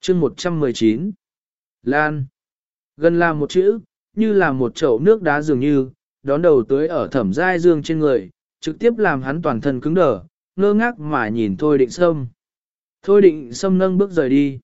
chương 119 Lan Gần là một chữ, như là một chậu nước đá dường như, đón đầu tới ở thẩm giai dương trên người, trực tiếp làm hắn toàn thân cứng đờ, ngơ ngác mà nhìn Thôi định sâm. Thôi định sâm nâng bước rời đi.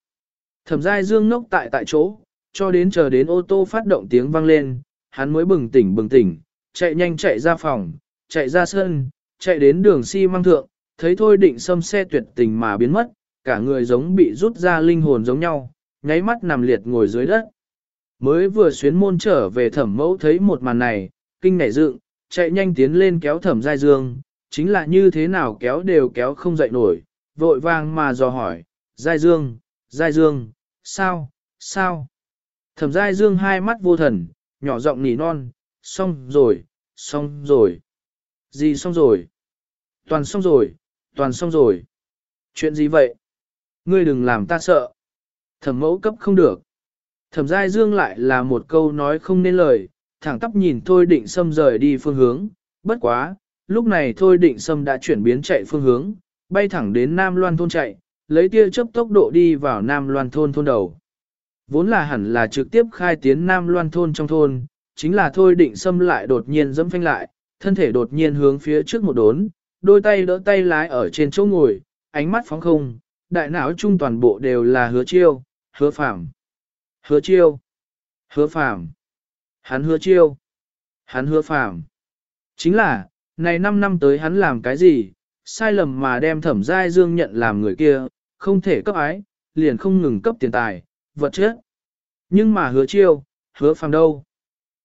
Thẩm giai dương ngốc tại tại chỗ, cho đến chờ đến ô tô phát động tiếng vang lên, hắn mới bừng tỉnh bừng tỉnh, chạy nhanh chạy ra phòng, chạy ra sân, chạy đến đường xi si măng thượng, thấy thôi định sâm xe tuyệt tình mà biến mất, cả người giống bị rút ra linh hồn giống nhau, nháy mắt nằm liệt ngồi dưới đất. Mới vừa xuyến môn trở về thẩm mẫu thấy một màn này, kinh nảy dựng, chạy nhanh tiến lên kéo thẩm giai dương, chính là như thế nào kéo đều kéo không dậy nổi, vội vàng mà dò hỏi, giai dương, giai dương, sao, sao? Thẩm giai dương hai mắt vô thần, nhỏ giọng nỉ non, xong rồi, xong rồi. Gì xong rồi? Toàn xong rồi, toàn xong rồi. Chuyện gì vậy? Ngươi đừng làm ta sợ. Thẩm mẫu cấp không được. Thẩm giai dương lại là một câu nói không nên lời, thẳng tắp nhìn thôi định xâm rời đi phương hướng. Bất quá, lúc này thôi định sâm đã chuyển biến chạy phương hướng, bay thẳng đến Nam Loan thôn chạy, lấy tia chớp tốc độ đi vào Nam Loan thôn thôn đầu. Vốn là hẳn là trực tiếp khai tiến Nam Loan thôn trong thôn, chính là thôi định sâm lại đột nhiên dẫm phanh lại, thân thể đột nhiên hướng phía trước một đốn, đôi tay đỡ tay lái ở trên chỗ ngồi, ánh mắt phóng không, đại não chung toàn bộ đều là hứa chiêu, hứa phạm. Hứa chiêu, hứa phạm. Hắn hứa chiêu, hắn hứa phạm. Chính là, này 5 năm tới hắn làm cái gì, sai lầm mà đem thẩm giai dương nhận làm người kia, không thể cấp ái, liền không ngừng cấp tiền tài, vật chất. Nhưng mà hứa chiêu, hứa phàm đâu?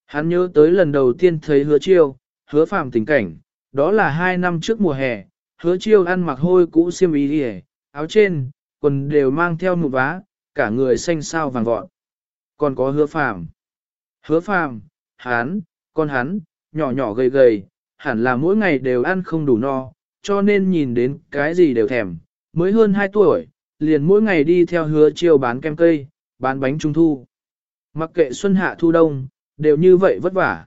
Hắn nhớ tới lần đầu tiên thấy hứa chiêu, hứa phàm tình cảnh, đó là hai năm trước mùa hè, hứa chiêu ăn mặc hôi cũ xiêm y đi áo trên, quần đều mang theo một vá, cả người xanh sao vàng vọt. Còn có hứa phàm. Hứa phàm, hắn, con hắn, nhỏ nhỏ gầy gầy, hẳn là mỗi ngày đều ăn không đủ no, cho nên nhìn đến cái gì đều thèm, mới hơn 2 tuổi, liền mỗi ngày đi theo hứa chiêu bán kem cây, bán bánh trung thu. Mặc kệ xuân hạ thu đông, đều như vậy vất vả.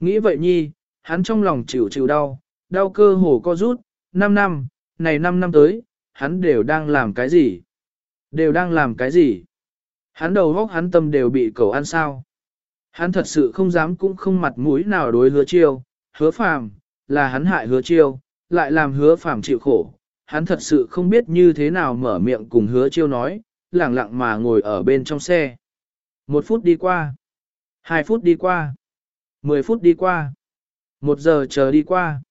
Nghĩ vậy nhi, hắn trong lòng chịu chịu đau, đau cơ hồ co rút, 5 năm, này 5 năm tới, hắn đều đang làm cái gì? Đều đang làm cái gì? Hắn đầu góc hắn tâm đều bị cầu ăn sao. Hắn thật sự không dám cũng không mặt mũi nào đối hứa chiêu, hứa phàm, là hắn hại hứa chiêu, lại làm hứa phàm chịu khổ. Hắn thật sự không biết như thế nào mở miệng cùng hứa chiêu nói, lặng lặng mà ngồi ở bên trong xe. Một phút đi qua. Hai phút đi qua. Mười phút đi qua. Một giờ chờ đi qua.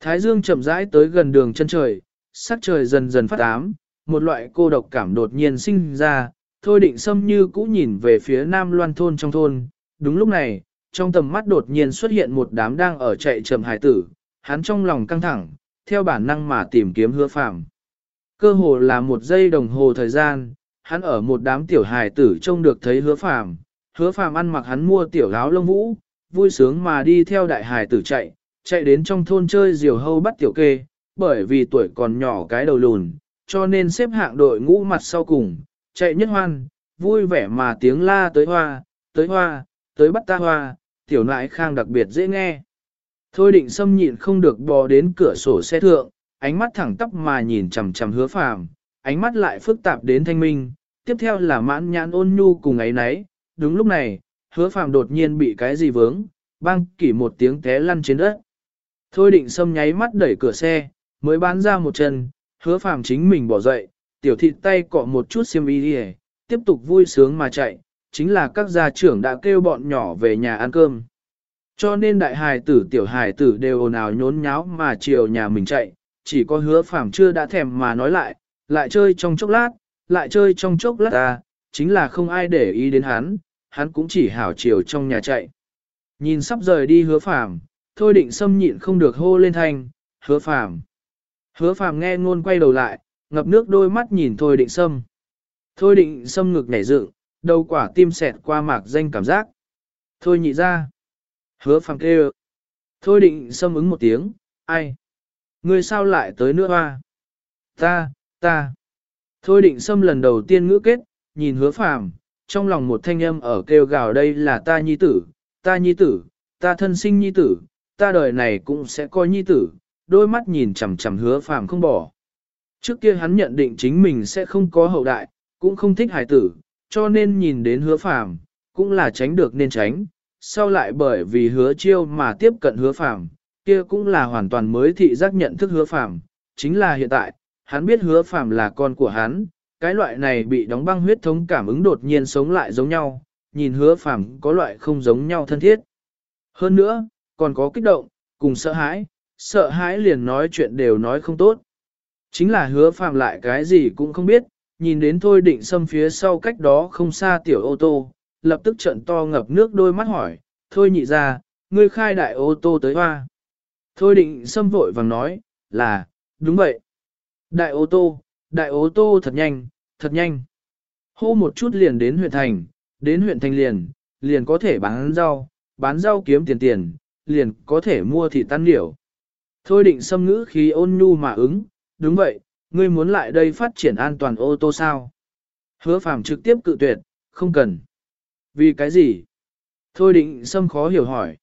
Thái dương chậm rãi tới gần đường chân trời, sắc trời dần dần phát ám, một loại cô độc cảm đột nhiên sinh ra, thôi định xâm như cũ nhìn về phía nam loan thôn trong thôn. Đúng lúc này, trong tầm mắt đột nhiên xuất hiện một đám đang ở chạy trầm hải tử, hắn trong lòng căng thẳng, theo bản năng mà tìm kiếm hứa phạm. Cơ hồ là một giây đồng hồ thời gian, hắn ở một đám tiểu hải tử trông được thấy hứa phàm, hứa phàm ăn mặc hắn mua tiểu áo lông vũ, vui sướng mà đi theo đại Hải tử chạy, chạy đến trong thôn chơi diều hâu bắt tiểu kê, bởi vì tuổi còn nhỏ cái đầu lùn, cho nên xếp hạng đội ngũ mặt sau cùng, chạy nhất hoan, vui vẻ mà tiếng la tới hoa, tới hoa, tới bắt ta hoa, tiểu nại khang đặc biệt dễ nghe. Thôi định xâm nhịn không được bò đến cửa sổ xe thượng, ánh mắt thẳng tắp mà nhìn chằm chằm hứa phàm, ánh mắt lại phức tạp đến thanh minh, tiếp theo là mãn nhãn ôn nhu cùng ấy nấy. Đúng lúc này, hứa phàm đột nhiên bị cái gì vướng, băng kỷ một tiếng té lăn trên đất. Thôi định xâm nháy mắt đẩy cửa xe, mới bán ra một chân, hứa phàm chính mình bỏ dậy, tiểu thịt tay cọ một chút xiêm y đi tiếp tục vui sướng mà chạy, chính là các gia trưởng đã kêu bọn nhỏ về nhà ăn cơm. Cho nên đại hài tử tiểu hài tử đều ồn ào nhốn nháo mà chiều nhà mình chạy, chỉ có hứa phàm chưa đã thèm mà nói lại, lại chơi trong chốc lát, lại chơi trong chốc lát ta, chính là không ai để ý đến hắn, hắn cũng chỉ hảo chiều trong nhà chạy. Nhìn sắp rời đi hứa phàm, thôi định xâm nhịn không được hô lên thanh, hứa phàm. Hứa phàm nghe ngôn quay đầu lại, ngập nước đôi mắt nhìn thôi định Sâm. Thôi định Sâm ngực nhảy dựng, đầu quả tim xẹt qua mạc danh cảm giác. Thôi nhị ra. Hứa phàm kêu. Thôi định Sâm ứng một tiếng, ai? Ngươi sao lại tới nữa hoa? Ta, ta. Thôi định Sâm lần đầu tiên ngữ kết, nhìn hứa phàm, trong lòng một thanh âm ở kêu gào đây là ta nhi tử, ta nhi tử, ta thân sinh nhi tử, ta đời này cũng sẽ coi nhi tử, đôi mắt nhìn chằm chằm hứa phàm không bỏ. Trước kia hắn nhận định chính mình sẽ không có hậu đại, cũng không thích hải tử, cho nên nhìn đến hứa phàm, cũng là tránh được nên tránh, sau lại bởi vì hứa chiêu mà tiếp cận hứa phàm, kia cũng là hoàn toàn mới thị giác nhận thức hứa phàm, chính là hiện tại, hắn biết hứa phàm là con của hắn, cái loại này bị đóng băng huyết thống cảm ứng đột nhiên sống lại giống nhau, nhìn hứa phàm có loại không giống nhau thân thiết. Hơn nữa, còn có kích động, cùng sợ hãi, sợ hãi liền nói chuyện đều nói không tốt. Chính là hứa phàm lại cái gì cũng không biết, nhìn đến thôi định xâm phía sau cách đó không xa tiểu ô tô, lập tức trận to ngập nước đôi mắt hỏi, thôi nhị ra, ngươi khai đại ô tô tới hoa. Thôi định xâm vội vàng nói, là, đúng vậy. Đại ô tô, đại ô tô thật nhanh, thật nhanh. Hô một chút liền đến huyện thành, đến huyện thành liền, liền có thể bán rau, bán rau kiếm tiền tiền, liền có thể mua thịt tan điểu. Thôi định xâm ngữ khí ôn nhu mà ứng, đúng vậy, ngươi muốn lại đây phát triển an toàn ô tô sao? Hứa phàm trực tiếp cự tuyệt, không cần. Vì cái gì? Thôi định xâm khó hiểu hỏi.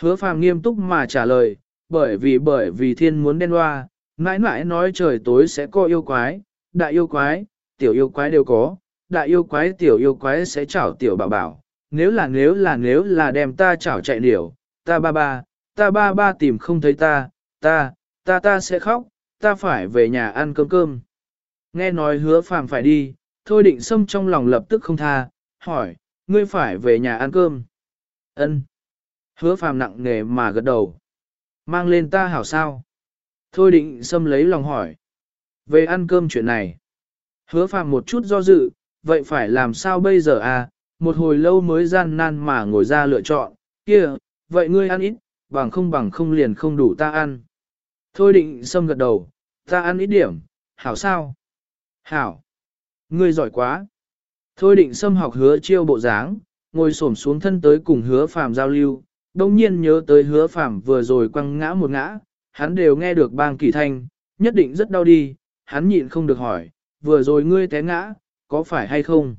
Hứa phàm nghiêm túc mà trả lời, bởi vì bởi vì thiên muốn đen hoa, mãi mãi nói trời tối sẽ có yêu quái, đại yêu quái, tiểu yêu quái đều có, đại yêu quái tiểu yêu quái sẽ chảo tiểu bảo bảo, nếu là nếu là nếu là đem ta chảo chạy điểu, ta ba ba, ta ba ba tìm không thấy ta, ta, ta ta sẽ khóc, ta phải về nhà ăn cơm cơm. Nghe nói hứa phàm phải đi, thôi định sâm trong lòng lập tức không tha, hỏi, ngươi phải về nhà ăn cơm. Ân. Hứa phàm nặng nề mà gật đầu. Mang lên ta hảo sao? Thôi định sâm lấy lòng hỏi. Về ăn cơm chuyện này. Hứa phàm một chút do dự, vậy phải làm sao bây giờ à? Một hồi lâu mới gian nan mà ngồi ra lựa chọn, kia, vậy ngươi ăn ít, bằng không bằng không liền không đủ ta ăn. Thôi định xâm gật đầu, ta ăn ít điểm, hảo sao? Hảo. Ngươi giỏi quá. Thôi định xâm học hứa chiêu bộ dáng, ngồi xổm xuống thân tới cùng hứa phàm giao lưu, đồng nhiên nhớ tới hứa phàm vừa rồi quăng ngã một ngã, hắn đều nghe được bang kỳ thanh, nhất định rất đau đi, hắn nhịn không được hỏi, vừa rồi ngươi té ngã, có phải hay không?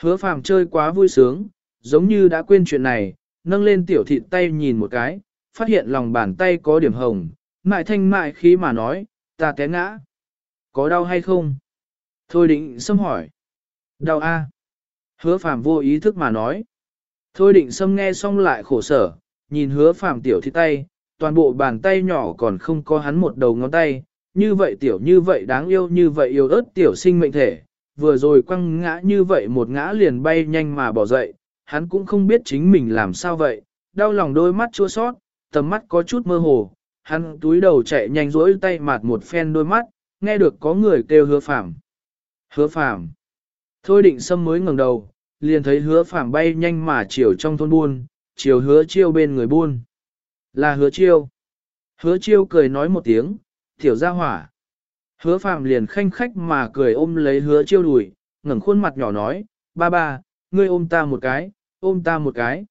Hứa phàm chơi quá vui sướng, giống như đã quên chuyện này, nâng lên tiểu thịt tay nhìn một cái, phát hiện lòng bàn tay có điểm hồng, mại thanh mại khí mà nói, ta té ngã. Có đau hay không? Thôi định xâm hỏi. Đau a. Hứa phàm vô ý thức mà nói. Thôi định xâm nghe xong lại khổ sở, nhìn hứa phàm tiểu thi tay, toàn bộ bàn tay nhỏ còn không có hắn một đầu ngón tay, như vậy tiểu như vậy đáng yêu như vậy yêu ớt tiểu sinh mệnh thể, vừa rồi quăng ngã như vậy một ngã liền bay nhanh mà bỏ dậy, hắn cũng không biết chính mình làm sao vậy, đau lòng đôi mắt chua sót, tầm mắt có chút mơ hồ, hắn túi đầu chạy nhanh rỗi tay mạt một phen đôi mắt, nghe được có người kêu hứa phạm Hứa phạm Thôi định sâm mới ngẩng đầu, liền thấy hứa phạm bay nhanh mà chiều trong thôn buôn, chiều hứa chiêu bên người buôn. Là hứa chiêu. Hứa chiêu cười nói một tiếng, tiểu ra hỏa. Hứa phạm liền khanh khách mà cười ôm lấy hứa chiêu đùi, ngẩng khuôn mặt nhỏ nói, ba ba, ngươi ôm ta một cái, ôm ta một cái.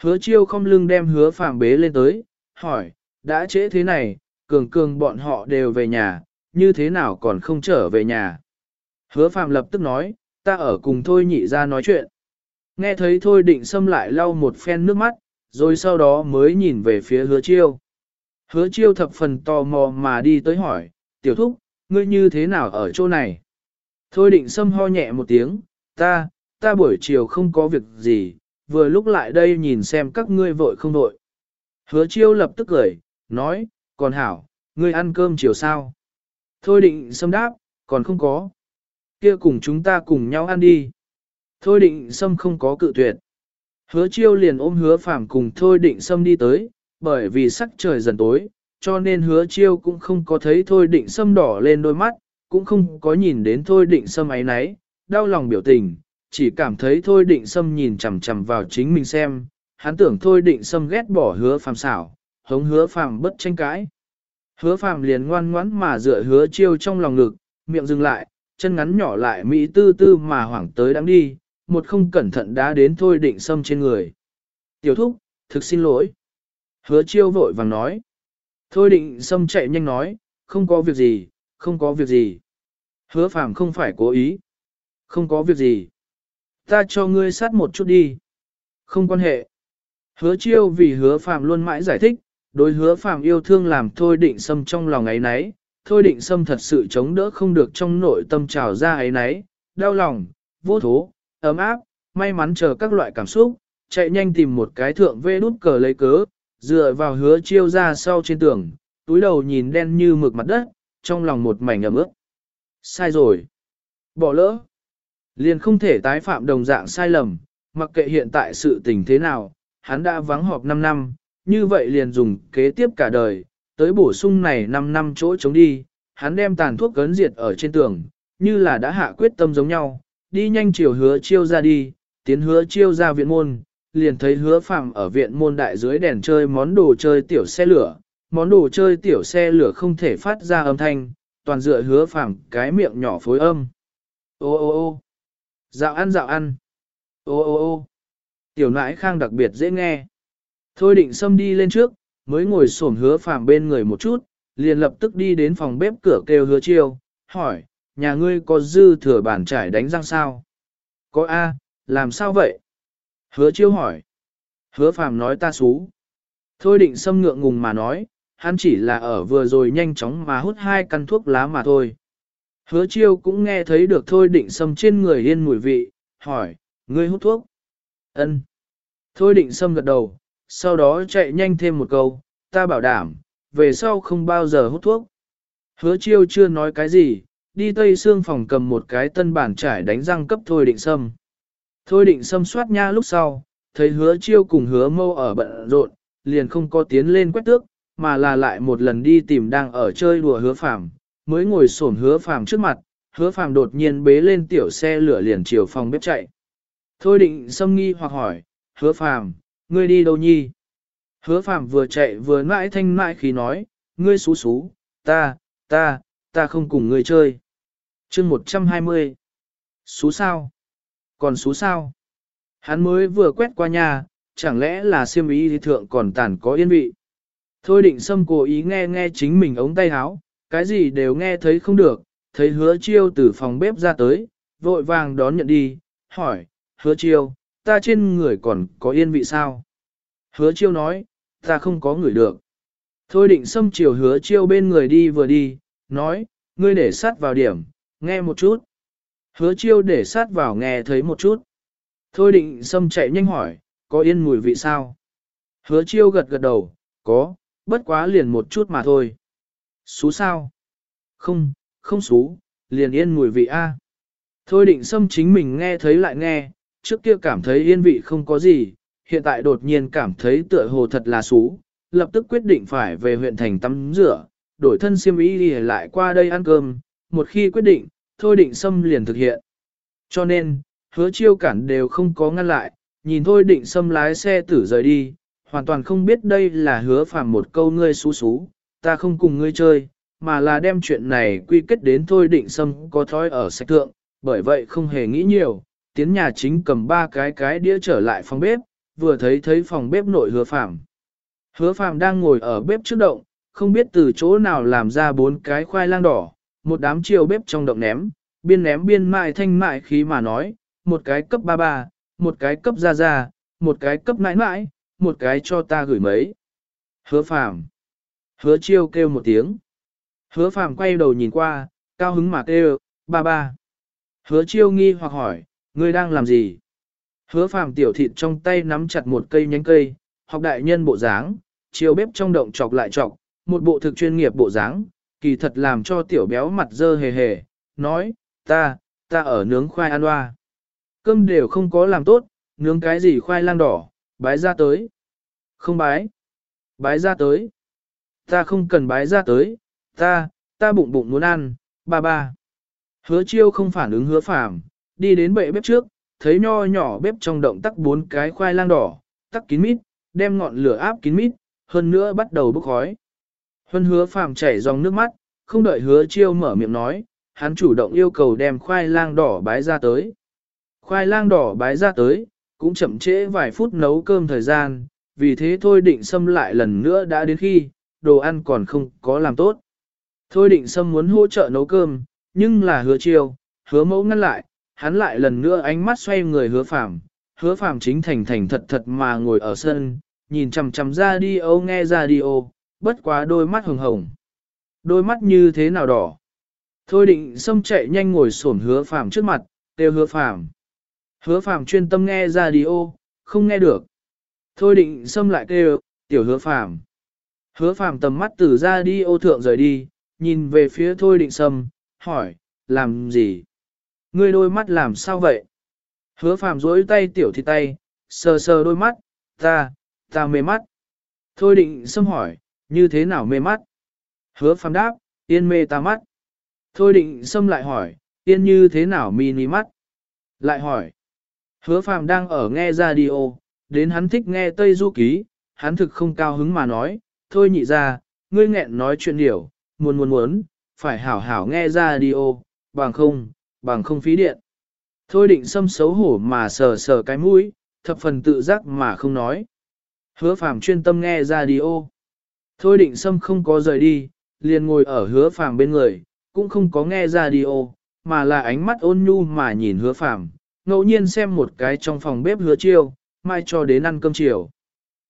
Hứa chiêu không lưng đem hứa phạm bế lên tới, hỏi, đã trễ thế này, cường cường bọn họ đều về nhà, như thế nào còn không trở về nhà. Hứa Phạm lập tức nói, ta ở cùng thôi nhị ra nói chuyện. Nghe thấy thôi định xâm lại lau một phen nước mắt, rồi sau đó mới nhìn về phía hứa chiêu. Hứa chiêu thập phần tò mò mà đi tới hỏi, tiểu thúc, ngươi như thế nào ở chỗ này? Thôi định xâm ho nhẹ một tiếng, ta, ta buổi chiều không có việc gì, vừa lúc lại đây nhìn xem các ngươi vội không vội. Hứa chiêu lập tức cười, nói, còn hảo, ngươi ăn cơm chiều sao? Thôi định xâm đáp, còn không có. Kia cùng chúng ta cùng nhau ăn đi. Thôi định xâm không có cự tuyệt. Hứa chiêu liền ôm hứa phàm cùng thôi định xâm đi tới, bởi vì sắc trời dần tối, cho nên hứa chiêu cũng không có thấy thôi định xâm đỏ lên đôi mắt, cũng không có nhìn đến thôi định xâm ấy nấy, đau lòng biểu tình, chỉ cảm thấy thôi định xâm nhìn chằm chằm vào chính mình xem, hắn tưởng thôi định xâm ghét bỏ hứa phàm xảo, hống hứa phàm bất tranh cãi. Hứa phàm liền ngoan ngoãn mà dựa hứa chiêu trong lòng ngực, miệng dừng lại, chân ngắn nhỏ lại mỹ tư tư mà hoảng tới đang đi, một không cẩn thận đã đến thôi định xâm trên người. Tiểu thúc, thực xin lỗi. Hứa chiêu vội vàng nói. Thôi định xâm chạy nhanh nói, không có việc gì, không có việc gì. Hứa phàm không phải cố ý. Không có việc gì. Ta cho ngươi sát một chút đi. Không quan hệ. Hứa chiêu vì hứa phàm luôn mãi giải thích, đối hứa phàm yêu thương làm thôi định sâm trong lòng ấy nấy, thôi định sâm thật sự chống đỡ không được trong nội tâm trào ra ấy nấy, đau lòng, vô thố, ấm áp, may mắn chờ các loại cảm xúc, chạy nhanh tìm một cái thượng vê đút cờ lấy cớ, dựa vào hứa chiêu ra sau trên tường, túi đầu nhìn đen như mực mặt đất, trong lòng một mảnh ấm ướt. Sai rồi. Bỏ lỡ. Liền không thể tái phạm đồng dạng sai lầm, mặc kệ hiện tại sự tình thế nào, hắn đã vắng họp 5 năm, như vậy liền dùng kế tiếp cả đời, tới bổ sung này 5 năm chỗ chống đi, hắn đem tàn thuốc cấn diệt ở trên tường, như là đã hạ quyết tâm giống nhau, đi nhanh chiều hứa chiêu ra đi, tiến hứa chiêu ra viện môn, liền thấy hứa phạm ở viện môn đại dưới đèn chơi món đồ chơi tiểu xe lửa, món đồ chơi tiểu xe lửa không thể phát ra âm thanh, toàn dựa hứa phạm cái miệng nhỏ phối âm. Ô ô ô dạo ăn dạo ăn, ô ô ô tiểu nãi khang đặc biệt dễ nghe. Thôi định xâm đi lên trước, mới ngồi xổm hứa phàm bên người một chút, liền lập tức đi đến phòng bếp cửa kêu hứa chiêu, hỏi, nhà ngươi có dư thừa bản trải đánh răng sao? Có A, làm sao vậy? Hứa chiêu hỏi. Hứa phàm nói ta xú. Thôi định xâm ngượng ngùng mà nói, hắn chỉ là ở vừa rồi nhanh chóng mà hút hai căn thuốc lá mà thôi. Hứa chiêu cũng nghe thấy được thôi định xâm trên người yên mùi vị, hỏi, ngươi hút thuốc? Ân. Thôi định xâm gật đầu, sau đó chạy nhanh thêm một câu, ta bảo đảm, về sau không bao giờ hút thuốc. Hứa chiêu chưa nói cái gì, đi tây xương phòng cầm một cái tân bản trải đánh răng cấp thôi định sâm. Thôi định sâm soát nha lúc sau, thấy hứa chiêu cùng hứa mâu ở bận rộn, liền không có tiến lên quét tước, mà là lại một lần đi tìm đang ở chơi đùa hứa phàm, mới ngồi sổn hứa phàm trước mặt, hứa phàm đột nhiên bế lên tiểu xe lửa liền chiều phòng bếp chạy. Thôi định sâm nghi hoặc hỏi, hứa phàm, ngươi đi đâu nhi? Hứa Phạm vừa chạy vừa mãi thanh mãi khi nói, ngươi xú xú, ta, ta, ta không cùng ngươi chơi. chương 120. Xú sao? Còn xú sao? Hắn mới vừa quét qua nhà, chẳng lẽ là siêm ý thì thượng còn tàn có yên vị. Thôi định xâm cố ý nghe nghe chính mình ống tay háo, cái gì đều nghe thấy không được, thấy hứa chiêu từ phòng bếp ra tới, vội vàng đón nhận đi, hỏi, hứa chiêu, ta trên người còn có yên vị sao? Hứa chiêu nói, ta không có người được. Thôi định xâm chiều hứa chiêu bên người đi vừa đi, nói, ngươi để sát vào điểm, nghe một chút. Hứa chiêu để sát vào nghe thấy một chút. Thôi định xâm chạy nhanh hỏi, có yên mùi vị sao? Hứa chiêu gật gật đầu, có, bất quá liền một chút mà thôi. Xú sao? Không, không xú, liền yên mùi vị A. Thôi định xâm chính mình nghe thấy lại nghe, trước kia cảm thấy yên vị không có gì, hiện tại đột nhiên cảm thấy tựa hồ thật là xú, lập tức quyết định phải về huyện thành tắm rửa, đổi thân siêm ý đi lại qua đây ăn cơm, một khi quyết định, thôi định xâm liền thực hiện. Cho nên, hứa chiêu cản đều không có ngăn lại, nhìn thôi định xâm lái xe tử rời đi, hoàn toàn không biết đây là hứa phàm một câu ngươi xú xú, ta không cùng ngươi chơi, mà là đem chuyện này quy kết đến thôi định xâm có thói ở sạch thượng, bởi vậy không hề nghĩ nhiều, tiến nhà chính cầm ba cái cái đĩa trở lại phòng bếp, vừa thấy thấy phòng bếp nội hứa phạm, Hứa phạm đang ngồi ở bếp trước động, không biết từ chỗ nào làm ra bốn cái khoai lang đỏ, một đám chiều bếp trong động ném, biên ném biên mại thanh mại khí mà nói, một cái cấp ba ba, một cái cấp ra ra, một cái cấp mãi mãi, một cái cho ta gửi mấy. Hứa phàm. Hứa chiêu kêu một tiếng. Hứa phàm quay đầu nhìn qua, cao hứng mà kêu, ba ba. Hứa chiêu nghi hoặc hỏi, ngươi đang làm gì? Hứa phàm tiểu thịt trong tay nắm chặt một cây nhánh cây, học đại nhân bộ dáng, chiều bếp trong động chọc lại chọc, một bộ thực chuyên nghiệp bộ dáng, kỳ thật làm cho tiểu béo mặt dơ hề hề, nói, ta, ta ở nướng khoai ăn hoa. Cơm đều không có làm tốt, nướng cái gì khoai lang đỏ, bái ra tới. Không bái. Bái ra tới. Ta không cần bái ra tới, ta, ta bụng bụng muốn ăn, ba ba. Hứa chiêu không phản ứng hứa phàm, đi đến bệ bếp trước, thấy nho nhỏ bếp trong động tắc bốn cái khoai lang đỏ, tắc kín mít, đem ngọn lửa áp kín mít, hơn nữa bắt đầu bốc khói. Huân hứa phàm chảy dòng nước mắt, không đợi hứa chiêu mở miệng nói, hắn chủ động yêu cầu đem khoai lang đỏ bái ra tới. Khoai lang đỏ bái ra tới, cũng chậm trễ vài phút nấu cơm thời gian, vì thế thôi định xâm lại lần nữa đã đến khi, đồ ăn còn không có làm tốt. Thôi định xâm muốn hỗ trợ nấu cơm, nhưng là hứa chiêu, hứa mẫu ngăn lại, hắn lại lần nữa ánh mắt xoay người hứa phàm, hứa phàm chính thành thành thật thật mà ngồi ở sân, nhìn chằm chằm ra đi ô nghe ra đi ô, bất quá đôi mắt hồng hồng. Đôi mắt như thế nào đỏ. Thôi định xâm chạy nhanh ngồi xổm hứa phàm trước mặt, kêu hứa phàm. Hứa phàm chuyên tâm nghe radio, không nghe được. Thôi định xâm lại kêu, tiểu hứa phàm. Hứa phàm tầm mắt từ ra đi ô thượng rời đi, nhìn về phía thôi định sâm, hỏi, làm gì? Ngươi đôi mắt làm sao vậy? Hứa phàm rối tay tiểu thịt tay, sờ sờ đôi mắt, ta, ta mê mắt. Thôi định xâm hỏi, như thế nào mê mắt? Hứa phàm đáp, yên mê ta mắt. Thôi định xâm lại hỏi, yên như thế nào mini mắt? Lại hỏi, hứa phàm đang ở nghe radio, đến hắn thích nghe Tây Du Ký, hắn thực không cao hứng mà nói, thôi nhị ra, ngươi nghẹn nói chuyện điểu, muốn muốn muốn, phải hảo hảo nghe radio, bằng không, bằng không phí điện. Thôi định xâm xấu hổ mà sờ sờ cái mũi, thập phần tự giác mà không nói. Hứa phàm chuyên tâm nghe radio. Thôi định xâm không có rời đi, liền ngồi ở hứa phàm bên người, cũng không có nghe radio, mà là ánh mắt ôn nhu mà nhìn hứa phàm, ngẫu nhiên xem một cái trong phòng bếp hứa chiêu, mai cho đến ăn cơm chiều.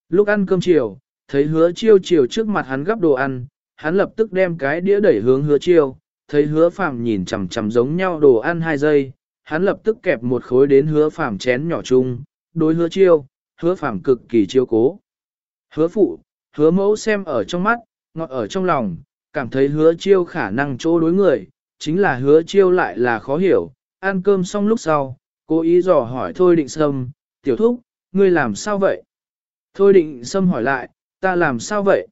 Lúc ăn cơm chiều, thấy hứa chiêu chiều trước mặt hắn gấp đồ ăn, hắn lập tức đem cái đĩa đẩy hướng hứa chiêu, thấy hứa phàm nhìn chằm chằm giống nhau đồ ăn hai giây, hắn lập tức kẹp một khối đến hứa phàm chén nhỏ chung, đối hứa chiêu, hứa phàm cực kỳ chiêu cố. Hứa phụ, hứa mẫu xem ở trong mắt, ngọt ở trong lòng, cảm thấy hứa chiêu khả năng chỗ đối người, chính là hứa chiêu lại là khó hiểu, ăn cơm xong lúc sau, cố ý dò hỏi thôi định sâm, tiểu thúc, ngươi làm sao vậy? Thôi định sâm hỏi lại, ta làm sao vậy?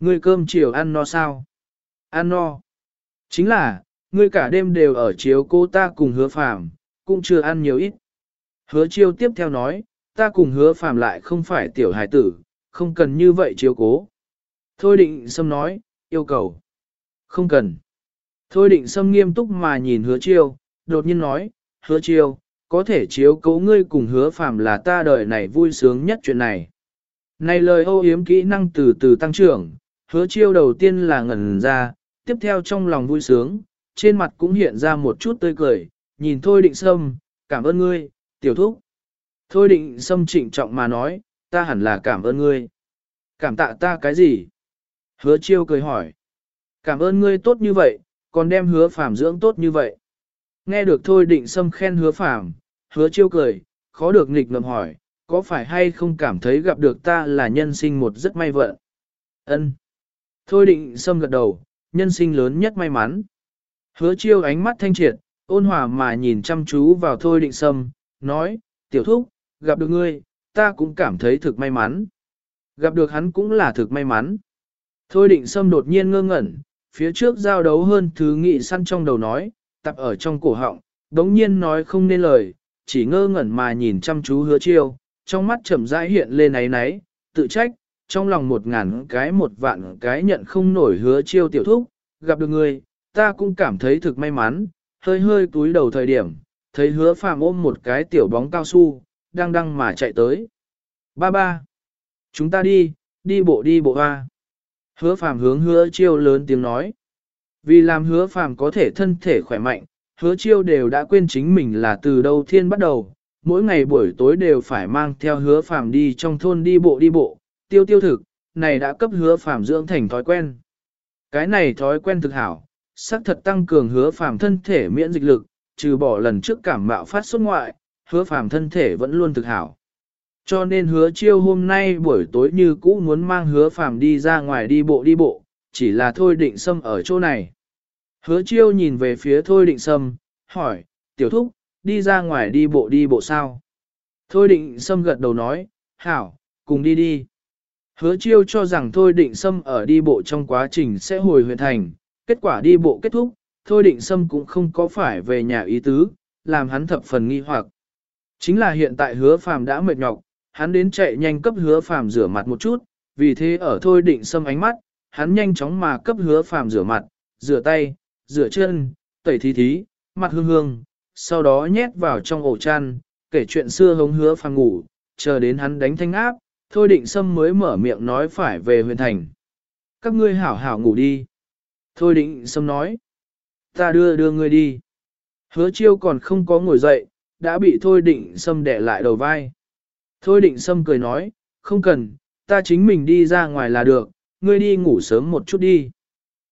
Ngươi cơm chiều ăn no sao? Ăn no. Chính là, ngươi cả đêm đều ở chiếu cô ta cùng hứa phàm, cũng chưa ăn nhiều ít. Hứa chiêu tiếp theo nói, ta cùng hứa phàm lại không phải tiểu hài tử, không cần như vậy chiếu cố. Thôi định sâm nói, yêu cầu. Không cần. Thôi định sâm nghiêm túc mà nhìn hứa chiêu, đột nhiên nói, hứa chiêu, có thể chiếu cố ngươi cùng hứa phàm là ta đời này vui sướng nhất chuyện này. Này lời ô yếm kỹ năng từ từ tăng trưởng, hứa chiêu đầu tiên là ngẩn ra, tiếp theo trong lòng vui sướng, trên mặt cũng hiện ra một chút tươi cười, nhìn thôi định sâm, cảm ơn ngươi, tiểu thúc. Thôi định sâm trịnh trọng mà nói, ta hẳn là cảm ơn ngươi. Cảm tạ ta cái gì? Hứa chiêu cười hỏi. Cảm ơn ngươi tốt như vậy, còn đem hứa phàm dưỡng tốt như vậy. Nghe được thôi định sâm khen hứa phàm, hứa chiêu cười, khó được nghịch ngầm hỏi, có phải hay không cảm thấy gặp được ta là nhân sinh một rất may vận? Ân. Thôi định sâm gật đầu, nhân sinh lớn nhất may mắn. Hứa chiêu ánh mắt thanh triệt, ôn hòa mà nhìn chăm chú vào thôi định sâm, nói, tiểu thúc, gặp được ngươi, ta cũng cảm thấy thực may mắn. Gặp được hắn cũng là thực may mắn. Thôi định sâm đột nhiên ngơ ngẩn, phía trước giao đấu hơn thứ nghị săn trong đầu nói, tập ở trong cổ họng, đống nhiên nói không nên lời, chỉ ngơ ngẩn mà nhìn chăm chú hứa chiêu, trong mắt chậm rãi hiện lên ấy náy, tự trách, trong lòng một ngàn cái một vạn cái nhận không nổi hứa chiêu tiểu thúc, gặp được người, ta cũng cảm thấy thực may mắn, hơi hơi túi đầu thời điểm, thấy hứa phàm ôm một cái tiểu bóng cao su, đang đăng mà chạy tới. Ba ba, chúng ta đi, đi bộ đi bộ hoa. Hứa phàm hướng hứa chiêu lớn tiếng nói. Vì làm hứa phàm có thể thân thể khỏe mạnh, hứa chiêu đều đã quên chính mình là từ đâu thiên bắt đầu, mỗi ngày buổi tối đều phải mang theo hứa phàm đi trong thôn đi bộ đi bộ, tiêu tiêu thực, này đã cấp hứa phàm dưỡng thành thói quen. Cái này thói quen thực hảo, xác thật tăng cường hứa phàm thân thể miễn dịch lực, trừ bỏ lần trước cảm mạo phát xuất ngoại, hứa phàm thân thể vẫn luôn thực hảo. Cho nên hứa chiêu hôm nay buổi tối như cũ muốn mang hứa phàm đi ra ngoài đi bộ đi bộ, chỉ là thôi định sâm ở chỗ này. Hứa chiêu nhìn về phía thôi định sâm, hỏi, tiểu thúc, đi ra ngoài đi bộ đi bộ sao? Thôi định sâm gật đầu nói, hảo, cùng đi đi. Hứa chiêu cho rằng thôi định sâm ở đi bộ trong quá trình sẽ hồi huyện thành, kết quả đi bộ kết thúc, thôi định sâm cũng không có phải về nhà ý tứ, làm hắn thập phần nghi hoặc. Chính là hiện tại hứa phàm đã mệt nhọc, hắn đến chạy nhanh cấp hứa phàm rửa mặt một chút, vì thế ở thôi định sâm ánh mắt, hắn nhanh chóng mà cấp hứa phàm rửa mặt, rửa tay, rửa chân, tẩy thí thí, mặt hương hương, sau đó nhét vào trong ổ chăn, kể chuyện xưa hống hứa phàm ngủ, chờ đến hắn đánh thanh áp, thôi định sâm mới mở miệng nói phải về huyện thành. Các ngươi hảo hảo ngủ đi. Thôi định sâm nói. Ta đưa đưa ngươi đi. Hứa chiêu còn không có ngồi dậy, đã bị thôi định sâm đẻ lại đầu vai. Thôi định sâm cười nói, không cần, ta chính mình đi ra ngoài là được, ngươi đi ngủ sớm một chút đi.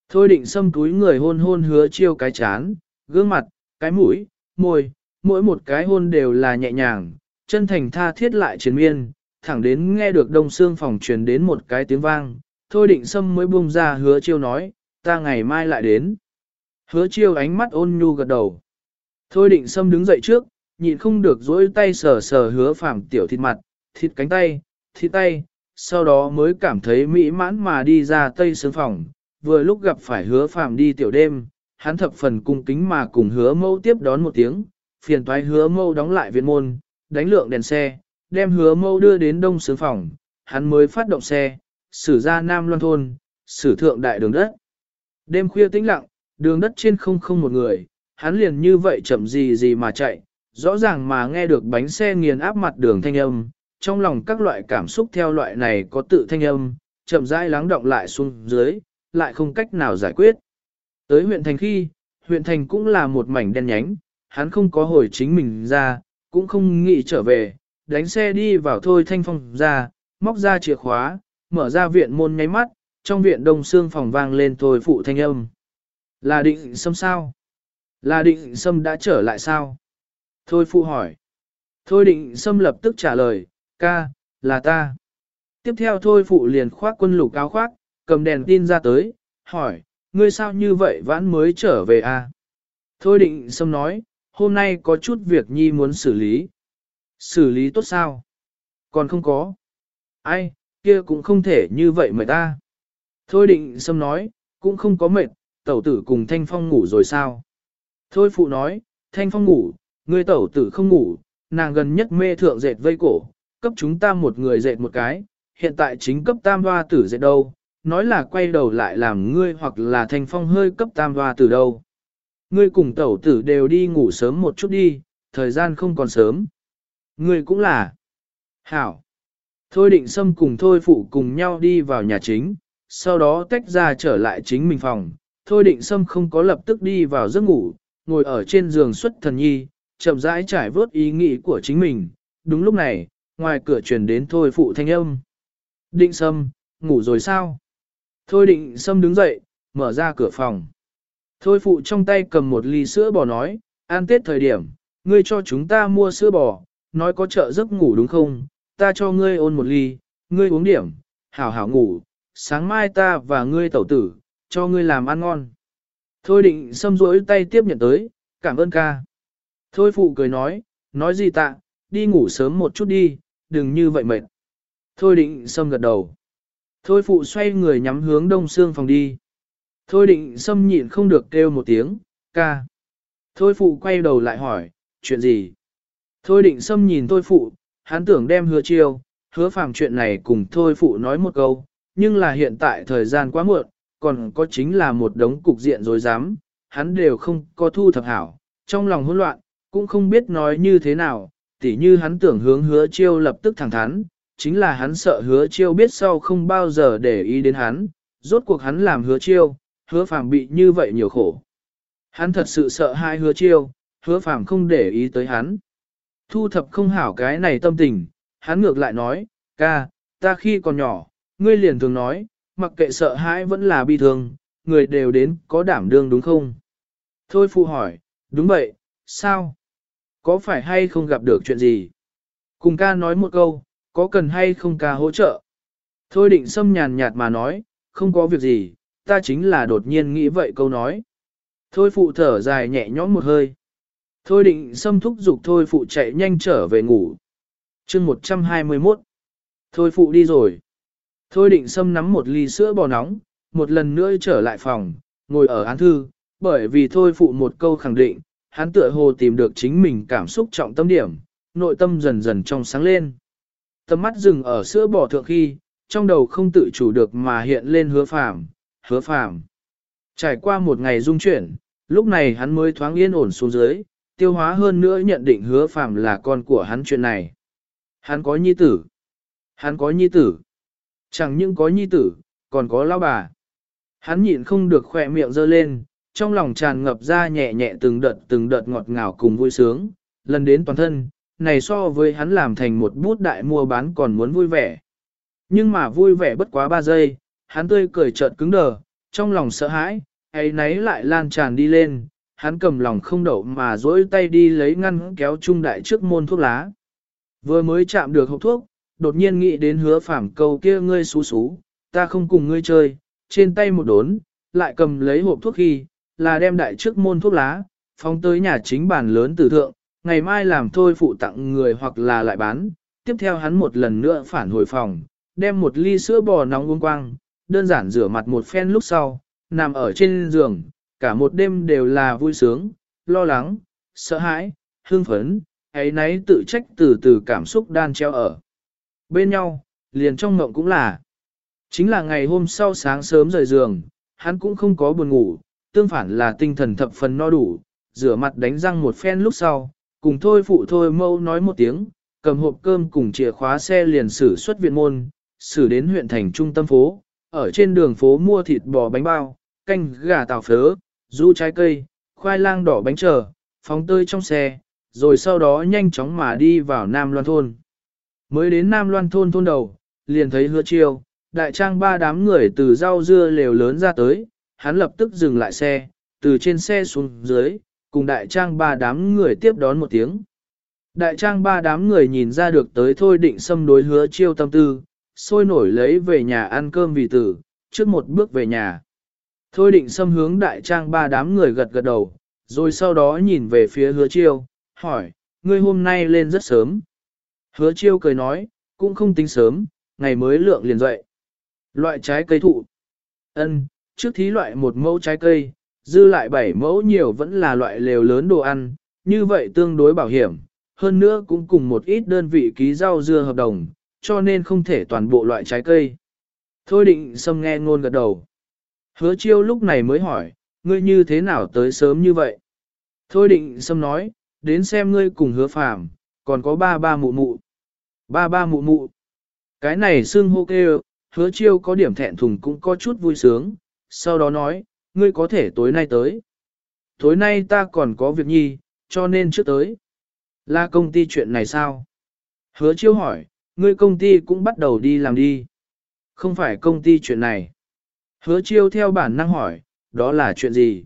Thôi định sâm túi người hôn hôn hứa chiêu cái chán, gương mặt, cái mũi, môi, mỗi một cái hôn đều là nhẹ nhàng, chân thành tha thiết lại chiến miên, thẳng đến nghe được đông xương phòng truyền đến một cái tiếng vang, thôi định sâm mới buông ra hứa chiêu nói, ta ngày mai lại đến. Hứa chiêu ánh mắt ôn nhu gật đầu. Thôi định sâm đứng dậy trước, nhịn không được dỗi tay sờ sờ hứa phàm tiểu thịt mặt, thịt cánh tay, thịt tay, sau đó mới cảm thấy mỹ mãn mà đi ra tây sướng phòng, vừa lúc gặp phải hứa phàm đi tiểu đêm, hắn thập phần cung kính mà cùng hứa mâu tiếp đón một tiếng, phiền toái hứa mâu đóng lại viện môn, đánh lượng đèn xe, đem hứa mâu đưa đến đông xướng phòng, hắn mới phát động xe, xử ra Nam Loan Thôn, xử thượng đại đường đất. Đêm khuya tĩnh lặng, đường đất trên không không một người, hắn liền như vậy chậm gì gì mà chạy, rõ ràng mà nghe được bánh xe nghiền áp mặt đường thanh âm, trong lòng các loại cảm xúc theo loại này có tự thanh âm, chậm rãi lắng động lại xuống dưới, lại không cách nào giải quyết. Tới huyện thành khi, huyện thành cũng là một mảnh đen nhánh, hắn không có hồi chính mình ra, cũng không nghĩ trở về, đánh xe đi vào thôi thanh phong ra, móc ra chìa khóa, mở ra viện môn nháy mắt, trong viện đông xương phòng vang lên thôi phụ thanh âm. Là định xâm sao? Là định xâm đã trở lại sao? Thôi phụ hỏi. Thôi định xâm lập tức trả lời, ca, là ta. Tiếp theo thôi phụ liền khoác quân lục áo khoác, cầm đèn tin ra tới, hỏi, ngươi sao như vậy vãn mới trở về à? Thôi định xâm nói, hôm nay có chút việc nhi muốn xử lý. Xử lý tốt sao? Còn không có. Ai, kia cũng không thể như vậy mà ta. Thôi định xâm nói, cũng không có mệt, tẩu tử cùng Thanh Phong ngủ rồi sao? Thôi phụ nói, Thanh Phong ngủ, người tẩu tử không ngủ, nàng gần nhất mê thượng dệt vây cổ, cấp chúng ta một người dệt một cái, hiện tại chính cấp tam hoa tử dệt đâu, nói là quay đầu lại làm ngươi hoặc là Thanh Phong hơi cấp tam hoa tử đâu. Ngươi cùng tẩu tử đều đi ngủ sớm một chút đi, thời gian không còn sớm. Ngươi cũng là. Hảo. Thôi định xâm cùng thôi phụ cùng nhau đi vào nhà chính, sau đó tách ra trở lại chính mình phòng. Thôi định xâm không có lập tức đi vào giấc ngủ, ngồi ở trên giường xuất thần nhi, chậm rãi trải vớt ý nghĩ của chính mình. Đúng lúc này, ngoài cửa truyền đến thôi phụ thanh âm. Định sâm, ngủ rồi sao? Thôi định sâm đứng dậy, mở ra cửa phòng. Thôi phụ trong tay cầm một ly sữa bò nói, an tết thời điểm, ngươi cho chúng ta mua sữa bò, nói có chợ giấc ngủ đúng không? Ta cho ngươi ôn một ly, ngươi uống điểm, hảo hảo ngủ, sáng mai ta và ngươi tẩu tử, cho ngươi làm ăn ngon. Thôi định xâm rỗi tay tiếp nhận tới, cảm ơn ca. Thôi phụ cười nói, nói gì tạ, đi ngủ sớm một chút đi, đừng như vậy mệt. Thôi định xâm gật đầu. Thôi phụ xoay người nhắm hướng đông xương phòng đi. Thôi định xâm nhịn không được kêu một tiếng, ca. Thôi phụ quay đầu lại hỏi, chuyện gì? Thôi định xâm nhìn thôi phụ, hắn tưởng đem hứa chiêu, hứa phàm chuyện này cùng thôi phụ nói một câu, nhưng là hiện tại thời gian quá muộn, còn có chính là một đống cục diện rồi dám, hắn đều không có thu thập hảo, trong lòng hỗn loạn, cũng không biết nói như thế nào, tỉ như hắn tưởng hướng hứa chiêu lập tức thẳng thắn, chính là hắn sợ hứa chiêu biết sau không bao giờ để ý đến hắn, rốt cuộc hắn làm hứa chiêu, hứa phàm bị như vậy nhiều khổ. Hắn thật sự sợ hai hứa chiêu, hứa phàm không để ý tới hắn. Thu thập không hảo cái này tâm tình, hắn ngược lại nói, ca, ta khi còn nhỏ, ngươi liền thường nói, mặc kệ sợ hãi vẫn là bi thương, người đều đến có đảm đương đúng không? Thôi phụ hỏi, đúng vậy, sao? Có phải hay không gặp được chuyện gì? Cùng ca nói một câu, có cần hay không ca hỗ trợ? Thôi định xâm nhàn nhạt mà nói, không có việc gì, ta chính là đột nhiên nghĩ vậy câu nói. Thôi phụ thở dài nhẹ nhõm một hơi. Thôi định xâm thúc dục thôi phụ chạy nhanh trở về ngủ. chương 121. Thôi phụ đi rồi. Thôi định xâm nắm một ly sữa bò nóng, một lần nữa trở lại phòng, ngồi ở án thư, bởi vì thôi phụ một câu khẳng định, hắn tựa hồ tìm được chính mình cảm xúc trọng tâm điểm, nội tâm dần dần trong sáng lên. Tầm mắt dừng ở sữa bò thượng khi, trong đầu không tự chủ được mà hiện lên hứa phàm, hứa phàm. Trải qua một ngày dung chuyển, lúc này hắn mới thoáng yên ổn xuống dưới, tiêu hóa hơn nữa nhận định hứa phàm là con của hắn chuyện này. Hắn có nhi tử. Hắn có nhi tử. Chẳng những có nhi tử, còn có lão bà. Hắn nhịn không được khỏe miệng dơ lên, trong lòng tràn ngập ra nhẹ nhẹ từng đợt từng đợt ngọt ngào cùng vui sướng, lần đến toàn thân, này so với hắn làm thành một bút đại mua bán còn muốn vui vẻ. Nhưng mà vui vẻ bất quá ba giây, hắn tươi cười chợt cứng đờ, trong lòng sợ hãi, ấy nấy lại lan tràn đi lên, hắn cầm lòng không đậu mà dỗi tay đi lấy ngăn kéo trung đại trước môn thuốc lá. Vừa mới chạm được hộp thuốc, đột nhiên nghĩ đến hứa phàm câu kia ngươi xú xú, ta không cùng ngươi chơi, trên tay một đốn, lại cầm lấy hộp thuốc khi, là đem đại trước môn thuốc lá, phóng tới nhà chính bàn lớn tử thượng, ngày mai làm thôi phụ tặng người hoặc là lại bán, tiếp theo hắn một lần nữa phản hồi phòng, đem một ly sữa bò nóng uống quang, đơn giản rửa mặt một phen lúc sau, nằm ở trên giường, cả một đêm đều là vui sướng, lo lắng, sợ hãi, hương phấn, ấy nấy tự trách từ từ cảm xúc đan treo ở. Bên nhau, liền trong mộng cũng là. Chính là ngày hôm sau sáng sớm rời giường, hắn cũng không có buồn ngủ, tương phản là tinh thần thập phần no đủ, rửa mặt đánh răng một phen lúc sau, cùng thôi phụ thôi mâu nói một tiếng, cầm hộp cơm cùng chìa khóa xe liền xử xuất viện môn, xử đến huyện thành trung tâm phố, ở trên đường phố mua thịt bò bánh bao, canh gà tàu phớ, du trái cây, khoai lang đỏ bánh chờ, phóng tơi trong xe, rồi sau đó nhanh chóng mà đi vào Nam Loan Thôn. Mới đến Nam Loan Thôn thôn đầu, liền thấy hứa chiêu, đại trang ba đám người từ rau dưa lều lớn ra tới, hắn lập tức dừng lại xe, từ trên xe xuống dưới, cùng đại trang ba đám người tiếp đón một tiếng. Đại trang ba đám người nhìn ra được tới thôi định xâm đối hứa chiêu tâm tư, sôi nổi lấy về nhà ăn cơm vì tử, trước một bước về nhà. Thôi định xâm hướng đại trang ba đám người gật gật đầu, rồi sau đó nhìn về phía hứa chiêu, hỏi, ngươi hôm nay lên rất sớm. Hứa chiêu cười nói, cũng không tính sớm, ngày mới lượng liền dậy. Loại trái cây thụ. ân trước thí loại một mẫu trái cây, dư lại bảy mẫu nhiều vẫn là loại lều lớn đồ ăn, như vậy tương đối bảo hiểm, hơn nữa cũng cùng một ít đơn vị ký rau dưa hợp đồng, cho nên không thể toàn bộ loại trái cây. Thôi định xâm nghe ngôn gật đầu. Hứa chiêu lúc này mới hỏi, ngươi như thế nào tới sớm như vậy? Thôi định xâm nói, đến xem ngươi cùng hứa phàm, còn có ba ba mụ mụ. Ba ba mụ mụ. Cái này xưng hô kêu, hứa chiêu có điểm thẹn thùng cũng có chút vui sướng, sau đó nói, ngươi có thể tối nay tới. Tối nay ta còn có việc nhi, cho nên trước tới. Là công ty chuyện này sao? Hứa chiêu hỏi, ngươi công ty cũng bắt đầu đi làm đi. Không phải công ty chuyện này. Hứa chiêu theo bản năng hỏi, đó là chuyện gì?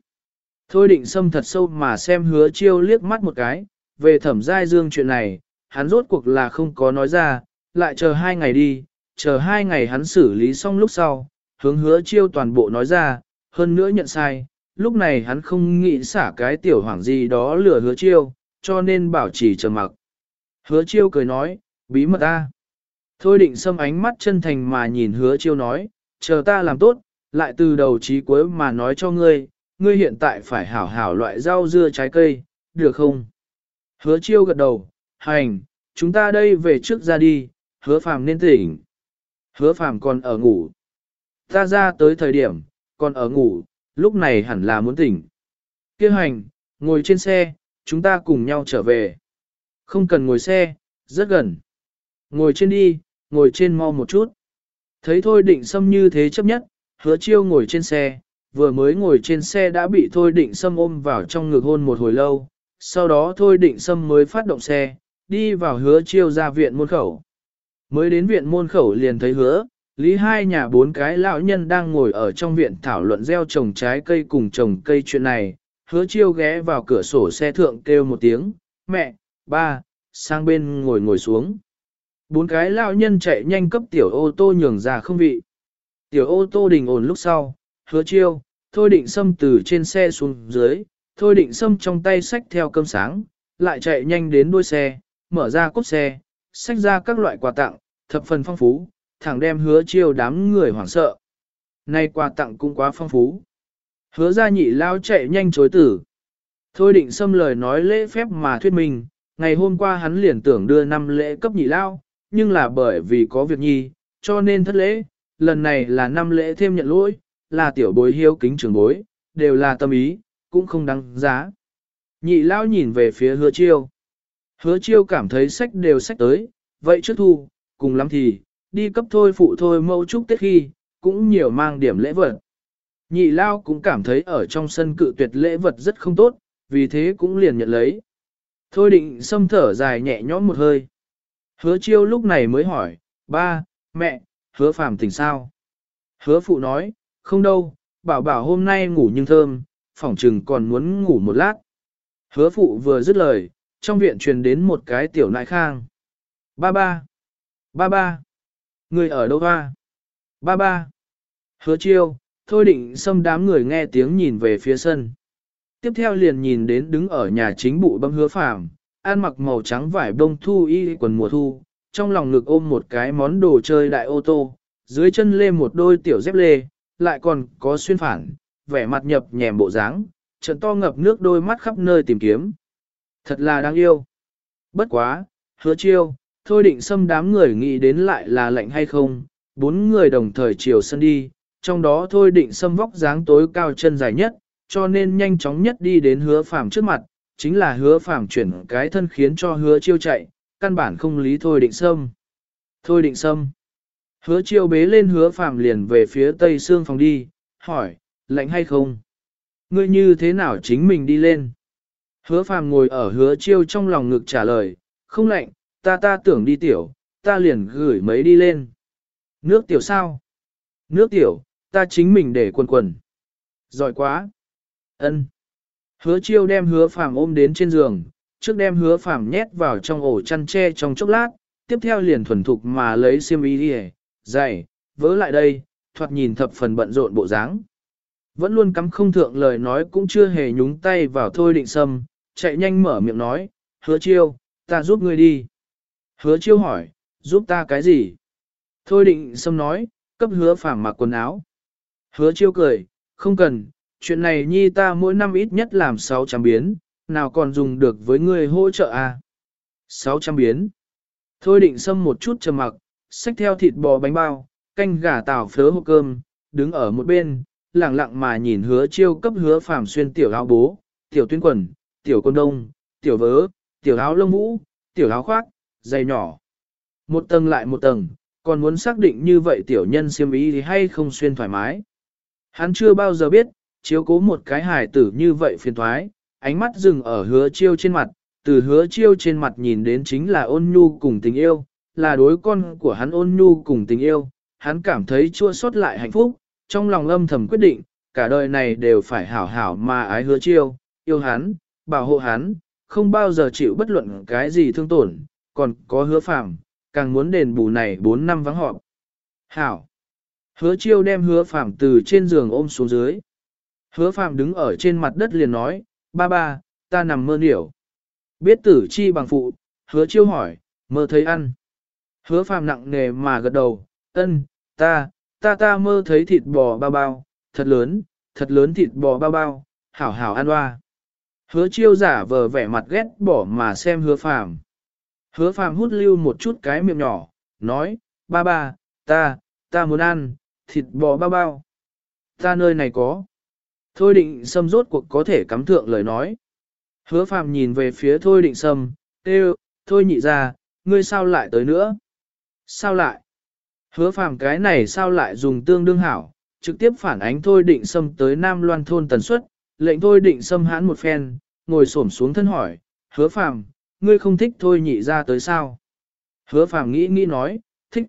Thôi định xâm thật sâu mà xem hứa chiêu liếc mắt một cái, về thẩm giai dương chuyện này, hắn rốt cuộc là không có nói ra, lại chờ hai ngày đi, chờ hai ngày hắn xử lý xong lúc sau, hướng hứa chiêu toàn bộ nói ra, hơn nữa nhận sai, lúc này hắn không nghĩ xả cái tiểu hoàng gì đó lừa hứa chiêu, cho nên bảo trì trầm mặc. Hứa chiêu cười nói, bí mật ta. Thôi định xâm ánh mắt chân thành mà nhìn hứa chiêu nói, chờ ta làm tốt, lại từ đầu chí cuối mà nói cho ngươi, ngươi hiện tại phải hảo hảo loại rau dưa trái cây, được không? Hứa chiêu gật đầu, hành, chúng ta đây về trước ra đi, hứa phàm nên tỉnh. Hứa phàm còn ở ngủ. Ta ra tới thời điểm, còn ở ngủ, lúc này hẳn là muốn tỉnh. Kêu hành, ngồi trên xe, chúng ta cùng nhau trở về. Không cần ngồi xe, rất gần. Ngồi trên đi, ngồi trên mau một chút. Thấy thôi định xâm như thế chấp nhất, hứa chiêu ngồi trên xe, vừa mới ngồi trên xe đã bị thôi định Sâm ôm vào trong ngực hôn một hồi lâu, sau đó thôi định Sâm mới phát động xe, đi vào hứa chiêu ra viện môn khẩu. Mới đến viện môn khẩu liền thấy hứa, lý hai nhà bốn cái lão nhân đang ngồi ở trong viện thảo luận gieo trồng trái cây cùng trồng cây chuyện này, hứa chiêu ghé vào cửa sổ xe thượng kêu một tiếng, mẹ, ba, sang bên ngồi ngồi xuống. Bốn cái lão nhân chạy nhanh cấp tiểu ô tô nhường ra không vị. Tiểu ô tô đình ổn lúc sau, hứa chiêu, thôi định xâm từ trên xe xuống dưới, thôi định xâm trong tay xách theo cơm sáng, lại chạy nhanh đến đuôi xe, mở ra cốt xe, xách ra các loại quà tặng, thập phần phong phú, thẳng đem hứa chiêu đám người hoảng sợ. Nay quà tặng cũng quá phong phú. Hứa ra nhị lao chạy nhanh chối tử. Thôi định xâm lời nói lễ phép mà thuyết minh, ngày hôm qua hắn liền tưởng đưa năm lễ cấp nhị lao, nhưng là bởi vì có việc nhi, cho nên thất lễ, lần này là năm lễ thêm nhận lỗi, là tiểu bối hiếu kính trưởng bối, đều là tâm ý, cũng không đáng giá. Nhị lao nhìn về phía hứa chiêu. Hứa chiêu cảm thấy sách đều sách tới, vậy trước thu, cùng lắm thì, đi cấp thôi phụ thôi mâu chúc tết khi, cũng nhiều mang điểm lễ vật. Nhị lao cũng cảm thấy ở trong sân cự tuyệt lễ vật rất không tốt, vì thế cũng liền nhận lấy. Thôi định xâm thở dài nhẹ nhõm một hơi. Hứa chiêu lúc này mới hỏi, ba, mẹ, hứa phàm tỉnh sao? Hứa phụ nói, không đâu, bảo bảo hôm nay ngủ nhưng thơm, phỏng chừng còn muốn ngủ một lát. Hứa phụ vừa dứt lời, trong viện truyền đến một cái tiểu nại khang. Ba ba, ba ba, người ở đâu ba? Ba ba, hứa chiêu, thôi định xâm đám người nghe tiếng nhìn về phía sân. Tiếp theo liền nhìn đến đứng ở nhà chính bụ bấm hứa phàm, ăn mặc màu trắng vải bông thu y quần mùa thu, trong lòng ngực ôm một cái món đồ chơi đại ô tô, dưới chân lê một đôi tiểu dép lê, lại còn có xuyên phản, vẻ mặt nhập nhèm bộ dáng, trận to ngập nước đôi mắt khắp nơi tìm kiếm. Thật là đáng yêu. Bất quá, hứa chiêu, thôi định xâm đám người nghĩ đến lại là lạnh hay không, bốn người đồng thời chiều sân đi, trong đó thôi định xâm vóc dáng tối cao chân dài nhất, cho nên nhanh chóng nhất đi đến hứa phàm trước mặt, chính là hứa phàm chuyển cái thân khiến cho hứa chiêu chạy, căn bản không lý thôi định sâm. Thôi định sâm. Hứa chiêu bế lên hứa phàm liền về phía tây xương phòng đi, hỏi, lạnh hay không? Ngươi như thế nào chính mình đi lên? Hứa phàm ngồi ở hứa chiêu trong lòng ngực trả lời, không lạnh, ta ta tưởng đi tiểu, ta liền gửi mấy đi lên. Nước tiểu sao? Nước tiểu, ta chính mình để quần quần. Giỏi quá. ân Hứa chiêu đem hứa phàm ôm đến trên giường, trước đem hứa phàm nhét vào trong ổ chăn tre trong chốc lát, tiếp theo liền thuần thục mà lấy xiêm y đi dày, vỡ lại đây, thoạt nhìn thập phần bận rộn bộ dáng. Vẫn luôn cắm không thượng lời nói cũng chưa hề nhúng tay vào thôi định sâm, chạy nhanh mở miệng nói, hứa chiêu, ta giúp ngươi đi. Hứa chiêu hỏi, giúp ta cái gì? Thôi định sâm nói, cấp hứa phàm mặc quần áo. Hứa chiêu cười, không cần, chuyện này nhi ta mỗi năm ít nhất làm 600 biến, nào còn dùng được với ngươi hỗ trợ à? 600 biến. Thôi định xâm một chút trầm mặc, xách theo thịt bò bánh bao, canh gà tảo phớ hộp cơm, đứng ở một bên, lặng lặng mà nhìn hứa chiêu cấp hứa phàm xuyên tiểu áo bố, tiểu tuyên quần, tiểu con đông, tiểu vớ, tiểu áo lông vũ, tiểu áo khoác, giày nhỏ. Một tầng lại một tầng, còn muốn xác định như vậy tiểu nhân siêm ý thì hay không xuyên thoải mái. Hắn chưa bao giờ biết, chiếu cố một cái hài tử như vậy phiền thoái, ánh mắt dừng ở hứa chiêu trên mặt, từ hứa chiêu trên mặt nhìn đến chính là ôn nhu cùng tình yêu, là đối con của hắn ôn nhu cùng tình yêu, hắn cảm thấy chua xót lại hạnh phúc, trong lòng âm thầm quyết định, cả đời này đều phải hảo hảo mà ái hứa chiêu, yêu hắn, bảo hộ hắn, không bao giờ chịu bất luận cái gì thương tổn, còn có hứa phạm, càng muốn đền bù này 4 năm vắng họp. Hảo! Hứa chiêu đem hứa phạm từ trên giường ôm xuống dưới. Hứa phạm đứng ở trên mặt đất liền nói, ba ba, ta nằm mơ điểu. Biết tử chi bằng phụ, hứa chiêu hỏi, mơ thấy ăn. Hứa phàm nặng nề mà gật đầu, ân, ta, ta ta mơ thấy thịt bò bao bao, thật lớn, thật lớn thịt bò bao bao, hảo hảo ăn hoa. Hứa chiêu giả vờ vẻ mặt ghét bỏ mà xem hứa phàm. Hứa phàm hút lưu một chút cái miệng nhỏ, nói, ba ba, ta, ta muốn ăn, thịt bò bao bao. Ta nơi này có. Thôi định sâm rốt cuộc có thể cắm thượng lời nói. Hứa phàm nhìn về phía thôi định sâm, kêu, thôi nhị ra, ngươi sao lại tới nữa? Sao lại? Hứa phàm cái này sao lại dùng tương đương hảo, trực tiếp phản ánh thôi định sâm tới Nam Loan thôn tần suất, lệnh thôi định sâm hãn một phen, ngồi xổm xuống thân hỏi, hứa phàm, ngươi không thích thôi nhị ra tới sao? Hứa phàm nghĩ nghĩ nói, thích.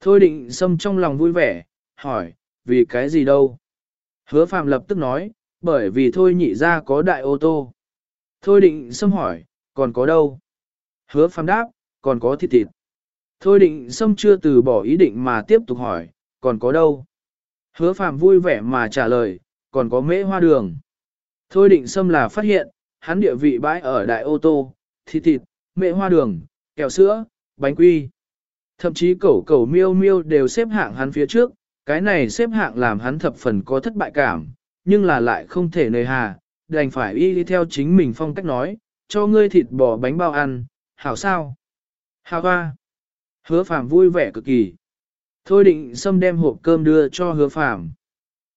Thôi định sâm trong lòng vui vẻ, hỏi, vì cái gì đâu? Hứa phàm lập tức nói, bởi vì thôi nhị ra có đại ô tô. Thôi định sâm hỏi, còn có đâu? Hứa phàm đáp, còn có thịt thịt. Thôi định sâm chưa từ bỏ ý định mà tiếp tục hỏi, còn có đâu? Hứa phàm vui vẻ mà trả lời, còn có mễ hoa đường. Thôi định sâm là phát hiện, hắn địa vị bãi ở đại ô tô, thịt thịt, mễ hoa đường, kẹo sữa, bánh quy. Thậm chí cẩu cẩu miêu miêu đều xếp hạng hắn phía trước, cái này xếp hạng làm hắn thập phần có thất bại cảm, nhưng là lại không thể nề hà, đành phải y đi theo chính mình phong cách nói, cho ngươi thịt bò bánh bao ăn, hảo sao? Hảo hoa! Hứa phàm vui vẻ cực kỳ. Thôi định xâm đem hộp cơm đưa cho hứa phàm.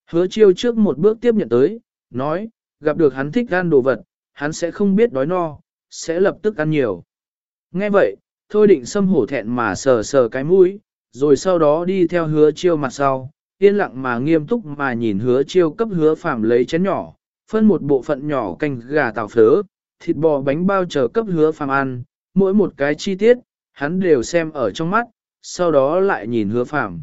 Hứa chiêu trước một bước tiếp nhận tới, nói, gặp được hắn thích ăn đồ vật, hắn sẽ không biết đói no, sẽ lập tức ăn nhiều. Nghe vậy, thôi định xâm hổ thẹn mà sờ sờ cái mũi, rồi sau đó đi theo hứa chiêu mặt sau, yên lặng mà nghiêm túc mà nhìn hứa chiêu cấp hứa phàm lấy chén nhỏ, phân một bộ phận nhỏ canh gà tàu phớ, thịt bò bánh bao chờ cấp hứa phàm ăn, mỗi một cái chi tiết, hắn đều xem ở trong mắt, sau đó lại nhìn hứa phàm.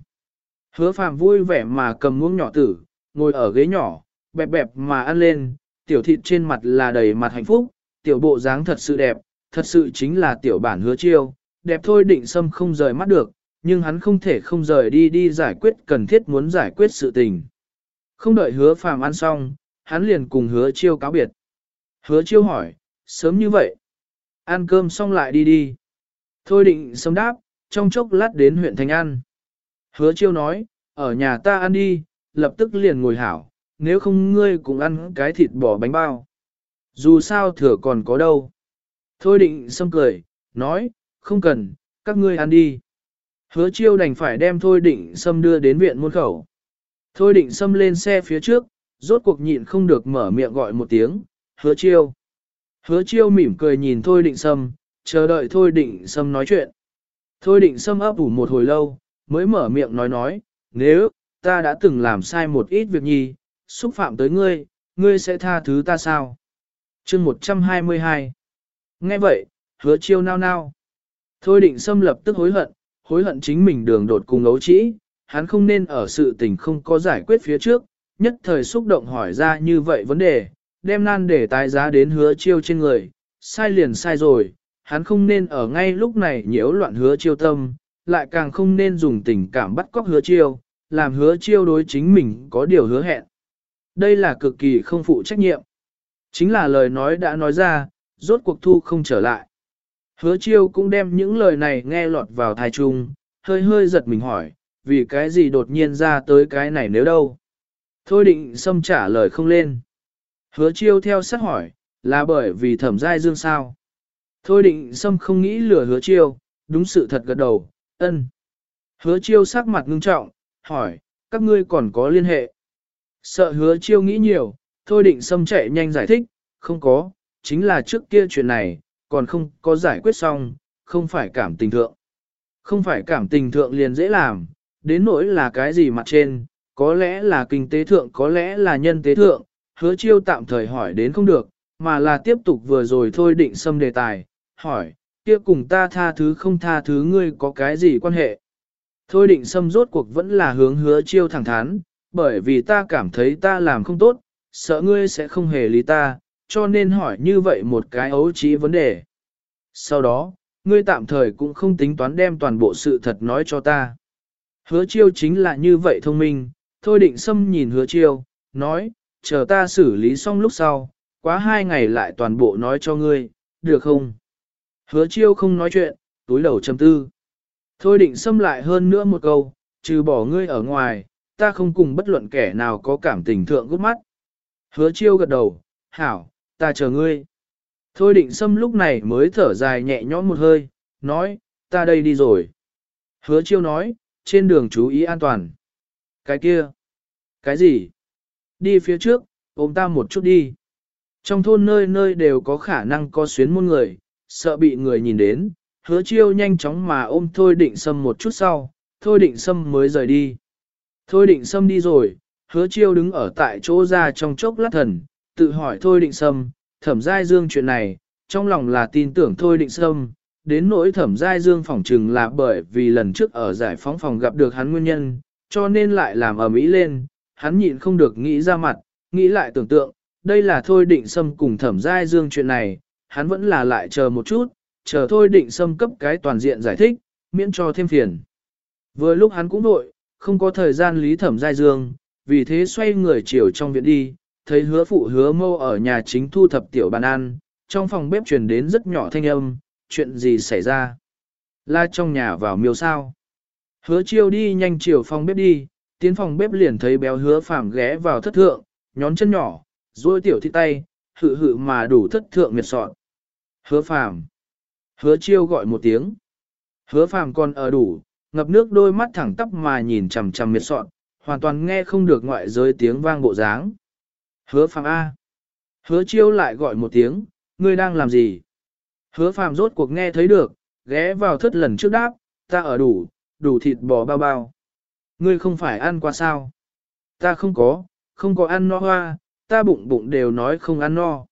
Hứa phàm vui vẻ mà cầm muỗng nhỏ tử, ngồi ở ghế nhỏ, bẹp bẹp mà ăn lên, tiểu thịt trên mặt là đầy mặt hạnh phúc, tiểu bộ dáng thật sự đẹp, thật sự chính là tiểu bản hứa chiêu, đẹp thôi định sâm không rời mắt được, nhưng hắn không thể không rời đi đi giải quyết cần thiết muốn giải quyết sự tình. Không đợi hứa phàm ăn xong, hắn liền cùng hứa chiêu cáo biệt. Hứa chiêu hỏi, sớm như vậy, ăn cơm xong lại đi đi. Thôi định sớm đáp, trong chốc lát đến huyện Thành an Hứa chiêu nói, ở nhà ta ăn đi, lập tức liền ngồi hảo, nếu không ngươi cũng ăn cái thịt bò bánh bao. Dù sao thừa còn có đâu. Thôi định sâm cười, nói, không cần, các ngươi ăn đi. Hứa chiêu đành phải đem Thôi định sâm đưa đến viện môn khẩu. Thôi định sâm lên xe phía trước, rốt cuộc nhịn không được mở miệng gọi một tiếng, hứa chiêu. Hứa chiêu mỉm cười nhìn Thôi định sâm, chờ đợi Thôi định sâm nói chuyện. Thôi định sâm ấp ủ một hồi lâu, mới mở miệng nói nói, nếu, ta đã từng làm sai một ít việc nhi, xúc phạm tới ngươi, ngươi sẽ tha thứ ta sao? chương 122 Nghe vậy, hứa chiêu nao nao. Thôi định xâm lập tức hối hận, hối hận chính mình đường đột cùng ấu trĩ, hắn không nên ở sự tình không có giải quyết phía trước, nhất thời xúc động hỏi ra như vậy vấn đề, đem nan để tái giá đến hứa chiêu trên người, sai liền sai rồi, hắn không nên ở ngay lúc này nhiễu loạn hứa chiêu tâm, lại càng không nên dùng tình cảm bắt cóc hứa chiêu, làm hứa chiêu đối chính mình có điều hứa hẹn. Đây là cực kỳ không phụ trách nhiệm. Chính là lời nói đã nói ra, rốt cuộc thu không trở lại. Hứa chiêu cũng đem những lời này nghe lọt vào thai trung, hơi hơi giật mình hỏi, vì cái gì đột nhiên ra tới cái này nếu đâu. Thôi định xâm trả lời không lên. Hứa chiêu theo sát hỏi, là bởi vì thẩm giai dương sao. Thôi định xâm không nghĩ lừa hứa chiêu, đúng sự thật gật đầu, ân. Hứa chiêu sắc mặt ngưng trọng, hỏi, các ngươi còn có liên hệ. Sợ hứa chiêu nghĩ nhiều, thôi định xâm chạy nhanh giải thích, không có, chính là trước kia chuyện này, còn không có giải quyết xong, không phải cảm tình thượng. Không phải cảm tình thượng liền dễ làm, đến nỗi là cái gì mặt trên, có lẽ là kinh tế thượng, có lẽ là nhân tế thượng, hứa chiêu tạm thời hỏi đến không được, mà là tiếp tục vừa rồi thôi định xâm đề tài, hỏi, kia cùng ta tha thứ không tha thứ ngươi có cái gì quan hệ. Thôi định xâm rốt cuộc vẫn là hướng hứa chiêu thẳng thắn, bởi vì ta cảm thấy ta làm không tốt, sợ ngươi sẽ không hề lý ta, cho nên hỏi như vậy một cái ấu trí vấn đề. Sau đó, ngươi tạm thời cũng không tính toán đem toàn bộ sự thật nói cho ta. Hứa chiêu chính là như vậy thông minh, thôi định xâm nhìn hứa chiêu, nói, chờ ta xử lý xong lúc sau, quá hai ngày lại toàn bộ nói cho ngươi, được không? Hứa chiêu không nói chuyện, túi đầu chầm tư. Thôi định xâm lại hơn nữa một câu, trừ bỏ ngươi ở ngoài, ta không cùng bất luận kẻ nào có cảm tình thượng gút mắt. Hứa chiêu gật đầu, hảo, ta chờ ngươi. Thôi định xâm lúc này mới thở dài nhẹ nhõm một hơi, nói, ta đây đi rồi. Hứa chiêu nói, trên đường chú ý an toàn. Cái kia. Cái gì? Đi phía trước, ôm ta một chút đi. Trong thôn nơi nơi đều có khả năng có xuyến môn người, sợ bị người nhìn đến, hứa chiêu nhanh chóng mà ôm Thôi định xâm một chút sau, Thôi định xâm mới rời đi. Thôi định xâm đi rồi, hứa chiêu đứng ở tại chỗ ra trong chốc lát thần, tự hỏi Thôi định sâm thẩm giai dương chuyện này, trong lòng là tin tưởng Thôi định sâm đến nỗi thẩm giai dương phỏng trừng là bởi vì lần trước ở giải phóng phòng gặp được hắn nguyên nhân, cho nên lại làm ở mỹ lên, hắn nhịn không được nghĩ ra mặt, nghĩ lại tưởng tượng, đây là Thôi định sâm cùng thẩm giai dương chuyện này, hắn vẫn là lại chờ một chút, chờ Thôi định sâm cấp cái toàn diện giải thích, miễn cho thêm phiền. Vừa lúc hắn cũng nội, không có thời gian lý thẩm giai dương, vì thế xoay người chiều trong viện đi, thấy hứa phụ hứa mâu ở nhà chính thu thập tiểu bàn ăn, trong phòng bếp truyền đến rất nhỏ thanh âm, chuyện gì xảy ra? La trong nhà vào miêu sao? Hứa chiêu đi nhanh chiều phòng bếp đi, tiến phòng bếp liền thấy béo hứa phạm ghé vào thất thượng, nhón chân nhỏ, duỗi tiểu thịt tay, hự hự mà đủ thất thượng miệt sọt Hứa phàm. Hứa chiêu gọi một tiếng. Hứa phàm còn ở đủ, ngập nước đôi mắt thẳng tắp mà nhìn chằm chằm miệt sọt hoàn toàn nghe không được ngoại giới tiếng vang bộ dáng. Hứa phàm A. Hứa chiêu lại gọi một tiếng, ngươi đang làm gì? Hứa phàm rốt cuộc nghe thấy được, ghé vào thất lần trước đáp, ta ở đủ, đủ thịt bò bao bao. Ngươi không phải ăn qua sao? Ta không có, không có ăn no hoa, ta bụng bụng đều nói không ăn no.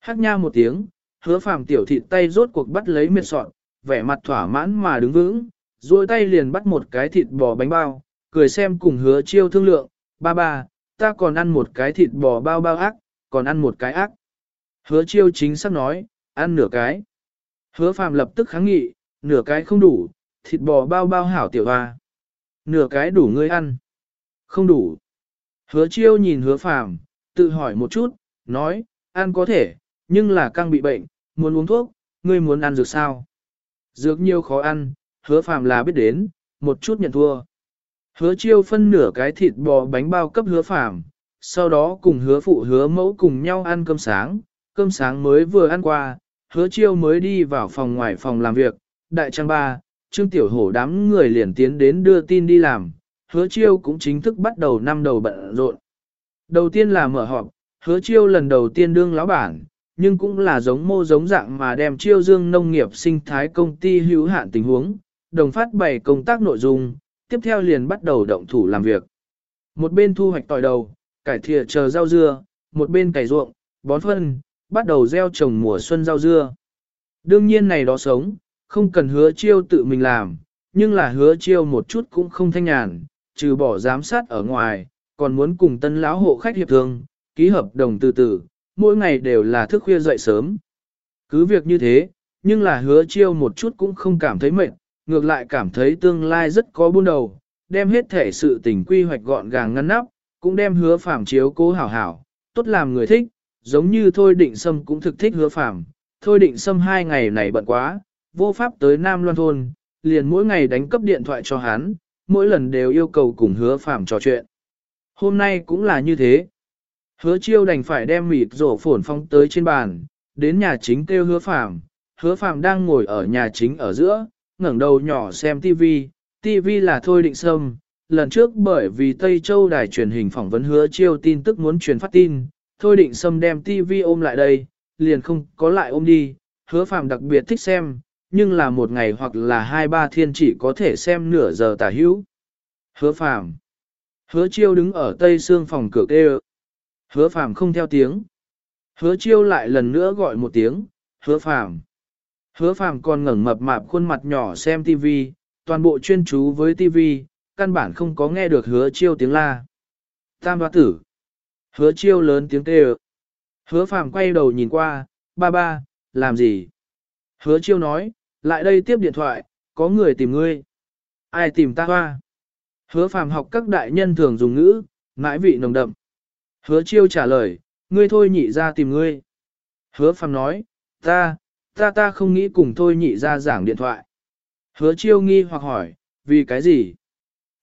Hắc nha một tiếng, hứa phàm tiểu thịt tay rốt cuộc bắt lấy miệt sọn, vẻ mặt thỏa mãn mà đứng vững, duỗi tay liền bắt một cái thịt bò bánh bao, cười xem cùng hứa chiêu thương lượng, ba ba, ta còn ăn một cái thịt bò bao bao ác, còn ăn một cái ác. Hứa chiêu chính xác nói, ăn nửa cái. Hứa phàm lập tức kháng nghị, nửa cái không đủ, thịt bò bao bao hảo tiểu hoa. Nửa cái đủ ngươi ăn. Không đủ. Hứa chiêu nhìn hứa phàm, tự hỏi một chút, nói, ăn có thể, nhưng là căng bị bệnh, muốn uống thuốc, ngươi muốn ăn dược sao? Dược nhiều khó ăn, hứa phàm là biết đến, một chút nhận thua. Hứa chiêu phân nửa cái thịt bò bánh bao cấp hứa phàm, sau đó cùng hứa phụ hứa mẫu cùng nhau ăn cơm sáng, cơm sáng mới vừa ăn qua, hứa chiêu mới đi vào phòng ngoài phòng làm việc, đại trang ba, trương tiểu hổ đám người liền tiến đến đưa tin đi làm, hứa chiêu cũng chính thức bắt đầu năm đầu bận rộn. Đầu tiên là mở họp, hứa chiêu lần đầu tiên đương lão bản, nhưng cũng là giống mô giống dạng mà đem chiêu dương nông nghiệp sinh thái công ty hữu hạn tình huống, đồng phát bày công tác nội dung, tiếp theo liền bắt đầu động thủ làm việc. Một bên thu hoạch tỏi đầu, cải thìa chờ rau dưa, một bên cày ruộng, bón phân, bắt đầu gieo trồng mùa xuân rau dưa. Đương nhiên này đó sống, không cần hứa chiêu tự mình làm, nhưng là hứa chiêu một chút cũng không thanh nhàn, trừ bỏ giám sát ở ngoài, còn muốn cùng tân lão hộ khách hiệp thương, ký hợp đồng từ từ, mỗi ngày đều là thức khuya dậy sớm. Cứ việc như thế, nhưng là hứa chiêu một chút cũng không cảm thấy mệt, ngược lại cảm thấy tương lai rất có buôn đầu, đem hết thể sự tình quy hoạch gọn gàng ngăn nắp, cũng đem hứa phạm chiếu cố hảo hảo, tốt làm người thích, giống như thôi định sâm cũng thực thích hứa phạm, thôi định sâm hai ngày này bận quá, vô pháp tới Nam Loan Thôn, liền mỗi ngày đánh cấp điện thoại cho hắn, mỗi lần đều yêu cầu cùng hứa phạm trò chuyện. Hôm nay cũng là như thế. Hứa chiêu đành phải đem mịt rổ phổn phong tới trên bàn, đến nhà chính kêu hứa phạm, hứa phạm đang ngồi ở nhà chính ở giữa, ngẩng đầu nhỏ xem TV, TV là thôi định sâm. Lần trước bởi vì Tây Châu đài truyền hình phỏng vấn hứa chiêu tin tức muốn truyền phát tin, thôi định sâm đem TV ôm lại đây, liền không có lại ôm đi, hứa phạm đặc biệt thích xem, nhưng là một ngày hoặc là hai ba thiên chỉ có thể xem nửa giờ tả hữu. Hứa phạm Hứa chiêu đứng ở tây xương phòng cửa kêu. Hứa phạm không theo tiếng. Hứa chiêu lại lần nữa gọi một tiếng, hứa phạm Hứa phàm còn ngẩng mập mạp khuôn mặt nhỏ xem TV, toàn bộ chuyên chú với TV, căn bản không có nghe được hứa chiêu tiếng la. Tam hoa tử. Hứa chiêu lớn tiếng kêu. Hứa phàm quay đầu nhìn qua, ba ba, làm gì? Hứa chiêu nói, lại đây tiếp điện thoại, có người tìm ngươi. Ai tìm ta hoa? Hứa phàm học các đại nhân thường dùng ngữ, mãi vị nồng đậm. Hứa chiêu trả lời, ngươi thôi nhị ra tìm ngươi. Hứa phàm nói, ta, Ta ta không nghĩ cùng thôi nhị ra giảng điện thoại. Hứa chiêu nghi hoặc hỏi, vì cái gì?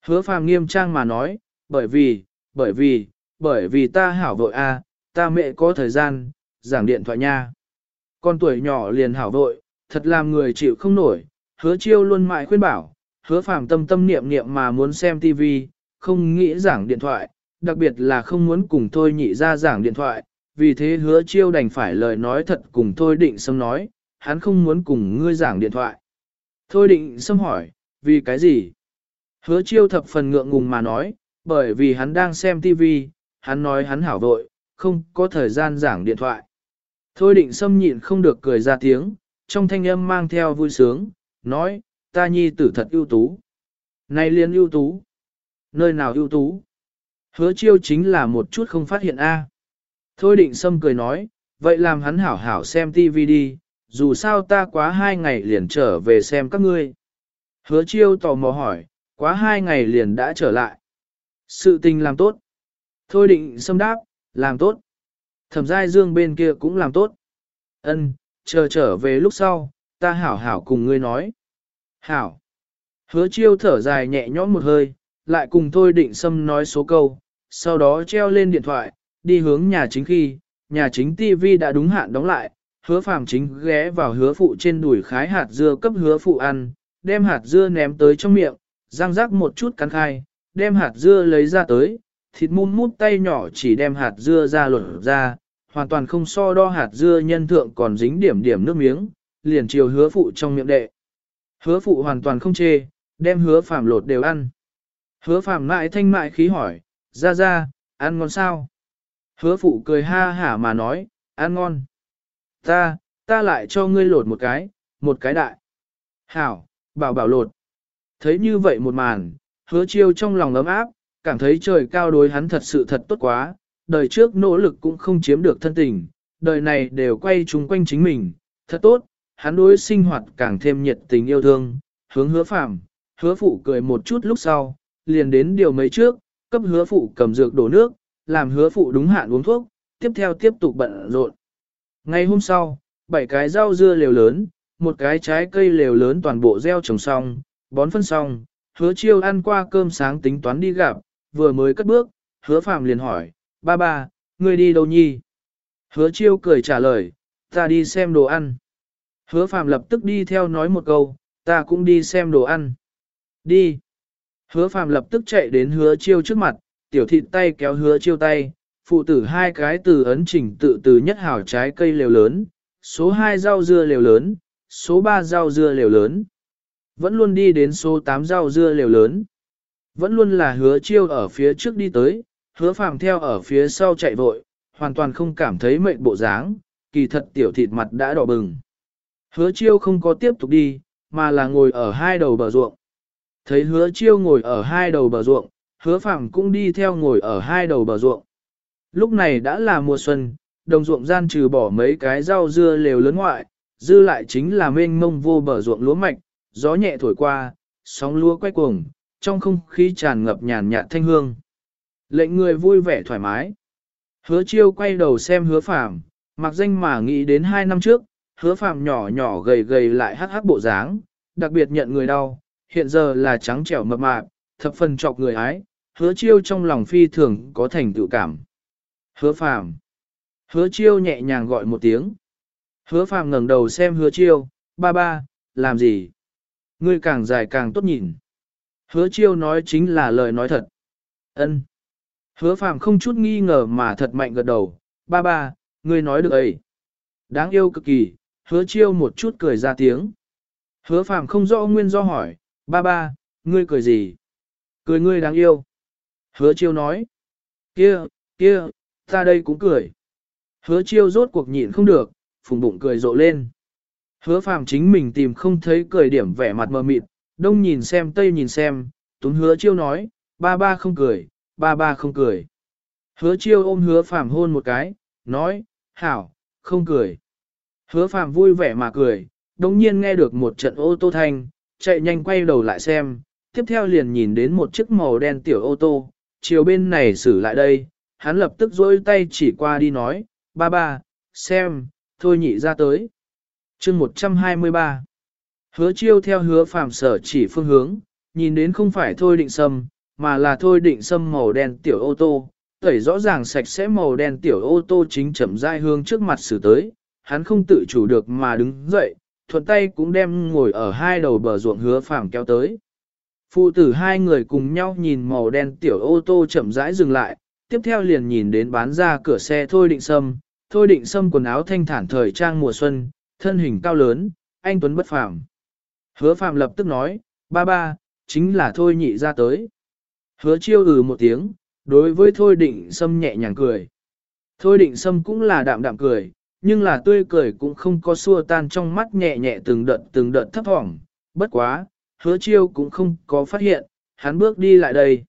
Hứa phàm nghiêm trang mà nói, bởi vì, bởi vì, bởi vì ta hảo vội a, ta mẹ có thời gian, giảng điện thoại nha. Con tuổi nhỏ liền hảo vội, thật làm người chịu không nổi, hứa chiêu luôn mãi khuyên bảo, hứa phàm tâm tâm niệm niệm mà muốn xem TV, không nghĩ giảng điện thoại, đặc biệt là không muốn cùng thôi nhị ra giảng điện thoại, vì thế hứa chiêu đành phải lời nói thật cùng thôi định xâm nói, hắn không muốn cùng ngươi giảng điện thoại. Thôi định xâm hỏi, vì cái gì? Hứa chiêu thập phần ngượng ngùng mà nói, bởi vì hắn đang xem TV, hắn nói hắn hảo vội, không có thời gian giảng điện thoại. Thôi định xâm nhịn không được cười ra tiếng, trong thanh âm mang theo vui sướng, nói, ta nhi tử thật ưu tú. Này liên ưu tú. Nơi nào ưu tú? Hứa chiêu chính là một chút không phát hiện a. Thôi định xâm cười nói, vậy làm hắn hảo hảo xem TV đi, dù sao ta quá hai ngày liền trở về xem các ngươi. Hứa chiêu tò mò hỏi, quá hai ngày liền đã trở lại. Sự tình làm tốt. Thôi định xâm đáp, làm tốt. Thẩm giai dương bên kia cũng làm tốt. Ân, chờ trở về lúc sau, ta hảo hảo cùng ngươi nói. Hảo. Hứa chiêu thở dài nhẹ nhõm một hơi, lại cùng thôi định xâm nói số câu, sau đó treo lên điện thoại, đi hướng nhà chính khi, nhà chính TV đã đúng hạn đóng lại, hứa phàm chính ghé vào hứa phụ trên đùi khái hạt dưa cấp hứa phụ ăn, đem hạt dưa ném tới trong miệng, răng rắc một chút cắn khai, đem hạt dưa lấy ra tới, thịt mút mút tay nhỏ chỉ đem hạt dưa ra lột ra, hoàn toàn không so đo hạt dưa nhân thượng còn dính điểm điểm nước miếng, liền chiều hứa phụ trong miệng đệ. Hứa phụ hoàn toàn không chê, đem hứa phàm lột đều ăn. Hứa phàm mãi thanh mại khí hỏi, ra ra, ăn ngon sao? Hứa phụ cười ha hả mà nói, ăn ngon. Ta, ta lại cho ngươi lột một cái, một cái đại. Hảo, bảo bảo lột. Thấy như vậy một màn, hứa chiêu trong lòng ấm áp, cảm thấy trời cao đối hắn thật sự thật tốt quá, đời trước nỗ lực cũng không chiếm được thân tình, đời này đều quay chung quanh chính mình, thật tốt, hắn đối sinh hoạt càng thêm nhiệt tình yêu thương, hướng hứa phạm, hứa phụ cười một chút lúc sau, liền đến điều mấy trước, cấp hứa phụ cầm dược đổ nước, làm hứa phụ đúng hạn uống thuốc, tiếp theo tiếp tục bận rộn. Ngày hôm sau, bảy cái rau dưa lều lớn, một cái trái cây lều lớn toàn bộ gieo trồng xong, bón phân xong, hứa chiêu ăn qua cơm sáng tính toán đi gặp, vừa mới cất bước, hứa phạm liền hỏi, ba ba, ngươi đi đâu nhi? Hứa chiêu cười trả lời, ta đi xem đồ ăn. Hứa phạm lập tức đi theo nói một câu, ta cũng đi xem đồ ăn. Đi. Hứa phạm lập tức chạy đến hứa chiêu trước mặt, tiểu thịt tay kéo hứa chiêu tay, phụ tử hai cái từ ấn chỉnh tự từ nhất hảo trái cây lều lớn, số 2 rau dưa lều lớn, số 3 rau dưa lều lớn. Vẫn luôn đi đến số 8 rau dưa lều lớn. Vẫn luôn là hứa chiêu ở phía trước đi tới, hứa phàm theo ở phía sau chạy vội, hoàn toàn không cảm thấy mệnh bộ dáng, kỳ thật tiểu thịt mặt đã đỏ bừng. Hứa chiêu không có tiếp tục đi, mà là ngồi ở hai đầu bờ ruộng. Thấy hứa chiêu ngồi ở hai đầu bờ ruộng, hứa phàm cũng đi theo ngồi ở hai đầu bờ ruộng. Lúc này đã là mùa xuân, đồng ruộng gian trừ bỏ mấy cái rau dưa lều lớn ngoại, dư lại chính là mênh mông vô bờ ruộng lúa mạch, gió nhẹ thổi qua, sóng lúa quay cuồng, trong không khí tràn ngập nhàn nhạt thanh hương. Lệnh người vui vẻ thoải mái. Hứa chiêu quay đầu xem hứa phàm, mặc danh mà nghĩ đến hai năm trước, hứa phàm nhỏ nhỏ gầy gầy lại hắc hắc bộ dáng, đặc biệt nhận người đau, hiện giờ là trắng trẻo mập mạp, thập phần chọc người ái, hứa chiêu trong lòng phi thường có thành tựu cảm. Hứa phàm. Hứa chiêu nhẹ nhàng gọi một tiếng. Hứa phàm ngẩng đầu xem hứa chiêu, ba ba, làm gì? Ngươi càng dài càng tốt nhìn. Hứa chiêu nói chính là lời nói thật. Ân. Hứa phàm không chút nghi ngờ mà thật mạnh gật đầu, ba ba, ngươi nói được ấy. Đáng yêu cực kỳ, hứa chiêu một chút cười ra tiếng. Hứa phàm không rõ nguyên do hỏi, ba ba, ngươi cười gì? Cười ngươi đáng yêu. Hứa chiêu nói, kia, kia, ta đây cũng cười. Hứa chiêu rốt cuộc nhịn không được, phùng bụng cười rộ lên. Hứa phàm chính mình tìm không thấy cười điểm vẻ mặt mờ mịt, đông nhìn xem tây nhìn xem, túng hứa chiêu nói, ba ba không cười, ba ba không cười. Hứa chiêu ôm hứa phàm hôn một cái, nói, hảo, không cười. Hứa phàm vui vẻ mà cười, đồng nhiên nghe được một trận ô tô thanh, chạy nhanh quay đầu lại xem, tiếp theo liền nhìn đến một chiếc màu đen tiểu ô tô, chiều bên này xử lại đây, hắn lập tức dối tay chỉ qua đi nói, ba ba, xem, thôi nhị ra tới. chương 123 Hứa chiêu theo hứa phàm sở chỉ phương hướng, nhìn đến không phải thôi định sâm, mà là thôi định sâm màu đen tiểu ô tô, tẩy rõ ràng sạch sẽ màu đen tiểu ô tô chính chậm rãi hương trước mặt xử tới, hắn không tự chủ được mà đứng dậy, thuận tay cũng đem ngồi ở hai đầu bờ ruộng hứa phàm kéo tới. Phụ tử hai người cùng nhau nhìn màu đen tiểu ô tô chậm rãi dừng lại, tiếp theo liền nhìn đến bán ra cửa xe Thôi Định Sâm, Thôi Định Sâm quần áo thanh thản thời trang mùa xuân, thân hình cao lớn, anh Tuấn bất phàm. Hứa Phạm lập tức nói, ba ba, chính là Thôi nhị ra tới. Hứa chiêu ừ một tiếng, đối với Thôi Định Sâm nhẹ nhàng cười. Thôi Định Sâm cũng là đạm đạm cười, nhưng là tươi cười cũng không có xua tan trong mắt nhẹ nhẹ từng đợt từng đợt thấp thỏm. Bất quá, hứa chiêu cũng không có phát hiện, hắn bước đi lại đây.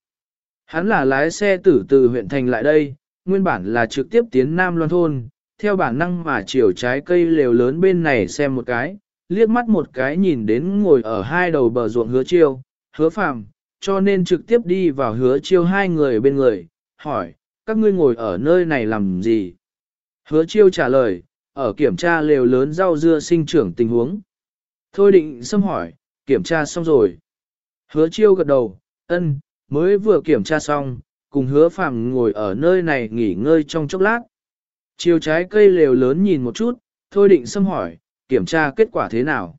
Hắn là lái xe tử từ huyện thành lại đây, nguyên bản là trực tiếp tiến Nam Loan Thôn, theo bản năng mà chiều trái cây lều lớn bên này xem một cái, liếc mắt một cái nhìn đến ngồi ở hai đầu bờ ruộng hứa chiêu, hứa phạm, cho nên trực tiếp đi vào hứa chiêu hai người bên người, hỏi, các ngươi ngồi ở nơi này làm gì? Hứa chiêu trả lời, ở kiểm tra lều lớn rau dưa sinh trưởng tình huống. Thôi định xâm hỏi, kiểm tra xong rồi. Hứa chiêu gật đầu, ân, mới vừa kiểm tra xong, cùng hứa phàm ngồi ở nơi này nghỉ ngơi trong chốc lát. Chiều trái cây lều lớn nhìn một chút, thôi định xâm hỏi, kiểm tra kết quả thế nào.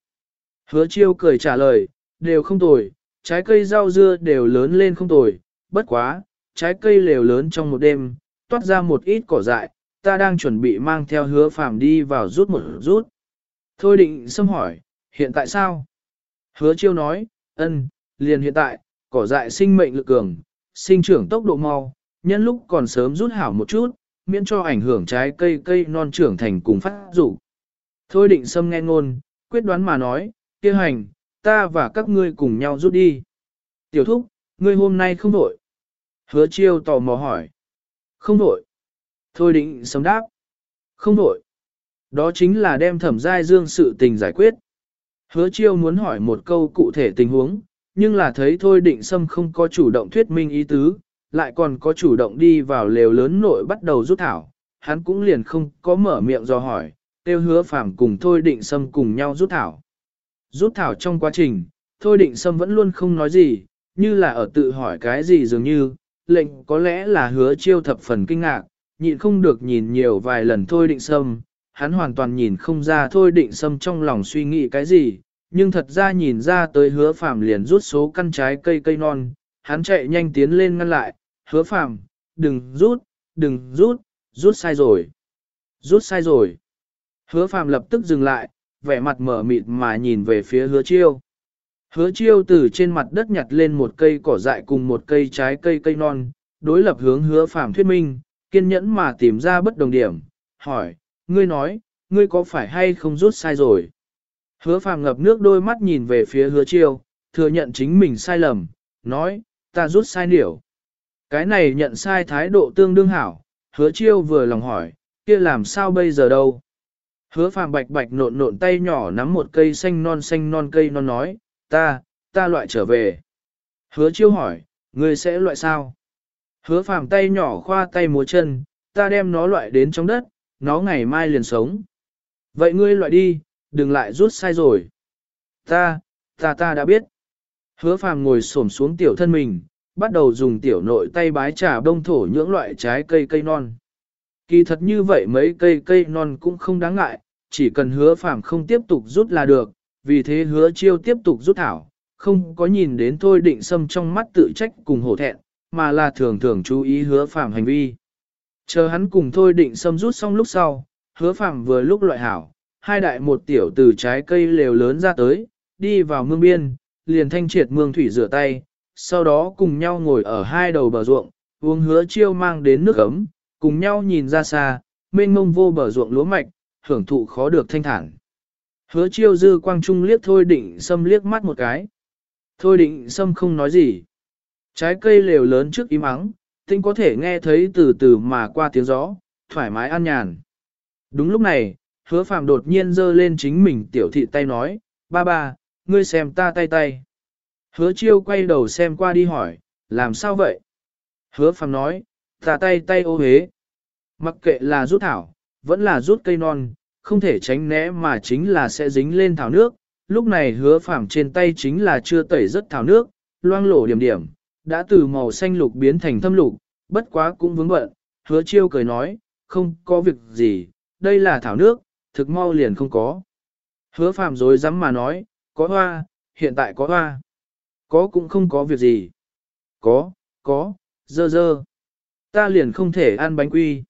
Hứa chiêu cười trả lời, đều không tồi, trái cây rau dưa đều lớn lên không tồi, bất quá, trái cây lều lớn trong một đêm, toát ra một ít cỏ dại, ta đang chuẩn bị mang theo hứa phàm đi vào rút một rút. Thôi định xâm hỏi, hiện tại sao? Hứa chiêu nói, ân, liền hiện tại, cỏ dại sinh mệnh lực cường, sinh trưởng tốc độ mau, nhân lúc còn sớm rút hảo một chút, miễn cho ảnh hưởng trái cây cây non trưởng thành cùng phát rủ. Thôi định sâm nghe ngôn, quyết đoán mà nói, kia hành, ta và các ngươi cùng nhau rút đi. Tiểu thúc, ngươi hôm nay không vội. Hứa chiêu tò mò hỏi. Không vội. Thôi định sớm đáp. Không vội. Đó chính là đem thẩm giai dương sự tình giải quyết. Hứa chiêu muốn hỏi một câu cụ thể tình huống, nhưng là thấy thôi định sâm không có chủ động thuyết minh ý tứ, lại còn có chủ động đi vào lều lớn nội bắt đầu rút thảo, hắn cũng liền không có mở miệng do hỏi, tiêu hứa phàm cùng thôi định sâm cùng nhau rút thảo. Rút thảo trong quá trình, thôi định sâm vẫn luôn không nói gì, như là ở tự hỏi cái gì dường như, lệnh có lẽ là hứa chiêu thập phần kinh ngạc, nhịn không được nhìn nhiều vài lần thôi định sâm, hắn hoàn toàn nhìn không ra thôi định sâm trong lòng suy nghĩ cái gì, nhưng thật ra nhìn ra tới hứa phàm liền rút số căn trái cây cây non, hắn chạy nhanh tiến lên ngăn lại, hứa phàm, đừng rút, đừng rút, rút sai rồi, rút sai rồi. Hứa phàm lập tức dừng lại, vẻ mặt mở mịt mà nhìn về phía hứa chiêu. Hứa chiêu từ trên mặt đất nhặt lên một cây cỏ dại cùng một cây trái cây cây non, đối lập hướng hứa phàm thuyết minh, kiên nhẫn mà tìm ra bất đồng điểm, hỏi, ngươi nói, ngươi có phải hay không rút sai rồi? Hứa phàm ngập nước đôi mắt nhìn về phía hứa chiêu, thừa nhận chính mình sai lầm, nói, ta rút sai điểu. Cái này nhận sai thái độ tương đương hảo, hứa chiêu vừa lòng hỏi, kia làm sao bây giờ đâu? Hứa phàm bạch bạch nộn nộn tay nhỏ nắm một cây xanh non xanh non cây non nói, ta, ta loại trở về. Hứa chiêu hỏi, ngươi sẽ loại sao? Hứa phàm tay nhỏ khoa tay múa chân, ta đem nó loại đến trong đất, nó ngày mai liền sống. Vậy ngươi loại đi, đừng lại rút sai rồi. Ta, ta ta đã biết. Hứa phàm ngồi xổm xuống tiểu thân mình, bắt đầu dùng tiểu nội tay bái trà đông thổ nhưỡng loại trái cây cây non. Kỳ thật như vậy mấy cây cây non cũng không đáng ngại, chỉ cần hứa phàm không tiếp tục rút là được, vì thế hứa chiêu tiếp tục rút thảo, không có nhìn đến thôi định Sâm trong mắt tự trách cùng hổ thẹn, mà là thường thường chú ý hứa phàm hành vi. Chờ hắn cùng thôi định Sâm rút xong lúc sau, hứa phàm vừa lúc loại hảo, hai đại một tiểu từ trái cây lều lớn ra tới, đi vào mương biên, liền thanh triệt mương thủy rửa tay, sau đó cùng nhau ngồi ở hai đầu bờ ruộng, uống hứa chiêu mang đến nước ấm, cùng nhau nhìn ra xa, mênh mông vô bờ ruộng lúa mạch, hưởng thụ khó được thanh thản. Hứa chiêu dư quang trung liếc thôi định xâm liếc mắt một cái. Thôi định xâm không nói gì. Trái cây lều lớn trước im ắng, tinh có thể nghe thấy từ từ mà qua tiếng gió, thoải mái an nhàn. Đúng lúc này, hứa phàm đột nhiên giơ lên chính mình tiểu thị tay nói, ba ba, ngươi xem ta tay tay. Hứa chiêu quay đầu xem qua đi hỏi, làm sao vậy? Hứa phàm nói, ta tay tay ô hế. Mặc kệ là rút thảo, vẫn là rút cây non, không thể tránh né mà chính là sẽ dính lên thảo nước. Lúc này hứa phàm trên tay chính là chưa tẩy rất thảo nước, loang lổ điểm điểm, đã từ màu xanh lục biến thành thâm lục, bất quá cũng vướng bận. Hứa chiêu cười nói, không có việc gì, đây là thảo nước, thực mau liền không có. Hứa phàm dối rắm mà nói, có hoa, hiện tại có hoa. Có cũng không có việc gì. Có, có, dơ dơ. Ta liền không thể ăn bánh quy.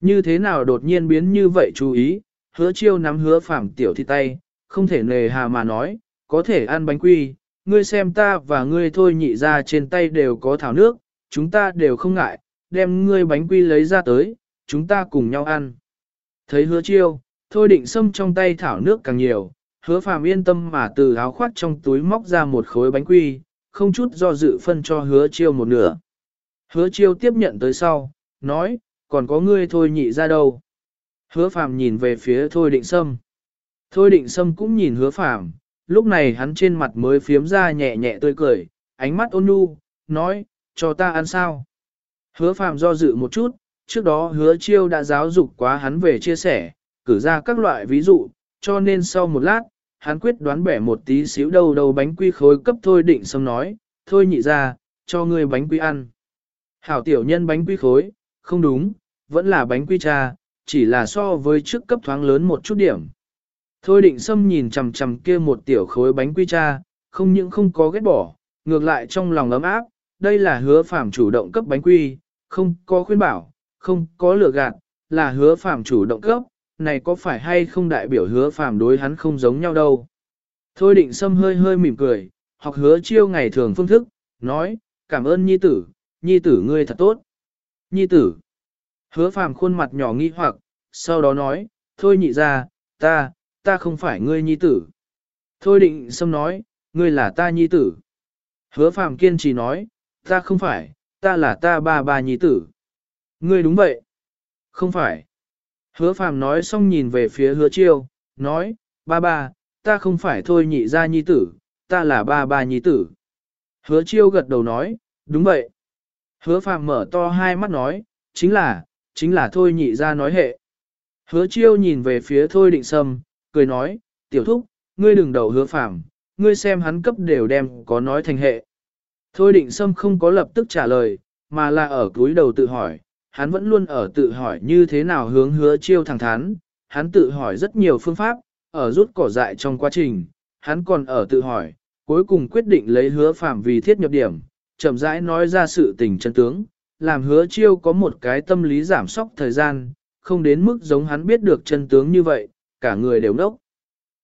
Như thế nào đột nhiên biến như vậy chú ý, hứa chiêu nắm hứa phàm tiểu thi tay, không thể nề hà mà nói, có thể ăn bánh quy, ngươi xem ta và ngươi thôi nhị ra trên tay đều có thảo nước, chúng ta đều không ngại, đem ngươi bánh quy lấy ra tới, chúng ta cùng nhau ăn. Thấy hứa chiêu, thôi định Sâm trong tay thảo nước càng nhiều, hứa phàm yên tâm mà từ áo khoác trong túi móc ra một khối bánh quy, không chút do dự phân cho hứa chiêu một nửa. Hứa chiêu tiếp nhận tới sau, nói, còn có ngươi thôi nhị ra đâu. Hứa phàm nhìn về phía thôi định sâm. Thôi định sâm cũng nhìn hứa phàm, lúc này hắn trên mặt mới phiếm ra nhẹ nhẹ tươi cười, ánh mắt ôn nhu, nói, cho ta ăn sao. Hứa phàm do dự một chút, trước đó hứa chiêu đã giáo dục quá hắn về chia sẻ, cử ra các loại ví dụ, cho nên sau một lát, hắn quyết đoán bẻ một tí xíu đầu đầu bánh quy khối cấp thôi định sâm nói, thôi nhị ra, cho ngươi bánh quy ăn. Hảo tiểu nhân bánh quy khối, không đúng, vẫn là bánh quy cha, chỉ là so với trước cấp thoáng lớn một chút điểm. Thôi định sâm nhìn chằm chằm kia một tiểu khối bánh quy cha, không những không có ghét bỏ, ngược lại trong lòng ấm áp, đây là hứa phạm chủ động cấp bánh quy, không có khuyên bảo, không có lừa gạt, là hứa phạm chủ động cấp, này có phải hay không đại biểu hứa phàm đối hắn không giống nhau đâu. Thôi định sâm hơi hơi mỉm cười, học hứa chiêu ngày thường phương thức, nói, cảm ơn nhi tử, nhi tử ngươi thật tốt. Nhi tử. Hứa phàm khuôn mặt nhỏ nghi hoặc, sau đó nói, thôi nhị ra, ta, ta không phải ngươi nhi tử. Thôi định sâm nói, ngươi là ta nhi tử. Hứa phàm kiên trì nói, ta không phải, ta là ta ba ba nhi tử. Ngươi đúng vậy. Không phải. Hứa phàm nói xong nhìn về phía hứa chiêu, nói, ba ba, ta không phải thôi nhị ra nhi tử, ta là ba ba nhi tử. Hứa chiêu gật đầu nói, đúng vậy. Hứa phàm mở to hai mắt nói, chính là, chính là thôi nhị ra nói hệ. Hứa chiêu nhìn về phía thôi định sâm, cười nói, tiểu thúc, ngươi đừng đầu hứa phàm, ngươi xem hắn cấp đều đem có nói thành hệ. Thôi định sâm không có lập tức trả lời, mà là ở cúi đầu tự hỏi, hắn vẫn luôn ở tự hỏi như thế nào hướng hứa chiêu thẳng thắn, hắn tự hỏi rất nhiều phương pháp, ở rút cỏ dại trong quá trình, hắn còn ở tự hỏi, cuối cùng quyết định lấy hứa phạm vì thiết nhập điểm, chậm rãi nói ra sự tình chân tướng, làm hứa chiêu có một cái tâm lý giảm sóc thời gian, không đến mức giống hắn biết được chân tướng như vậy, cả người đều nốc.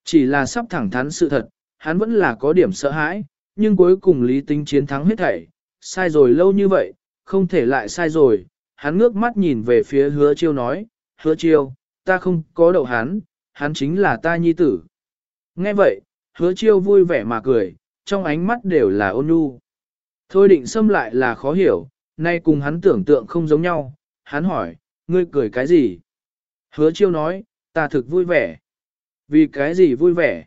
Chỉ là sắp thẳng thắn sự thật, hắn vẫn là có điểm sợ hãi, nhưng cuối cùng lý tính chiến thắng hết thảy, sai rồi lâu như vậy, không thể lại sai rồi, hắn ngước mắt nhìn về phía hứa chiêu nói, hứa chiêu, ta không có đậu hắn, hắn chính là ta nhi tử. Nghe vậy, hứa chiêu vui vẻ mà cười, trong ánh mắt đều là ôn nhu. Thôi định xâm lại là khó hiểu, nay cùng hắn tưởng tượng không giống nhau, hắn hỏi, ngươi cười cái gì? Hứa chiêu nói, ta thực vui vẻ. Vì cái gì vui vẻ?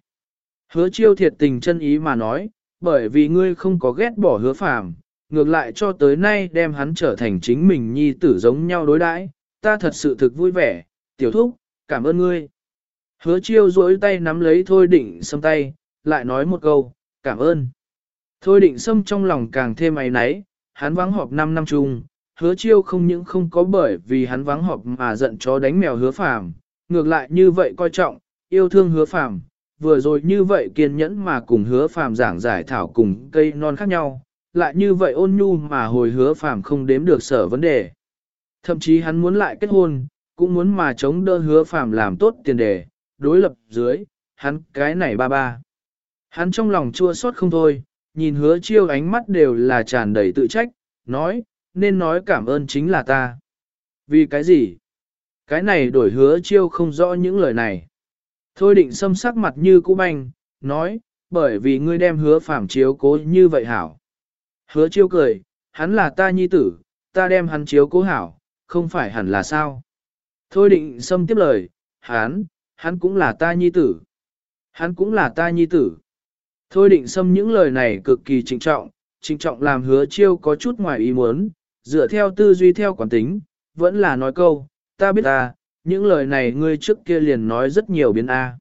Hứa chiêu thiệt tình chân ý mà nói, bởi vì ngươi không có ghét bỏ hứa phàm, ngược lại cho tới nay đem hắn trở thành chính mình nhi tử giống nhau đối đãi, ta thật sự thực vui vẻ, tiểu thúc, cảm ơn ngươi. Hứa chiêu duỗi tay nắm lấy thôi định sâm tay, lại nói một câu, cảm ơn. Thôi định sâm trong lòng càng thêm ấy náy, hắn vắng họp 5 năm chung, hứa chiêu không những không có bởi vì hắn vắng họp mà giận chó đánh mèo hứa phàm, ngược lại như vậy coi trọng, yêu thương hứa phàm, vừa rồi như vậy kiên nhẫn mà cùng hứa phàm giảng giải thảo cùng cây non khác nhau, lại như vậy ôn nhu mà hồi hứa phàm không đếm được sở vấn đề. Thậm chí hắn muốn lại kết hôn, cũng muốn mà chống đỡ hứa phàm làm tốt tiền đề, đối lập dưới, hắn cái này ba ba. Hắn trong lòng chua xót không thôi, nhìn hứa chiêu ánh mắt đều là tràn đầy tự trách, nói, nên nói cảm ơn chính là ta. Vì cái gì? Cái này đổi hứa chiêu không rõ những lời này. Thôi định xâm sắc mặt như cũ banh, nói, bởi vì ngươi đem hứa phàm chiếu cố như vậy hảo. Hứa chiêu cười, hắn là ta nhi tử, ta đem hắn chiếu cố hảo, không phải hẳn là sao. Thôi định xâm tiếp lời, hắn, hắn cũng là ta nhi tử. Hắn cũng là ta nhi tử. Thôi định xâm những lời này cực kỳ trịnh trọng, trịnh trọng làm hứa chiêu có chút ngoài ý muốn, dựa theo tư duy theo quản tính, vẫn là nói câu, ta biết ta, những lời này ngươi trước kia liền nói rất nhiều biến A.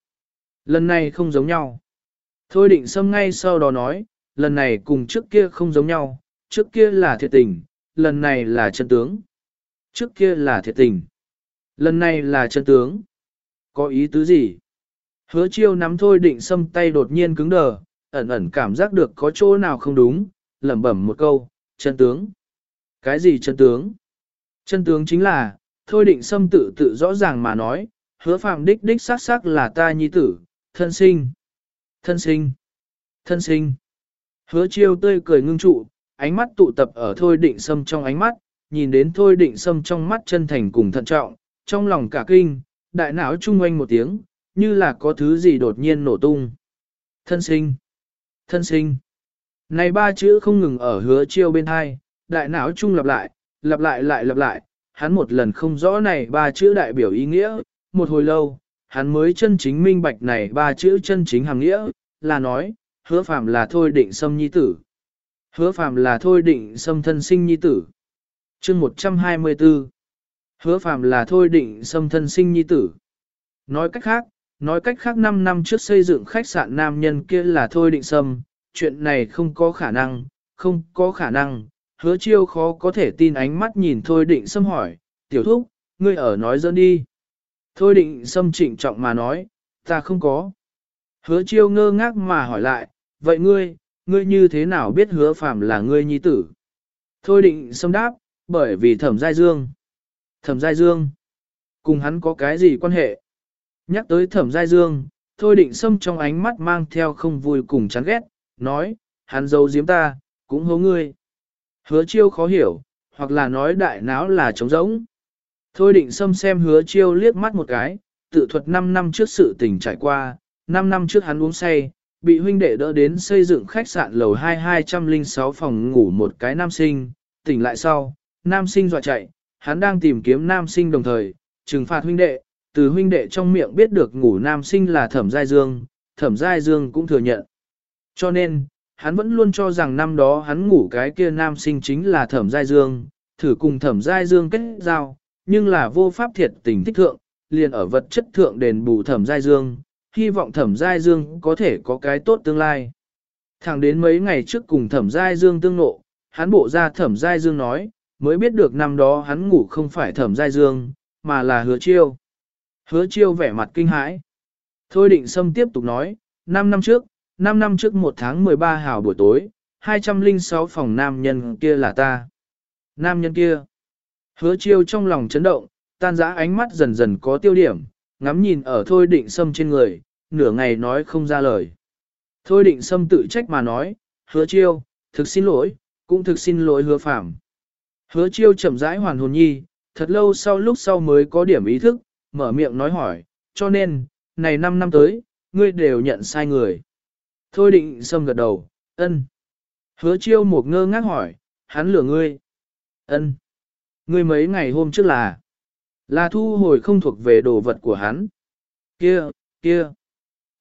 Lần này không giống nhau. Thôi định xâm ngay sau đó nói, lần này cùng trước kia không giống nhau, trước kia là thiệt tình, lần này là chân tướng. Trước kia là thiệt tình, lần này là chân tướng. Có ý tứ gì? Hứa chiêu nắm thôi định xâm tay đột nhiên cứng đờ, ẩn ẩn cảm giác được có chỗ nào không đúng, lẩm bẩm một câu, chân tướng. Cái gì chân tướng? Chân tướng chính là, thôi định xâm tự tự rõ ràng mà nói, hứa phạm đích đích xác xác là ta nhi tử, thân sinh. Thân sinh. Thân sinh. Hứa chiêu tươi cười ngưng trụ, ánh mắt tụ tập ở thôi định sâm trong ánh mắt, nhìn đến thôi định sâm trong mắt chân thành cùng thận trọng, trong lòng cả kinh, đại não trung oanh một tiếng, như là có thứ gì đột nhiên nổ tung. Thân sinh. Thân sinh. Này ba chữ không ngừng ở hứa chiêu bên hai, đại não trung lặp lại, lặp lại lại lặp lại, hắn một lần không rõ này ba chữ đại biểu ý nghĩa, một hồi lâu, hắn mới chân chính minh bạch này ba chữ chân chính hàng nghĩa, là nói, hứa phàm là thôi định xâm nhi tử. Hứa phàm là thôi định xâm thân sinh nhi tử. chương 124 Hứa phàm là thôi định xâm thân sinh nhi tử. Nói cách khác, nói cách khác 5 năm trước xây dựng khách sạn nam nhân kia là thôi định xâm, chuyện này không có khả năng, không có khả năng, hứa chiêu khó có thể tin ánh mắt nhìn thôi định xâm hỏi, tiểu thúc, ngươi ở nói dẫn đi. Thôi định xâm trịnh trọng mà nói, ta không có. Hứa chiêu ngơ ngác mà hỏi lại, vậy ngươi, ngươi như thế nào biết hứa phạm là ngươi nhi tử? Thôi định xâm đáp, bởi vì thẩm giai dương. Thẩm giai dương, cùng hắn có cái gì quan hệ? Nhắc tới thẩm giai dương, thôi định xâm trong ánh mắt mang theo không vui cùng chán ghét, nói, hắn giấu giếm ta, cũng hố ngươi. Hứa chiêu khó hiểu, hoặc là nói đại náo là trống rỗng. Thôi định xâm xem hứa chiêu liếc mắt một cái, tự thuật 5 năm trước sự tình trải qua, 5 năm trước hắn uống say, bị huynh đệ đỡ đến xây dựng khách sạn lầu 2206 phòng ngủ một cái nam sinh, tỉnh lại sau, nam sinh dọa chạy, hắn đang tìm kiếm nam sinh đồng thời, trừng phạt huynh đệ, từ huynh đệ trong miệng biết được ngủ nam sinh là thẩm giai dương, thẩm giai dương cũng thừa nhận. Cho nên, hắn vẫn luôn cho rằng năm đó hắn ngủ cái kia nam sinh chính là thẩm giai dương, thử cùng thẩm giai dương kết giao, nhưng là vô pháp thiệt tình thích thượng, liền ở vật chất thượng đền bù thẩm giai dương, hy vọng thẩm giai dương có thể có cái tốt tương lai. Thẳng đến mấy ngày trước cùng thẩm giai dương tương nộ, hắn bộ ra thẩm giai dương nói, mới biết được năm đó hắn ngủ không phải thẩm giai dương, mà là hứa chiêu. Hứa chiêu vẻ mặt kinh hãi. Thôi định sâm tiếp tục nói, 5 năm trước, 5 năm trước một tháng 13 hào buổi tối, 206 phòng nam nhân kia là ta. Nam nhân kia. Hứa chiêu trong lòng chấn động, tan giã ánh mắt dần dần có tiêu điểm, ngắm nhìn ở thôi định sâm trên người, nửa ngày nói không ra lời. Thôi định sâm tự trách mà nói, hứa chiêu, thực xin lỗi, cũng thực xin lỗi hứa phạm. Hứa chiêu chậm rãi hoàn hồn nhi, thật lâu sau lúc sau mới có điểm ý thức, mở miệng nói hỏi, cho nên, này 5 năm tới, ngươi đều nhận sai người. Thôi định sâm gật đầu, ân. Hứa chiêu một ngơ ngác hỏi, hắn lừa ngươi. ân. Ngươi mấy ngày hôm trước là, là thu hồi không thuộc về đồ vật của hắn. Kia, kia.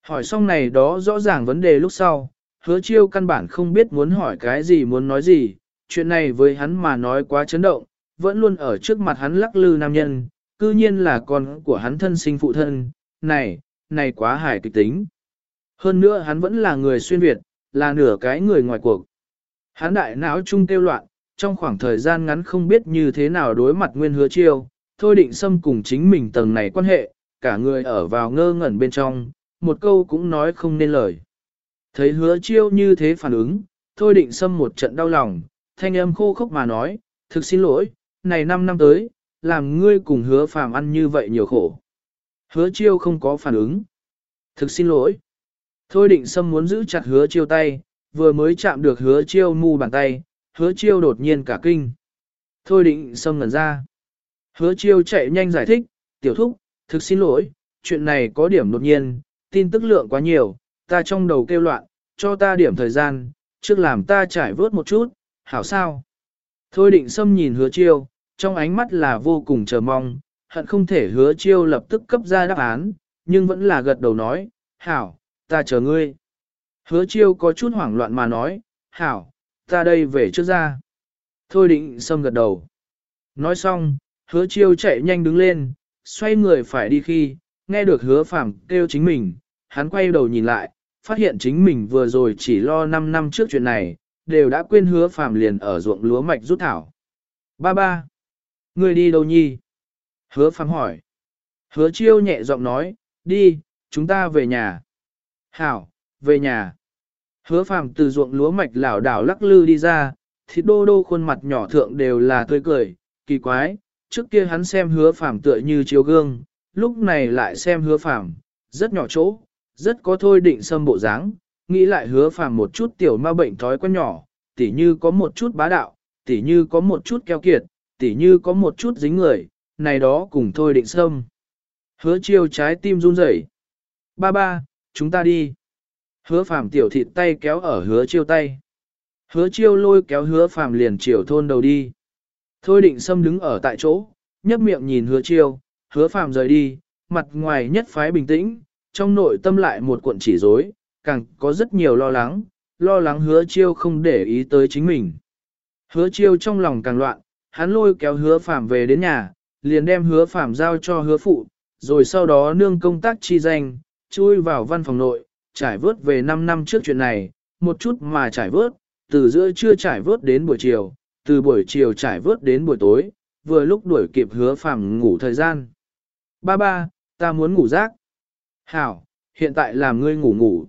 Hỏi xong này đó rõ ràng vấn đề lúc sau, hứa chiêu căn bản không biết muốn hỏi cái gì muốn nói gì, chuyện này với hắn mà nói quá chấn động, vẫn luôn ở trước mặt hắn lắc lư nam nhân, cư nhiên là con của hắn thân sinh phụ thân, này, này quá hài kịch tính. Hơn nữa hắn vẫn là người xuyên Việt, là nửa cái người ngoài cuộc. Hắn đại não trung tiêu loạn, trong khoảng thời gian ngắn không biết như thế nào đối mặt nguyên hứa chiêu, thôi định xâm cùng chính mình tầng này quan hệ, cả người ở vào ngơ ngẩn bên trong, một câu cũng nói không nên lời. Thấy hứa chiêu như thế phản ứng, thôi định xâm một trận đau lòng, thanh âm khô khốc mà nói, thực xin lỗi, này 5 năm tới, làm ngươi cùng hứa phàm ăn như vậy nhiều khổ. Hứa chiêu không có phản ứng. Thực xin lỗi. Thôi định xâm muốn giữ chặt hứa chiêu tay, vừa mới chạm được hứa chiêu mu bàn tay, hứa chiêu đột nhiên cả kinh. Thôi định xâm ngẩn ra. Hứa chiêu chạy nhanh giải thích, tiểu thúc, thực xin lỗi, chuyện này có điểm đột nhiên, tin tức lượng quá nhiều, ta trong đầu kêu loạn, cho ta điểm thời gian, trước làm ta trải vớt một chút, hảo sao? Thôi định xâm nhìn hứa chiêu, trong ánh mắt là vô cùng chờ mong, hận không thể hứa chiêu lập tức cấp ra đáp án, nhưng vẫn là gật đầu nói, hảo, ta chờ ngươi. Hứa chiêu có chút hoảng loạn mà nói, hảo, ta đây về trước ra. Thôi định xâm gật đầu. Nói xong, hứa chiêu chạy nhanh đứng lên, xoay người phải đi khi, nghe được hứa phàm kêu chính mình, hắn quay đầu nhìn lại, phát hiện chính mình vừa rồi chỉ lo 5 năm trước chuyện này, đều đã quên hứa phàm liền ở ruộng lúa mạch rút thảo. Ba ba, người đi đâu nhi? Hứa phàm hỏi. Hứa chiêu nhẹ giọng nói, đi, chúng ta về nhà. Hảo, về nhà. Hứa phàm từ ruộng lúa mạch lảo đảo lắc lư đi ra, thịt đô đô khuôn mặt nhỏ thượng đều là tươi cười, kỳ quái, trước kia hắn xem hứa phàm tựa như chiếu gương, lúc này lại xem hứa phàm, rất nhỏ chỗ, rất có thôi định xâm bộ dáng, nghĩ lại hứa phàm một chút tiểu ma bệnh thói quen nhỏ, tỉ như có một chút bá đạo, tỉ như có một chút keo kiệt, tỉ như có một chút dính người, này đó cùng thôi định xâm. Hứa chiêu trái tim run rẩy. Ba ba, chúng ta đi. Hứa phàm tiểu thịt tay kéo ở hứa chiêu tay. Hứa chiêu lôi kéo hứa phàm liền chiều thôn đầu đi. Thôi định xâm đứng ở tại chỗ, nhấp miệng nhìn hứa chiêu, hứa phàm rời đi, mặt ngoài nhất phái bình tĩnh, trong nội tâm lại một cuộn chỉ rối, càng có rất nhiều lo lắng, lo lắng hứa chiêu không để ý tới chính mình. Hứa chiêu trong lòng càng loạn, hắn lôi kéo hứa phàm về đến nhà, liền đem hứa phàm giao cho hứa phụ, rồi sau đó nương công tác chi danh, chui vào văn phòng nội, trải vớt về 5 năm trước chuyện này, một chút mà trải vớt, từ giữa trưa trải vớt đến buổi chiều, từ buổi chiều trải vớt đến buổi tối, vừa lúc đuổi kịp hứa phàm ngủ thời gian. Ba ba, ta muốn ngủ rác. Hảo, hiện tại làm ngươi ngủ ngủ.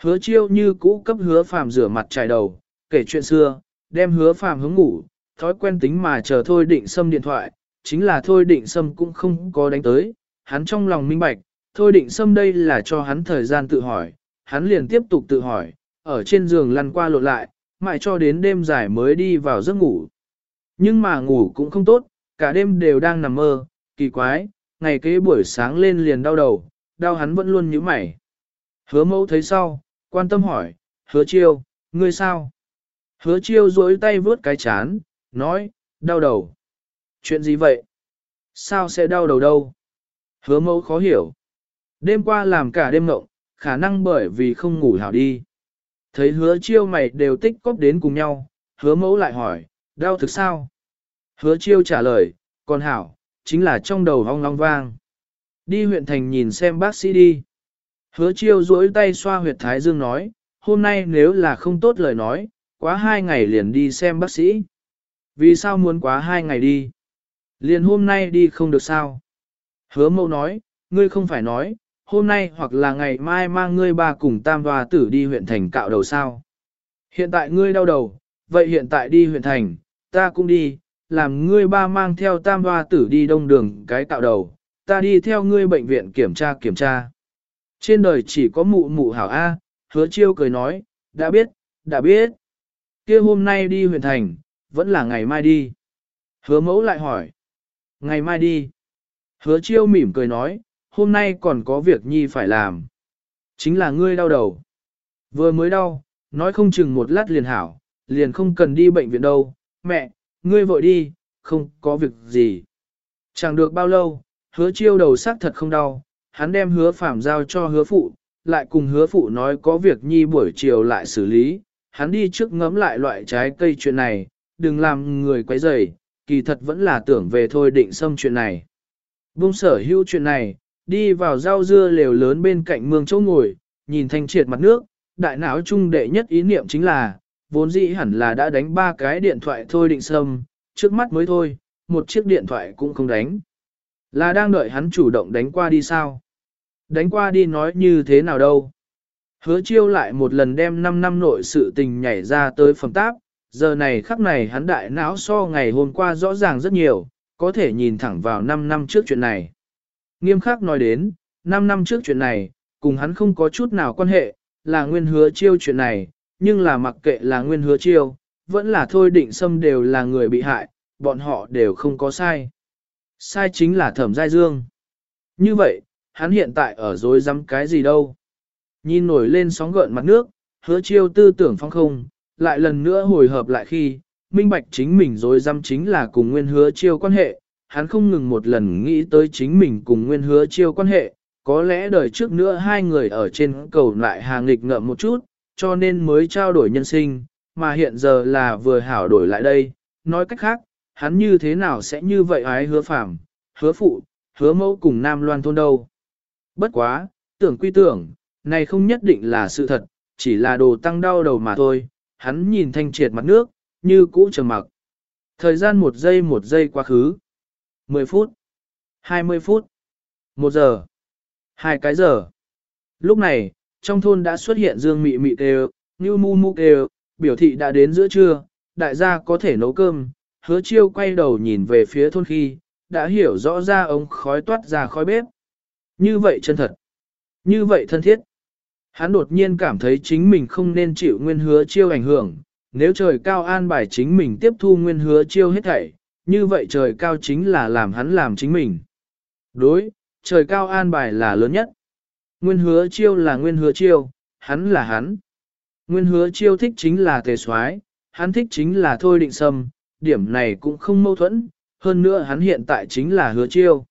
Hứa chiêu như cũ cấp hứa phàm rửa mặt trải đầu, kể chuyện xưa, đem hứa phàm hướng ngủ, thói quen tính mà chờ thôi định xâm điện thoại, chính là thôi định xâm cũng không có đánh tới, hắn trong lòng minh bạch, thôi định xâm đây là cho hắn thời gian tự hỏi, hắn liền tiếp tục tự hỏi, ở trên giường lăn qua lộn lại, mãi cho đến đêm dài mới đi vào giấc ngủ. Nhưng mà ngủ cũng không tốt, cả đêm đều đang nằm mơ, kỳ quái, ngày kế buổi sáng lên liền đau đầu, đau hắn vẫn luôn nhíu mày. Hứa mẫu thấy sau, quan tâm hỏi, hứa chiêu, ngươi sao? Hứa chiêu duỗi tay vướt cái chán, nói, đau đầu. Chuyện gì vậy? Sao sẽ đau đầu đâu? Hứa mẫu khó hiểu. Đêm qua làm cả đêm ngộng, khả năng bởi vì không ngủ hảo đi. Thấy hứa chiêu mày đều tích cóp đến cùng nhau, hứa mẫu lại hỏi, đau thực sao? Hứa chiêu trả lời, còn hảo, chính là trong đầu hong long vang. Đi huyện thành nhìn xem bác sĩ đi. Hứa chiêu duỗi tay xoa huyệt thái dương nói, hôm nay nếu là không tốt lời nói, quá hai ngày liền đi xem bác sĩ. Vì sao muốn quá hai ngày đi? Liền hôm nay đi không được sao? Hứa mẫu nói, ngươi không phải nói, hôm nay hoặc là ngày mai mang ngươi ba cùng tam hòa tử đi huyện thành cạo đầu sao. Hiện tại ngươi đau đầu, vậy hiện tại đi huyện thành, ta cũng đi, làm ngươi ba mang theo tam hoa tử đi đông đường cái cạo đầu, ta đi theo ngươi bệnh viện kiểm tra kiểm tra. Trên đời chỉ có mụ mụ hảo A, hứa chiêu cười nói, đã biết, đã biết. kia hôm nay đi huyện thành, vẫn là ngày mai đi. Hứa mẫu lại hỏi, ngày mai đi. Hứa chiêu mỉm cười nói, hôm nay còn có việc nhi phải làm. Chính là ngươi đau đầu. Vừa mới đau, nói không chừng một lát liền hảo, liền không cần đi bệnh viện đâu. Mẹ, ngươi vội đi, không có việc gì. Chẳng được bao lâu, hứa chiêu đầu xác thật không đau, hắn đem hứa phạm giao cho hứa phụ, lại cùng hứa phụ nói có việc nhi buổi chiều lại xử lý, hắn đi trước ngấm lại loại trái cây chuyện này, đừng làm người quấy rầy, kỳ thật vẫn là tưởng về thôi định xâm chuyện này. Bung sở hữu chuyện này, đi vào rau dưa lều lớn bên cạnh mương chỗ ngồi, nhìn thanh triệt mặt nước, đại não trung đệ nhất ý niệm chính là, vốn dĩ hẳn là đã đánh ba cái điện thoại thôi định sâm, trước mắt mới thôi, một chiếc điện thoại cũng không đánh. Là đang đợi hắn chủ động đánh qua đi sao? Đánh qua đi nói như thế nào đâu? Hứa chiêu lại một lần đem 5 năm nội sự tình nhảy ra tới phẩm táp, giờ này khắc này hắn đại não so ngày hôm qua rõ ràng rất nhiều, có thể nhìn thẳng vào 5 năm trước chuyện này. Nghiêm khắc nói đến, 5 năm trước chuyện này, cùng hắn không có chút nào quan hệ, là nguyên hứa chiêu chuyện này, nhưng là mặc kệ là nguyên hứa chiêu, vẫn là thôi định xâm đều là người bị hại, bọn họ đều không có sai. Sai chính là thẩm giai dương. Như vậy, hắn hiện tại ở dối rắm cái gì đâu. Nhìn nổi lên sóng gợn mặt nước, hứa chiêu tư tưởng phong không, lại lần nữa hồi hợp lại khi, minh bạch chính mình dối rắm chính là cùng nguyên hứa chiêu quan hệ, hắn không ngừng một lần nghĩ tới chính mình cùng nguyên hứa chiêu quan hệ, có lẽ đời trước nữa hai người ở trên cầu lại hàng nghịch ngợm một chút, cho nên mới trao đổi nhân sinh, mà hiện giờ là vừa hảo đổi lại đây, nói cách khác, hắn như thế nào sẽ như vậy ái hứa phạm, hứa phụ, hứa mẫu cùng nam loan thôn đâu. Bất quá, tưởng quy tưởng, này không nhất định là sự thật, chỉ là đồ tăng đau đầu mà thôi, hắn nhìn thanh triệt mặt nước, như cũ trầm mặc. Thời gian một giây một giây quá khứ. 10 phút, 20 phút, 1 giờ, 2 cái giờ. Lúc này, trong thôn đã xuất hiện dương mị mị kêu, như mu mu kêu, biểu thị đã đến giữa trưa, đại gia có thể nấu cơm, hứa chiêu quay đầu nhìn về phía thôn khi, đã hiểu rõ ra ống khói toát ra khói bếp. Như vậy chân thật, như vậy thân thiết. Hắn đột nhiên cảm thấy chính mình không nên chịu nguyên hứa chiêu ảnh hưởng, nếu trời cao an bài chính mình tiếp thu nguyên hứa chiêu hết thảy, như vậy trời cao chính là làm hắn làm chính mình. Đối, trời cao an bài là lớn nhất. Nguyên hứa chiêu là nguyên hứa chiêu, hắn là hắn. Nguyên hứa chiêu thích chính là tề soái, hắn thích chính là thôi định sâm, điểm này cũng không mâu thuẫn, hơn nữa hắn hiện tại chính là hứa chiêu.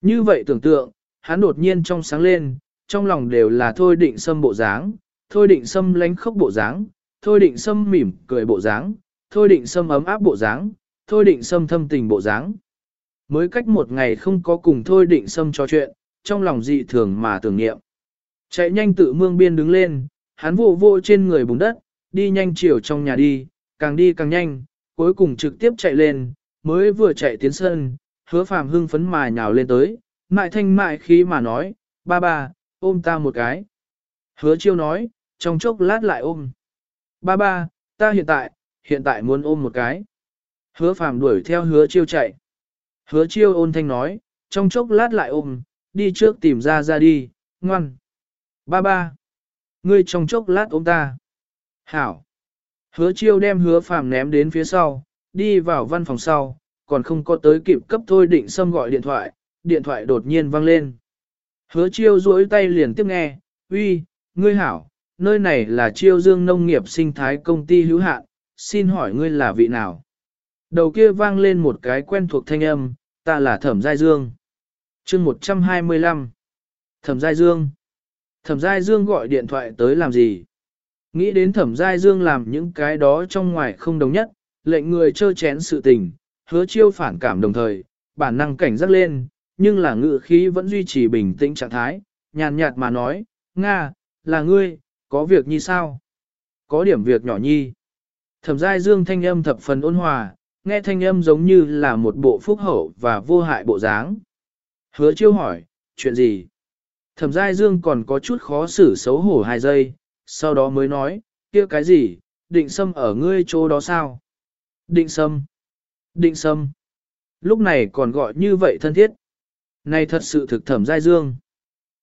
Như vậy tưởng tượng, hắn đột nhiên trong sáng lên, trong lòng đều là thôi định sâm bộ dáng, thôi định sâm lánh khóc bộ dáng, thôi định sâm mỉm cười bộ dáng, thôi định sâm ấm áp bộ dáng, thôi định sâm thâm tình bộ dáng. Mới cách một ngày không có cùng thôi định sâm trò chuyện, trong lòng dị thường mà tưởng niệm. Chạy nhanh tự mương biên đứng lên, hắn vô vô trên người bùn đất, đi nhanh chiều trong nhà đi, càng đi càng nhanh, cuối cùng trực tiếp chạy lên, mới vừa chạy tiến sân, hứa phàm hưng phấn mà nhào lên tới, mại thanh mại khí mà nói, ba ba, ôm ta một cái. Hứa chiêu nói, trong chốc lát lại ôm. Ba ba, ta hiện tại, hiện tại muốn ôm một cái. Hứa phàm đuổi theo hứa chiêu chạy. Hứa chiêu ôn thanh nói, trong chốc lát lại ôm, đi trước tìm ra ra đi, ngoan. Ba ba, ngươi trong chốc lát ôm ta. Hảo. Hứa chiêu đem hứa phàm ném đến phía sau, đi vào văn phòng sau, còn không có tới kịp cấp thôi định xâm gọi điện thoại, điện thoại đột nhiên vang lên. Hứa chiêu duỗi tay liền tiếp nghe, uy, ngươi hảo, nơi này là chiêu dương nông nghiệp sinh thái công ty hữu hạn, xin hỏi ngươi là vị nào? Đầu kia vang lên một cái quen thuộc thanh âm, ta là Thẩm Giai Dương. chương 125. Thẩm Giai Dương. Thẩm Giai Dương gọi điện thoại tới làm gì? Nghĩ đến Thẩm Giai Dương làm những cái đó trong ngoài không đồng nhất, lệnh người chơ chén sự tình, hứa chiêu phản cảm đồng thời, bản năng cảnh giác lên, nhưng là ngự khí vẫn duy trì bình tĩnh trạng thái, nhàn nhạt mà nói, Nga, là ngươi, có việc như sao? Có điểm việc nhỏ nhi. Thẩm giai dương thanh âm thập phần ôn hòa, nghe thanh âm giống như là một bộ phúc hậu và vô hại bộ dáng. Hứa chiêu hỏi, chuyện gì? Thẩm giai dương còn có chút khó xử xấu hổ hai giây, sau đó mới nói, kia cái gì, định sâm ở ngươi chỗ đó sao? Định sâm. Định sâm. Lúc này còn gọi như vậy thân thiết. Này thật sự thực thẩm giai dương.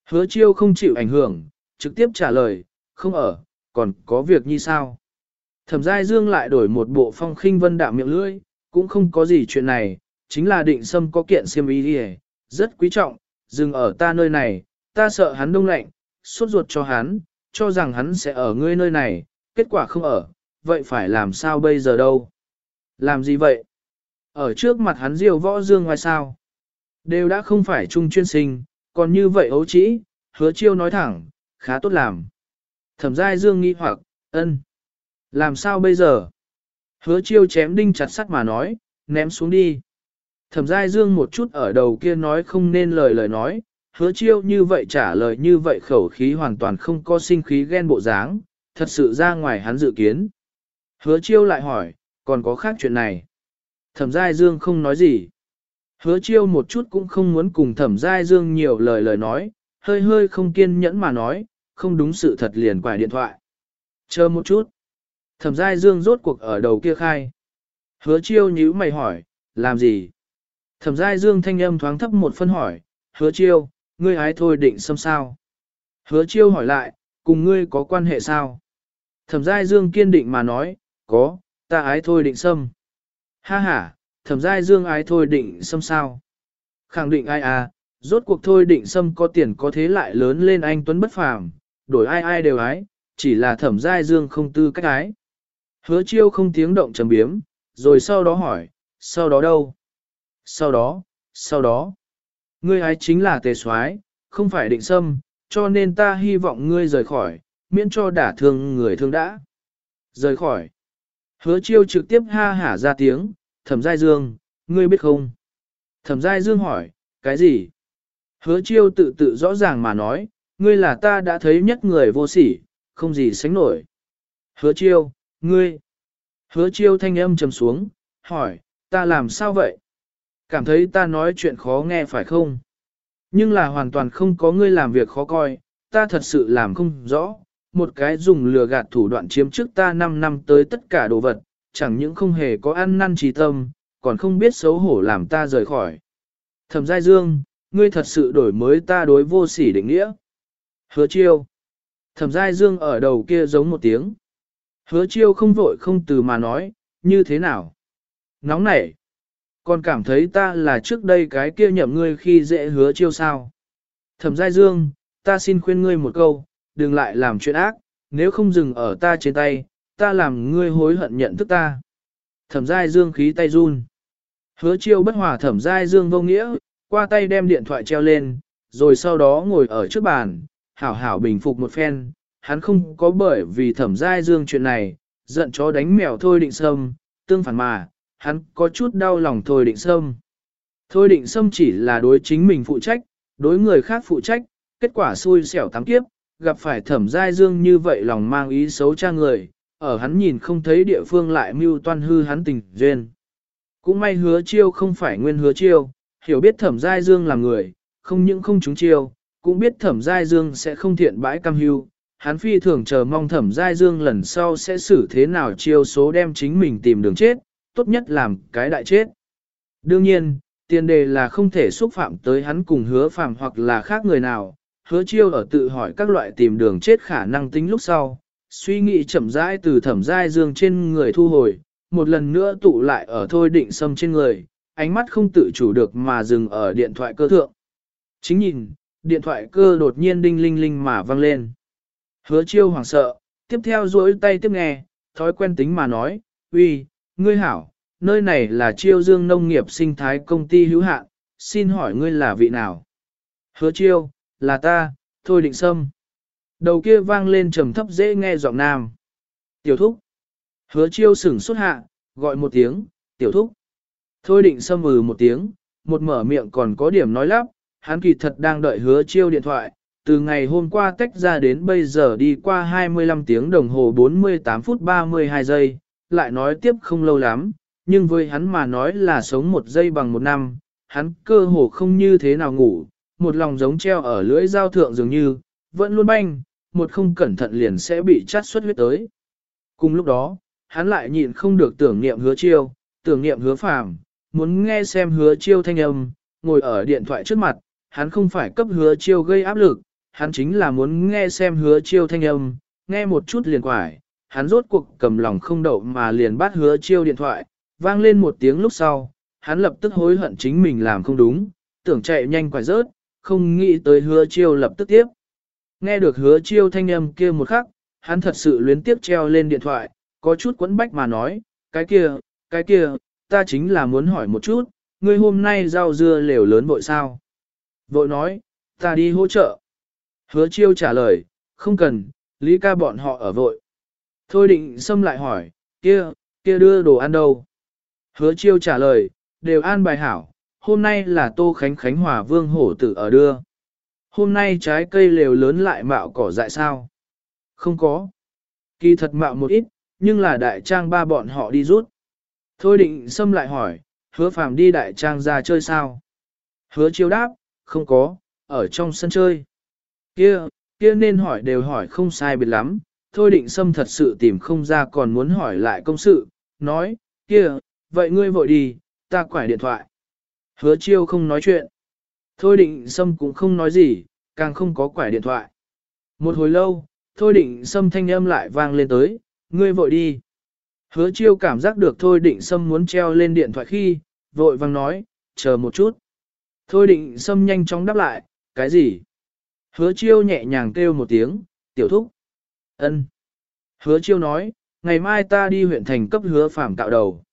Hứa chiêu không chịu ảnh hưởng, trực tiếp trả lời, không ở, còn có việc như sao? Thẩm giai dương lại đổi một bộ phong khinh vân đạm miệng lưỡi, cũng không có gì chuyện này, chính là định sâm có kiện siêm ý đi rất quý trọng, dừng ở ta nơi này, ta sợ hắn đông lạnh, suốt ruột cho hắn, cho rằng hắn sẽ ở ngươi nơi này, kết quả không ở, vậy phải làm sao bây giờ đâu? Làm gì vậy? Ở trước mặt hắn diều võ dương ngoài sao? Đều đã không phải trung chuyên sinh, còn như vậy ấu trĩ, hứa chiêu nói thẳng, khá tốt làm. Thẩm giai dương nghi hoặc, ân. Làm sao bây giờ? Hứa chiêu chém đinh chặt sắt mà nói, ném xuống đi. Thẩm giai dương một chút ở đầu kia nói không nên lời lời nói, hứa chiêu như vậy trả lời như vậy khẩu khí hoàn toàn không có sinh khí ghen bộ dáng, thật sự ra ngoài hắn dự kiến. Hứa chiêu lại hỏi, còn có khác chuyện này. Thẩm giai dương không nói gì. Hứa chiêu một chút cũng không muốn cùng thẩm giai dương nhiều lời lời nói, hơi hơi không kiên nhẫn mà nói, không đúng sự thật liền quải điện thoại. Chờ một chút. Thẩm giai dương rốt cuộc ở đầu kia khai. Hứa chiêu nhíu mày hỏi, làm gì? Thẩm giai dương thanh âm thoáng thấp một phân hỏi, hứa chiêu, ngươi ái thôi định xâm sao? Hứa chiêu hỏi lại, cùng ngươi có quan hệ sao? Thẩm giai dương kiên định mà nói, có, ta ái thôi định xâm. Ha ha, thẩm giai dương ái thôi định xâm sao? Khẳng định ai à, rốt cuộc thôi định xâm có tiền có thế lại lớn lên anh Tuấn bất phàm, đổi ai ai đều ái, chỉ là thẩm giai dương không tư cách ái. Hứa chiêu không tiếng động trầm biếm, rồi sau đó hỏi, sau đó đâu? Sau đó, sau đó, ngươi ấy chính là tề soái, không phải định xâm, cho nên ta hy vọng ngươi rời khỏi, miễn cho đả thương người thương đã. Rời khỏi. Hứa chiêu trực tiếp ha hả ra tiếng, thẩm giai dương, ngươi biết không? Thẩm giai dương hỏi, cái gì? Hứa chiêu tự tự rõ ràng mà nói, ngươi là ta đã thấy nhất người vô sỉ, không gì sánh nổi. Hứa chiêu, ngươi. Hứa chiêu thanh âm trầm xuống, hỏi, ta làm sao vậy? Cảm thấy ta nói chuyện khó nghe phải không? Nhưng là hoàn toàn không có ngươi làm việc khó coi, ta thật sự làm không rõ. Một cái dùng lừa gạt thủ đoạn chiếm trước ta 5 năm tới tất cả đồ vật, chẳng những không hề có ăn năn trí tâm, còn không biết xấu hổ làm ta rời khỏi. Thẩm Giai Dương, ngươi thật sự đổi mới ta đối vô sỉ định nghĩa. Hứa chiêu. Thẩm Giai Dương ở đầu kia giống một tiếng. Hứa chiêu không vội không từ mà nói, như thế nào? Nóng nảy. Còn cảm thấy ta là trước đây cái kia nhậm ngươi khi dễ hứa chiêu sao? Thẩm Giai Dương, ta xin khuyên ngươi một câu, đừng lại làm chuyện ác, nếu không dừng ở ta trên tay, ta làm ngươi hối hận nhận thức ta. Thẩm Giai Dương khí tay run. Hứa chiêu bất hòa Thẩm Giai Dương vô nghĩa, qua tay đem điện thoại treo lên, rồi sau đó ngồi ở trước bàn, hảo hảo bình phục một phen, hắn không có bởi vì thẩm giai dương chuyện này, giận chó đánh mèo thôi định sâm, tương phản mà, hắn có chút đau lòng thôi định sâm. Thôi định sâm chỉ là đối chính mình phụ trách, đối người khác phụ trách, kết quả xui xẻo tám kiếp, gặp phải thẩm giai dương như vậy lòng mang ý xấu cha người, ở hắn nhìn không thấy địa phương lại mưu toan hư hắn tình duyên. Cũng may hứa chiêu không phải nguyên hứa chiêu, hiểu biết thẩm giai dương là người, không những không trúng chiêu, cũng biết thẩm giai dương sẽ không thiện bãi cam hưu. Hắn phi thường chờ mong thẩm giai dương lần sau sẽ xử thế nào chiêu số đem chính mình tìm đường chết, tốt nhất làm cái đại chết. Đương nhiên, tiền đề là không thể xúc phạm tới hắn cùng hứa phạm hoặc là khác người nào, hứa chiêu ở tự hỏi các loại tìm đường chết khả năng tính lúc sau, suy nghĩ chậm rãi từ thẩm giai dương trên người thu hồi, một lần nữa tụ lại ở thôi định sâm trên người, ánh mắt không tự chủ được mà dừng ở điện thoại cơ thượng. Chính nhìn, điện thoại cơ đột nhiên đinh linh linh mà vang lên. Hứa chiêu hoảng sợ, tiếp theo duỗi tay tiếp nghe, thói quen tính mà nói, uy, ngươi hảo, nơi này là chiêu dương nông nghiệp sinh thái công ty hữu hạn, xin hỏi ngươi là vị nào? Hứa chiêu, là ta, thôi định sâm. Đầu kia vang lên trầm thấp dễ nghe giọng nam. Tiểu thúc. Hứa chiêu sửng xuất hạ, gọi một tiếng, tiểu thúc. Thôi định sâm ừ một tiếng, một mở miệng còn có điểm nói lắp, hắn kỳ thật đang đợi hứa chiêu điện thoại, từ ngày hôm qua tách ra đến bây giờ đi qua 25 tiếng đồng hồ 48 phút 32 giây, lại nói tiếp không lâu lắm, nhưng với hắn mà nói là sống một giây bằng một năm, hắn cơ hồ không như thế nào ngủ, một lòng giống treo ở lưỡi dao thượng dường như, vẫn luôn banh, một không cẩn thận liền sẽ bị chát xuất huyết tới. Cùng lúc đó, hắn lại nhịn không được tưởng niệm hứa chiêu, tưởng niệm hứa phàm, muốn nghe xem hứa chiêu thanh âm, ngồi ở điện thoại trước mặt, hắn không phải cấp hứa chiêu gây áp lực, hắn chính là muốn nghe xem hứa chiêu thanh âm, nghe một chút liền quải, hắn rốt cuộc cầm lòng không đậu mà liền bắt hứa chiêu điện thoại, vang lên một tiếng lúc sau, hắn lập tức hối hận chính mình làm không đúng, tưởng chạy nhanh quải rớt, không nghĩ tới hứa chiêu lập tức tiếp. Nghe được hứa chiêu thanh âm kia một khắc, hắn thật sự luyến tiếp treo lên điện thoại, có chút quấn bách mà nói, cái kia, cái kia, ta chính là muốn hỏi một chút, ngươi hôm nay rau dưa lều lớn vội sao? Vội nói, ta đi hỗ trợ. Hứa chiêu trả lời, không cần, lý ca bọn họ ở vội. Thôi định xâm lại hỏi, kia, kia đưa đồ ăn đâu? Hứa chiêu trả lời, đều an bài hảo, hôm nay là Tô Khánh Khánh Hòa Vương Hổ Tử ở đưa. Hôm nay trái cây lều lớn lại mạo cỏ dại sao? Không có. Kỳ thật mạo một ít, nhưng là đại trang ba bọn họ đi rút. Thôi định xâm lại hỏi, hứa phàm đi đại trang ra chơi sao? Hứa chiêu đáp, không có, ở trong sân chơi. Kia, kia nên hỏi đều hỏi không sai biệt lắm, thôi định xâm thật sự tìm không ra còn muốn hỏi lại công sự, nói, kia, vậy ngươi vội đi, ta quải điện thoại. Hứa chiêu không nói chuyện. Thôi định xâm cũng không nói gì, càng không có quải điện thoại. Một hồi lâu, thôi định xâm thanh âm lại vang lên tới, ngươi vội đi. Hứa chiêu cảm giác được thôi định xâm muốn treo lên điện thoại khi, vội vang nói, chờ một chút. Thôi định xâm nhanh chóng đáp lại, cái gì? Hứa chiêu nhẹ nhàng kêu một tiếng, tiểu thúc. ân. Hứa chiêu nói, ngày mai ta đi huyện thành cấp hứa phàm cạo đầu.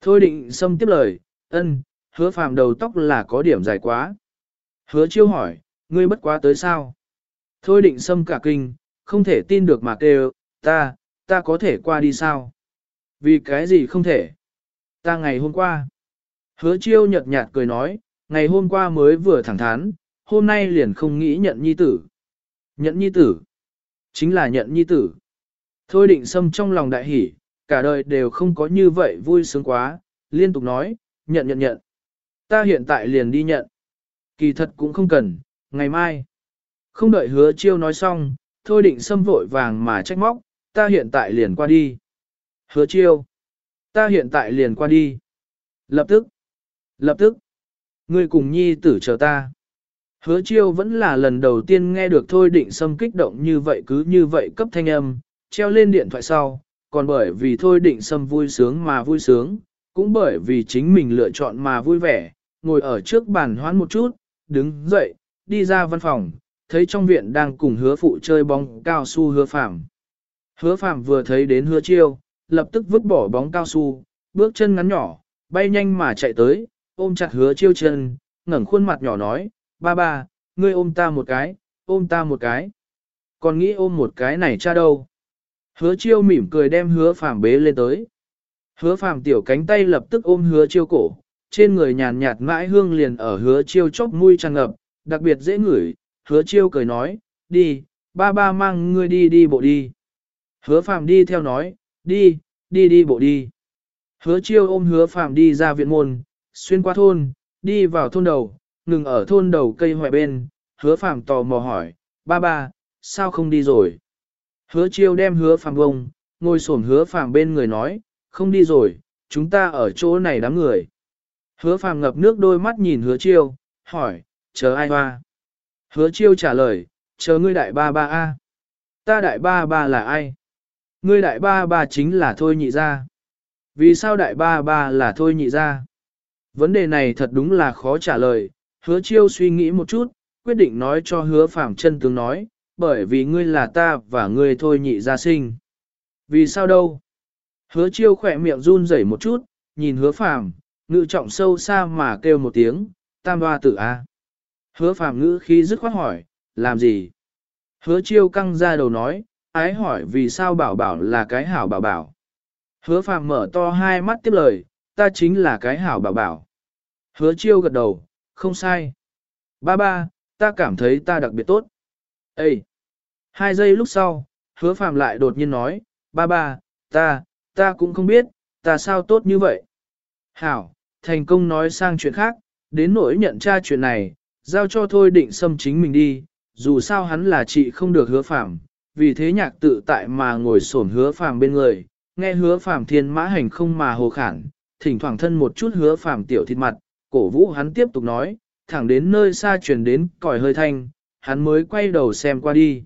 Thôi định xâm tiếp lời, ân, hứa phàm đầu tóc là có điểm dài quá. Hứa chiêu hỏi, ngươi bất quá tới sao? Thôi định xâm cả kinh, không thể tin được mà kêu, ta, ta có thể qua đi sao? Vì cái gì không thể? Ta ngày hôm qua. Hứa chiêu nhợt nhạt cười nói, ngày hôm qua mới vừa thẳng thắn, hôm nay liền không nghĩ nhận nhi tử. Nhận nhi tử. Chính là nhận nhi tử. Thôi định xâm trong lòng đại hỉ, cả đời đều không có như vậy vui sướng quá, liên tục nói, nhận nhận nhận. Ta hiện tại liền đi nhận. Kỳ thật cũng không cần, ngày mai. Không đợi hứa chiêu nói xong, thôi định xâm vội vàng mà trách móc, ta hiện tại liền qua đi. Hứa chiêu. Ta hiện tại liền qua đi. Lập tức. Lập tức. Ngươi cùng nhi tử chờ ta. Hứa chiêu vẫn là lần đầu tiên nghe được thôi định Sâm kích động như vậy cứ như vậy cấp thanh âm, treo lên điện thoại sau, còn bởi vì thôi định Sâm vui sướng mà vui sướng, cũng bởi vì chính mình lựa chọn mà vui vẻ, ngồi ở trước bàn hoán một chút, đứng dậy, đi ra văn phòng, thấy trong viện đang cùng hứa phụ chơi bóng cao su hứa phạm. Hứa phạm vừa thấy đến hứa chiêu, lập tức vứt bỏ bóng cao su, bước chân ngắn nhỏ, bay nhanh mà chạy tới, ôm chặt hứa chiêu chân, ngẩng khuôn mặt nhỏ nói, ba ba, ngươi ôm ta một cái, ôm ta một cái. Còn nghĩ ôm một cái này cha đâu? Hứa chiêu mỉm cười đem hứa phàm bế lên tới. Hứa phàm tiểu cánh tay lập tức ôm hứa chiêu cổ, trên người nhàn nhạt mãi hương liền ở hứa chiêu chốc mũi tràn ngập, đặc biệt dễ ngửi, hứa chiêu cười nói, đi, ba ba mang ngươi đi đi bộ đi. Hứa phàm đi theo nói, đi, đi đi bộ đi. Hứa chiêu ôm hứa phàm đi ra viện môn, xuyên qua thôn, đi vào thôn đầu, ngừng ở thôn đầu cây hoài bên, hứa phàm tò mò hỏi, ba ba, sao không đi rồi? Hứa chiêu đem hứa phàm bông, ngồi xổm hứa phàm bên người nói, không đi rồi, chúng ta ở chỗ này đám người. Hứa phàm ngập nước đôi mắt nhìn hứa chiêu, hỏi, chờ ai hoa? Hứa chiêu trả lời, chờ ngươi đại ba ba A. Ta đại ba ba là ai? Ngươi đại ba ba chính là thôi nhị gia. Vì sao đại ba ba là thôi nhị gia? Vấn đề này thật đúng là khó trả lời, hứa chiêu suy nghĩ một chút, quyết định nói cho hứa phạm chân tướng nói, bởi vì ngươi là ta và ngươi thôi nhị ra sinh. Vì sao đâu? Hứa chiêu khỏe miệng run rẩy một chút, nhìn hứa phạm, ngự trọng sâu xa mà kêu một tiếng, tam hoa tử a. Hứa phạm ngữ khí dứt khoát hỏi, làm gì? Hứa chiêu căng ra đầu nói, ái hỏi vì sao bảo bảo là cái hảo bảo bảo. Hứa phạm mở to hai mắt tiếp lời, ta chính là cái hảo bảo bảo. Hứa chiêu gật đầu, không sai. Ba ba, ta cảm thấy ta đặc biệt tốt. Ê! Hai giây lúc sau, hứa phàm lại đột nhiên nói, ba ba, ta, ta cũng không biết, ta sao tốt như vậy. Hảo, thành công nói sang chuyện khác, đến nỗi nhận tra chuyện này, giao cho thôi định xâm chính mình đi, dù sao hắn là chị không được hứa phàm, vì thế nhạc tự tại mà ngồi xổm hứa phàm bên người, nghe hứa phàm thiên mã hành không mà hồ khản, thỉnh thoảng thân một chút hứa phàm tiểu thịt mặt, cổ vũ hắn tiếp tục nói, thẳng đến nơi xa truyền đến còi hơi thanh, hắn mới quay đầu xem qua đi.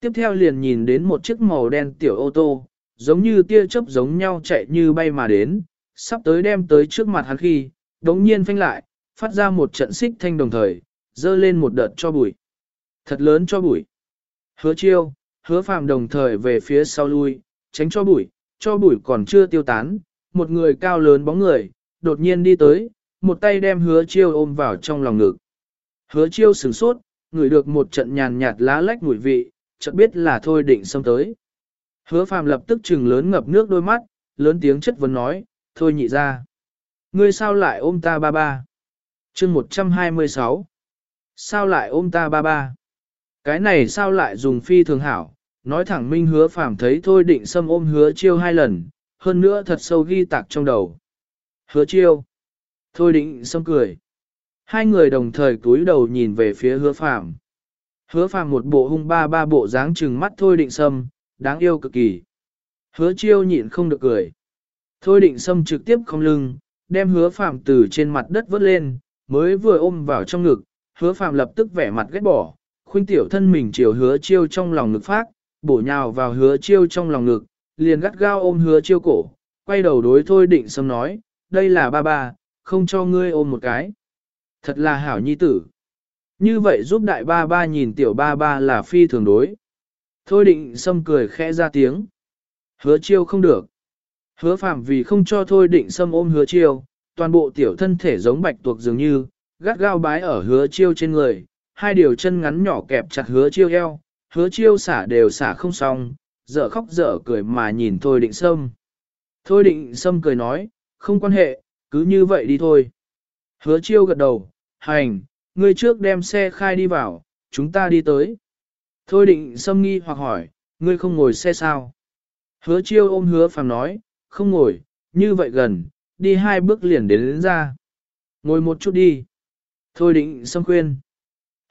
Tiếp theo liền nhìn đến một chiếc màu đen tiểu ô tô, giống như tia chớp giống nhau chạy như bay mà đến, sắp tới đem tới trước mặt hắn khi, đống nhiên phanh lại, phát ra một trận xích thanh đồng thời, dơ lên một đợt cho bụi. Thật lớn cho bụi. Hứa chiêu, hứa phàm đồng thời về phía sau lui, tránh cho bụi, cho bụi còn chưa tiêu tán, một người cao lớn bóng người, đột nhiên đi tới, một tay đem hứa chiêu ôm vào trong lòng ngực. Hứa chiêu sửng sốt, ngửi được một trận nhàn nhạt lá lách mùi vị, chợt biết là thôi định xâm tới. Hứa phàm lập tức trừng lớn ngập nước đôi mắt, lớn tiếng chất vấn nói, thôi nhị ra. Ngươi sao lại ôm ta ba ba? chương 126. Sao lại ôm ta ba ba? Cái này sao lại dùng phi thường hảo? Nói thẳng minh hứa phàm thấy thôi định xâm ôm hứa chiêu hai lần, hơn nữa thật sâu ghi tạc trong đầu. Hứa chiêu. Thôi định xong cười. Hai người đồng thời cúi đầu nhìn về phía hứa phàm. Hứa phàm một bộ hung ba ba bộ dáng trừng mắt thôi định sâm, đáng yêu cực kỳ. Hứa chiêu nhịn không được cười. Thôi định sâm trực tiếp không lưng, đem hứa phàm từ trên mặt đất vớt lên, mới vừa ôm vào trong ngực, hứa phàm lập tức vẻ mặt ghét bỏ, khuynh tiểu thân mình chiều hứa chiêu trong lòng ngực phát, bổ nhào vào hứa chiêu trong lòng ngực, liền gắt gao ôm hứa chiêu cổ, quay đầu đối thôi định sâm nói, đây là ba ba, không cho ngươi ôm một cái. Thật là hảo nhi tử. Như vậy giúp đại ba ba nhìn tiểu ba ba là phi thường đối. Thôi định sâm cười khẽ ra tiếng. Hứa chiêu không được. Hứa phạm vì không cho thôi định sâm ôm hứa chiêu, toàn bộ tiểu thân thể giống bạch tuộc dường như, gắt gao bái ở hứa chiêu trên người, hai điều chân ngắn nhỏ kẹp chặt hứa chiêu eo, hứa chiêu xả đều xả không xong, dở khóc dở cười mà nhìn thôi định sâm. Thôi định sâm cười nói, không quan hệ, cứ như vậy đi thôi. Hứa chiêu gật đầu, hành, ngươi trước đem xe khai đi vào, chúng ta đi tới. Thôi định xâm nghi hoặc hỏi, ngươi không ngồi xe sao? Hứa chiêu ôm hứa phàm nói, không ngồi, như vậy gần, đi hai bước liền đến, đến ra. Ngồi một chút đi. Thôi định xâm khuyên.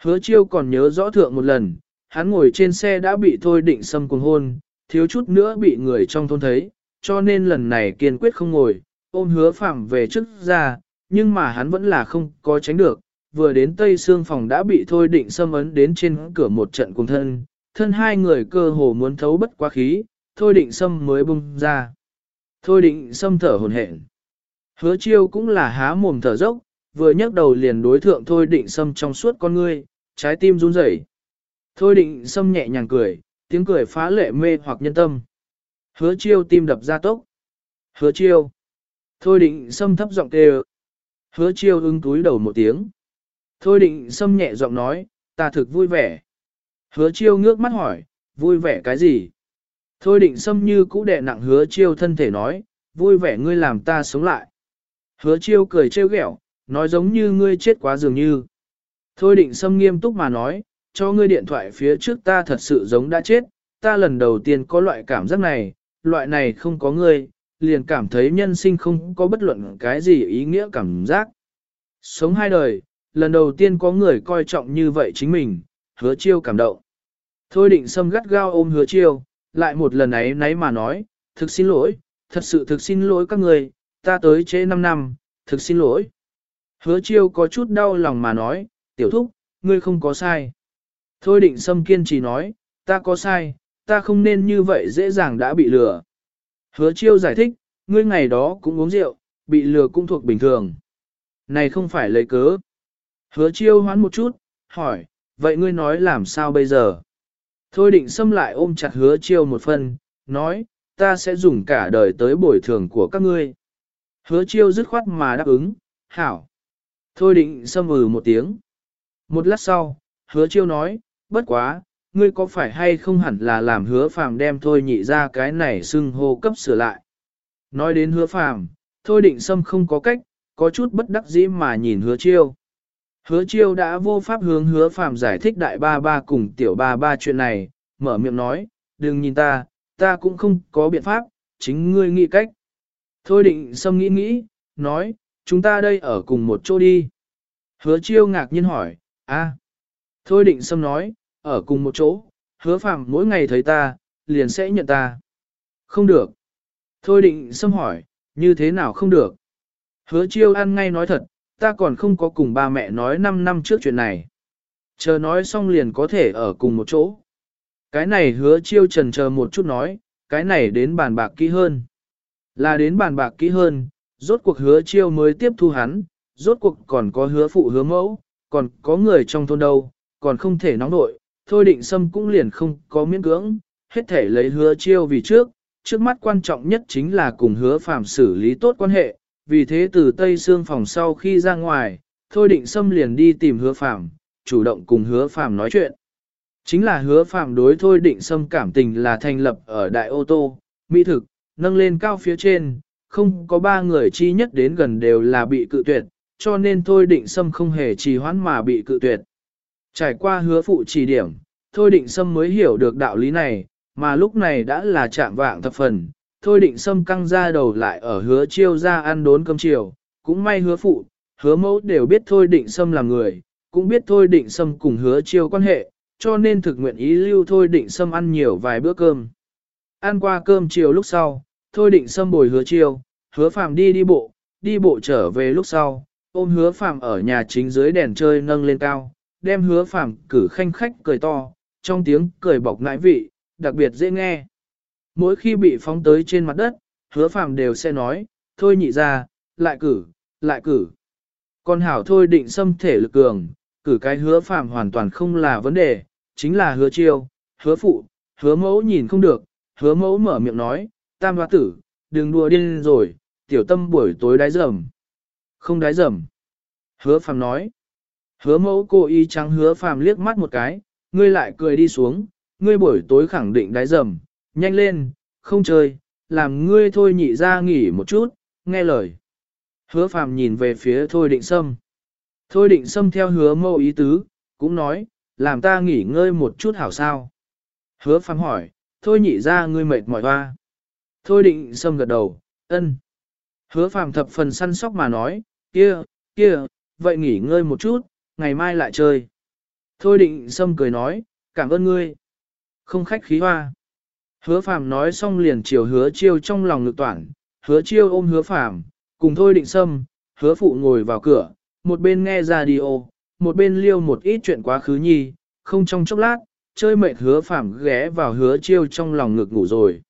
Hứa chiêu còn nhớ rõ thượng một lần, hắn ngồi trên xe đã bị thôi định xâm cuồng hôn, thiếu chút nữa bị người trong thôn thấy, cho nên lần này kiên quyết không ngồi, ôm hứa phạm về trước ra, nhưng mà hắn vẫn là không có tránh được, vừa đến tây xương phòng đã bị thôi định xâm ấn đến trên cửa một trận cùng thân, thân hai người cơ hồ muốn thấu bất quá khí, thôi định xâm mới bung ra. Thôi định xâm thở hồn hển. Hứa chiêu cũng là há mồm thở dốc, vừa nhấc đầu liền đối thượng thôi định xâm trong suốt con ngươi, trái tim run rẩy. Thôi định xâm nhẹ nhàng cười, tiếng cười phá lệ mê hoặc nhân tâm. Hứa chiêu tim đập ra tốc. Hứa chiêu. Thôi định xâm thấp giọng kêu. Hứa chiêu ưng túi đầu một tiếng. Thôi định xâm nhẹ giọng nói, ta thực vui vẻ. Hứa chiêu ngước mắt hỏi, vui vẻ cái gì? Thôi định xâm như cũ đè nặng hứa chiêu thân thể nói, vui vẻ ngươi làm ta sống lại. Hứa chiêu cười trêu ghẹo, nói giống như ngươi chết quá dường như. Thôi định xâm nghiêm túc mà nói, cho ngươi điện thoại phía trước ta thật sự giống đã chết, ta lần đầu tiên có loại cảm giác này, loại này không có ngươi, liền cảm thấy nhân sinh không có bất luận cái gì ý nghĩa cảm giác. Sống hai đời, lần đầu tiên có người coi trọng như vậy chính mình, hứa chiêu cảm động. Thôi định sâm gắt gao ôm hứa chiêu, lại một lần ấy nấy mà nói, thực xin lỗi, thật sự thực xin lỗi các người, ta tới chế 5 năm, thực xin lỗi. Hứa chiêu có chút đau lòng mà nói, tiểu thúc, ngươi không có sai. Thôi định sâm kiên trì nói, ta có sai, ta không nên như vậy dễ dàng đã bị lừa. Hứa chiêu giải thích, ngươi ngày đó cũng uống rượu, bị lừa cũng thuộc bình thường. Này không phải lấy cớ. Hứa chiêu hoán một chút, hỏi, vậy ngươi nói làm sao bây giờ? Thôi định xâm lại ôm chặt hứa chiêu một phần, nói, ta sẽ dùng cả đời tới bồi thường của các ngươi. Hứa chiêu dứt khoát mà đáp ứng, hảo. Thôi định xâm ừ một tiếng. Một lát sau, hứa chiêu nói, bất quá, ngươi có phải hay không hẳn là làm hứa phàm đem thôi nhị ra cái này xưng hô cấp sửa lại. Nói đến hứa phàm, thôi định xâm không có cách, có chút bất đắc dĩ mà nhìn hứa chiêu. Hứa chiêu đã vô pháp hướng hứa phàm giải thích đại ba ba cùng tiểu ba ba chuyện này, mở miệng nói, đừng nhìn ta, ta cũng không có biện pháp, chính ngươi nghĩ cách. Thôi định xâm nghĩ nghĩ, nói, chúng ta đây ở cùng một chỗ đi. Hứa chiêu ngạc nhiên hỏi, a Thôi định xâm nói, ở cùng một chỗ, hứa phạm mỗi ngày thấy ta, liền sẽ nhận ta. Không được. Thôi định xâm hỏi, như thế nào không được? Hứa chiêu ăn ngay nói thật, ta còn không có cùng ba mẹ nói 5 năm trước chuyện này. Chờ nói xong liền có thể ở cùng một chỗ. Cái này hứa chiêu trần chờ một chút nói, cái này đến bàn bạc kỹ hơn. Là đến bàn bạc kỹ hơn, rốt cuộc hứa chiêu mới tiếp thu hắn, rốt cuộc còn có hứa phụ hứa mẫu, còn có người trong thôn đâu, còn không thể nóng nội, thôi định sâm cũng liền không có miễn cưỡng, hết thể lấy hứa chiêu vì trước, trước mắt quan trọng nhất chính là cùng hứa phàm xử lý tốt quan hệ, vì thế từ Tây Sương phòng sau khi ra ngoài, thôi định sâm liền đi tìm hứa phàm, chủ động cùng hứa phàm nói chuyện. Chính là hứa phàm đối thôi định sâm cảm tình là thành lập ở đại ô tô, mỹ thực, nâng lên cao phía trên, không có ba người chi nhất đến gần đều là bị cự tuyệt, cho nên thôi định sâm không hề trì hoãn mà bị cự tuyệt. Trải qua hứa phụ chỉ điểm, thôi định sâm mới hiểu được đạo lý này, mà lúc này đã là chạm vạng thập phần, thôi định sâm căng ra đầu lại ở hứa chiêu ra ăn đốn cơm chiều, cũng may hứa phụ, hứa mẫu đều biết thôi định sâm là người, cũng biết thôi định sâm cùng hứa chiêu quan hệ, cho nên thực nguyện ý lưu thôi định sâm ăn nhiều vài bữa cơm. Ăn qua cơm chiều lúc sau, thôi định sâm bồi hứa chiêu, hứa phàm đi đi bộ, đi bộ trở về lúc sau, ôm hứa phàm ở nhà chính dưới đèn chơi nâng lên cao, đem hứa phàm cử khanh khách cười to, trong tiếng cười bọc nãi vị, đặc biệt dễ nghe. Mỗi khi bị phóng tới trên mặt đất, hứa phàm đều sẽ nói, thôi nhị ra, lại cử, lại cử. Con hảo thôi định xâm thể lực cường, cử cái hứa phàm hoàn toàn không là vấn đề, chính là hứa chiêu, hứa phụ, hứa mẫu nhìn không được, hứa mẫu mở miệng nói, tam hoa tử, đừng đùa điên rồi, tiểu tâm buổi tối đái dầm. Không đái dầm. Hứa phàm nói. Hứa mẫu cô y trắng hứa phàm liếc mắt một cái, ngươi lại cười đi xuống, ngươi buổi tối khẳng định đái dầm, nhanh lên, không chơi, làm ngươi thôi nhị ra nghỉ một chút, nghe lời. Hứa phàm nhìn về phía thôi định sâm. Thôi định sâm theo hứa mẫu ý tứ, cũng nói, làm ta nghỉ ngơi một chút hảo sao. Hứa phàm hỏi, thôi nhị ra ngươi mệt mỏi hoa. Thôi định sâm gật đầu, ân. Hứa phàm thập phần săn sóc mà nói, kia, kia, vậy nghỉ ngơi một chút, ngày mai lại chơi. Thôi định sâm cười nói, cảm ơn ngươi. Không khách khí hoa. Hứa phàm nói xong liền chiều hứa chiêu trong lòng ngực toản, hứa chiêu ôm hứa phàm, cùng thôi định sâm, hứa phụ ngồi vào cửa, một bên nghe radio, một bên liêu một ít chuyện quá khứ nhi, không trong chốc lát, chơi mệt hứa phàm ghé vào hứa chiêu trong lòng ngực ngủ rồi.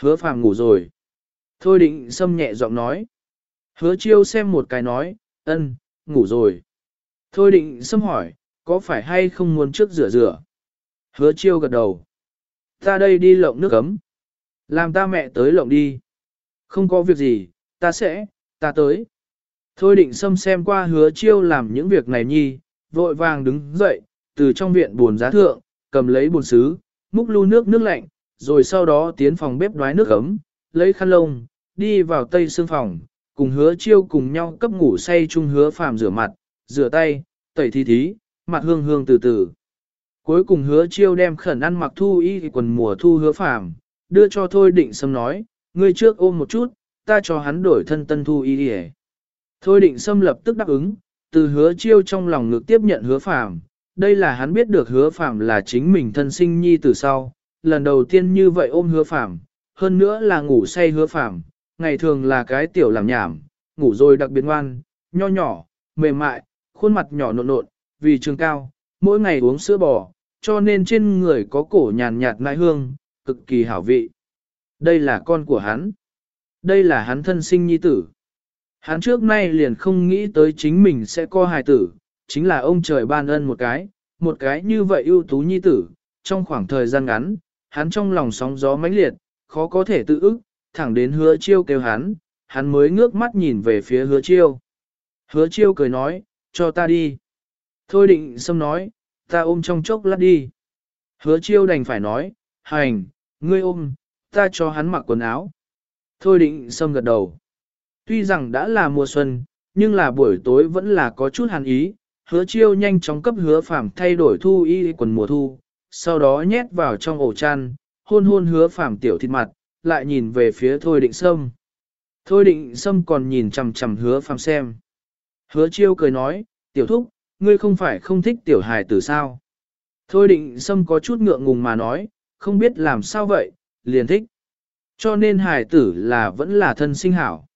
Hứa phàm ngủ rồi. Thôi định sâm nhẹ giọng nói. Hứa chiêu xem một cái nói, ân, ngủ rồi. Thôi định xâm hỏi, có phải hay không muốn trước rửa rửa? Hứa chiêu gật đầu. Ta đây đi lộng nước ấm. Làm ta mẹ tới lộng đi. Không có việc gì, ta sẽ, ta tới. Thôi định xâm xem qua hứa chiêu làm những việc này nhi, vội vàng đứng dậy, từ trong viện buồn giá thượng, cầm lấy bồn sứ, múc lu nước nước lạnh, rồi sau đó tiến phòng bếp đoái nước ấm, lấy khăn lông, đi vào tây xương phòng, cùng hứa chiêu cùng nhau cấp ngủ say chung hứa phàm rửa mặt, rửa tay, tẩy thi thí, mặt hương hương từ từ. Cuối cùng hứa chiêu đem khẩn ăn mặc thu y quần mùa thu hứa phàm, đưa cho thôi định sâm nói, ngươi trước ôm một chút, ta cho hắn đổi thân tân thu y đi Thôi định sâm lập tức đáp ứng, từ hứa chiêu trong lòng ngực tiếp nhận hứa phàm, đây là hắn biết được hứa phàm là chính mình thân sinh nhi từ sau, lần đầu tiên như vậy ôm hứa phàm, hơn nữa là ngủ say hứa phàm, ngày thường là cái tiểu làm nhảm, ngủ rồi đặc biệt ngoan, nho nhỏ, mềm mại, khuôn mặt nhỏ nộn nộn, vì trường cao, mỗi ngày uống sữa bò, cho nên trên người có cổ nhàn nhạt nai hương, cực kỳ hảo vị. Đây là con của hắn. Đây là hắn thân sinh nhi tử. Hắn trước nay liền không nghĩ tới chính mình sẽ có hài tử, chính là ông trời ban ân một cái, một cái như vậy ưu tú nhi tử, trong khoảng thời gian ngắn, hắn trong lòng sóng gió mãnh liệt, khó có thể tự ức, thẳng đến hứa chiêu kêu hắn, hắn mới ngước mắt nhìn về phía hứa chiêu. Hứa chiêu cười nói, cho ta đi. Thôi định xâm nói, ta ôm trong chốc lát đi. Hứa chiêu đành phải nói, hành, ngươi ôm, ta cho hắn mặc quần áo. Thôi định xâm gật đầu. Tuy rằng đã là mùa xuân, nhưng là buổi tối vẫn là có chút hàn ý, hứa chiêu nhanh chóng cấp hứa phạm thay đổi thu y quần mùa thu, sau đó nhét vào trong ổ chăn, hôn hôn hứa phạm tiểu thịt mặt, lại nhìn về phía thôi định sâm. Thôi định sâm còn nhìn chầm chầm hứa phạm xem. Hứa chiêu cười nói, tiểu thúc, ngươi không phải không thích tiểu hài tử sao. Thôi định sâm có chút ngượng ngùng mà nói, không biết làm sao vậy, liền thích. Cho nên hài tử là vẫn là thân sinh hảo.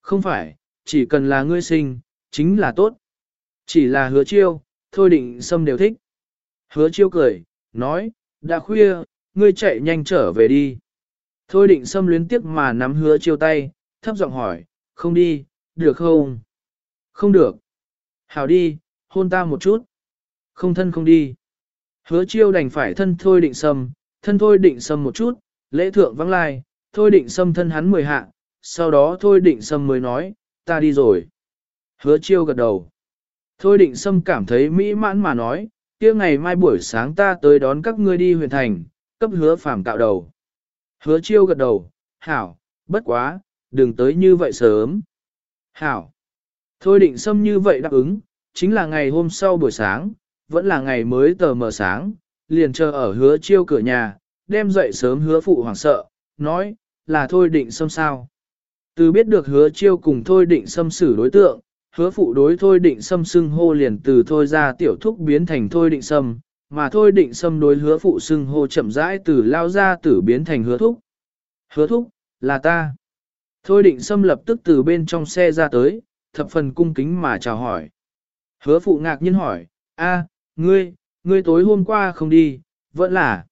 Không phải, chỉ cần là ngươi sinh, chính là tốt. Chỉ là hứa chiêu, thôi định sâm đều thích. Hứa chiêu cười, nói, đã khuya, ngươi chạy nhanh trở về đi. Thôi định sâm luyến tiếc mà nắm hứa chiêu tay, thấp giọng hỏi, không đi, được không? Không được. Hảo đi, hôn ta một chút. Không thân không đi. Hứa chiêu đành phải thân thôi định sâm, thân thôi định sâm một chút, lễ thượng vắng lai, thôi định sâm thân hắn mười hạ, sau đó thôi định sâm mới nói, ta đi rồi. Hứa chiêu gật đầu. Thôi định sâm cảm thấy mỹ mãn mà nói, kia ngày mai buổi sáng ta tới đón các ngươi đi huyền thành, cấp hứa phàm tạo đầu. Hứa chiêu gật đầu, hảo, bất quá, đừng tới như vậy sớm. Hảo. Thôi định sâm như vậy đáp ứng, chính là ngày hôm sau buổi sáng, vẫn là ngày mới tờ mờ sáng, liền chờ ở hứa chiêu cửa nhà, đem dậy sớm hứa phụ hoảng sợ, nói, là thôi định sâm sao. Từ biết được hứa chiêu cùng thôi định xâm xử đối tượng, hứa phụ đối thôi định xâm xưng hô liền từ thôi ra tiểu thúc biến thành thôi định xâm, mà thôi định xâm đối hứa phụ xưng hô chậm rãi từ lao ra tử biến thành hứa thúc. Hứa thúc, là ta. Thôi định xâm lập tức từ bên trong xe ra tới, thập phần cung kính mà chào hỏi. Hứa phụ ngạc nhiên hỏi, a, ngươi, ngươi tối hôm qua không đi, vẫn là.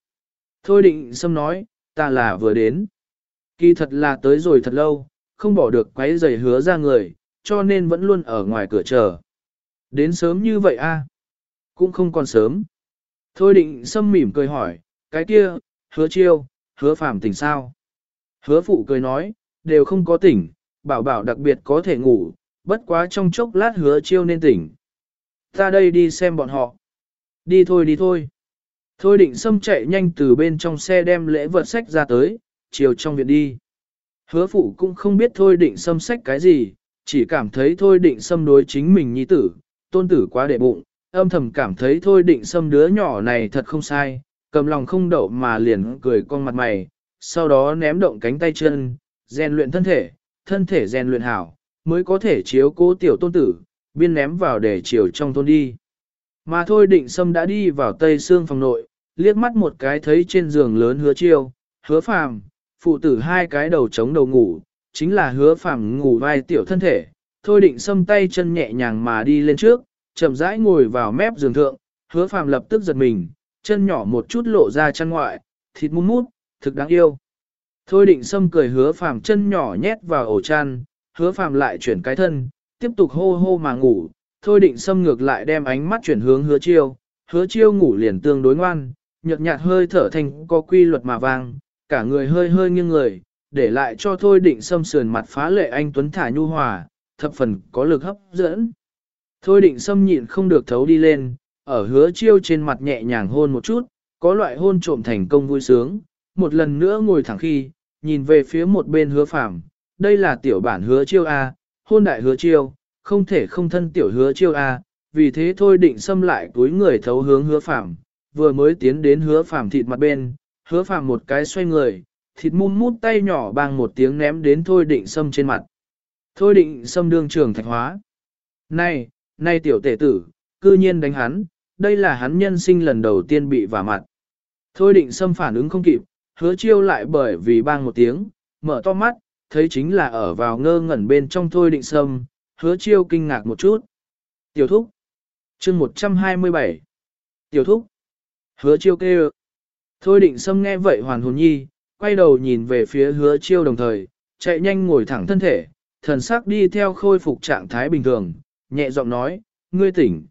Thôi định xâm nói, ta là vừa đến. Kỳ thật là tới rồi thật lâu, không bỏ được quấy giày hứa ra người, cho nên vẫn luôn ở ngoài cửa chờ. Đến sớm như vậy a à? Cũng không còn sớm. Thôi định xâm mỉm cười hỏi, cái kia, hứa chiêu, hứa phàm tỉnh sao? Hứa phụ cười nói, đều không có tỉnh, bảo bảo đặc biệt có thể ngủ, bất quá trong chốc lát hứa chiêu nên tỉnh. Ta đây đi xem bọn họ. Đi thôi đi thôi. Thôi định xâm chạy nhanh từ bên trong xe đem lễ vật sách ra tới, chiều trong viện đi. Hứa phụ cũng không biết thôi định xâm sách cái gì, chỉ cảm thấy thôi định xâm đối chính mình nhi tử, tôn tử quá đệ bụng, âm thầm cảm thấy thôi định xâm đứa nhỏ này thật không sai, cầm lòng không đậu mà liền cười con mặt mày, sau đó ném động cánh tay chân, rèn luyện thân thể, thân thể rèn luyện hảo, mới có thể chiếu cố tiểu tôn tử, biên ném vào để chiều trong thôn đi. Mà thôi định sâm đã đi vào tây xương phòng nội, liếc mắt một cái thấy trên giường lớn hứa chiêu, hứa phàm, phụ tử hai cái đầu chống đầu ngủ, chính là hứa phàm ngủ vai tiểu thân thể, thôi định xâm tay chân nhẹ nhàng mà đi lên trước, chậm rãi ngồi vào mép giường thượng, hứa phàm lập tức giật mình, chân nhỏ một chút lộ ra chân ngoại, thịt mút mút, thực đáng yêu. Thôi định xâm cười hứa phàm chân nhỏ nhét vào ổ chăn, hứa phàm lại chuyển cái thân, tiếp tục hô hô mà ngủ, thôi định xâm ngược lại đem ánh mắt chuyển hướng hứa chiêu, hứa chiêu ngủ liền tương đối ngoan, nhợt nhạt hơi thở thành có quy luật mà vang, cả người hơi hơi nghiêng người, để lại cho thôi định xâm sườn mặt phá lệ anh Tuấn thả nhu hòa, thập phần có lực hấp dẫn. Thôi định xâm nhịn không được thấu đi lên, ở hứa chiêu trên mặt nhẹ nhàng hôn một chút, có loại hôn trộm thành công vui sướng, một lần nữa ngồi thẳng khi, nhìn về phía một bên hứa phạm, đây là tiểu bản hứa chiêu A, hôn đại hứa chiêu, không thể không thân tiểu hứa chiêu A, vì thế thôi định xâm lại túi người thấu hướng hứa phạm, vừa mới tiến đến hứa phạm thịt mặt bên, hứa phạm một cái xoay người, thịt mum mút tay nhỏ bang một tiếng ném đến thôi định xâm trên mặt. Thôi định xâm đương trường thạch hóa. Này, này tiểu tể tử, cư nhiên đánh hắn, đây là hắn nhân sinh lần đầu tiên bị vả mặt. Thôi định xâm phản ứng không kịp, hứa chiêu lại bởi vì bang một tiếng, mở to mắt, thấy chính là ở vào ngơ ngẩn bên trong thôi định sâm, hứa chiêu kinh ngạc một chút. Tiểu thúc. chương 127. Tiểu thúc. Hứa chiêu kêu, Thôi định Sâm nghe vậy hoàn hồn nhi, quay đầu nhìn về phía hứa chiêu đồng thời, chạy nhanh ngồi thẳng thân thể, thần sắc đi theo khôi phục trạng thái bình thường, nhẹ giọng nói, ngươi tỉnh.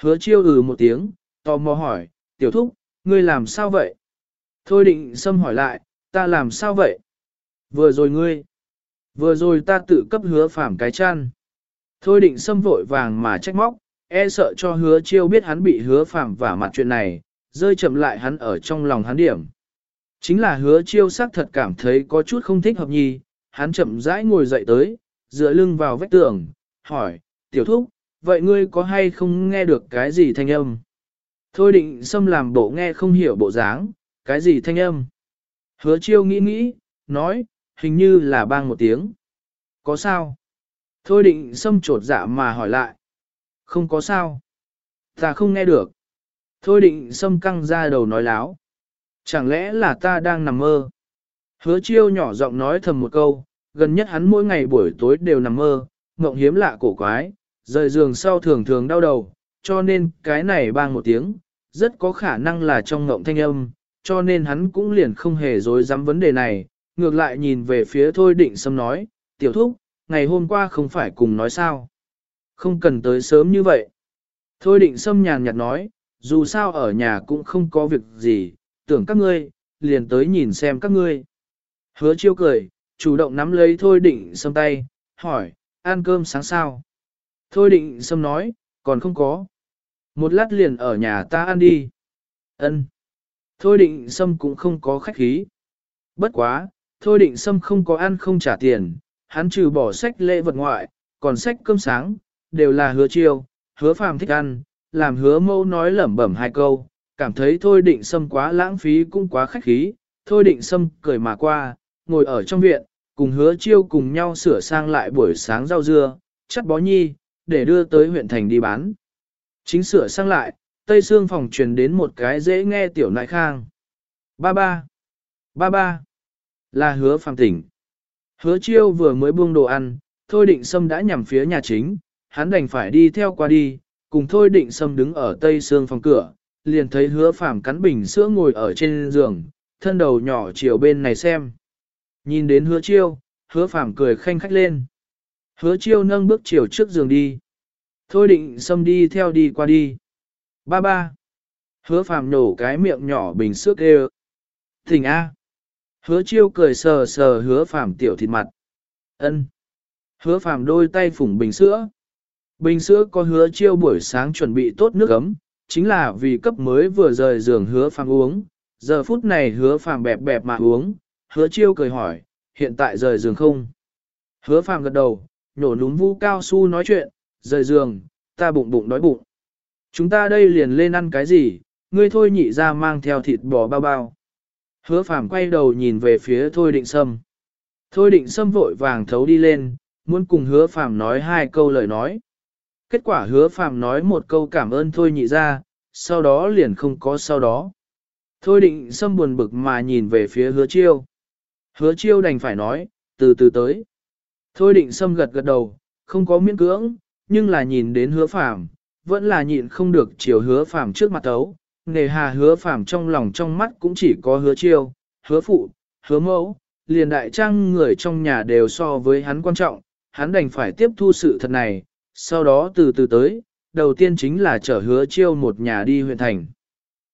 Hứa chiêu ừ một tiếng, tò mò hỏi, tiểu thúc, ngươi làm sao vậy? Thôi định xâm hỏi lại, ta làm sao vậy? Vừa rồi ngươi, Vừa rồi ta tự cấp hứa phàm cái chăn. Thôi định xâm vội vàng mà trách móc, e sợ cho hứa chiêu biết hắn bị hứa phàm vả mặt chuyện này, rơi chậm lại hắn ở trong lòng hắn điểm. Chính là hứa chiêu sắc thật cảm thấy có chút không thích hợp nhì, hắn chậm rãi ngồi dậy tới, dựa lưng vào vách tường, hỏi, tiểu thúc, vậy ngươi có hay không nghe được cái gì thanh âm? Thôi định xâm làm bộ nghe không hiểu bộ dáng, cái gì thanh âm? Hứa chiêu nghĩ nghĩ, nói, hình như là bang một tiếng. Có sao? Thôi định xâm trột dạ mà hỏi lại. Không có sao. Ta không nghe được. Thôi định xâm căng ra đầu nói láo. Chẳng lẽ là ta đang nằm mơ? Hứa chiêu nhỏ giọng nói thầm một câu, gần nhất hắn mỗi ngày buổi tối đều nằm mơ, mộng hiếm lạ cổ quái, rời giường sau thường thường đau đầu, cho nên cái này bang một tiếng, rất có khả năng là trong ngộng thanh âm, cho nên hắn cũng liền không hề dối dám vấn đề này, ngược lại nhìn về phía thôi định Sâm nói, tiểu thúc, ngày hôm qua không phải cùng nói sao. Không cần tới sớm như vậy. Thôi định Sâm nhàn nhạt nói, dù sao ở nhà cũng không có việc gì, tưởng các ngươi, liền tới nhìn xem các ngươi. Hứa chiêu cười, chủ động nắm lấy thôi định Sâm tay, hỏi, ăn cơm sáng sao? Thôi định Sâm nói, còn không có. Một lát liền ở nhà ta ăn đi. Ân. Thôi định Sâm cũng không có khách khí. Bất quá, thôi định sâm không có ăn không trả tiền, hắn trừ bỏ sách lễ vật ngoại, còn sách cơm sáng, đều là hứa chiêu, hứa phàm thích ăn, làm hứa mâu nói lẩm bẩm hai câu, cảm thấy thôi định sâm quá lãng phí cũng quá khách khí, thôi định sâm cười mà qua, ngồi ở trong viện, cùng hứa chiêu cùng nhau sửa sang lại buổi sáng rau dưa, chắt bó nhi, để đưa tới huyện thành đi bán. Chính sửa sang lại, tây xương phòng truyền đến một cái dễ nghe tiểu nại khang. Ba ba, ba ba, là hứa phàm tỉnh. Hứa chiêu vừa mới buông đồ ăn, thôi định sâm đã nhằm phía nhà chính, hắn đành phải đi theo qua đi, cùng thôi định sâm đứng ở tây xương phòng cửa, liền thấy hứa phàm cắn bình sữa ngồi ở trên giường, thân đầu nhỏ chiều bên này xem. Nhìn đến hứa chiêu, hứa phàm cười khanh khách lên. Hứa chiêu nâng bước chiều trước giường đi. Thôi định xâm đi theo đi qua đi. Ba ba. Hứa phàm nổ cái miệng nhỏ bình sữa kêu. Thỉnh A. Hứa chiêu cười sờ sờ hứa phàm tiểu thịt mặt. ân Hứa phàm đôi tay phủng bình sữa. Bình sữa có hứa chiêu buổi sáng chuẩn bị tốt nước ấm, chính là vì cấp mới vừa rời giường hứa phàm uống. Giờ phút này hứa phàm bẹp bẹp mà uống, hứa chiêu cười hỏi, hiện tại rời giường không? Hứa phàm gật đầu, nhổ núm vu cao su nói chuyện, rời giường, ta bụng bụng đói bụng. Chúng ta đây liền lên ăn cái gì, ngươi thôi nhị ra mang theo thịt bò bao bao. Hứa phàm quay đầu nhìn về phía thôi định sâm. Thôi định sâm vội vàng thấu đi lên, muốn cùng hứa phàm nói hai câu lời nói. Kết quả hứa phàm nói một câu cảm ơn thôi nhị ra, sau đó liền không có sau đó. Thôi định sâm buồn bực mà nhìn về phía hứa chiêu. Hứa chiêu đành phải nói, từ từ tới. Thôi định sâm gật gật đầu, không có miễn cưỡng, nhưng là nhìn đến hứa phàm, vẫn là nhịn không được chiều hứa phàm trước mặt tấu. Nề hà hứa phàm trong lòng trong mắt cũng chỉ có hứa chiêu, hứa phụ, hứa mẫu, liền đại trang người trong nhà đều so với hắn quan trọng, hắn đành phải tiếp thu sự thật này, sau đó từ từ tới, đầu tiên chính là chở hứa chiêu một nhà đi huyện thành.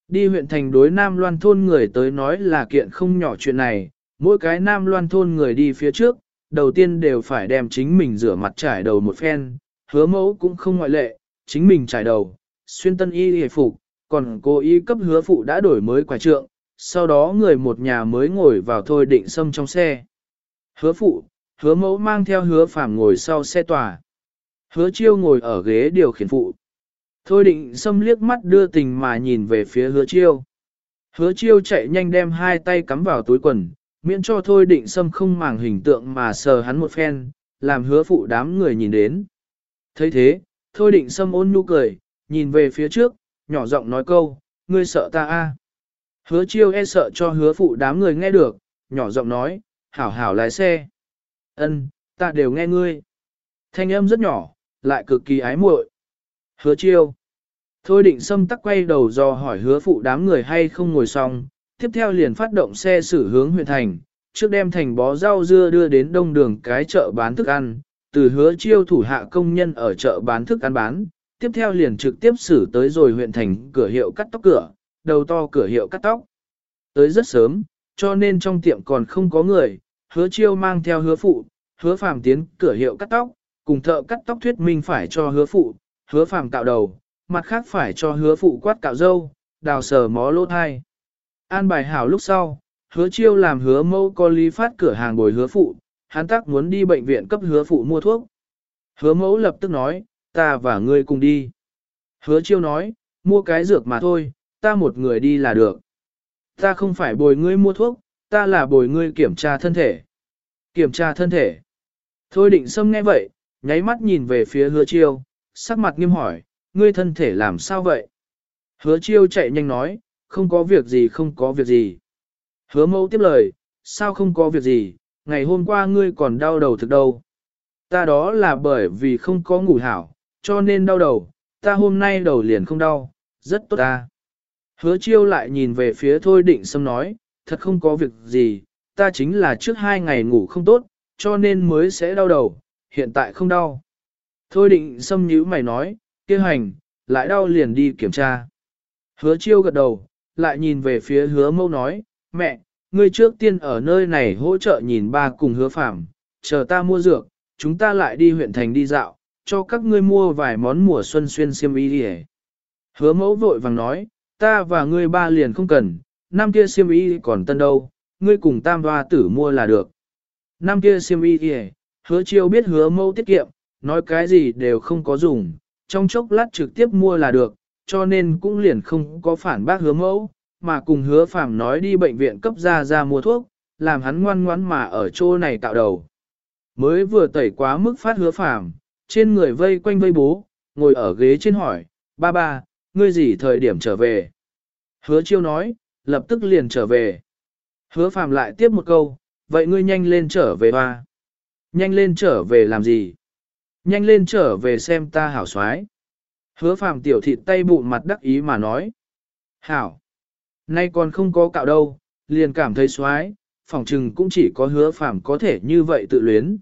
Đi huyện thành đối Nam Loan thôn người tới nói là kiện không nhỏ chuyện này, mỗi cái Nam Loan thôn người đi phía trước, đầu tiên đều phải đem chính mình rửa mặt trải đầu một phen, hứa mẫu cũng không ngoại lệ, chính mình trải đầu, xuyên tân y hề phục, còn cô ý cấp hứa phụ đã đổi mới quả trượng, sau đó người một nhà mới ngồi vào thôi định xâm trong xe. Hứa phụ, hứa mẫu mang theo hứa phàm ngồi sau xe tòa. Hứa chiêu ngồi ở ghế điều khiển phụ. Thôi định xâm liếc mắt đưa tình mà nhìn về phía hứa chiêu. Hứa chiêu chạy nhanh đem hai tay cắm vào túi quần, miễn cho thôi định xâm không màng hình tượng mà sờ hắn một phen, làm hứa phụ đám người nhìn đến. thấy thế, thôi định xâm ôn nhu cười, nhìn về phía trước, nhỏ giọng nói câu, ngươi sợ ta a? Hứa chiêu e sợ cho hứa phụ đám người nghe được, nhỏ giọng nói, hảo hảo lái xe. Ân, ta đều nghe ngươi. Thanh âm rất nhỏ, lại cực kỳ ái muội. Hứa chiêu. Thôi định xâm tắc quay đầu do hỏi hứa phụ đám người hay không ngồi xong, tiếp theo liền phát động xe xử hướng huyện thành, trước đem thành bó rau dưa đưa đến đông đường cái chợ bán thức ăn, từ hứa chiêu thủ hạ công nhân ở chợ bán thức ăn bán, tiếp theo liền trực tiếp xử tới rồi huyện thành cửa hiệu cắt tóc cửa, đầu to cửa hiệu cắt tóc. Tới rất sớm, cho nên trong tiệm còn không có người, hứa chiêu mang theo hứa phụ, hứa phàm tiến cửa hiệu cắt tóc, cùng thợ cắt tóc thuyết minh phải cho hứa phụ, hứa phàm cạo đầu, mặt khác phải cho hứa phụ quát cạo râu đào sờ mó lỗ thai. An bài hảo lúc sau, hứa chiêu làm hứa mâu có lý phát cửa hàng bồi hứa phụ, hắn tác muốn đi bệnh viện cấp hứa phụ mua thuốc. Hứa mẫu lập tức nói, ta và ngươi cùng đi. Hứa chiêu nói, mua cái dược mà thôi, ta một người đi là được. Ta không phải bồi ngươi mua thuốc, ta là bồi ngươi kiểm tra thân thể. Kiểm tra thân thể. Thôi định xâm nghe vậy, nháy mắt nhìn về phía hứa chiêu, sắc mặt nghiêm hỏi, ngươi thân thể làm sao vậy? Hứa chiêu chạy nhanh nói, không có việc gì không có việc gì. Hứa mẫu tiếp lời, sao không có việc gì, ngày hôm qua ngươi còn đau đầu thực đâu. Ta đó là bởi vì không có ngủ hảo, cho nên đau đầu, ta hôm nay đầu liền không đau, rất tốt ta. Hứa chiêu lại nhìn về phía thôi định Sâm nói, thật không có việc gì, ta chính là trước hai ngày ngủ không tốt, cho nên mới sẽ đau đầu, hiện tại không đau. Thôi định xâm nhữ mày nói, kia hành, lại đau liền đi kiểm tra. Hứa chiêu gật đầu, lại nhìn về phía hứa mâu nói, mẹ, ngươi trước tiên ở nơi này hỗ trợ nhìn ba cùng hứa phạm, chờ ta mua dược, chúng ta lại đi huyện thành đi dạo, cho các ngươi mua vài món mùa xuân xuyên xiêm y đi Hứa mẫu vội vàng nói, ta và ngươi ba liền không cần, năm kia xiêm y còn tân đâu, ngươi cùng tam hoa tử mua là được. Năm kia xiêm y đi hứa chiêu biết hứa mẫu tiết kiệm, nói cái gì đều không có dùng, trong chốc lát trực tiếp mua là được, cho nên cũng liền không có phản bác hứa mẫu, mà cùng hứa phàm nói đi bệnh viện cấp ra ra mua thuốc, làm hắn ngoan ngoãn mà ở chỗ này tạo đầu. Mới vừa tẩy quá mức phát hứa phàm, trên người vây quanh vây bố, ngồi ở ghế trên hỏi, ba ba, ngươi gì thời điểm trở về? Hứa chiêu nói, lập tức liền trở về. Hứa phàm lại tiếp một câu, vậy ngươi nhanh lên trở về hoa. Nhanh lên trở về làm gì? Nhanh lên trở về xem ta hảo xoái. Hứa phàm tiểu thịt tay bụng mặt đắc ý mà nói. Hảo. Nay còn không có cạo đâu, liền cảm thấy xoái, phỏng chừng cũng chỉ có hứa phàm có thể như vậy tự luyến.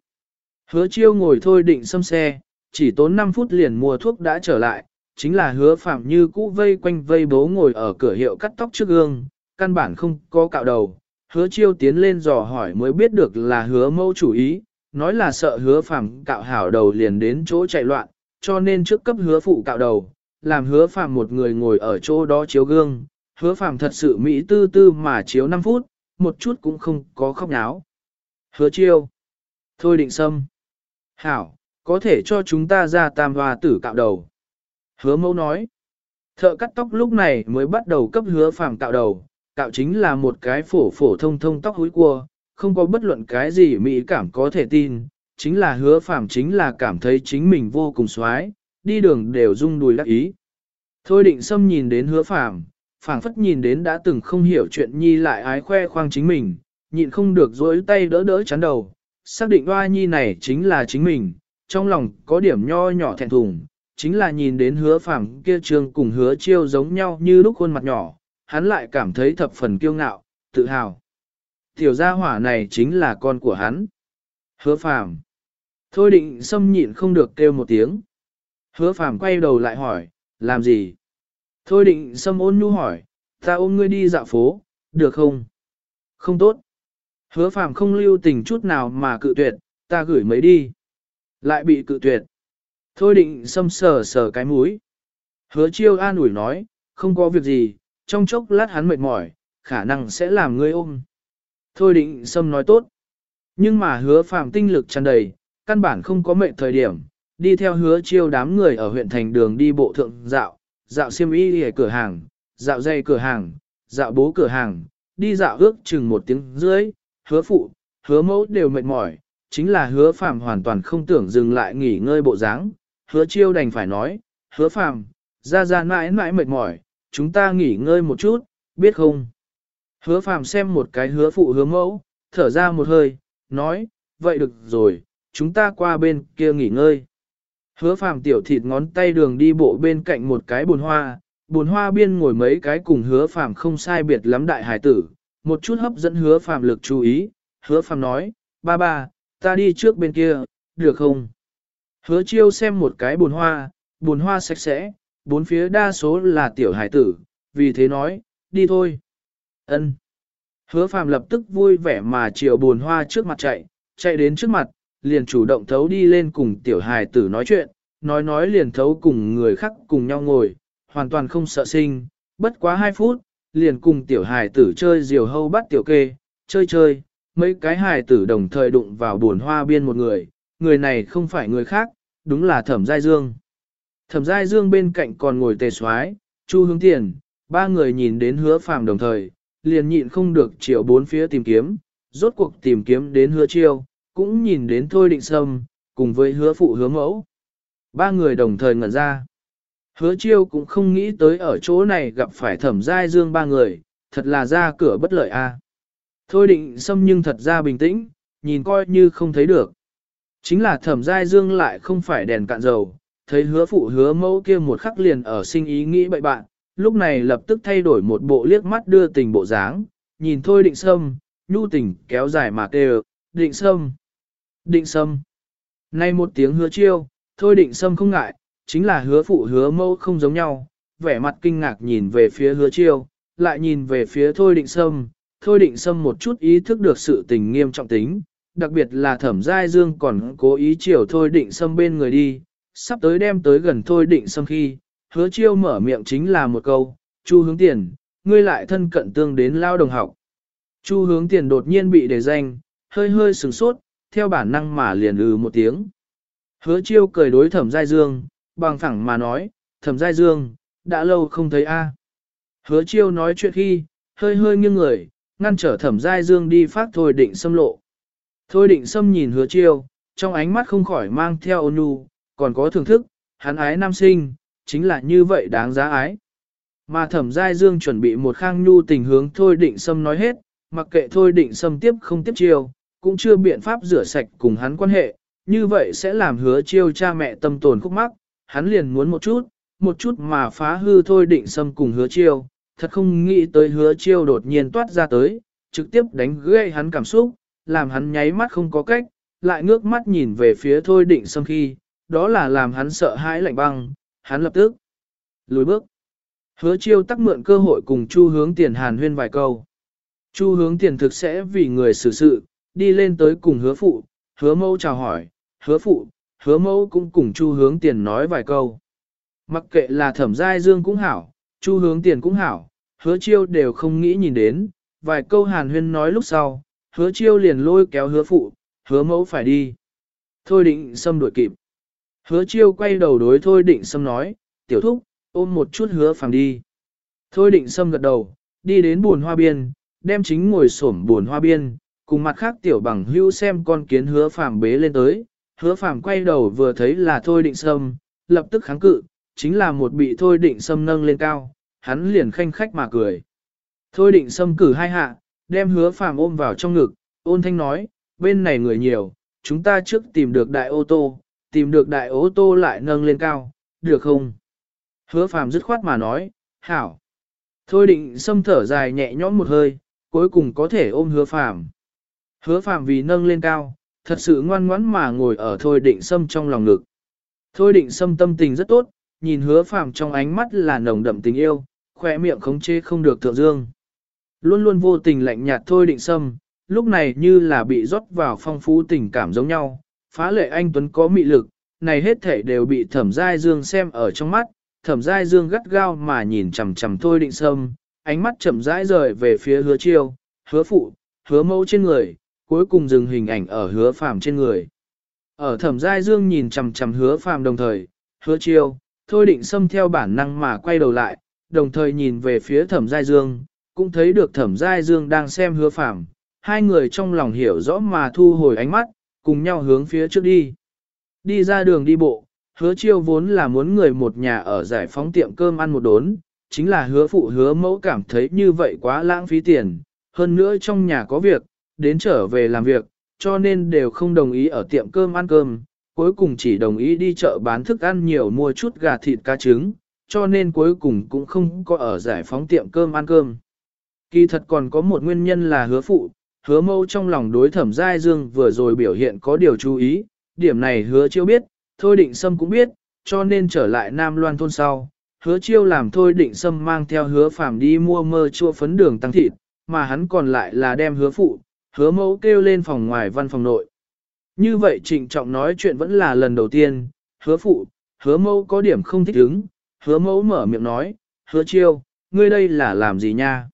Hứa chiêu ngồi thôi định xâm xe, chỉ tốn 5 phút liền mua thuốc đã trở lại, chính là hứa phạm như cũ vây quanh vây bố ngồi ở cửa hiệu cắt tóc trước gương, căn bản không có cạo đầu. Hứa chiêu tiến lên dò hỏi mới biết được là hứa mâu chủ ý, nói là sợ hứa phạm cạo hảo đầu liền đến chỗ chạy loạn, cho nên trước cấp hứa phụ cạo đầu, làm hứa phạm một người ngồi ở chỗ đó chiếu gương. Hứa phạm thật sự mỹ tư tư mà chiếu 5 phút, một chút cũng không có khóc náo. Hứa chiêu. Thôi định sâm. Hảo, có thể cho chúng ta ra tam hoa tử cạo đầu. Hứa mẫu nói. Thợ cắt tóc lúc này mới bắt đầu cấp hứa phàm cạo đầu, cạo chính là một cái phổ phổ thông thông tóc húi cua, không có bất luận cái gì mỹ cảm có thể tin, chính là hứa phàm chính là cảm thấy chính mình vô cùng xoái, đi đường đều rung đùi đắc ý. Thôi định xâm nhìn đến hứa phàm, phảng phất nhìn đến đã từng không hiểu chuyện nhi lại ái khoe khoang chính mình, nhịn không được dối tay đỡ đỡ chắn đầu, xác định oa nhi này chính là chính mình, trong lòng có điểm nho nhỏ thẹn thùng, chính là nhìn đến hứa phàm kia trương cùng hứa chiêu giống nhau như lúc khuôn mặt nhỏ, hắn lại cảm thấy thập phần kiêu ngạo, tự hào. Tiểu gia hỏa này chính là con của hắn. Hứa phàm. Thôi định xâm nhịn không được kêu một tiếng. Hứa phàm quay đầu lại hỏi, làm gì? Thôi định xâm ôn nhu hỏi, ta ôm ngươi đi dạo phố, được không? Không tốt. Hứa phàm không lưu tình chút nào mà cự tuyệt, ta gửi mấy đi. Lại bị cự tuyệt. Thôi định xâm sờ sờ cái mũi. Hứa chiêu an ủi nói, không có việc gì, trong chốc lát hắn mệt mỏi, khả năng sẽ làm ngươi ôm. Thôi định xâm nói tốt. Nhưng mà hứa phàm tinh lực tràn đầy, căn bản không có mệnh thời điểm, đi theo hứa chiêu đám người ở huyện thành đường đi bộ thượng dạo, dạo xiêm y ở cửa hàng, dạo dây cửa hàng, dạo bố cửa hàng, đi dạo ước chừng một tiếng dưới hứa phụ, hứa mẫu đều mệt mỏi, chính là hứa phàm hoàn toàn không tưởng dừng lại nghỉ ngơi bộ dáng. hứa chiêu đành phải nói, hứa phàm, ra ra mãi mãi mệt mỏi, chúng ta nghỉ ngơi một chút, biết không? Hứa phàm xem một cái hứa phụ hứa mẫu, thở ra một hơi, nói, vậy được rồi, chúng ta qua bên kia nghỉ ngơi. Hứa phàm tiểu thịt ngón tay đường đi bộ bên cạnh một cái bồn hoa, bồn hoa biên ngồi mấy cái cùng hứa phàm không sai biệt lắm đại hải tử, một chút hấp dẫn hứa phàm lực chú ý, hứa phàm nói, ba ba, ta đi trước bên kia, được không? Hứa chiêu xem một cái bồn hoa, bồn hoa sạch sẽ, bốn phía đa số là tiểu hải tử, vì thế nói, đi thôi. Ân. Hứa phàm lập tức vui vẻ mà chiều bồn hoa trước mặt chạy, chạy đến trước mặt, liền chủ động thấu đi lên cùng tiểu hài tử nói chuyện, nói nói liền thấu cùng người khác cùng nhau ngồi, hoàn toàn không sợ sinh, bất quá 2 phút, liền cùng tiểu hài tử chơi diều hâu bắt tiểu kê, chơi chơi, mấy cái hài tử đồng thời đụng vào buồn hoa biên một người, người này không phải người khác, đúng là thẩm giai dương. Thẩm giai dương bên cạnh còn ngồi tề soái chu hướng tiền, ba người nhìn đến hứa phàm đồng thời, liền nhịn không được chiều bốn phía tìm kiếm, rốt cuộc tìm kiếm đến hứa chiêu, cũng nhìn đến thôi định sâm, cùng với hứa phụ hứa mẫu. Ba người đồng thời ngẩn ra. Hứa chiêu cũng không nghĩ tới ở chỗ này gặp phải thẩm giai dương ba người, thật là ra cửa bất lợi a. À. Thôi định xâm nhưng thật ra bình tĩnh, nhìn coi như không thấy được. Chính là thẩm giai dương lại không phải đèn cạn dầu, thấy hứa phụ hứa mẫu kia một khắc liền ở sinh ý nghĩ bậy bạn, lúc này lập tức thay đổi một bộ liếc mắt đưa tình bộ dáng, nhìn thôi định sâm, nhu tình kéo dài mà kêu, định sâm, định sâm. Nay một tiếng hứa chiêu, thôi định sâm không ngại, chính là hứa phụ hứa mẫu không giống nhau, vẻ mặt kinh ngạc nhìn về phía hứa chiêu, lại nhìn về phía thôi định sâm, thôi định sâm một chút ý thức được sự tình nghiêm trọng tính, đặc biệt là thẩm giai dương còn cố ý chiều thôi định sâm bên người đi, sắp tới đem tới gần thôi định sâm khi, hứa chiêu mở miệng chính là một câu, chu hướng tiền, ngươi lại thân cận tương đến lao đồng học. Chu hướng tiền đột nhiên bị đề danh, hơi hơi sừng sốt, theo bản năng mà liền ừ một tiếng. Hứa chiêu cười đối thẩm giai dương, bằng phẳng mà nói, thẩm giai dương, đã lâu không thấy a. Hứa chiêu nói chuyện khi, hơi hơi nghiêng người, ngăn trở thẩm giai dương đi phát thôi định xâm lộ. Thôi định xâm nhìn hứa chiêu, trong ánh mắt không khỏi mang theo ôn nhu, còn có thưởng thức, hắn ái nam sinh, chính là như vậy đáng giá ái. Mà thẩm giai dương chuẩn bị một khang nhu tình hướng thôi định xâm nói hết, mặc kệ thôi định xâm tiếp không tiếp chiêu, cũng chưa biện pháp rửa sạch cùng hắn quan hệ, như vậy sẽ làm hứa chiêu cha mẹ tâm tồn khúc mắc, hắn liền muốn một chút, một chút mà phá hư thôi định xâm cùng hứa chiêu, thật không nghĩ tới hứa chiêu đột nhiên toát ra tới, trực tiếp đánh gãy hắn cảm xúc, làm hắn nháy mắt không có cách, lại ngước mắt nhìn về phía thôi định xâm khi, đó là làm hắn sợ hãi lạnh băng, hắn lập tức lùi bước. Hứa chiêu tắc mượn cơ hội cùng chu hướng tiền hàn huyên vài câu. Chu hướng tiền thực sẽ vì người xử sự, đi lên tới cùng hứa phụ, hứa mâu chào hỏi, hứa phụ, hứa mẫu cũng cùng chu hướng tiền nói vài câu. Mặc kệ là thẩm giai dương cũng hảo, chu hướng tiền cũng hảo, hứa chiêu đều không nghĩ nhìn đến, vài câu hàn huyên nói lúc sau, hứa chiêu liền lôi kéo hứa phụ, hứa mẫu phải đi. Thôi định xâm đuổi kịp. Hứa chiêu quay đầu đối thôi định xâm nói, tiểu thúc, ôm một chút hứa Phàng đi. Thôi định xâm gật đầu, đi đến buồn hoa biên, đem chính ngồi sổm buồn hoa biên, cùng mặt khác tiểu bằng hưu xem con kiến hứa phàm bế lên tới. Hứa phàm quay đầu vừa thấy là thôi định sâm, lập tức kháng cự, chính là một bị thôi định sâm nâng lên cao, hắn liền khanh khách mà cười. Thôi định sâm cử hai hạ, đem hứa phàm ôm vào trong ngực, ôn thanh nói, bên này người nhiều, chúng ta trước tìm được đại ô tô, tìm được đại ô tô lại nâng lên cao, được không? Hứa phàm dứt khoát mà nói, hảo. Thôi định sâm thở dài nhẹ nhõm một hơi, cuối cùng có thể ôm hứa phàm. Hứa phàm vì nâng lên cao, thật sự ngoan ngoãn mà ngồi ở thôi định sâm trong lòng ngực. Thôi định sâm tâm tình rất tốt, nhìn hứa phàm trong ánh mắt là nồng đậm tình yêu, khỏe miệng khống chế không được thượng dương. Luôn luôn vô tình lạnh nhạt thôi định sâm lúc này như là bị rót vào phong phú tình cảm giống nhau, phá lệ anh Tuấn có mị lực, này hết thể đều bị thẩm giai dương xem ở trong mắt, thẩm giai dương gắt gao mà nhìn chằm chằm thôi định sâm, ánh mắt chậm rãi rời về phía hứa chiêu, hứa phụ, hứa mẫu trên người, cuối cùng dừng hình ảnh ở hứa phàm trên người. Ở thẩm giai dương nhìn chằm chằm hứa phàm đồng thời, hứa chiêu, thôi định xâm theo bản năng mà quay đầu lại, đồng thời nhìn về phía thẩm giai dương, cũng thấy được thẩm giai dương đang xem hứa phàm, hai người trong lòng hiểu rõ mà thu hồi ánh mắt, cùng nhau hướng phía trước đi. Đi ra đường đi bộ, hứa chiêu vốn là muốn người một nhà ở giải phóng tiệm cơm ăn một đốn, chính là hứa phụ hứa mẫu cảm thấy như vậy quá lãng phí tiền, hơn nữa trong nhà có việc, đến trở về làm việc, cho nên đều không đồng ý ở tiệm cơm ăn cơm, cuối cùng chỉ đồng ý đi chợ bán thức ăn nhiều mua chút gà thịt cá trứng, cho nên cuối cùng cũng không có ở giải phóng tiệm cơm ăn cơm. Kỳ thật còn có một nguyên nhân là hứa phụ, hứa mâu trong lòng đối thẩm giai dương vừa rồi biểu hiện có điều chú ý, điểm này hứa chiêu biết, thôi định sâm cũng biết, cho nên trở lại Nam Loan thôn sau. Hứa chiêu làm thôi định sâm mang theo hứa phàm đi mua mơ chua phấn đường tăng thịt, mà hắn còn lại là đem hứa phụ, hứa mẫu kêu lên phòng ngoài văn phòng nội. Như vậy trịnh trọng nói chuyện vẫn là lần đầu tiên, hứa phụ, hứa mẫu có điểm không thích ứng, hứa mẫu mở miệng nói, hứa chiêu, ngươi đây là làm gì nha?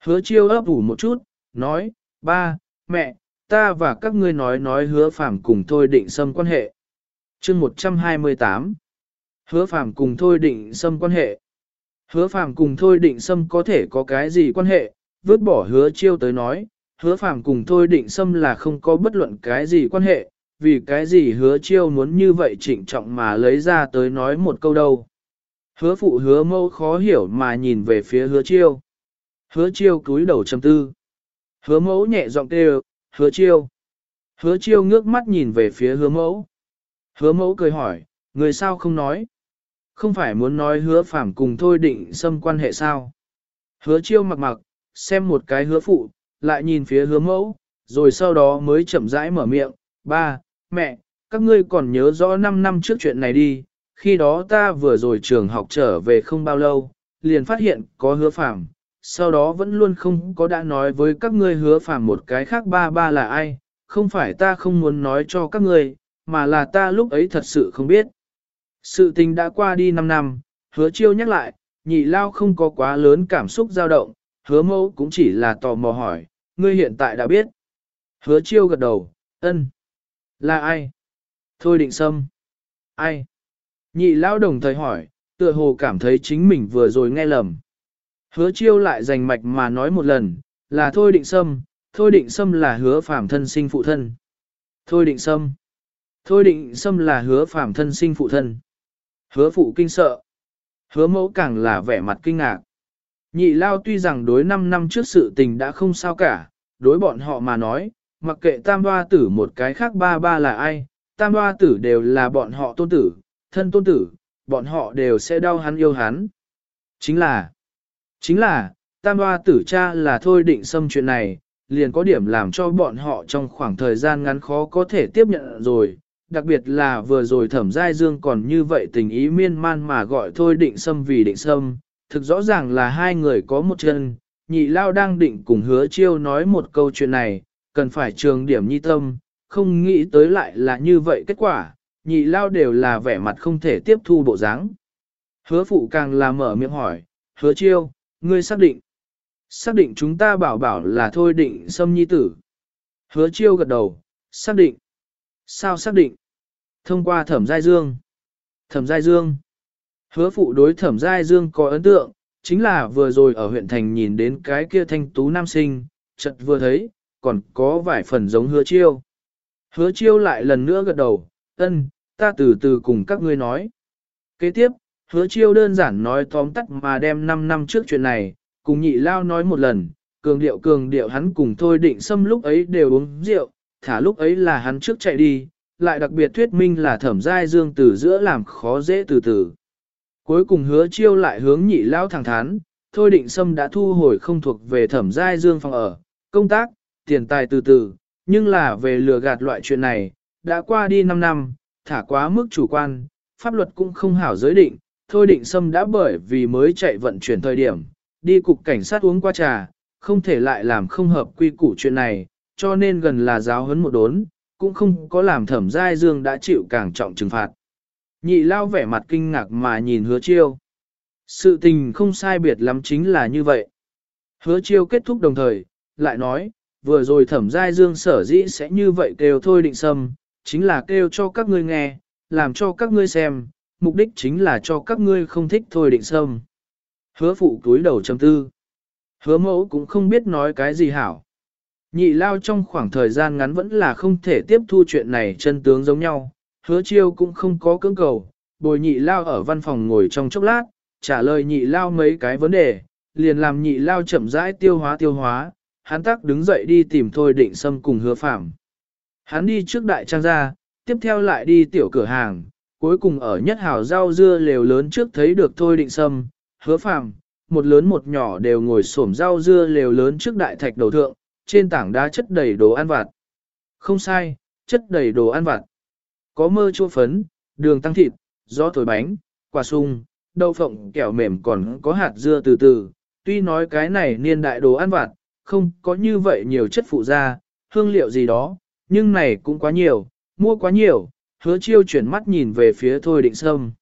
Hứa chiêu ấp ủ một chút, nói, ba, mẹ, ta và các ngươi nói nói hứa phạm cùng thôi định xâm quan hệ. chương 128 Hứa phạm cùng thôi định xâm quan hệ. Hứa phạm cùng thôi định xâm có thể có cái gì quan hệ, vứt bỏ hứa chiêu tới nói, hứa phàm cùng thôi định xâm là không có bất luận cái gì quan hệ, vì cái gì hứa chiêu muốn như vậy trịnh trọng mà lấy ra tới nói một câu đâu. Hứa phụ hứa mâu khó hiểu mà nhìn về phía hứa chiêu. Hứa chiêu cúi đầu trầm tư. Hứa mẫu nhẹ giọng kêu, hứa chiêu. Hứa chiêu ngước mắt nhìn về phía hứa mẫu. Hứa mẫu cười hỏi, người sao không nói? Không phải muốn nói hứa phàm cùng thôi định xâm quan hệ sao? Hứa chiêu mặc mặc, xem một cái hứa phụ, lại nhìn phía hứa mẫu, rồi sau đó mới chậm rãi mở miệng, ba, mẹ, các ngươi còn nhớ rõ 5 năm trước chuyện này đi, khi đó ta vừa rồi trường học trở về không bao lâu, liền phát hiện có hứa phạm, sau đó vẫn luôn không có đã nói với các ngươi hứa phạm một cái khác ba ba là ai, không phải ta không muốn nói cho các ngươi, mà là ta lúc ấy thật sự không biết. Sự tình đã qua đi 5 năm, hứa chiêu nhắc lại, nhị lao không có quá lớn cảm xúc dao động, hứa mẫu cũng chỉ là tò mò hỏi, ngươi hiện tại đã biết. Hứa chiêu gật đầu, ân. Là ai? Thôi định sâm. Ai? Nhị Lão đồng thời hỏi, tựa hồ cảm thấy chính mình vừa rồi nghe lầm. Hứa chiêu lại giành mạch mà nói một lần, là thôi định sâm, thôi định sâm là hứa phạm thân sinh phụ thân. Thôi định sâm. Thôi định sâm là hứa phạm thân sinh phụ thân. Hứa phụ kinh sợ. Hứa mẫu càng là vẻ mặt kinh ngạc. Nhị lao tuy rằng đối 5 năm trước sự tình đã không sao cả, đối bọn họ mà nói, mặc kệ tam hoa tử một cái khác ba ba là ai, tam hoa tử đều là bọn họ tôn tử, thân tôn tử, bọn họ đều sẽ đau hắn yêu hắn. Chính là, chính là, tam hoa tử cha là thôi định xâm chuyện này, liền có điểm làm cho bọn họ trong khoảng thời gian ngắn khó có thể tiếp nhận rồi, đặc biệt là vừa rồi thẩm giai dương còn như vậy tình ý miên man mà gọi thôi định xâm vì định xâm, thực rõ ràng là hai người có một chân, nhị lao đang định cùng hứa chiêu nói một câu chuyện này, cần phải trường điểm nhi tâm, không nghĩ tới lại là như vậy kết quả, nhị lao đều là vẻ mặt không thể tiếp thu bộ dáng. Hứa phụ càng là mở miệng hỏi, hứa chiêu, ngươi xác định. Xác định chúng ta bảo bảo là thôi định xâm nhi tử. Hứa chiêu gật đầu, xác định. Sao xác định? Thông qua thẩm giai dương. Thẩm giai dương. Hứa phụ đối thẩm giai dương có ấn tượng, chính là vừa rồi ở huyện thành nhìn đến cái kia thanh tú nam sinh, chợt vừa thấy, còn có vài phần giống hứa chiêu. Hứa chiêu lại lần nữa gật đầu, ân, ta từ từ cùng các ngươi nói. Kế tiếp, hứa chiêu đơn giản nói tóm tắt mà đem 5 năm trước chuyện này, cùng nhị lao nói một lần, cường điệu cường điệu hắn cùng thôi định xâm lúc ấy đều uống rượu, thả lúc ấy là hắn trước chạy đi, lại đặc biệt thuyết minh là thẩm giai dương từ giữa làm khó dễ từ từ. Cuối cùng hứa chiêu lại hướng nhị lao thẳng thắn, thôi định sâm đã thu hồi không thuộc về thẩm giai dương phòng ở, công tác, tiền tài từ từ, nhưng là về lừa gạt loại chuyện này, đã qua đi 5 năm, thả quá mức chủ quan, pháp luật cũng không hảo giới định, thôi định sâm đã bởi vì mới chạy vận chuyển thời điểm, đi cục cảnh sát uống qua trà, không thể lại làm không hợp quy củ chuyện này, cho nên gần là giáo huấn một đốn, cũng không có làm thẩm giai dương đã chịu càng trọng trừng phạt. Nhị lao vẻ mặt kinh ngạc mà nhìn hứa chiêu. Sự tình không sai biệt lắm chính là như vậy. Hứa chiêu kết thúc đồng thời, lại nói, vừa rồi thẩm giai dương sở dĩ sẽ như vậy kêu thôi định sâm, chính là kêu cho các ngươi nghe, làm cho các ngươi xem, mục đích chính là cho các ngươi không thích thôi định sâm. Hứa phụ túi đầu chấm tư. Hứa mẫu cũng không biết nói cái gì hảo. Nhị lao trong khoảng thời gian ngắn vẫn là không thể tiếp thu chuyện này chân tướng giống nhau, hứa chiêu cũng không có cưỡng cầu, bồi nhị lao ở văn phòng ngồi trong chốc lát, trả lời nhị lao mấy cái vấn đề, liền làm nhị lao chậm rãi tiêu hóa tiêu hóa, hắn tắc đứng dậy đi tìm thôi định xâm cùng hứa phạm. Hắn đi trước đại trang gia, tiếp theo lại đi tiểu cửa hàng, cuối cùng ở nhất hào rau dưa lều lớn trước thấy được thôi định sâm, hứa phạm, một lớn một nhỏ đều ngồi xổm rau dưa lều lớn trước đại thạch đầu thượng, trên tảng đá chất đầy đồ ăn vặt. Không sai, chất đầy đồ ăn vặt. Có mơ chua phấn, đường tăng thịt, gió thổi bánh, quả sung, đậu phộng kẹo mềm còn có hạt dưa từ từ. Tuy nói cái này niên đại đồ ăn vặt, không có như vậy nhiều chất phụ gia, hương liệu gì đó, nhưng này cũng quá nhiều, mua quá nhiều, hứa chiêu chuyển mắt nhìn về phía Thôi Định Sâm.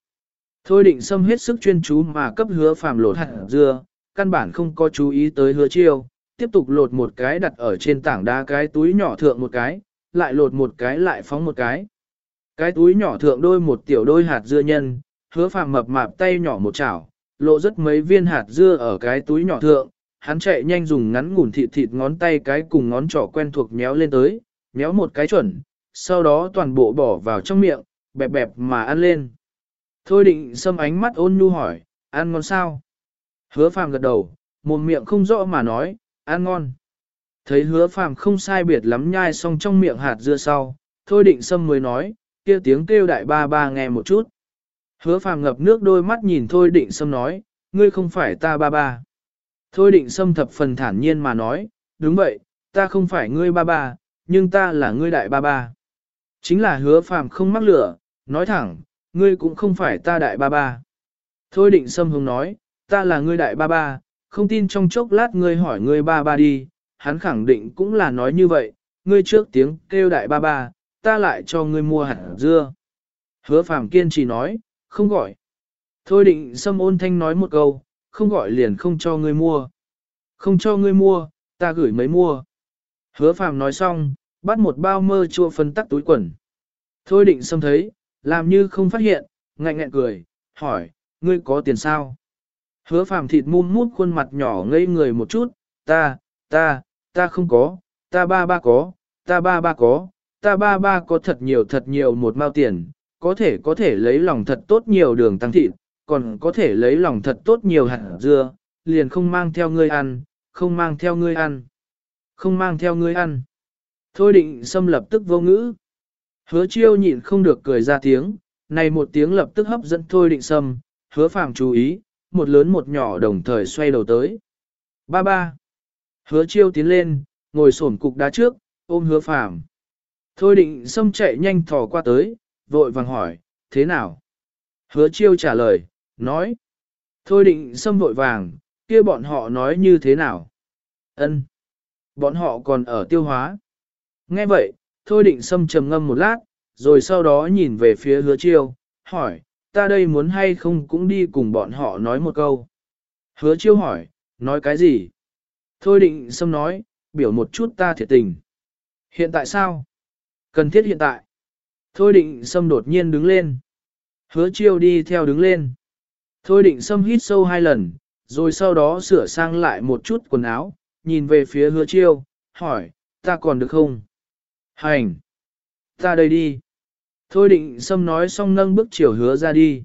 Thôi Định Sâm hết sức chuyên chú mà cấp hứa phàm lột hạt dưa, căn bản không có chú ý tới hứa chiêu, tiếp tục lột một cái đặt ở trên tảng đá cái túi nhỏ thượng một cái, lại lột một cái lại phóng một cái. Cái túi nhỏ thượng đôi một tiểu đôi hạt dưa nhân, hứa phàm mập mạp tay nhỏ một chảo, lộ rất mấy viên hạt dưa ở cái túi nhỏ thượng, hắn chạy nhanh dùng ngắn ngủn thịt thịt ngón tay cái cùng ngón trỏ quen thuộc méo lên tới, méo một cái chuẩn, sau đó toàn bộ bỏ vào trong miệng, bẹp bẹp mà ăn lên. Thôi định xâm ánh mắt ôn nhu hỏi, ăn ngon sao? Hứa phàm gật đầu, một miệng không rõ mà nói, ăn ngon. Thấy hứa phàm không sai biệt lắm nhai xong trong miệng hạt dưa sau, thôi định xâm mới nói, kia tiếng kêu đại ba ba nghe một chút. Hứa phàm ngập nước đôi mắt nhìn thôi định sâm nói, ngươi không phải ta ba ba. Thôi định sâm thập phần thản nhiên mà nói, đúng vậy, ta không phải ngươi ba ba, nhưng ta là ngươi đại ba ba. Chính là hứa phàm không mắc lửa, nói thẳng, ngươi cũng không phải ta đại ba ba. Thôi định sâm hướng nói, ta là ngươi đại ba ba, không tin trong chốc lát ngươi hỏi ngươi ba ba đi, hắn khẳng định cũng là nói như vậy, ngươi trước tiếng kêu đại ba ba, ta lại cho ngươi mua hạt dưa. Hứa Phạm kiên trì nói, không gọi. Thôi định xâm ôn thanh nói một câu, không gọi liền không cho ngươi mua. Không cho ngươi mua, ta gửi mấy mua. Hứa Phạm nói xong, bắt một bao mơ chua phân tắc túi quần. Thôi định xâm thấy, làm như không phát hiện, ngạnh ngạnh cười, hỏi, ngươi có tiền sao? Hứa Phạm thịt mum mút khuôn mặt nhỏ ngây người một chút, ta, ta, ta không có, ta ba ba có, ta ba ba có, ta ba ba có thật nhiều thật nhiều một mao tiền, có thể có thể lấy lòng thật tốt nhiều đường tăng thịt, còn có thể lấy lòng thật tốt nhiều hạt dưa, liền không mang theo ngươi ăn, không mang theo ngươi ăn, không mang theo ngươi ăn. Thôi định xâm lập tức vô ngữ. Hứa chiêu nhịn không được cười ra tiếng, này một tiếng lập tức hấp dẫn thôi định xâm, hứa phàm chú ý, một lớn một nhỏ đồng thời xoay đầu tới. Ba ba. Hứa chiêu tiến lên, ngồi sổn cục đá trước, ôm hứa phàm. Thôi định xâm chạy nhanh thò qua tới, vội vàng hỏi, thế nào? Hứa chiêu trả lời, nói. Thôi định xâm vội vàng, kia bọn họ nói như thế nào? Ân, Bọn họ còn ở tiêu hóa. Nghe vậy, thôi định xâm trầm ngâm một lát, rồi sau đó nhìn về phía hứa chiêu, hỏi, ta đây muốn hay không cũng đi cùng bọn họ nói một câu. Hứa chiêu hỏi, nói cái gì? Thôi định xâm nói, biểu một chút ta thiệt tình. Hiện tại sao? Cần thiết hiện tại. Thôi định sâm đột nhiên đứng lên. Hứa chiêu đi theo đứng lên. Thôi định sâm hít sâu hai lần, rồi sau đó sửa sang lại một chút quần áo, nhìn về phía hứa chiêu, hỏi, ta còn được không? Hành! Ta đây đi. Thôi định sâm nói xong nâng bước chiều hứa ra đi.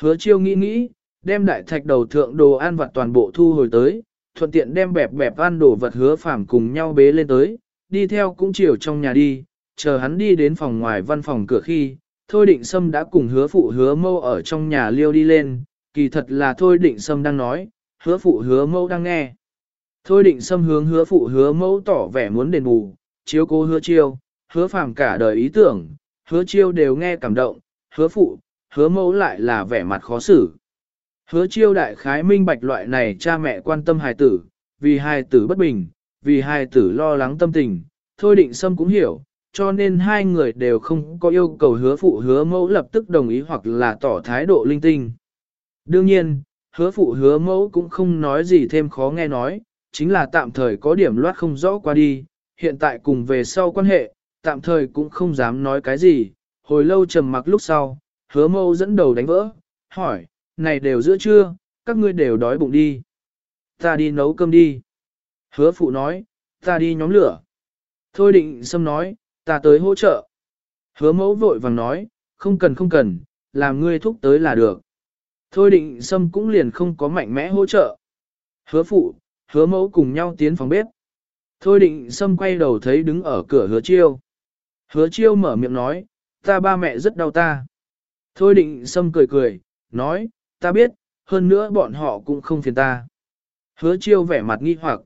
Hứa chiêu nghĩ nghĩ, đem đại thạch đầu thượng đồ ăn vặt toàn bộ thu hồi tới, thuận tiện đem bẹp bẹp ăn đồ vật hứa phàm cùng nhau bế lên tới, đi theo cũng chiều trong nhà đi, chờ hắn đi đến phòng ngoài văn phòng cửa khi, Thôi Định Sâm đã cùng hứa phụ hứa mâu ở trong nhà liêu đi lên, kỳ thật là Thôi Định Sâm đang nói, hứa phụ hứa mâu đang nghe. Thôi Định Sâm hướng hứa phụ hứa mâu tỏ vẻ muốn đền bù, chiếu cố hứa chiêu, hứa phàm cả đời ý tưởng, hứa chiêu đều nghe cảm động, hứa phụ, hứa mâu lại là vẻ mặt khó xử. Hứa chiêu đại khái minh bạch loại này cha mẹ quan tâm hài tử, vì hài tử bất bình, vì hài tử lo lắng tâm tình, thôi định sâm cũng hiểu, cho nên hai người đều không có yêu cầu hứa phụ hứa mẫu lập tức đồng ý hoặc là tỏ thái độ linh tinh. Đương nhiên, hứa phụ hứa mẫu cũng không nói gì thêm khó nghe nói, chính là tạm thời có điểm loát không rõ qua đi, hiện tại cùng về sau quan hệ, tạm thời cũng không dám nói cái gì, hồi lâu trầm mặc lúc sau, hứa mẫu dẫn đầu đánh vỡ, hỏi, này đều giữa trưa, các ngươi đều đói bụng đi. Ta đi nấu cơm đi. Hứa phụ nói, ta đi nhóm lửa. Thôi định xâm nói, ta tới hỗ trợ. Hứa mẫu vội vàng nói, không cần không cần, làm ngươi thúc tới là được. Thôi định xâm cũng liền không có mạnh mẽ hỗ trợ. Hứa phụ, hứa mẫu cùng nhau tiến phòng bếp. Thôi định xâm quay đầu thấy đứng ở cửa hứa chiêu. Hứa chiêu mở miệng nói, ta ba mẹ rất đau ta. Thôi định xâm cười cười, nói, ta biết, hơn nữa bọn họ cũng không phiền ta. Hứa chiêu vẻ mặt nghi hoặc.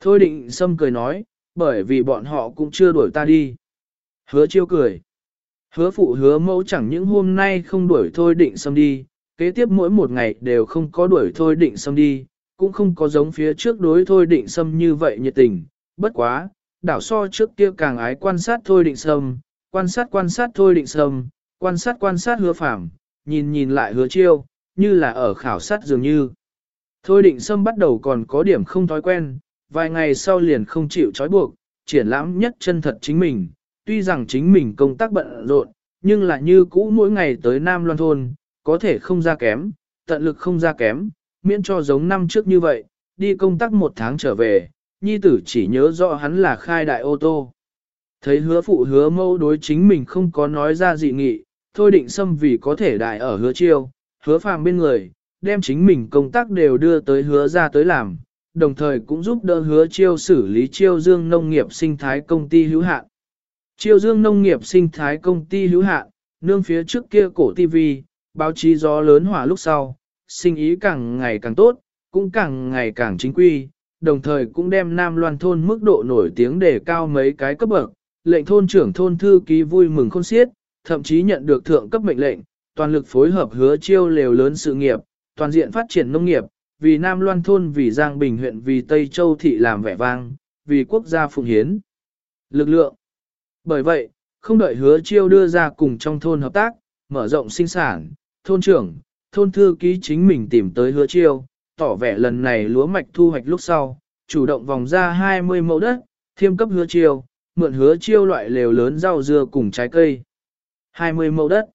Thôi định xâm cười nói, bởi vì bọn họ cũng chưa đuổi ta đi. Hứa chiêu cười. Hứa phụ hứa mẫu chẳng những hôm nay không đuổi thôi định xâm đi, kế tiếp mỗi một ngày đều không có đuổi thôi định xâm đi, cũng không có giống phía trước đối thôi định xâm như vậy nhiệt tình. Bất quá, đảo so trước kia càng ái quan sát thôi định sâm, quan sát quan sát thôi định sâm, quan sát quan sát hứa phạm, nhìn nhìn lại hứa chiêu, như là ở khảo sát dường như. Thôi định sâm bắt đầu còn có điểm không thói quen, vài ngày sau liền không chịu trói buộc, triển lãm nhất chân thật chính mình, tuy rằng chính mình công tác bận rộn, nhưng là như cũ mỗi ngày tới Nam Loan Thôn, có thể không ra kém, tận lực không ra kém, miễn cho giống năm trước như vậy, đi công tác một tháng trở về, nhi tử chỉ nhớ rõ hắn là khai đại ô tô. Thấy hứa phụ hứa mâu đối chính mình không có nói ra dị nghị, thôi định xâm vì có thể đại ở hứa chiêu, hứa phàm bên người, đem chính mình công tác đều đưa tới hứa ra tới làm, đồng thời cũng giúp đỡ hứa chiêu xử lý chiêu dương nông nghiệp sinh thái công ty hữu hạn. Chiêu dương nông nghiệp sinh thái công ty hữu hạn, nương phía trước kia cổ TV, báo chí gió lớn hỏa lúc sau, sinh ý càng ngày càng tốt, cũng càng ngày càng chính quy, đồng thời cũng đem Nam Loan thôn mức độ nổi tiếng để cao mấy cái cấp bậc, lệnh thôn trưởng thôn thư ký vui mừng khôn xiết, thậm chí nhận được thượng cấp mệnh lệnh, toàn lực phối hợp hứa chiêu lều lớn sự nghiệp, toàn diện phát triển nông nghiệp, vì Nam Loan thôn vì Giang Bình huyện vì Tây Châu thị làm vẻ vang, vì quốc gia phụng hiến. Lực lượng Bởi vậy, không đợi hứa chiêu đưa ra cùng trong thôn hợp tác, mở rộng sinh sản, thôn trưởng, thôn thư ký chính mình tìm tới hứa chiêu, tỏ vẻ lần này lúa mạch thu hoạch lúc sau, chủ động vòng ra 20 mẫu đất, thiêm cấp hứa chiêu, mượn hứa chiêu loại lều lớn rau dưa cùng trái cây. 20 mẫu đất.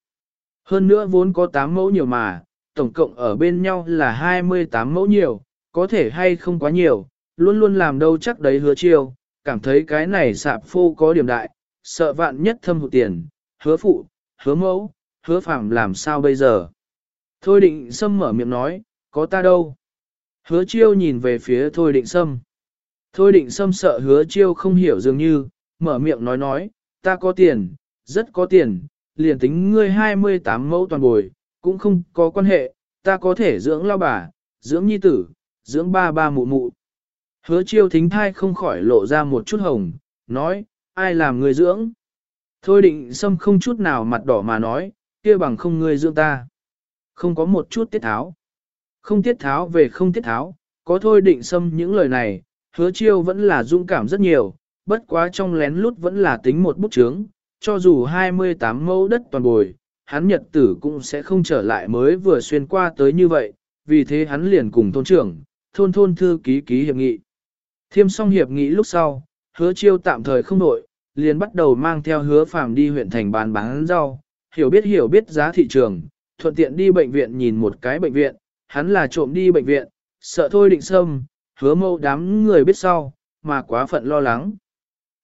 Hơn nữa vốn có 8 mẫu nhiều mà, tổng cộng ở bên nhau là 28 mẫu nhiều, có thể hay không quá nhiều, luôn luôn làm đâu chắc đấy hứa chiêu, cảm thấy cái này sạp phô có điểm đại, sợ vạn nhất thâm hụt tiền, hứa phụ, hứa mẫu, hứa phạm làm sao bây giờ. Thôi định sâm mở miệng nói, có ta đâu. Hứa chiêu nhìn về phía thôi định sâm. Thôi định sâm sợ hứa chiêu không hiểu dường như, mở miệng nói nói, ta có tiền, rất có tiền, liền tính ngươi 28 mẫu toàn bồi, cũng không có quan hệ, ta có thể dưỡng lao bà, dưỡng nhi tử, dưỡng ba ba mụ mụ. Hứa chiêu thính thai không khỏi lộ ra một chút hồng, nói, ai làm người dưỡng? Thôi định sâm không chút nào mặt đỏ mà nói, kia bằng không ngươi dưỡng ta. Không có một chút tiết tháo. Không tiết tháo về không tiết tháo, có thôi định sâm những lời này, hứa chiêu vẫn là dung cảm rất nhiều, bất quá trong lén lút vẫn là tính một bút chướng, cho dù 28 mẫu đất toàn bồi, hắn nhật tử cũng sẽ không trở lại mới vừa xuyên qua tới như vậy, vì thế hắn liền cùng thôn trưởng, thôn thôn thư ký ký hiệp nghị. Thiêm xong hiệp nghị lúc sau, hứa chiêu tạm thời không đổi, liền bắt đầu mang theo hứa phàm đi huyện thành bán bán rau, hiểu biết hiểu biết giá thị trường, thuận tiện đi bệnh viện nhìn một cái bệnh viện, hắn là trộm đi bệnh viện, sợ thôi định sâm, hứa mâu đám người biết sau, mà quá phận lo lắng.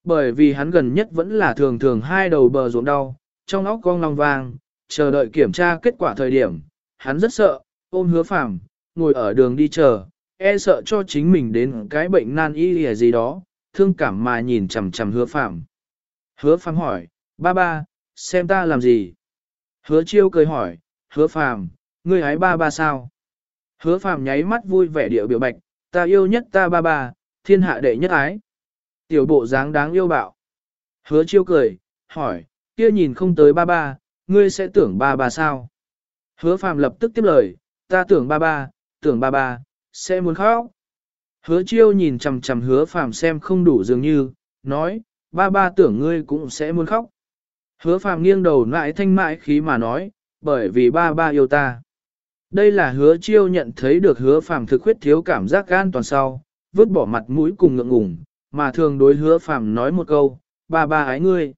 Bởi vì hắn gần nhất vẫn là thường thường hai đầu bờ ruộng đau, trong óc cong long vàng chờ đợi kiểm tra kết quả thời điểm, hắn rất sợ, ôm hứa phàm, ngồi ở đường đi chờ, e sợ cho chính mình đến cái bệnh nan y hay gì đó, thương cảm mà nhìn chằm chằm hứa phàm. Hứa phàm hỏi, ba ba, xem ta làm gì? Hứa chiêu cười hỏi, hứa phàm, ngươi hái ba ba sao? Hứa phàm nháy mắt vui vẻ điệu biểu bạch, ta yêu nhất ta ba ba, thiên hạ đệ nhất ái. Tiểu bộ dáng đáng yêu bạo. Hứa chiêu cười, hỏi, kia nhìn không tới ba ba, ngươi sẽ tưởng ba ba sao? Hứa phàm lập tức tiếp lời, ta tưởng ba ba, tưởng ba ba, sẽ muốn khóc. Hứa chiêu nhìn chầm chầm hứa phàm xem không đủ dường như, nói, ba ba tưởng ngươi cũng sẽ muốn khóc. Hứa phàm nghiêng đầu lại thanh mại khí mà nói, bởi vì ba ba yêu ta. Đây là hứa chiêu nhận thấy được hứa phàm thực khuyết thiếu cảm giác gan toàn sau, vứt bỏ mặt mũi cùng ngượng ngùng, mà thường đối hứa phàm nói một câu, ba ba ái ngươi.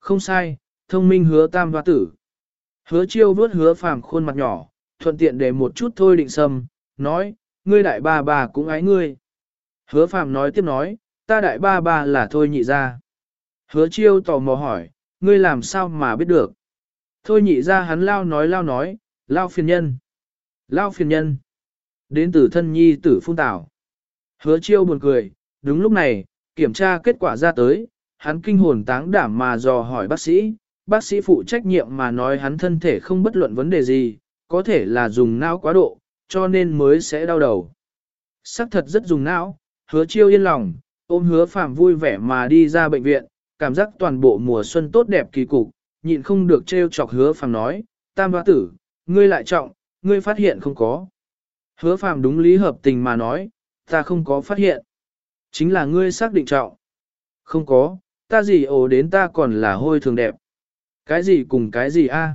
Không sai, thông minh hứa tam hoa tử. Hứa chiêu vớt hứa phàm khuôn mặt nhỏ, thuận tiện để một chút thôi định sâm, nói, ngươi đại ba bà cũng ái ngươi. Hứa phàm nói tiếp nói, ta đại ba bà là thôi nhị ra. Hứa chiêu tò mò hỏi, ngươi làm sao mà biết được. Thôi nhị ra hắn lao nói lao nói, lao phiền nhân. Lao phiền nhân. Đến từ thân nhi tử phung tảo. Hứa chiêu buồn cười, đúng lúc này, kiểm tra kết quả ra tới, hắn kinh hồn táng đảm mà dò hỏi bác sĩ, bác sĩ phụ trách nhiệm mà nói hắn thân thể không bất luận vấn đề gì, có thể là dùng não quá độ, cho nên mới sẽ đau đầu. Sắc thật rất dùng não, hứa chiêu yên lòng, ôm hứa phạm vui vẻ mà đi ra bệnh viện, cảm giác toàn bộ mùa xuân tốt đẹp kỳ cục, nhịn không được trêu chọc hứa phạm nói, tam hoa tử, ngươi lại trọng, ngươi phát hiện không có. Hứa phạm đúng lý hợp tình mà nói, ta không có phát hiện. Chính là ngươi xác định trọng. Không có, ta gì ồ đến ta còn là hôi thường đẹp. Cái gì cùng cái gì a?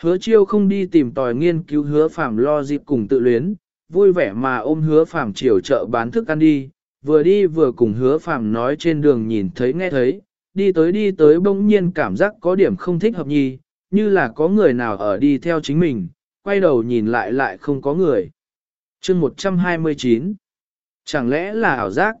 Hứa chiêu không đi tìm tòi nghiên cứu hứa phạm lo dịp cùng tự luyến, vui vẻ mà ôm hứa phạm chiều chợ bán thức ăn đi, vừa đi vừa cùng hứa phạm nói trên đường nhìn thấy nghe thấy, đi tới đi tới bỗng nhiên cảm giác có điểm không thích hợp nhì, như là có người nào ở đi theo chính mình, quay đầu nhìn lại lại không có người. chương 129 Chẳng lẽ là ảo giác?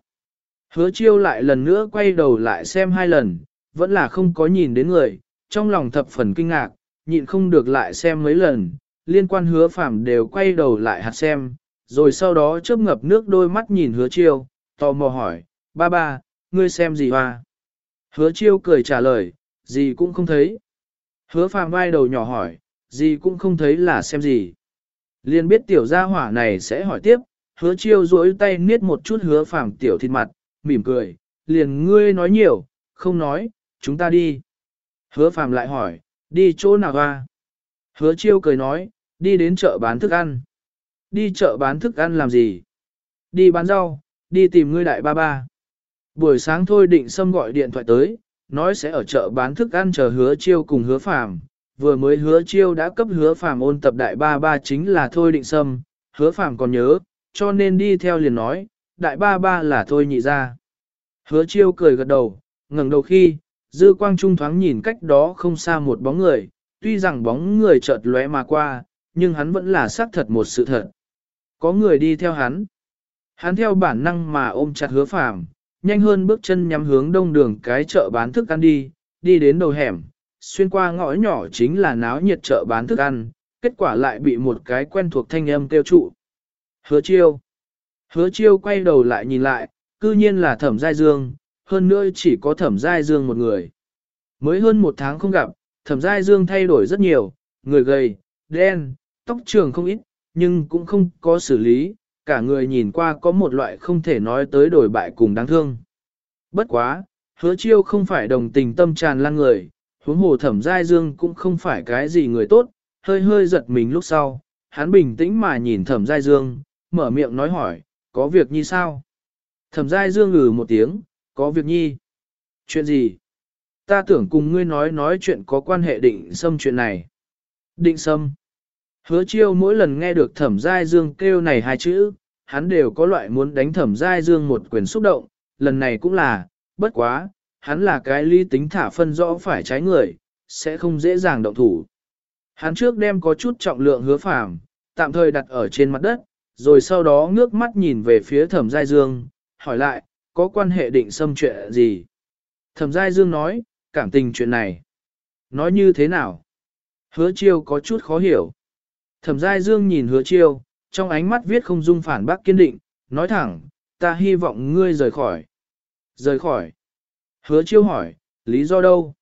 Hứa chiêu lại lần nữa quay đầu lại xem hai lần, vẫn là không có nhìn đến người, trong lòng thập phần kinh ngạc, nhịn không được lại xem mấy lần, liên quan hứa phạm đều quay đầu lại hạt xem, rồi sau đó chớp ngập nước đôi mắt nhìn hứa chiêu, tò mò hỏi, ba ba, ngươi xem gì hoa? Hứa chiêu cười trả lời, gì cũng không thấy. Hứa phàm vai đầu nhỏ hỏi, gì cũng không thấy là xem gì. Liên biết tiểu gia hỏa này sẽ hỏi tiếp, hứa chiêu duỗi tay niết một chút hứa phàm tiểu thịt mặt, mỉm cười, liền ngươi nói nhiều, không nói, chúng ta đi. Hứa phàm lại hỏi, đi chỗ nào ra? Hứa chiêu cười nói, đi đến chợ bán thức ăn. Đi chợ bán thức ăn làm gì? Đi bán rau, đi tìm ngươi đại ba ba. Buổi sáng thôi định xâm gọi điện thoại tới, nói sẽ ở chợ bán thức ăn chờ hứa chiêu cùng hứa phàm. Vừa mới hứa chiêu đã cấp hứa phàm ôn tập đại ba ba chính là thôi định xâm, hứa phàm còn nhớ, cho nên đi theo liền nói, đại ba ba là thôi nhị ra. Hứa chiêu cười gật đầu, ngẩng đầu khi, dư quang trung thoáng nhìn cách đó không xa một bóng người, tuy rằng bóng người chợt lóe mà qua, nhưng hắn vẫn là xác thật một sự thật. Có người đi theo hắn. Hắn theo bản năng mà ôm chặt hứa phàm, nhanh hơn bước chân nhắm hướng đông đường cái chợ bán thức ăn đi, đi đến đầu hẻm, xuyên qua ngõ nhỏ chính là náo nhiệt chợ bán thức ăn, kết quả lại bị một cái quen thuộc thanh âm kêu trụ. Hứa chiêu. Hứa chiêu quay đầu lại nhìn lại, cư nhiên là thẩm giai dương, hơn nữa chỉ có thẩm giai dương một người. Mới hơn một tháng không gặp, thẩm giai dương thay đổi rất nhiều, người gầy, đen, tóc trường không ít, nhưng cũng không có xử lý, cả người nhìn qua có một loại không thể nói tới đổi bại cùng đáng thương. Bất quá, hứa chiêu không phải đồng tình tâm tràn lan người, huống hồ thẩm giai dương cũng không phải cái gì người tốt, hơi hơi giật mình lúc sau, hắn bình tĩnh mà nhìn thẩm giai dương, mở miệng nói hỏi, có việc như sao? Thẩm giai dương ngừ một tiếng, có việc nhi. Chuyện gì? Ta tưởng cùng ngươi nói nói chuyện có quan hệ định xâm chuyện này. Định xâm. Hứa chiêu mỗi lần nghe được thẩm giai dương kêu này hai chữ, hắn đều có loại muốn đánh thẩm giai dương một quyền xúc động, lần này cũng là, bất quá, hắn là cái ly tính thả phân rõ phải trái người, sẽ không dễ dàng động thủ. Hắn trước đem có chút trọng lượng hứa phàm, tạm thời đặt ở trên mặt đất, rồi sau đó ngước mắt nhìn về phía thẩm giai dương, hỏi lại, có quan hệ định xâm chuyện gì? Thẩm giai dương nói, cảm tình chuyện này. Nói như thế nào? Hứa chiêu có chút khó hiểu. Thẩm giai dương nhìn hứa chiêu, trong ánh mắt viết không dung phản bác kiên định, nói thẳng, ta hy vọng ngươi rời khỏi. Rời khỏi. Hứa chiêu hỏi, lý do đâu?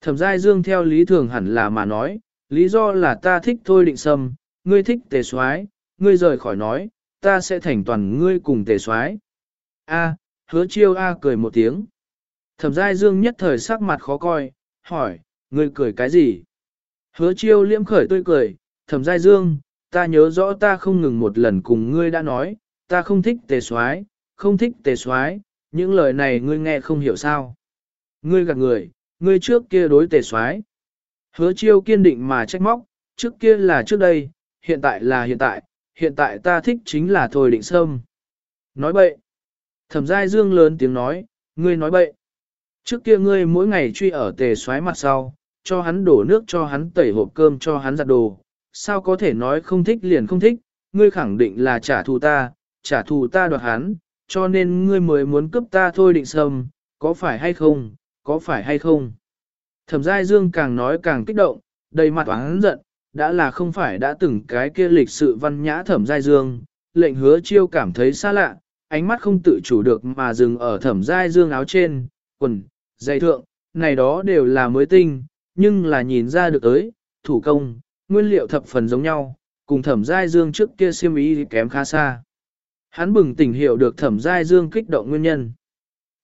Thẩm giai dương theo lý thường hẳn là mà nói, lý do là ta thích thôi định sâm, ngươi thích tề soái, ngươi rời khỏi nói, ta sẽ thành toàn ngươi cùng tề soái. A, hứa chiêu A cười một tiếng. Thẩm giai dương nhất thời sắc mặt khó coi, hỏi, ngươi cười cái gì? Hứa chiêu liễm khởi tươi cười, thẩm giai dương, ta nhớ rõ ta không ngừng một lần cùng ngươi đã nói, ta không thích tề soái, không thích tề soái, những lời này ngươi nghe không hiểu sao. Ngươi gạt người, ngươi trước kia đối tề soái. Hứa chiêu kiên định mà trách móc, trước kia là trước đây, hiện tại là hiện tại, hiện tại ta thích chính là thôi định sâm. Nói bậy. Thẩm giai dương lớn tiếng nói, ngươi nói bậy. Trước kia ngươi mỗi ngày truy ở tề xoáy mặt sau, cho hắn đổ nước cho hắn tẩy hộp cơm cho hắn giặt đồ. Sao có thể nói không thích liền không thích, ngươi khẳng định là trả thù ta, trả thù ta đoạt hắn, cho nên ngươi mới muốn cướp ta thôi định sâm, có phải hay không, có phải hay không. Thẩm giai dương càng nói càng kích động, đầy mặt oán giận, đã là không phải đã từng cái kia lịch sự văn nhã thẩm giai dương, lệnh hứa chiêu cảm thấy xa lạ, ánh mắt không tự chủ được mà dừng ở thẩm giai dương áo trên, quần, dây thượng, này đó đều là mới tinh, nhưng là nhìn ra được tới, thủ công, nguyên liệu thập phần giống nhau, cùng thẩm giai dương trước kia siêm ý kém khá xa. Hắn bừng tỉnh hiểu được thẩm giai dương kích động nguyên nhân.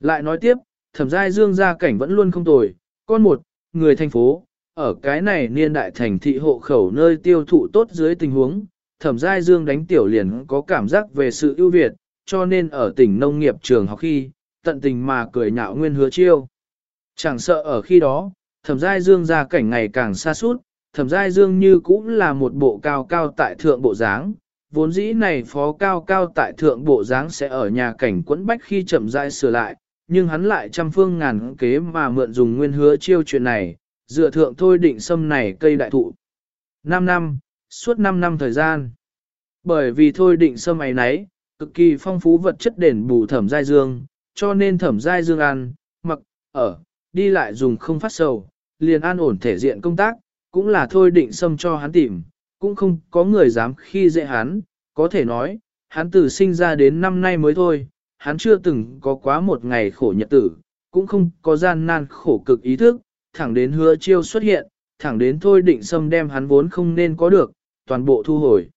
Lại nói tiếp, thẩm giai dương gia cảnh vẫn luôn không tồi, con một, người thành phố, ở cái này niên đại thành thị hộ khẩu nơi tiêu thụ tốt dưới tình huống, thẩm giai dương đánh tiểu liền có cảm giác về sự ưu việt, cho nên ở tỉnh nông nghiệp trường học khi, tận tình mà cười nhạo nguyên hứa chiêu. Chẳng sợ ở khi đó, thẩm giai dương ra cảnh ngày càng xa suốt, thẩm giai dương như cũng là một bộ cao cao tại thượng bộ dáng. Vốn dĩ này phó cao cao tại thượng bộ dáng sẽ ở nhà cảnh quẫn bách khi chậm rãi sửa lại, nhưng hắn lại trăm phương ngàn kế mà mượn dùng nguyên hứa chiêu chuyện này, dựa thượng thôi định xâm này cây đại thụ. 5 năm, suốt 5 năm thời gian. Bởi vì thôi định xâm ấy nấy, cực kỳ phong phú vật chất đền bù thẩm giai dương, cho nên thẩm giai dương ăn, mặc, ở, đi lại dùng không phát sầu, liền an ổn thể diện công tác, cũng là thôi định xâm cho hắn tìm, cũng không có người dám khi dễ hắn, có thể nói, hắn từ sinh ra đến năm nay mới thôi, hắn chưa từng có quá một ngày khổ nhật tử, cũng không có gian nan khổ cực ý thức, thẳng đến hứa chiêu xuất hiện, thẳng đến thôi định xâm đem hắn vốn không nên có được, toàn bộ thu hồi.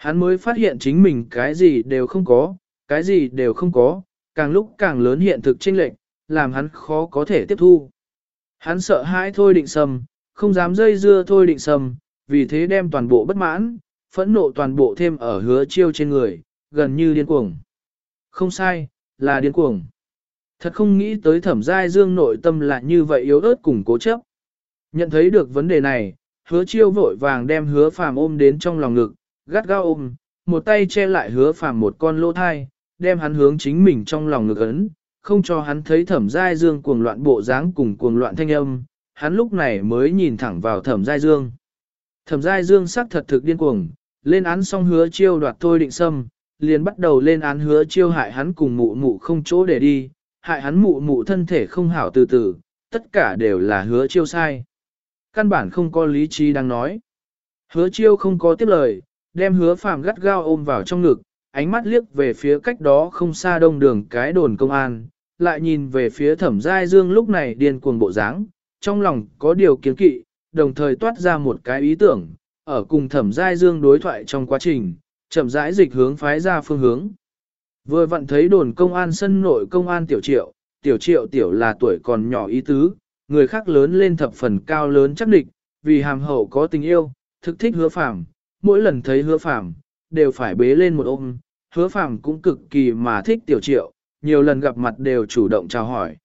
Hắn mới phát hiện chính mình cái gì đều không có, cái gì đều không có, càng lúc càng lớn hiện thực chênh lệch, làm hắn khó có thể tiếp thu. Hắn sợ hãi thôi định sầm, không dám dây dưa thôi định sầm, vì thế đem toàn bộ bất mãn, phẫn nộ toàn bộ thêm ở hứa chiêu trên người, gần như điên cuồng. Không sai, là điên cuồng. Thật không nghĩ tới thẩm giai dương nội tâm là như vậy yếu ớt cùng cố chấp. Nhận thấy được vấn đề này, hứa chiêu vội vàng đem hứa phàm ôm đến trong lòng ngực, gắt gao ôm, một tay che lại hứa phàm một con lỗ thai, đem hắn hướng chính mình trong lòng ngực ấn, không cho hắn thấy thẩm giai dương cuồng loạn bộ dáng cùng cuồng loạn thanh âm, hắn lúc này mới nhìn thẳng vào thẩm giai dương. Thẩm giai dương sắc thật thực điên cuồng, lên án xong hứa chiêu đoạt thôi định xâm, liền bắt đầu lên án hứa chiêu hại hắn cùng mụ mụ không chỗ để đi, hại hắn mụ mụ thân thể không hảo từ từ, tất cả đều là hứa chiêu sai. Căn bản không có lý trí đang nói. Hứa chiêu không có tiếp lời, đem hứa phàm gắt gao ôm vào trong ngực, ánh mắt liếc về phía cách đó không xa đông đường cái đồn công an, lại nhìn về phía thẩm giai dương lúc này điên cuồng bộ dáng, trong lòng có điều kiến kỵ, đồng thời toát ra một cái ý tưởng, ở cùng thẩm giai dương đối thoại trong quá trình, chậm rãi dịch hướng phái ra phương hướng. Vừa vặn thấy đồn công an sân nội công an tiểu triệu, tiểu triệu tiểu là tuổi còn nhỏ ý tứ, người khác lớn lên thập phần cao lớn chắc địch, vì hàm hậu có tình yêu, thực thích hứa phàm, mỗi lần thấy hứa phàm, đều phải bế lên một ôm, hứa phàm cũng cực kỳ mà thích tiểu triệu, nhiều lần gặp mặt đều chủ động chào hỏi.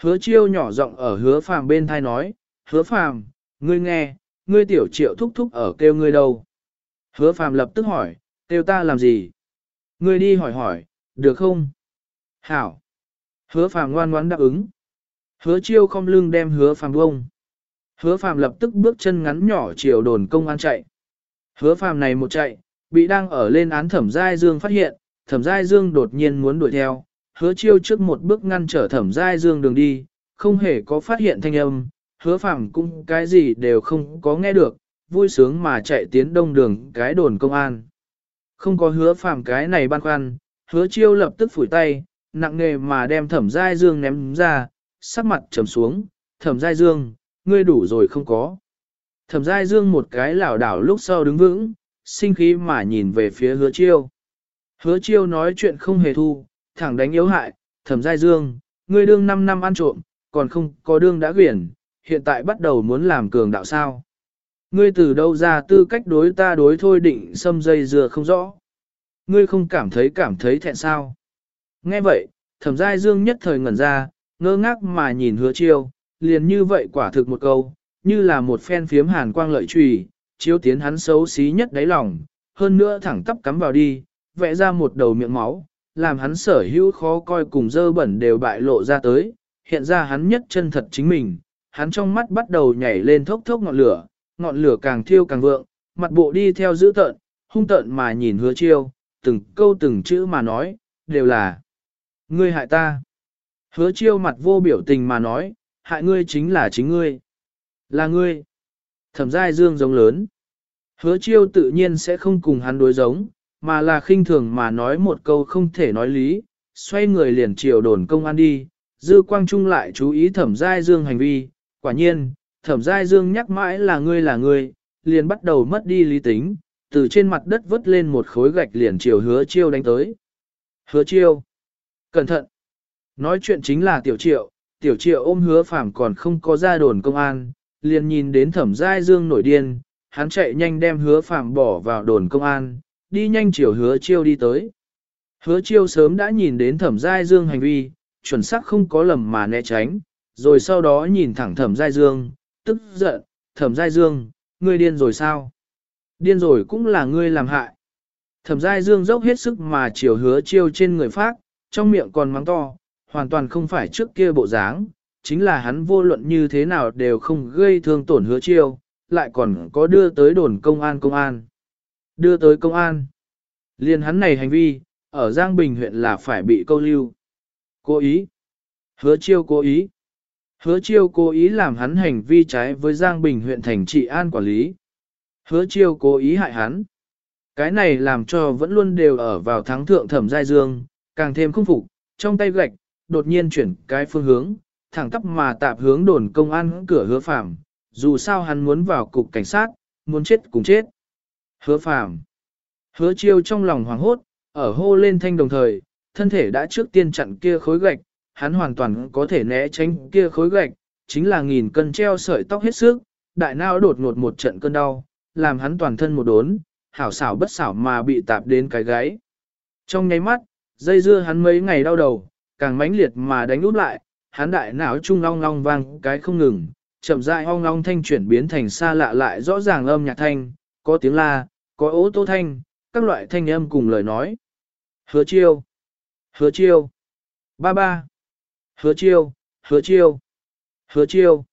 Hứa chiêu nhỏ giọng ở hứa phàm bên thai nói, hứa phàm, ngươi nghe, ngươi tiểu triệu thúc thúc ở kêu ngươi đâu. Hứa phàm lập tức hỏi, kêu ta làm gì? Ngươi đi hỏi hỏi, được không? Hảo. Hứa phàm ngoan ngoãn đáp ứng. Hứa chiêu không lưng đem hứa phàm bông. Hứa phàm lập tức bước chân ngắn nhỏ chiều đồn công an chạy. Hứa phàm này một chạy, bị đang ở lên án thẩm giai dương phát hiện, thẩm giai dương đột nhiên muốn đuổi theo, hứa chiêu trước một bước ngăn trở thẩm giai dương đường đi, không hề có phát hiện thanh âm, hứa phàm cũng cái gì đều không có nghe được, vui sướng mà chạy tiến đông đường cái đồn công an. Không có hứa phàm cái này băn khoăn, hứa chiêu lập tức phủi tay, nặng nề mà đem thẩm giai dương ném ra, sắc mặt trầm xuống, thẩm giai dương, ngươi đủ rồi không có. Thẩm giai dương một cái lảo đảo lúc sau đứng vững, sinh khí mà nhìn về phía hứa chiêu. Hứa chiêu nói chuyện không hề thu, thẳng đánh yếu hại, thẩm giai dương, ngươi đương 5 năm ăn trộm, còn không có đương đã quyển, hiện tại bắt đầu muốn làm cường đạo sao. Ngươi từ đâu ra tư cách đối ta đối thôi định xâm dây dừa không rõ. Ngươi không cảm thấy cảm thấy thẹn sao. Nghe vậy, thẩm giai dương nhất thời ngẩn ra, ngơ ngác mà nhìn hứa chiêu, liền như vậy quả thực một câu, như là một phen phiếm hàn quang lợi trùy, chiếu tiến hắn xấu xí nhất đáy lòng, hơn nữa thẳng tắp cắm vào đi, vẽ ra một đầu miệng máu, làm hắn sở hữu khó coi cùng dơ bẩn đều bại lộ ra tới, hiện ra hắn nhất chân thật chính mình, hắn trong mắt bắt đầu nhảy lên thốc thốc ngọn lửa, ngọn lửa càng thiêu càng vượng, mặt bộ đi theo dữ tợn, hung tợn mà nhìn hứa chiêu, từng câu từng chữ mà nói, đều là Ngươi hại ta. Hứa chiêu mặt vô biểu tình mà nói, hại ngươi chính là chính ngươi. Là ngươi. Thẩm giai dương giống lớn. Hứa chiêu tự nhiên sẽ không cùng hắn đối giống, mà là khinh thường mà nói một câu không thể nói lý, xoay người liền chiều đồn công an đi, dư quang trung lại chú ý thẩm giai dương hành vi, quả nhiên, thẩm giai dương nhắc mãi là ngươi là ngươi, liền bắt đầu mất đi lý tính, từ trên mặt đất vứt lên một khối gạch liền chiều hứa chiêu đánh tới. Hứa chiêu, cẩn thận, nói chuyện chính là tiểu triệu, tiểu triệu ôm hứa phàm còn không có ra đồn công an, liền nhìn đến thẩm giai dương nổi điên, hắn chạy nhanh đem hứa phạm bỏ vào đồn công an, đi nhanh chiều hứa chiêu đi tới. Hứa chiêu sớm đã nhìn đến thẩm giai dương hành vi, chuẩn xác không có lầm mà né tránh, rồi sau đó nhìn thẳng thẩm giai dương, tức giận, thẩm giai dương, ngươi điên rồi sao? Điên rồi cũng là ngươi làm hại. Thẩm giai dương dốc hết sức mà chiều hứa chiêu trên người phát, trong miệng còn mắng to, hoàn toàn không phải trước kia bộ dáng, chính là hắn vô luận như thế nào đều không gây thương tổn hứa chiêu, lại còn có đưa tới đồn công an công an. Đưa tới công an. Liên hắn này hành vi, ở Giang Bình huyện là phải bị câu lưu. Cố ý. Hứa chiêu cố ý. Hứa chiêu cố ý làm hắn hành vi trái với Giang Bình huyện thành trị an quản lý. Hứa chiêu cố ý hại hắn. Cái này làm cho vẫn luôn đều ở vào thắng thượng thẩm giai dương, càng thêm không phục, trong tay gạch, đột nhiên chuyển cái phương hướng, thẳng tắp mà tạp hướng đồn công an cửa hứa phạm, dù sao hắn muốn vào cục cảnh sát, muốn chết cùng chết. Hứa phạm. Hứa chiêu trong lòng hoảng hốt, ở hô lên thanh đồng thời, thân thể đã trước tiên chặn kia khối gạch, hắn hoàn toàn có thể né tránh kia khối gạch, chính là nghìn cân treo sợi tóc hết sức, đại não đột ngột một trận cơn đau, làm hắn toàn thân một đốn, hảo xảo bất xảo mà bị tạp đến cái gáy. Trong nháy mắt, dây dưa hắn mấy ngày đau đầu, càng mãnh liệt mà đánh út lại, hắn đại não trung long long vang cái không ngừng, chậm rãi ong long thanh chuyển biến thành xa lạ lại rõ ràng âm nhạc thanh, có tiếng la, có ố tô thanh, các loại thanh âm cùng lời nói. Hứa chiêu, hứa chiêu, ba ba, hứa chiêu, hứa chiêu, hứa chiêu.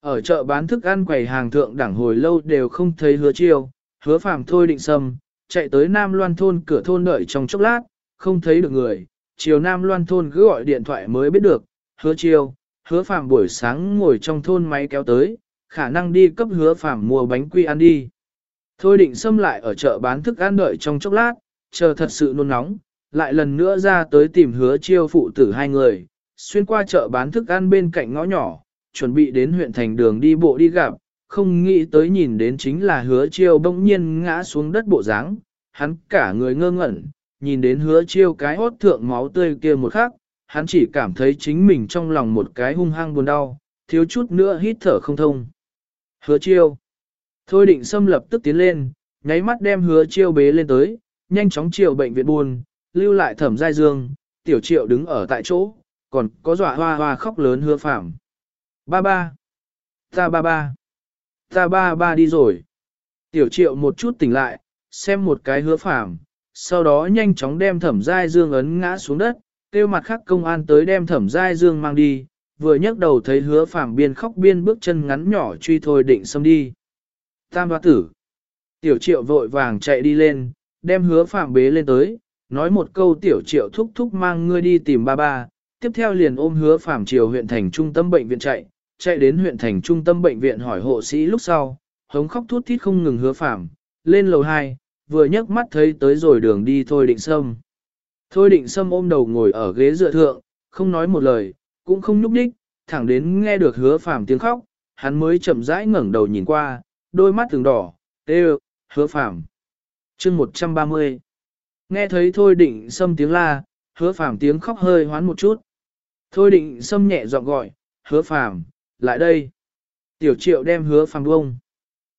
Ở chợ bán thức ăn quầy hàng thượng đẳng hồi lâu đều không thấy hứa chiêu, hứa phàm thôi định sâm, chạy tới Nam Loan thôn cửa thôn đợi trong chốc lát, không thấy được người, chiều Nam Loan thôn cứ gọi điện thoại mới biết được, hứa chiêu, hứa phàm buổi sáng ngồi trong thôn máy kéo tới, khả năng đi cấp hứa phàm mua bánh quy ăn đi. Thôi định xâm lại ở chợ bán thức ăn đợi trong chốc lát, chờ thật sự nôn nóng, lại lần nữa ra tới tìm hứa chiêu phụ tử hai người, xuyên qua chợ bán thức ăn bên cạnh ngõ nhỏ, chuẩn bị đến huyện thành đường đi bộ đi gặp, không nghĩ tới nhìn đến chính là hứa chiêu bỗng nhiên ngã xuống đất bộ dáng, hắn cả người ngơ ngẩn, nhìn đến hứa chiêu cái hốt thượng máu tươi kia một khắc, hắn chỉ cảm thấy chính mình trong lòng một cái hung hăng buồn đau, thiếu chút nữa hít thở không thông. Hứa chiêu. Thôi định xâm lập tức tiến lên, nháy mắt đem hứa chiêu bế lên tới, nhanh chóng chiều bệnh viện buồn, lưu lại thẩm giai dương, tiểu triệu đứng ở tại chỗ, còn có dọa hoa hoa khóc lớn hứa phạm. Ba ba. Ta ba ba. Ta ba ba đi rồi. Tiểu triệu một chút tỉnh lại, xem một cái hứa phạm, sau đó nhanh chóng đem thẩm giai dương ấn ngã xuống đất, kêu mặt khác công an tới đem thẩm giai dương mang đi, vừa nhấc đầu thấy hứa phạm biên khóc biên bước chân ngắn nhỏ truy thôi định xâm đi. Tam hoa tử. Tiểu triệu vội vàng chạy đi lên, đem hứa phạm bế lên tới, nói một câu tiểu triệu thúc thúc mang ngươi đi tìm ba ba, tiếp theo liền ôm hứa phạm chiều huyện thành trung tâm bệnh viện chạy, chạy đến huyện thành trung tâm bệnh viện hỏi hộ sĩ lúc sau, hống khóc thút thít không ngừng hứa phạm, lên lầu 2, vừa nhấc mắt thấy tới rồi đường đi thôi định sâm. Thôi định sâm ôm đầu ngồi ở ghế dựa thượng, không nói một lời, cũng không nhúc đích, thẳng đến nghe được hứa phạm tiếng khóc, hắn mới chậm rãi ngẩng đầu nhìn qua, đôi mắt thường đỏ, tê hứa phạm. chương 130. Nghe thấy thôi định sâm tiếng la, hứa phạm tiếng khóc hơi hoán một chút. Thôi định sâm nhẹ giọng gọi, hứa phạm, lại đây. Tiểu triệu đem hứa phàm bông.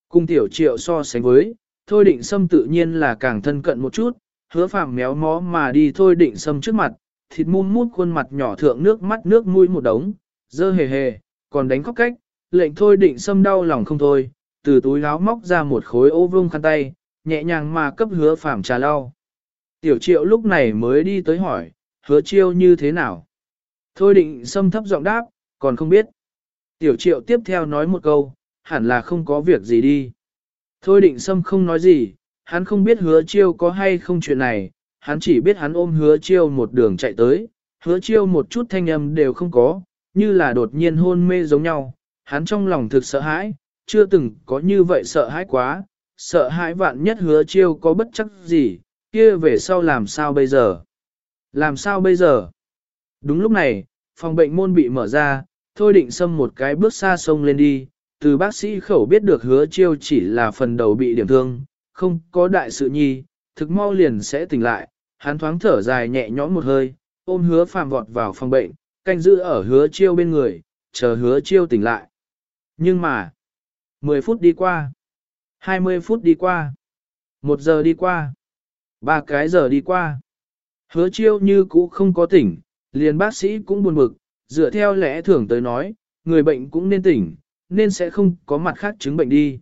Cùng tiểu triệu so sánh với, thôi định sâm tự nhiên là càng thân cận một chút, hứa phàm méo mó mà đi thôi định sâm trước mặt, thịt mum mút khuôn mặt nhỏ thượng nước mắt nước mũi một đống, dơ hề hề, còn đánh khóc cách, lệnh thôi định sâm đau lòng không thôi, từ túi áo móc ra một khối ô vương khăn tay, nhẹ nhàng mà cấp hứa phàm trà lau. Tiểu triệu lúc này mới đi tới hỏi, hứa chiêu như thế nào? Thôi định sâm thấp giọng đáp, còn không biết. Tiểu triệu tiếp theo nói một câu, hẳn là không có việc gì đi. Thôi định sâm không nói gì, hắn không biết hứa chiêu có hay không chuyện này, hắn chỉ biết hắn ôm hứa chiêu một đường chạy tới, hứa chiêu một chút thanh âm đều không có, như là đột nhiên hôn mê giống nhau, hắn trong lòng thực sợ hãi, chưa từng có như vậy sợ hãi quá, sợ hãi vạn nhất hứa chiêu có bất chắc gì, kia về sau làm sao bây giờ? Làm sao bây giờ? Đúng lúc này, phòng bệnh môn bị mở ra, thôi định xâm một cái bước xa sông lên đi, từ bác sĩ khẩu biết được hứa chiêu chỉ là phần đầu bị điểm thương, không có đại sự nhi, thực mau liền sẽ tỉnh lại, hắn thoáng thở dài nhẹ nhõm một hơi, ôm hứa phàm vọt vào phòng bệnh, canh giữ ở hứa chiêu bên người, chờ hứa chiêu tỉnh lại. Nhưng mà, 10 phút đi qua, 20 phút đi qua, 1 giờ đi qua, ba cái giờ đi qua. Hứa chiêu như cũ không có tỉnh, liền bác sĩ cũng buồn bực, dựa theo lẽ thường tới nói, người bệnh cũng nên tỉnh, nên sẽ không có mặt khác chứng bệnh đi.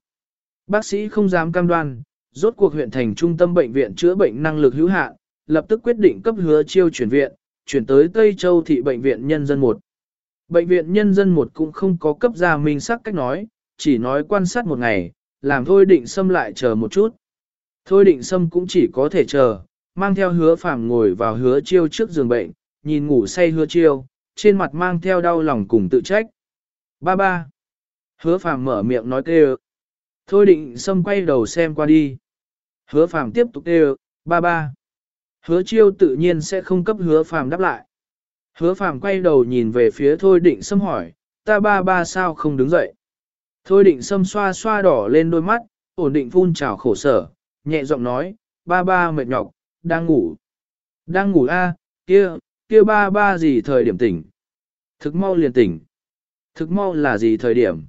Bác sĩ không dám cam đoan, rốt cuộc huyện thành trung tâm bệnh viện chữa bệnh năng lực hữu hạn, lập tức quyết định cấp hứa chiêu chuyển viện, chuyển tới Tây Châu thị bệnh viện nhân dân 1. Bệnh viện nhân dân 1 cũng không có cấp ra minh xác cách nói, chỉ nói quan sát một ngày, làm thôi định xâm lại chờ một chút. Thôi định xâm cũng chỉ có thể chờ, mang theo hứa phàm ngồi vào hứa chiêu trước giường bệnh, nhìn ngủ say hứa chiêu, trên mặt mang theo đau lòng cùng tự trách. Ba ba. Hứa phàm mở miệng nói kêu. Thôi định xâm quay đầu xem qua đi. Hứa phàm tiếp tục đều, ba ba. Hứa chiêu tự nhiên sẽ không cấp hứa phàm đáp lại. Hứa phàm quay đầu nhìn về phía thôi định xâm hỏi, ta ba ba sao không đứng dậy. Thôi định xâm xoa xoa đỏ lên đôi mắt, ổn định phun trào khổ sở, nhẹ giọng nói, ba ba mệt nhọc, đang ngủ. Đang ngủ a, kia, kia ba ba gì thời điểm tỉnh. Thực mau liền tỉnh. Thực mau là gì thời điểm?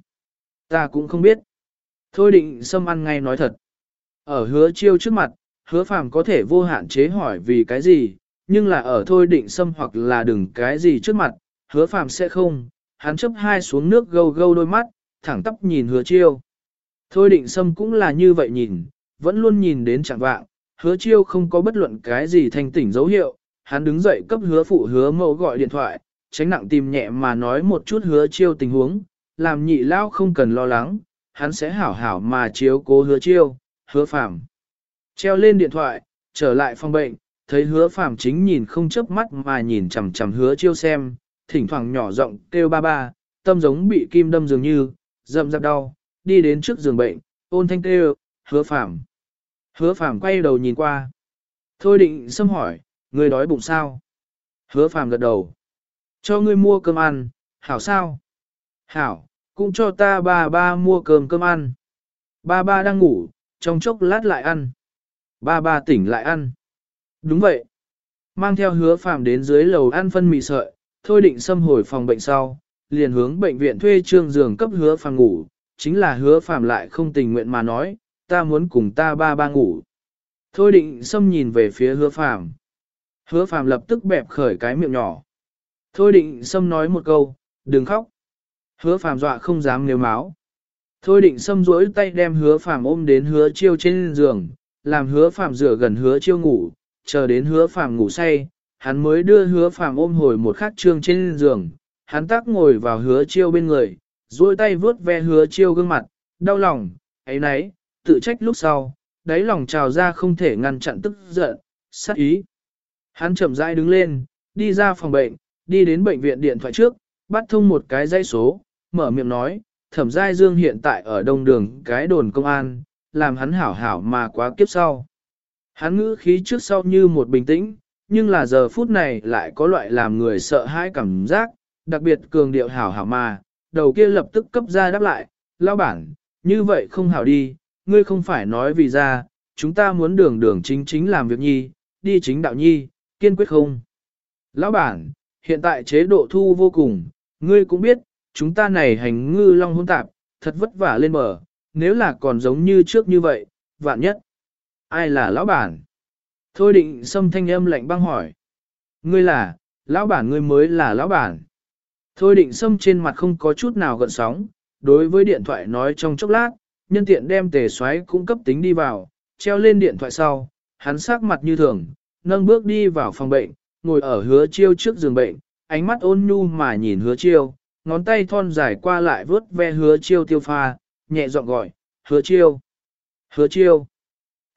Ta cũng không biết. Thôi định xâm ăn ngay nói thật. Ở hứa chiêu trước mặt, hứa phàm có thể vô hạn chế hỏi vì cái gì, nhưng là ở thôi định xâm hoặc là đừng cái gì trước mặt, hứa phàm sẽ không. Hắn chấp hai xuống nước gâu gâu đôi mắt, thẳng tắp nhìn hứa chiêu. Thôi định xâm cũng là như vậy nhìn, vẫn luôn nhìn đến chẳng vạng, hứa chiêu không có bất luận cái gì thanh tỉnh dấu hiệu, hắn đứng dậy cấp hứa phụ hứa mẫu gọi điện thoại, tránh nặng tìm nhẹ mà nói một chút hứa chiêu tình huống, làm nhị lao không cần lo lắng, hắn sẽ hảo hảo mà chiếu cố hứa chiêu, hứa phạm. Treo lên điện thoại, trở lại phòng bệnh, thấy hứa phạm chính nhìn không chớp mắt mà nhìn chằm chằm hứa chiêu xem, thỉnh thoảng nhỏ giọng kêu ba ba, tâm giống bị kim đâm dường như, rậm rạp đau, đi đến trước giường bệnh, ôn thanh kêu, hứa phạm. Hứa phạm quay đầu nhìn qua. Thôi định xâm hỏi, người đói bụng sao? Hứa phạm gật đầu. Cho ngươi mua cơm ăn, hảo sao? Hảo, cũng cho ta ba ba mua cơm cơm ăn. Ba ba đang ngủ, trong chốc lát lại ăn. Ba ba tỉnh lại ăn. Đúng vậy. Mang theo hứa phàm đến dưới lầu ăn phân mì sợi, thôi định xâm hồi phòng bệnh sau, liền hướng bệnh viện thuê trương giường cấp hứa phàm ngủ, chính là hứa phàm lại không tình nguyện mà nói, ta muốn cùng ta ba ba ngủ. Thôi định xâm nhìn về phía hứa phàm. Hứa phàm lập tức bẹp khởi cái miệng nhỏ. Thôi định xâm nói một câu, đừng khóc. Hứa phàm dọa không dám nếu máu. Thôi định xâm rỗi tay đem hứa phàm ôm đến hứa chiêu trên giường, làm hứa phàm rửa gần hứa chiêu ngủ, chờ đến hứa phàm ngủ say, hắn mới đưa hứa phàm ôm hồi một khắc trương trên giường, hắn tác ngồi vào hứa chiêu bên người, duỗi tay vướt ve hứa chiêu gương mặt, đau lòng, ấy nấy, tự trách lúc sau, đáy lòng trào ra không thể ngăn chặn tức giận, sát ý. Hắn chậm rãi đứng lên, đi ra phòng bệnh, đi đến bệnh viện điện thoại trước, bắt thông một cái dây số, mở miệng nói, thẩm giai dương hiện tại ở đông đường cái đồn công an, làm hắn hảo hảo mà quá kiếp sau. Hắn ngữ khí trước sau như một bình tĩnh, nhưng là giờ phút này lại có loại làm người sợ hãi cảm giác, đặc biệt cường điệu hảo hảo mà, đầu kia lập tức cấp ra đáp lại, lao bản, như vậy không hảo đi, ngươi không phải nói vì ra, chúng ta muốn đường đường chính chính làm việc nhi, đi chính đạo nhi, kiên quyết không. Lão bản, hiện tại chế độ thu vô cùng, ngươi cũng biết, chúng ta này hành ngư long hôn tạp, thật vất vả lên bờ, nếu là còn giống như trước như vậy, vạn nhất. Ai là lão bản? Thôi định xâm thanh âm lạnh băng hỏi. Ngươi là, lão bản ngươi mới là lão bản. Thôi định xâm trên mặt không có chút nào gợn sóng, đối với điện thoại nói trong chốc lát, nhân tiện đem tề xoáy cung cấp tính đi vào, treo lên điện thoại sau, hắn sắc mặt như thường, nâng bước đi vào phòng bệnh, ngồi ở hứa chiêu trước giường bệnh, ánh mắt ôn nhu mà nhìn hứa chiêu, ngón tay thon dài qua lại vớt ve hứa chiêu tiêu pha, nhẹ giọng gọi, hứa chiêu, hứa chiêu.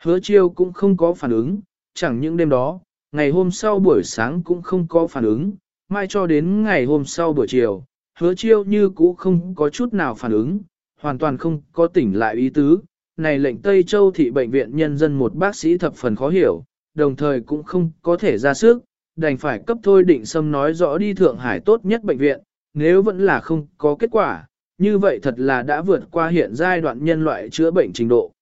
Hứa chiêu cũng không có phản ứng, chẳng những đêm đó, ngày hôm sau buổi sáng cũng không có phản ứng, mai cho đến ngày hôm sau buổi chiều, hứa chiêu như cũ không có chút nào phản ứng, hoàn toàn không có tỉnh lại ý tứ. Này lệnh Tây Châu thị bệnh viện nhân dân một bác sĩ thập phần khó hiểu, đồng thời cũng không có thể ra sức, đành phải cấp thôi định xâm nói rõ đi Thượng Hải tốt nhất bệnh viện, nếu vẫn là không có kết quả, như vậy thật là đã vượt qua hiện giai đoạn nhân loại chữa bệnh trình độ.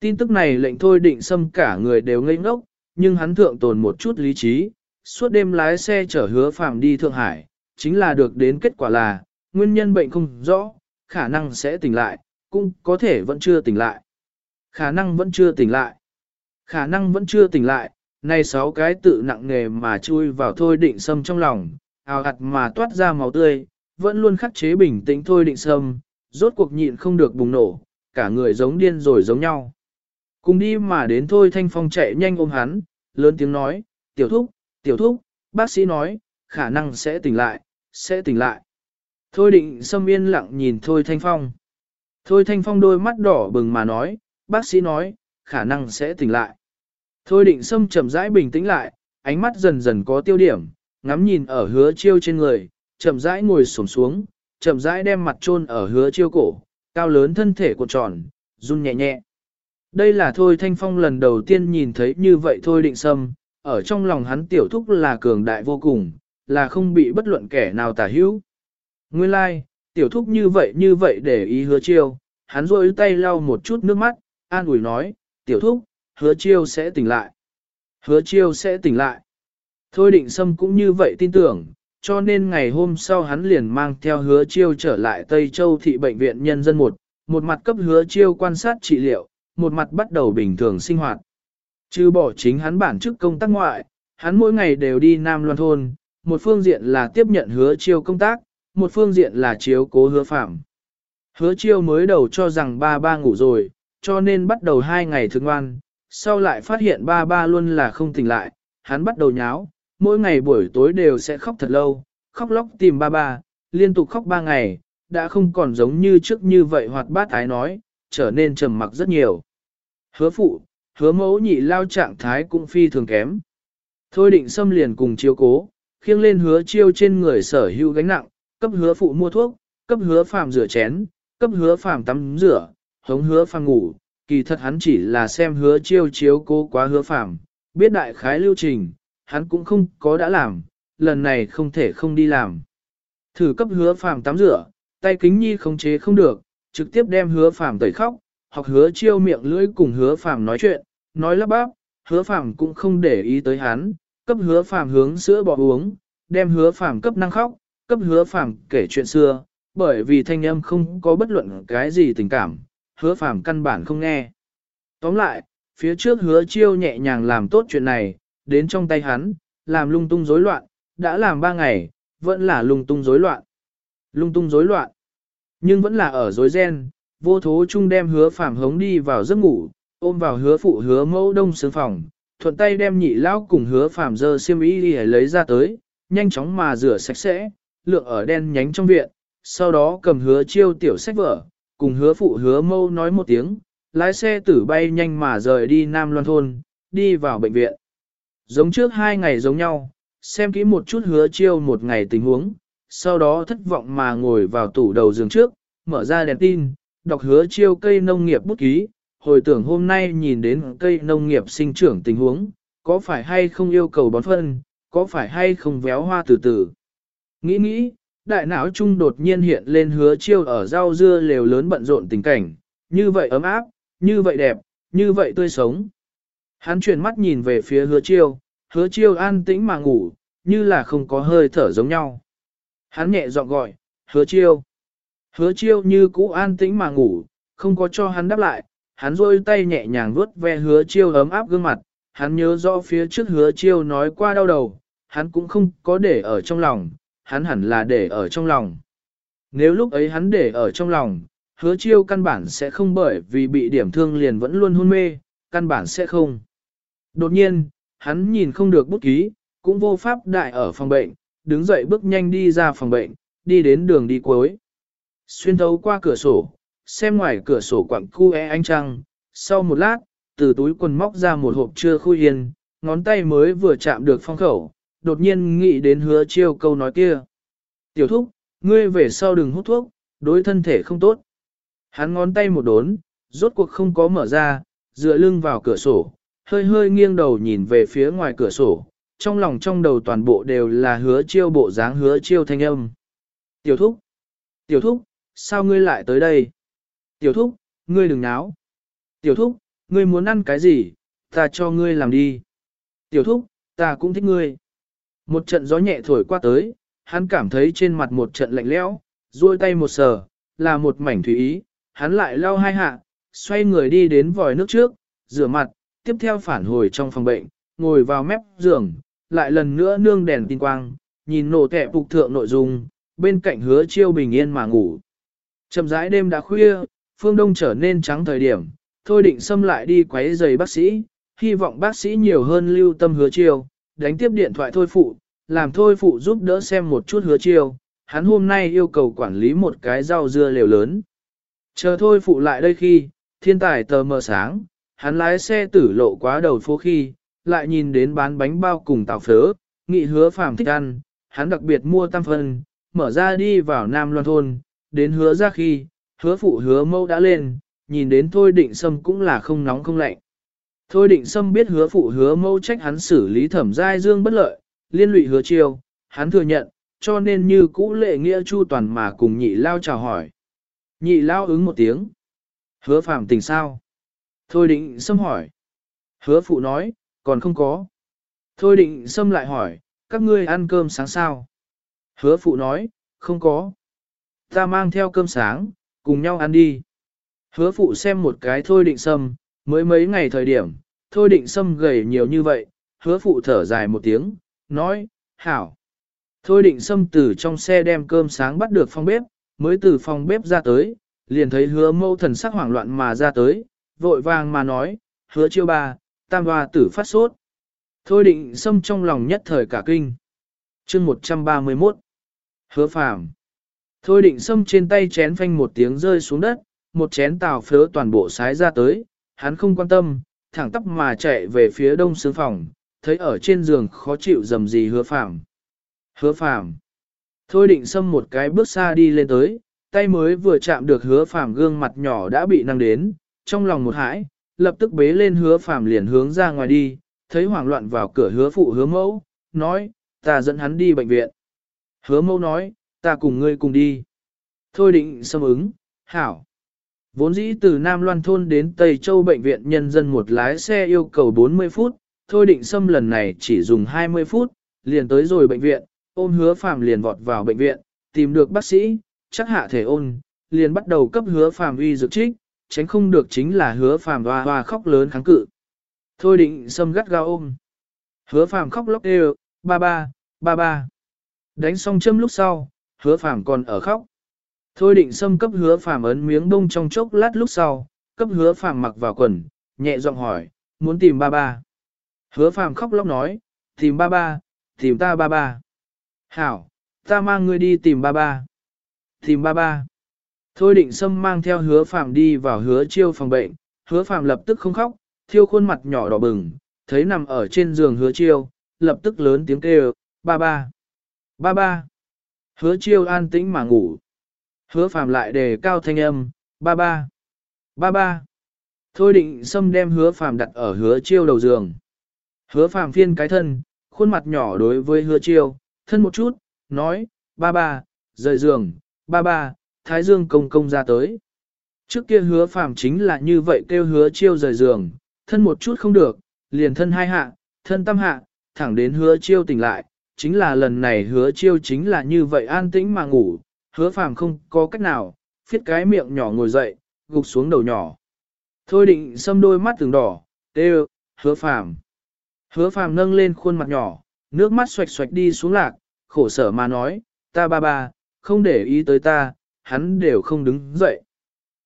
Tin tức này lệnh thôi định xâm cả người đều ngây ngốc, nhưng hắn thượng tồn một chút lý trí, suốt đêm lái xe chở hứa phàm đi Thượng Hải, chính là được đến kết quả là, nguyên nhân bệnh không rõ, khả năng sẽ tỉnh lại, cũng có thể vẫn chưa tỉnh lại. Khả năng vẫn chưa tỉnh lại. Khả năng vẫn chưa tỉnh lại, này sáu cái tự nặng nghề mà chui vào thôi định sâm trong lòng, ào ạt mà toát ra máu tươi, vẫn luôn khắc chế bình tĩnh thôi định sâm, rốt cuộc nhịn không được bùng nổ, cả người giống điên rồi giống nhau. Cùng đi mà đến thôi thanh phong chạy nhanh ôm hắn, lớn tiếng nói, tiểu thúc, tiểu thúc, bác sĩ nói, khả năng sẽ tỉnh lại, sẽ tỉnh lại. Thôi định sâm yên lặng nhìn thôi thanh phong. Thôi thanh phong đôi mắt đỏ bừng mà nói, bác sĩ nói, khả năng sẽ tỉnh lại. Thôi định sâm chậm rãi bình tĩnh lại, ánh mắt dần dần có tiêu điểm, ngắm nhìn ở hứa chiêu trên người, chậm rãi ngồi xổm xuống, chậm rãi đem mặt chôn ở hứa chiêu cổ, cao lớn thân thể cuộn tròn, run nhẹ nhẹ. Đây là thôi thanh phong lần đầu tiên nhìn thấy như vậy thôi định sâm, ở trong lòng hắn tiểu thúc là cường đại vô cùng, là không bị bất luận kẻ nào tả hữu. Nguyên lai, like, tiểu thúc như vậy như vậy để ý hứa chiêu, hắn rôi tay lau một chút nước mắt, an ủi nói, tiểu thúc, hứa chiêu sẽ tỉnh lại. Hứa chiêu sẽ tỉnh lại. Thôi định sâm cũng như vậy tin tưởng, cho nên ngày hôm sau hắn liền mang theo hứa chiêu trở lại Tây Châu thị bệnh viện nhân dân một, một mặt cấp hứa chiêu quan sát trị liệu, một mặt bắt đầu bình thường sinh hoạt. Chứ bỏ chính hắn bản chức công tác ngoại, hắn mỗi ngày đều đi Nam Loan Thôn, một phương diện là tiếp nhận hứa chiêu công tác, một phương diện là chiếu cố hứa phạm. Hứa chiêu mới đầu cho rằng ba ba ngủ rồi, cho nên bắt đầu hai ngày thường ngoan, sau lại phát hiện ba ba luôn là không tỉnh lại, hắn bắt đầu nháo, mỗi ngày buổi tối đều sẽ khóc thật lâu, khóc lóc tìm ba ba, liên tục khóc ba ngày, đã không còn giống như trước như vậy hoạt bát ái nói, trở nên trầm mặc rất nhiều. Hứa phụ, hứa mẫu nhị lao trạng thái cũng phi thường kém. Thôi định xâm liền cùng chiếu cố, khiêng lên hứa chiêu trên người sở hữu gánh nặng, cấp hứa phụ mua thuốc, cấp hứa phàm rửa chén, cấp hứa phàm tắm rửa, hống hứa phàm ngủ, kỳ thật hắn chỉ là xem hứa chiêu chiếu cố quá hứa phàm, biết đại khái lưu trình, hắn cũng không có đã làm, lần này không thể không đi làm. Thử cấp hứa phàm tắm rửa, tay kính nhi không chế không được, trực tiếp đem hứa phàm tẩy khóc, hoặc hứa chiêu miệng lưỡi cùng hứa phàm nói chuyện, nói lắp bắp, hứa phàm cũng không để ý tới hắn, cấp hứa phàm hướng sữa bò uống, đem hứa phàm cấp năng khóc, cấp hứa phàm kể chuyện xưa, bởi vì thanh âm không có bất luận cái gì tình cảm, hứa phàm căn bản không nghe. Tóm lại, phía trước hứa chiêu nhẹ nhàng làm tốt chuyện này, đến trong tay hắn, làm lung tung rối loạn, đã làm ba ngày, vẫn là lung tung rối loạn. Lung tung rối loạn, nhưng vẫn là ở rối ren, vô thố chung đem hứa phàm hống đi vào giấc ngủ, ôm vào hứa phụ hứa mẫu đông sướng phòng, thuận tay đem nhị lão cùng hứa phàm dơ xiêm y đi lấy ra tới, nhanh chóng mà rửa sạch sẽ, lượng ở đen nhánh trong viện, sau đó cầm hứa chiêu tiểu sách vở, cùng hứa phụ hứa mâu nói một tiếng, lái xe tử bay nhanh mà rời đi Nam Loan Thôn, đi vào bệnh viện. Giống trước hai ngày giống nhau, xem kỹ một chút hứa chiêu một ngày tình huống, sau đó thất vọng mà ngồi vào tủ đầu giường trước, mở ra đèn tin, đọc hứa chiêu cây nông nghiệp bút ký, hồi tưởng hôm nay nhìn đến cây nông nghiệp sinh trưởng tình huống, có phải hay không yêu cầu bón phân, có phải hay không véo hoa từ từ. Nghĩ nghĩ, đại não trung đột nhiên hiện lên hứa chiêu ở rau dưa lều lớn bận rộn tình cảnh, như vậy ấm áp, như vậy đẹp, như vậy tươi sống. Hắn chuyển mắt nhìn về phía hứa chiêu, hứa chiêu an tĩnh mà ngủ, như là không có hơi thở giống nhau. Hắn nhẹ giọng gọi, hứa chiêu. Hứa chiêu như cũ an tĩnh mà ngủ, không có cho hắn đáp lại, hắn rôi tay nhẹ nhàng vuốt ve hứa chiêu ấm áp gương mặt, hắn nhớ rõ phía trước hứa chiêu nói qua đau đầu, hắn cũng không có để ở trong lòng, hắn hẳn là để ở trong lòng. Nếu lúc ấy hắn để ở trong lòng, hứa chiêu căn bản sẽ không bởi vì bị điểm thương liền vẫn luôn hôn mê, căn bản sẽ không. Đột nhiên, hắn nhìn không được bút ký, cũng vô pháp đại ở phòng bệnh, đứng dậy bước nhanh đi ra phòng bệnh, đi đến đường đi cuối. Xuyên thấu qua cửa sổ, xem ngoài cửa sổ quặng cu e ánh trăng, sau một lát, từ túi quần móc ra một hộp chưa khui yên, ngón tay mới vừa chạm được phong khẩu, đột nhiên nghĩ đến hứa chiêu câu nói kia. Tiểu thúc, ngươi về sau đừng hút thuốc, đối thân thể không tốt. Hắn ngón tay một đốn, rốt cuộc không có mở ra, dựa lưng vào cửa sổ, hơi hơi nghiêng đầu nhìn về phía ngoài cửa sổ, trong lòng trong đầu toàn bộ đều là hứa chiêu bộ dáng hứa chiêu thanh âm. Tiểu thúc, tiểu thúc, sao ngươi lại tới đây? Tiểu thúc, ngươi đừng náo. Tiểu thúc, ngươi muốn ăn cái gì, ta cho ngươi làm đi. Tiểu thúc, ta cũng thích ngươi. Một trận gió nhẹ thổi qua tới, hắn cảm thấy trên mặt một trận lạnh lẽo, duỗi tay một sờ, là một mảnh thủy ý, hắn lại lau hai hạ, xoay người đi đến vòi nước trước, rửa mặt, tiếp theo phản hồi trong phòng bệnh, ngồi vào mép giường, lại lần nữa nương đèn tin quang, nhìn nổ kẹ phục thượng nội dung, bên cạnh hứa chiêu bình yên mà ngủ. Chậm rãi đêm đã khuya, phương đông trở nên trắng thời điểm, thôi định xâm lại đi quấy giày bác sĩ, hy vọng bác sĩ nhiều hơn lưu tâm hứa chiêu, đánh tiếp điện thoại thôi phụ, làm thôi phụ giúp đỡ xem một chút hứa chiêu, hắn hôm nay yêu cầu quản lý một cái rau dưa liều lớn. Chờ thôi phụ lại đây khi, thiên tài tờ mờ sáng, hắn lái xe tử lộ quá đầu phố khi, lại nhìn đến bán bánh bao cùng tàu phớ, nghị hứa phàm thích ăn, hắn đặc biệt mua tam phân, mở ra đi vào Nam Loan Thôn, đến hứa ra khi, hứa phụ hứa mâu đã lên, nhìn đến thôi định sâm cũng là không nóng không lạnh. Thôi định sâm biết hứa phụ hứa mâu trách hắn xử lý thẩm giai dương bất lợi, liên lụy hứa chiêu, hắn thừa nhận, cho nên như cũ lệ nghĩa chu toàn mà cùng nhị lao chào hỏi. Nhị lao ứng một tiếng. Hứa phàm tình sao? Thôi định xâm hỏi. Hứa phụ nói, còn không có. Thôi định xâm lại hỏi, các ngươi ăn cơm sáng sao? Hứa phụ nói, không có. Ta mang theo cơm sáng, cùng nhau ăn đi. Hứa phụ xem một cái thôi định xâm, mới mấy ngày thời điểm, thôi định xâm gầy nhiều như vậy, hứa phụ thở dài một tiếng, nói, hảo. Thôi định xâm từ trong xe đem cơm sáng bắt được phòng bếp, mới từ phòng bếp ra tới, liền thấy hứa mâu thần sắc hoảng loạn mà ra tới, vội vàng mà nói, hứa chiêu ba, tam hoa tử phát sốt. Thôi định sâm trong lòng nhất thời cả kinh. chương 131 Hứa phàm Thôi định sâm trên tay chén phanh một tiếng rơi xuống đất, một chén tàu phớ toàn bộ sái ra tới, hắn không quan tâm, thẳng tắp mà chạy về phía đông sướng phòng, thấy ở trên giường khó chịu dầm gì hứa phàm. Hứa phàm. Thôi định sâm một cái bước xa đi lên tới, tay mới vừa chạm được hứa phàm gương mặt nhỏ đã bị năng đến, trong lòng một hãi, lập tức bế lên hứa phàm liền hướng ra ngoài đi, thấy hoảng loạn vào cửa hứa phụ hứa mẫu, nói, ta dẫn hắn đi bệnh viện. Hứa mẫu nói, ta cùng ngươi cùng đi. Thôi định xâm ứng, hảo. Vốn dĩ từ Nam Loan Thôn đến Tây Châu Bệnh viện Nhân dân một lái xe yêu cầu 40 phút, thôi định xâm lần này chỉ dùng 20 phút, liền tới rồi bệnh viện, ôm hứa phàm liền vọt vào bệnh viện, tìm được bác sĩ, chắc hạ thể ôn, liền bắt đầu cấp hứa phàm uy dược trích, tránh không được chính là hứa phàm hoa hoa khóc lớn kháng cự. Thôi định xâm gắt gao ôm. Hứa phàm khóc lóc đều, ba ba, ba ba. Đánh xong châm lúc sau, hứa phàm còn ở khóc. Thôi định xâm cấp hứa phàm ấn miếng đông trong chốc lát lúc sau, cấp hứa phàm mặc vào quần, nhẹ giọng hỏi, muốn tìm ba ba. Hứa phàm khóc lóc nói, tìm ba ba, tìm ta ba ba. Hảo, ta mang ngươi đi tìm ba ba. Tìm ba ba. Thôi định xâm mang theo hứa phàm đi vào hứa chiêu phòng bệnh, hứa phàm lập tức không khóc, thiêu khuôn mặt nhỏ đỏ bừng, thấy nằm ở trên giường hứa chiêu, lập tức lớn tiếng kêu, ba ba, ba ba. Hứa chiêu an tĩnh mà ngủ. Hứa phàm lại đề cao thanh âm, ba ba, ba ba. Thôi định xâm đem hứa phàm đặt ở hứa chiêu đầu giường. Hứa phàm phiên cái thân, khuôn mặt nhỏ đối với hứa chiêu, thân một chút, nói, ba ba, rời giường, ba ba, thái dương công công ra tới. Trước kia hứa phàm chính là như vậy kêu hứa chiêu rời giường, thân một chút không được, liền thân hai hạ, thân tam hạ, thẳng đến hứa chiêu tỉnh lại, chính là lần này hứa chiêu chính là như vậy an tĩnh mà ngủ, hứa phàm không có cách nào, phiết cái miệng nhỏ ngồi dậy, gục xuống đầu nhỏ. Thôi định xâm đôi mắt từng đỏ, tê hứa phàm. Hứa phàm nâng lên khuôn mặt nhỏ, nước mắt xoạch xoạch đi xuống lạc, khổ sở mà nói, ta ba ba, không để ý tới ta, hắn đều không đứng dậy.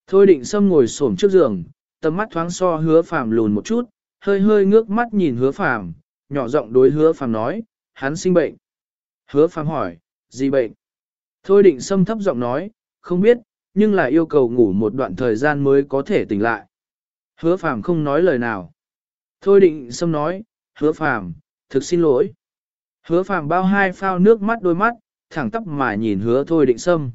Thôi định xâm ngồi xổm trước giường, tầm mắt thoáng so hứa phàm lùn một chút, hơi hơi ngước mắt nhìn hứa phàm, nhỏ giọng đối hứa phàm nói, hắn sinh bệnh. Hứa phàm hỏi, gì bệnh? Thôi định xâm thấp giọng nói, không biết, nhưng là yêu cầu ngủ một đoạn thời gian mới có thể tỉnh lại. Hứa phàm không nói lời nào. Thôi định xâm nói, hứa phàm, thực xin lỗi. Hứa phàm bao hai phao nước mắt đôi mắt, thẳng tắp mà nhìn hứa thôi định xâm.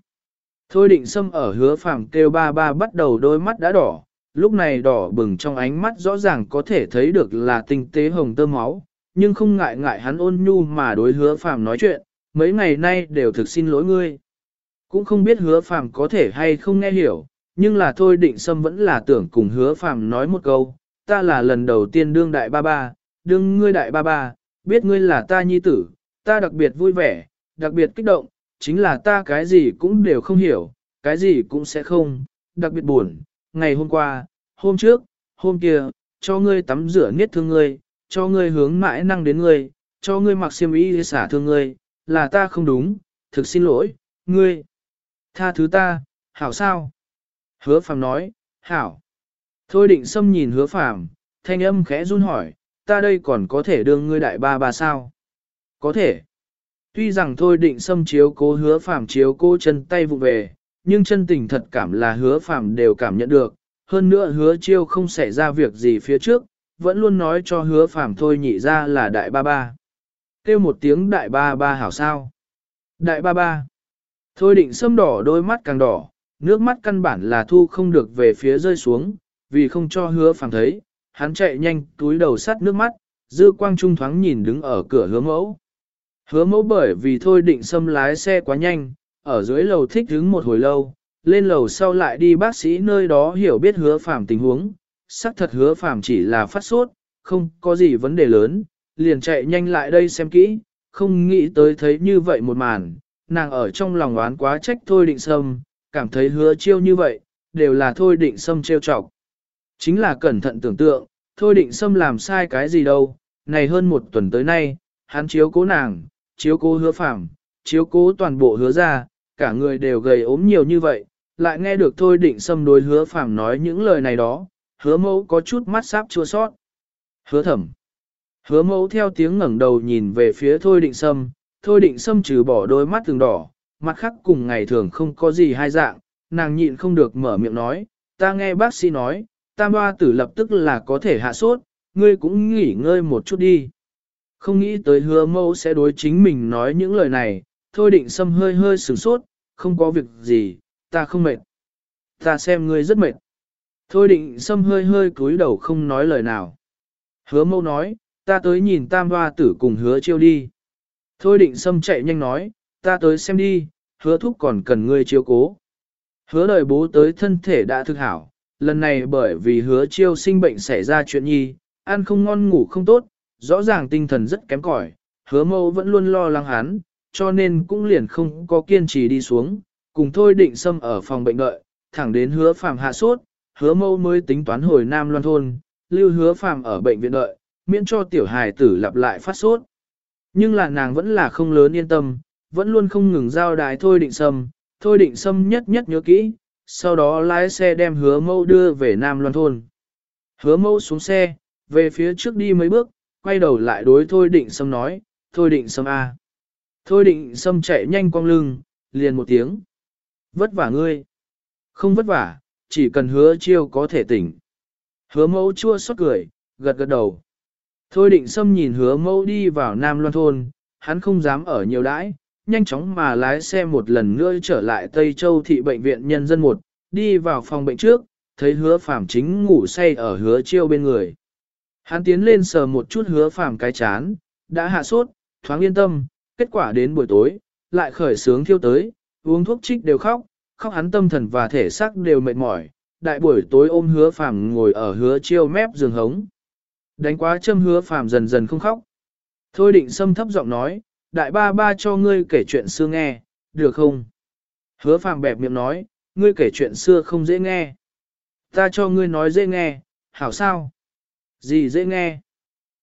Thôi định xâm ở hứa phàm kêu ba ba bắt đầu đôi mắt đã đỏ, lúc này đỏ bừng trong ánh mắt rõ ràng có thể thấy được là tinh tế hồng tơ máu, nhưng không ngại ngại hắn ôn nhu mà đối hứa phàm nói chuyện, mấy ngày nay đều thực xin lỗi ngươi. Cũng không biết hứa phàm có thể hay không nghe hiểu, nhưng là thôi định xâm vẫn là tưởng cùng hứa phàm nói một câu, ta là lần đầu tiên đương đại ba ba, đương ngươi đại ba ba, biết ngươi là ta nhi tử, ta đặc biệt vui vẻ, đặc biệt kích động, chính là ta cái gì cũng đều không hiểu, cái gì cũng sẽ không, đặc biệt buồn, ngày hôm qua, hôm trước, hôm kia, cho ngươi tắm rửa niết thương ngươi, cho ngươi hướng mãi năng đến ngươi, cho ngươi mặc xiêm y xả thương ngươi, là ta không đúng, thực xin lỗi, ngươi. Tha thứ ta, hảo sao? Hứa phàm nói, hảo. Thôi định xâm nhìn hứa phàm, thanh âm khẽ run hỏi, ta đây còn có thể đương ngươi đại ba bà sao? Có thể. Tuy rằng thôi định xâm chiếu cố hứa phàm chiếu cố chân tay vụ về, nhưng chân tình thật cảm là hứa phàm đều cảm nhận được, hơn nữa hứa chiêu không xảy ra việc gì phía trước, vẫn luôn nói cho hứa phàm thôi nhị ra là đại ba ba. Kêu một tiếng đại ba ba hảo sao. Đại ba ba. Thôi định xâm đỏ đôi mắt càng đỏ, nước mắt căn bản là thu không được về phía rơi xuống, vì không cho hứa phàm thấy, hắn chạy nhanh túi đầu sắt nước mắt, dư quang trung thoáng nhìn đứng ở cửa hứa mẫu. Hứa mẫu bởi vì thôi định xâm lái xe quá nhanh, ở dưới lầu thích đứng một hồi lâu, lên lầu sau lại đi bác sĩ nơi đó hiểu biết hứa phạm tình huống, xác thật hứa phạm chỉ là phát sốt, không có gì vấn đề lớn, liền chạy nhanh lại đây xem kỹ, không nghĩ tới thấy như vậy một màn, nàng ở trong lòng oán quá trách thôi định sâm, cảm thấy hứa chiêu như vậy, đều là thôi định sâm trêu chọc. Chính là cẩn thận tưởng tượng, thôi định sâm làm sai cái gì đâu, này hơn một tuần tới nay, hắn chiếu cố nàng, chiếu cố hứa phàm, chiếu cố toàn bộ hứa ra, cả người đều gầy ốm nhiều như vậy, lại nghe được thôi định sâm đối hứa phàm nói những lời này đó, hứa mẫu có chút mắt sáp chua sót. Hứa thẩm. Hứa mẫu theo tiếng ngẩng đầu nhìn về phía thôi định sâm, thôi định sâm trừ bỏ đôi mắt thường đỏ, mặt khác cùng ngày thường không có gì hai dạng, nàng nhịn không được mở miệng nói, ta nghe bác sĩ nói, tam hoa tử lập tức là có thể hạ sốt, ngươi cũng nghỉ ngơi một chút đi. Không nghĩ tới hứa mẫu sẽ đối chính mình nói những lời này, thôi định sâm hơi hơi sửng sốt, không có việc gì, ta không mệt. Ta xem ngươi rất mệt. Thôi định sâm hơi hơi cúi đầu không nói lời nào. Hứa mẫu nói, ta tới nhìn tam hoa tử cùng hứa chiêu đi. Thôi định sâm chạy nhanh nói, ta tới xem đi, hứa thúc còn cần ngươi chiếu cố. Hứa đời bố tới thân thể đã thực hảo, lần này bởi vì hứa chiêu sinh bệnh xảy ra chuyện nhi, ăn không ngon ngủ không tốt, rõ ràng tinh thần rất kém cỏi, hứa mâu vẫn luôn lo lắng hắn, cho nên cũng liền không có kiên trì đi xuống, cùng thôi định xâm ở phòng bệnh đợi, thẳng đến hứa phàm hạ sốt, hứa mâu mới tính toán hồi Nam Loan Thôn, lưu hứa phàm ở bệnh viện đợi, miễn cho tiểu hài tử lặp lại phát sốt. Nhưng là nàng vẫn là không lớn yên tâm, vẫn luôn không ngừng giao đái thôi định xâm, thôi định xâm nhất nhất nhớ kỹ, sau đó lái xe đem hứa mâu đưa về Nam Loan Thôn. Hứa mâu xuống xe, về phía trước đi mấy bước, quay đầu lại đối thôi định sâm nói, thôi định sâm A. Thôi định sâm chạy nhanh quăng lưng, liền một tiếng. Vất vả ngươi. Không vất vả, chỉ cần hứa chiêu có thể tỉnh. Hứa mẫu chua xót cười, gật gật đầu. Thôi định sâm nhìn hứa mẫu đi vào Nam Loan Thôn, hắn không dám ở nhiều đãi, nhanh chóng mà lái xe một lần nữa trở lại Tây Châu thị bệnh viện nhân dân một, đi vào phòng bệnh trước, thấy hứa Phạm chính ngủ say ở hứa chiêu bên người. Hắn tiến lên sờ một chút hứa phàm cái chán, đã hạ sốt, thoáng yên tâm, kết quả đến buổi tối, lại khởi sướng thiêu tới, uống thuốc trích đều khóc, khóc hắn tâm thần và thể xác đều mệt mỏi, đại buổi tối ôm hứa phàm ngồi ở hứa chiêu mép giường hống. Đánh quá châm hứa phàm dần dần không khóc. Thôi định sâm thấp giọng nói, đại ba ba cho ngươi kể chuyện xưa nghe, được không? Hứa phàm bẹp miệng nói, ngươi kể chuyện xưa không dễ nghe. Ta cho ngươi nói dễ nghe, hảo sao? Gì dễ nghe?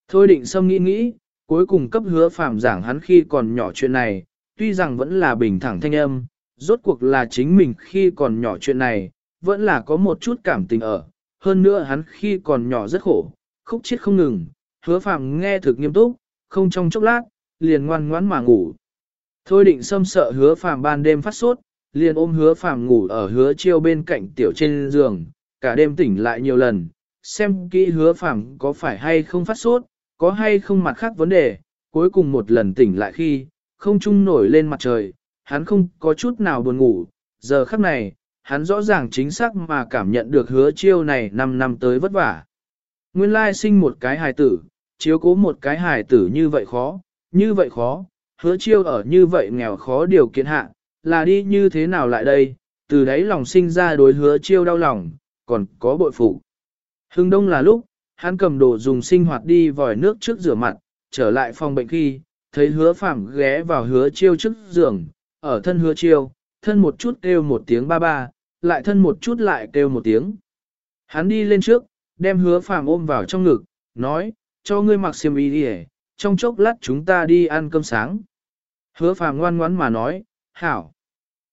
Thôi định sâm nghĩ nghĩ, cuối cùng cấp hứa phàm giảng hắn khi còn nhỏ chuyện này, tuy rằng vẫn là bình thẳng thanh âm, rốt cuộc là chính mình khi còn nhỏ chuyện này, vẫn là có một chút cảm tình ở. Hơn nữa hắn khi còn nhỏ rất khổ, khúc chết không ngừng, hứa phàm nghe thực nghiêm túc, không trong chốc lát, liền ngoan ngoãn mà ngủ. Thôi định xâm sợ hứa phàm ban đêm phát sốt, liền ôm hứa phàm ngủ ở hứa chiêu bên cạnh tiểu trên giường, cả đêm tỉnh lại nhiều lần, xem kỹ hứa phẳng có phải hay không phát sốt, có hay không mặt khác vấn đề, cuối cùng một lần tỉnh lại khi, không trung nổi lên mặt trời, hắn không có chút nào buồn ngủ, giờ khắc này, hắn rõ ràng chính xác mà cảm nhận được hứa chiêu này 5 năm tới vất vả. Nguyên lai sinh một cái hài tử, chiếu cố một cái hài tử như vậy khó, như vậy khó, hứa chiêu ở như vậy nghèo khó điều kiện hạ, là đi như thế nào lại đây, từ đấy lòng sinh ra đối hứa chiêu đau lòng, còn có bội phụ. Hưng đông là lúc, hắn cầm đồ dùng sinh hoạt đi vòi nước trước rửa mặt, trở lại phòng bệnh khi, thấy hứa phạm ghé vào hứa chiêu trước giường, ở thân hứa chiêu, thân một chút kêu một tiếng ba ba, lại thân một chút lại kêu một tiếng. Hắn đi lên trước, đem hứa phạm ôm vào trong ngực, nói, cho ngươi mặc xiêm y đi trong chốc lát chúng ta đi ăn cơm sáng. Hứa Phạm ngoan ngoãn mà nói, hảo.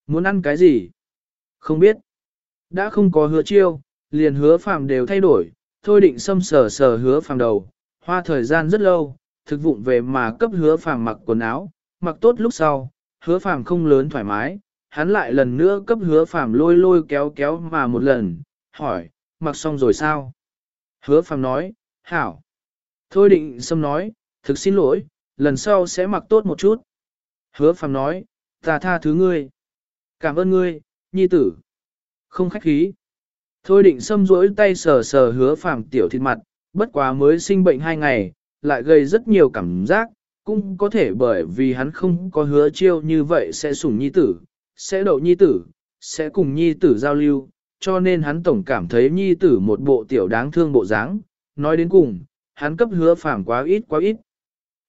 Muốn ăn cái gì? Không biết. Đã không có hứa chiêu, liền hứa phàm đều thay đổi, thôi định xâm sờ sờ hứa phàm đầu, hoa thời gian rất lâu, thực vụng về mà cấp hứa phàm mặc quần áo, mặc tốt lúc sau, hứa phàm không lớn thoải mái, hắn lại lần nữa cấp hứa phàm lôi lôi kéo kéo mà một lần, hỏi, mặc xong rồi sao? Hứa phàm nói, hảo. Thôi định xâm nói, thực xin lỗi, lần sau sẽ mặc tốt một chút. Hứa phàm nói, ta tha thứ ngươi. Cảm ơn ngươi, nhi tử. Không khách khí. Thôi định xâm rỗi tay sờ sờ hứa phàm tiểu thịt mặt, bất quá mới sinh bệnh hai ngày, lại gây rất nhiều cảm giác, cũng có thể bởi vì hắn không có hứa chiêu như vậy sẽ sủng nhi tử, sẽ đậu nhi tử, sẽ cùng nhi tử giao lưu, cho nên hắn tổng cảm thấy nhi tử một bộ tiểu đáng thương bộ dáng. Nói đến cùng, hắn cấp hứa phàm quá ít quá ít.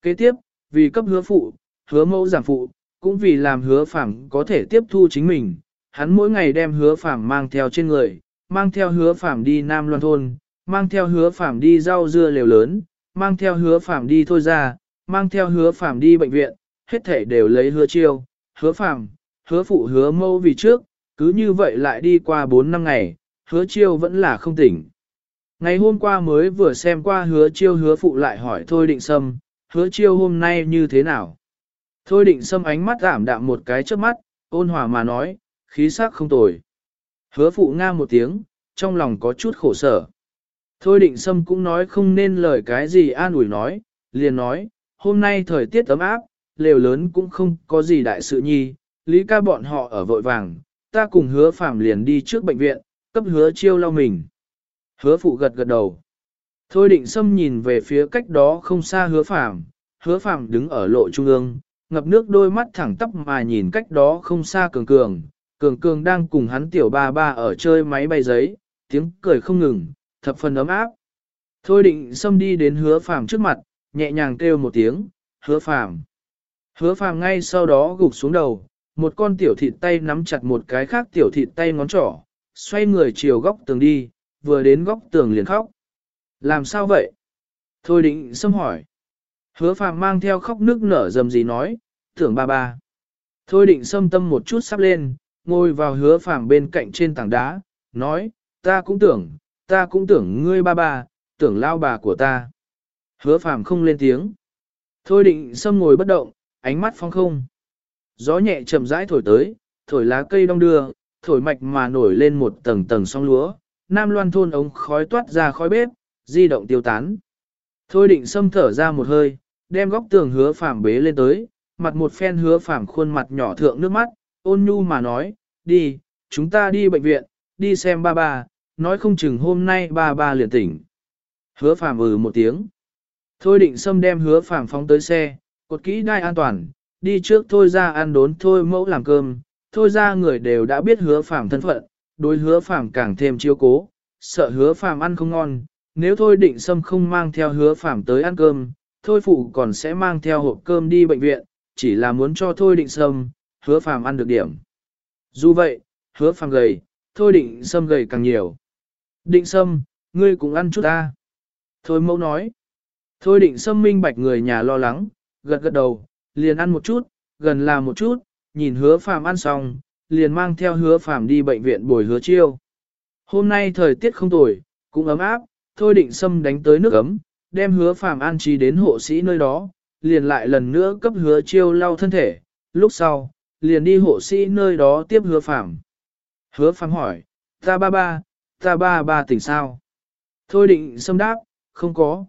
Kế tiếp, vì cấp hứa phụ, hứa mẫu giảm phụ, cũng vì làm hứa phàm có thể tiếp thu chính mình, hắn mỗi ngày đem hứa phàm mang theo trên người, mang theo hứa phạm đi Nam Loan Thôn, mang theo hứa phạm đi rau dưa liều lớn, mang theo hứa phạm đi thôi ra, mang theo hứa phạm đi bệnh viện, hết thể đều lấy hứa chiêu, hứa phạm, hứa phụ hứa mâu vì trước, cứ như vậy lại đi qua 4 năm ngày, hứa chiêu vẫn là không tỉnh. Ngày hôm qua mới vừa xem qua hứa chiêu hứa phụ lại hỏi Thôi Định Sâm, hứa chiêu hôm nay như thế nào? Thôi Định Sâm ánh mắt giảm đạm một cái trước mắt, ôn hòa mà nói, khí sắc không tồi. Hứa phụ nga một tiếng, trong lòng có chút khổ sở. Thôi Định Sâm cũng nói không nên lời cái gì an ủi nói, liền nói, hôm nay thời tiết ấm áp, lều lớn cũng không có gì đại sự nhi, lý ca bọn họ ở vội vàng, ta cùng hứa phạm liền đi trước bệnh viện, cấp hứa chiêu lau mình. Hứa phụ gật gật đầu. Thôi định sâm nhìn về phía cách đó không xa hứa phạm, hứa phạm đứng ở lộ trung ương, ngập nước đôi mắt thẳng tắp mà nhìn cách đó không xa cường cường, cường cường đang cùng hắn tiểu ba ba ở chơi máy bay giấy, tiếng cười không ngừng, thập phần ấm áp. Thôi định xâm đi đến hứa Phàm trước mặt, nhẹ nhàng kêu một tiếng, hứa Phàm. Hứa Phàm ngay sau đó gục xuống đầu, một con tiểu thịt tay nắm chặt một cái khác tiểu thịt tay ngón trỏ, xoay người chiều góc tường đi, vừa đến góc tường liền khóc. Làm sao vậy? Thôi định xâm hỏi. Hứa phàm mang theo khóc nước nở dầm gì nói, tưởng ba ba. Thôi định xâm tâm một chút sắp lên, ngồi vào hứa phàm bên cạnh trên tảng đá, nói, ta cũng tưởng, ta cũng tưởng ngươi ba ba, tưởng lao bà của ta. Hứa phàm không lên tiếng. Thôi định xâm ngồi bất động, ánh mắt phong không. Gió nhẹ chậm rãi thổi tới, thổi lá cây đong đưa, thổi mạch mà nổi lên một tầng tầng song lúa, nam loan thôn ống khói toát ra khói bếp, di động tiêu tán. Thôi định xâm thở ra một hơi, đem góc tường hứa phàm bế lên tới, mặt một phen hứa phàm khuôn mặt nhỏ thượng nước mắt, ôn nhu mà nói, đi, chúng ta đi bệnh viện, đi xem ba ba, nói không chừng hôm nay ba ba liền tỉnh. Hứa phàm ừ một tiếng. Thôi định xâm đem hứa phàm phóng tới xe, cột kỹ đai an toàn, đi trước thôi ra ăn đốn thôi mẫu làm cơm, thôi ra người đều đã biết hứa phàm thân phận, đối hứa phàm càng thêm chiếu cố, sợ hứa phàm ăn không ngon, nếu thôi định sâm không mang theo hứa phàm tới ăn cơm, thôi phụ còn sẽ mang theo hộp cơm đi bệnh viện, chỉ là muốn cho thôi định sâm, hứa phàm ăn được điểm. Dù vậy, hứa phàm gầy, thôi định sâm gầy càng nhiều. Định sâm, ngươi cũng ăn chút ta. Thôi mẫu nói. Thôi định sâm minh bạch người nhà lo lắng, gật gật đầu, liền ăn một chút, gần là một chút, nhìn hứa phàm ăn xong, liền mang theo hứa phàm đi bệnh viện bồi hứa chiêu. Hôm nay thời tiết không tồi, cũng ấm áp, thôi định sâm đánh tới nước ấm, đem hứa phàm an trí đến hộ sĩ nơi đó, liền lại lần nữa cấp hứa chiêu lau thân thể, lúc sau, liền đi hộ sĩ nơi đó tiếp hứa phàm. Hứa phàm hỏi, ta ba ba, ta ba ba tỉnh sao? Thôi định xâm đáp, không có.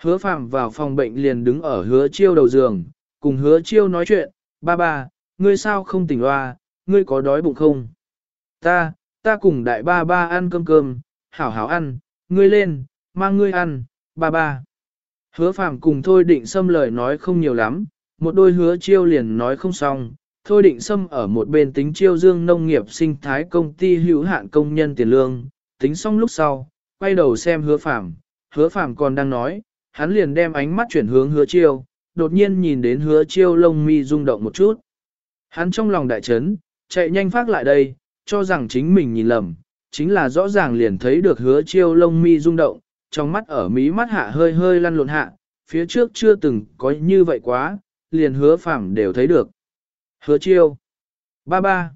Hứa phàm vào phòng bệnh liền đứng ở hứa chiêu đầu giường, cùng hứa chiêu nói chuyện, ba ba, ngươi sao không tỉnh loa, ngươi có đói bụng không? Ta, ta cùng đại ba ba ăn cơm cơm, hảo hảo ăn, ngươi lên, mang ngươi ăn, ba ba. Hứa phàm cùng thôi định xâm lời nói không nhiều lắm, một đôi hứa chiêu liền nói không xong, thôi định xâm ở một bên tính chiêu dương nông nghiệp sinh thái công ty hữu hạn công nhân tiền lương, tính xong lúc sau, quay đầu xem hứa Phạm hứa Phạm còn đang nói, hắn liền đem ánh mắt chuyển hướng hứa chiêu, đột nhiên nhìn đến hứa chiêu lông mi rung động một chút. Hắn trong lòng đại chấn, chạy nhanh phát lại đây, cho rằng chính mình nhìn lầm, chính là rõ ràng liền thấy được hứa chiêu lông mi rung động, trong mắt ở mí mắt hạ hơi hơi lăn lộn hạ, phía trước chưa từng có như vậy quá, liền hứa Phạm đều thấy được. Hứa chiêu. Ba ba.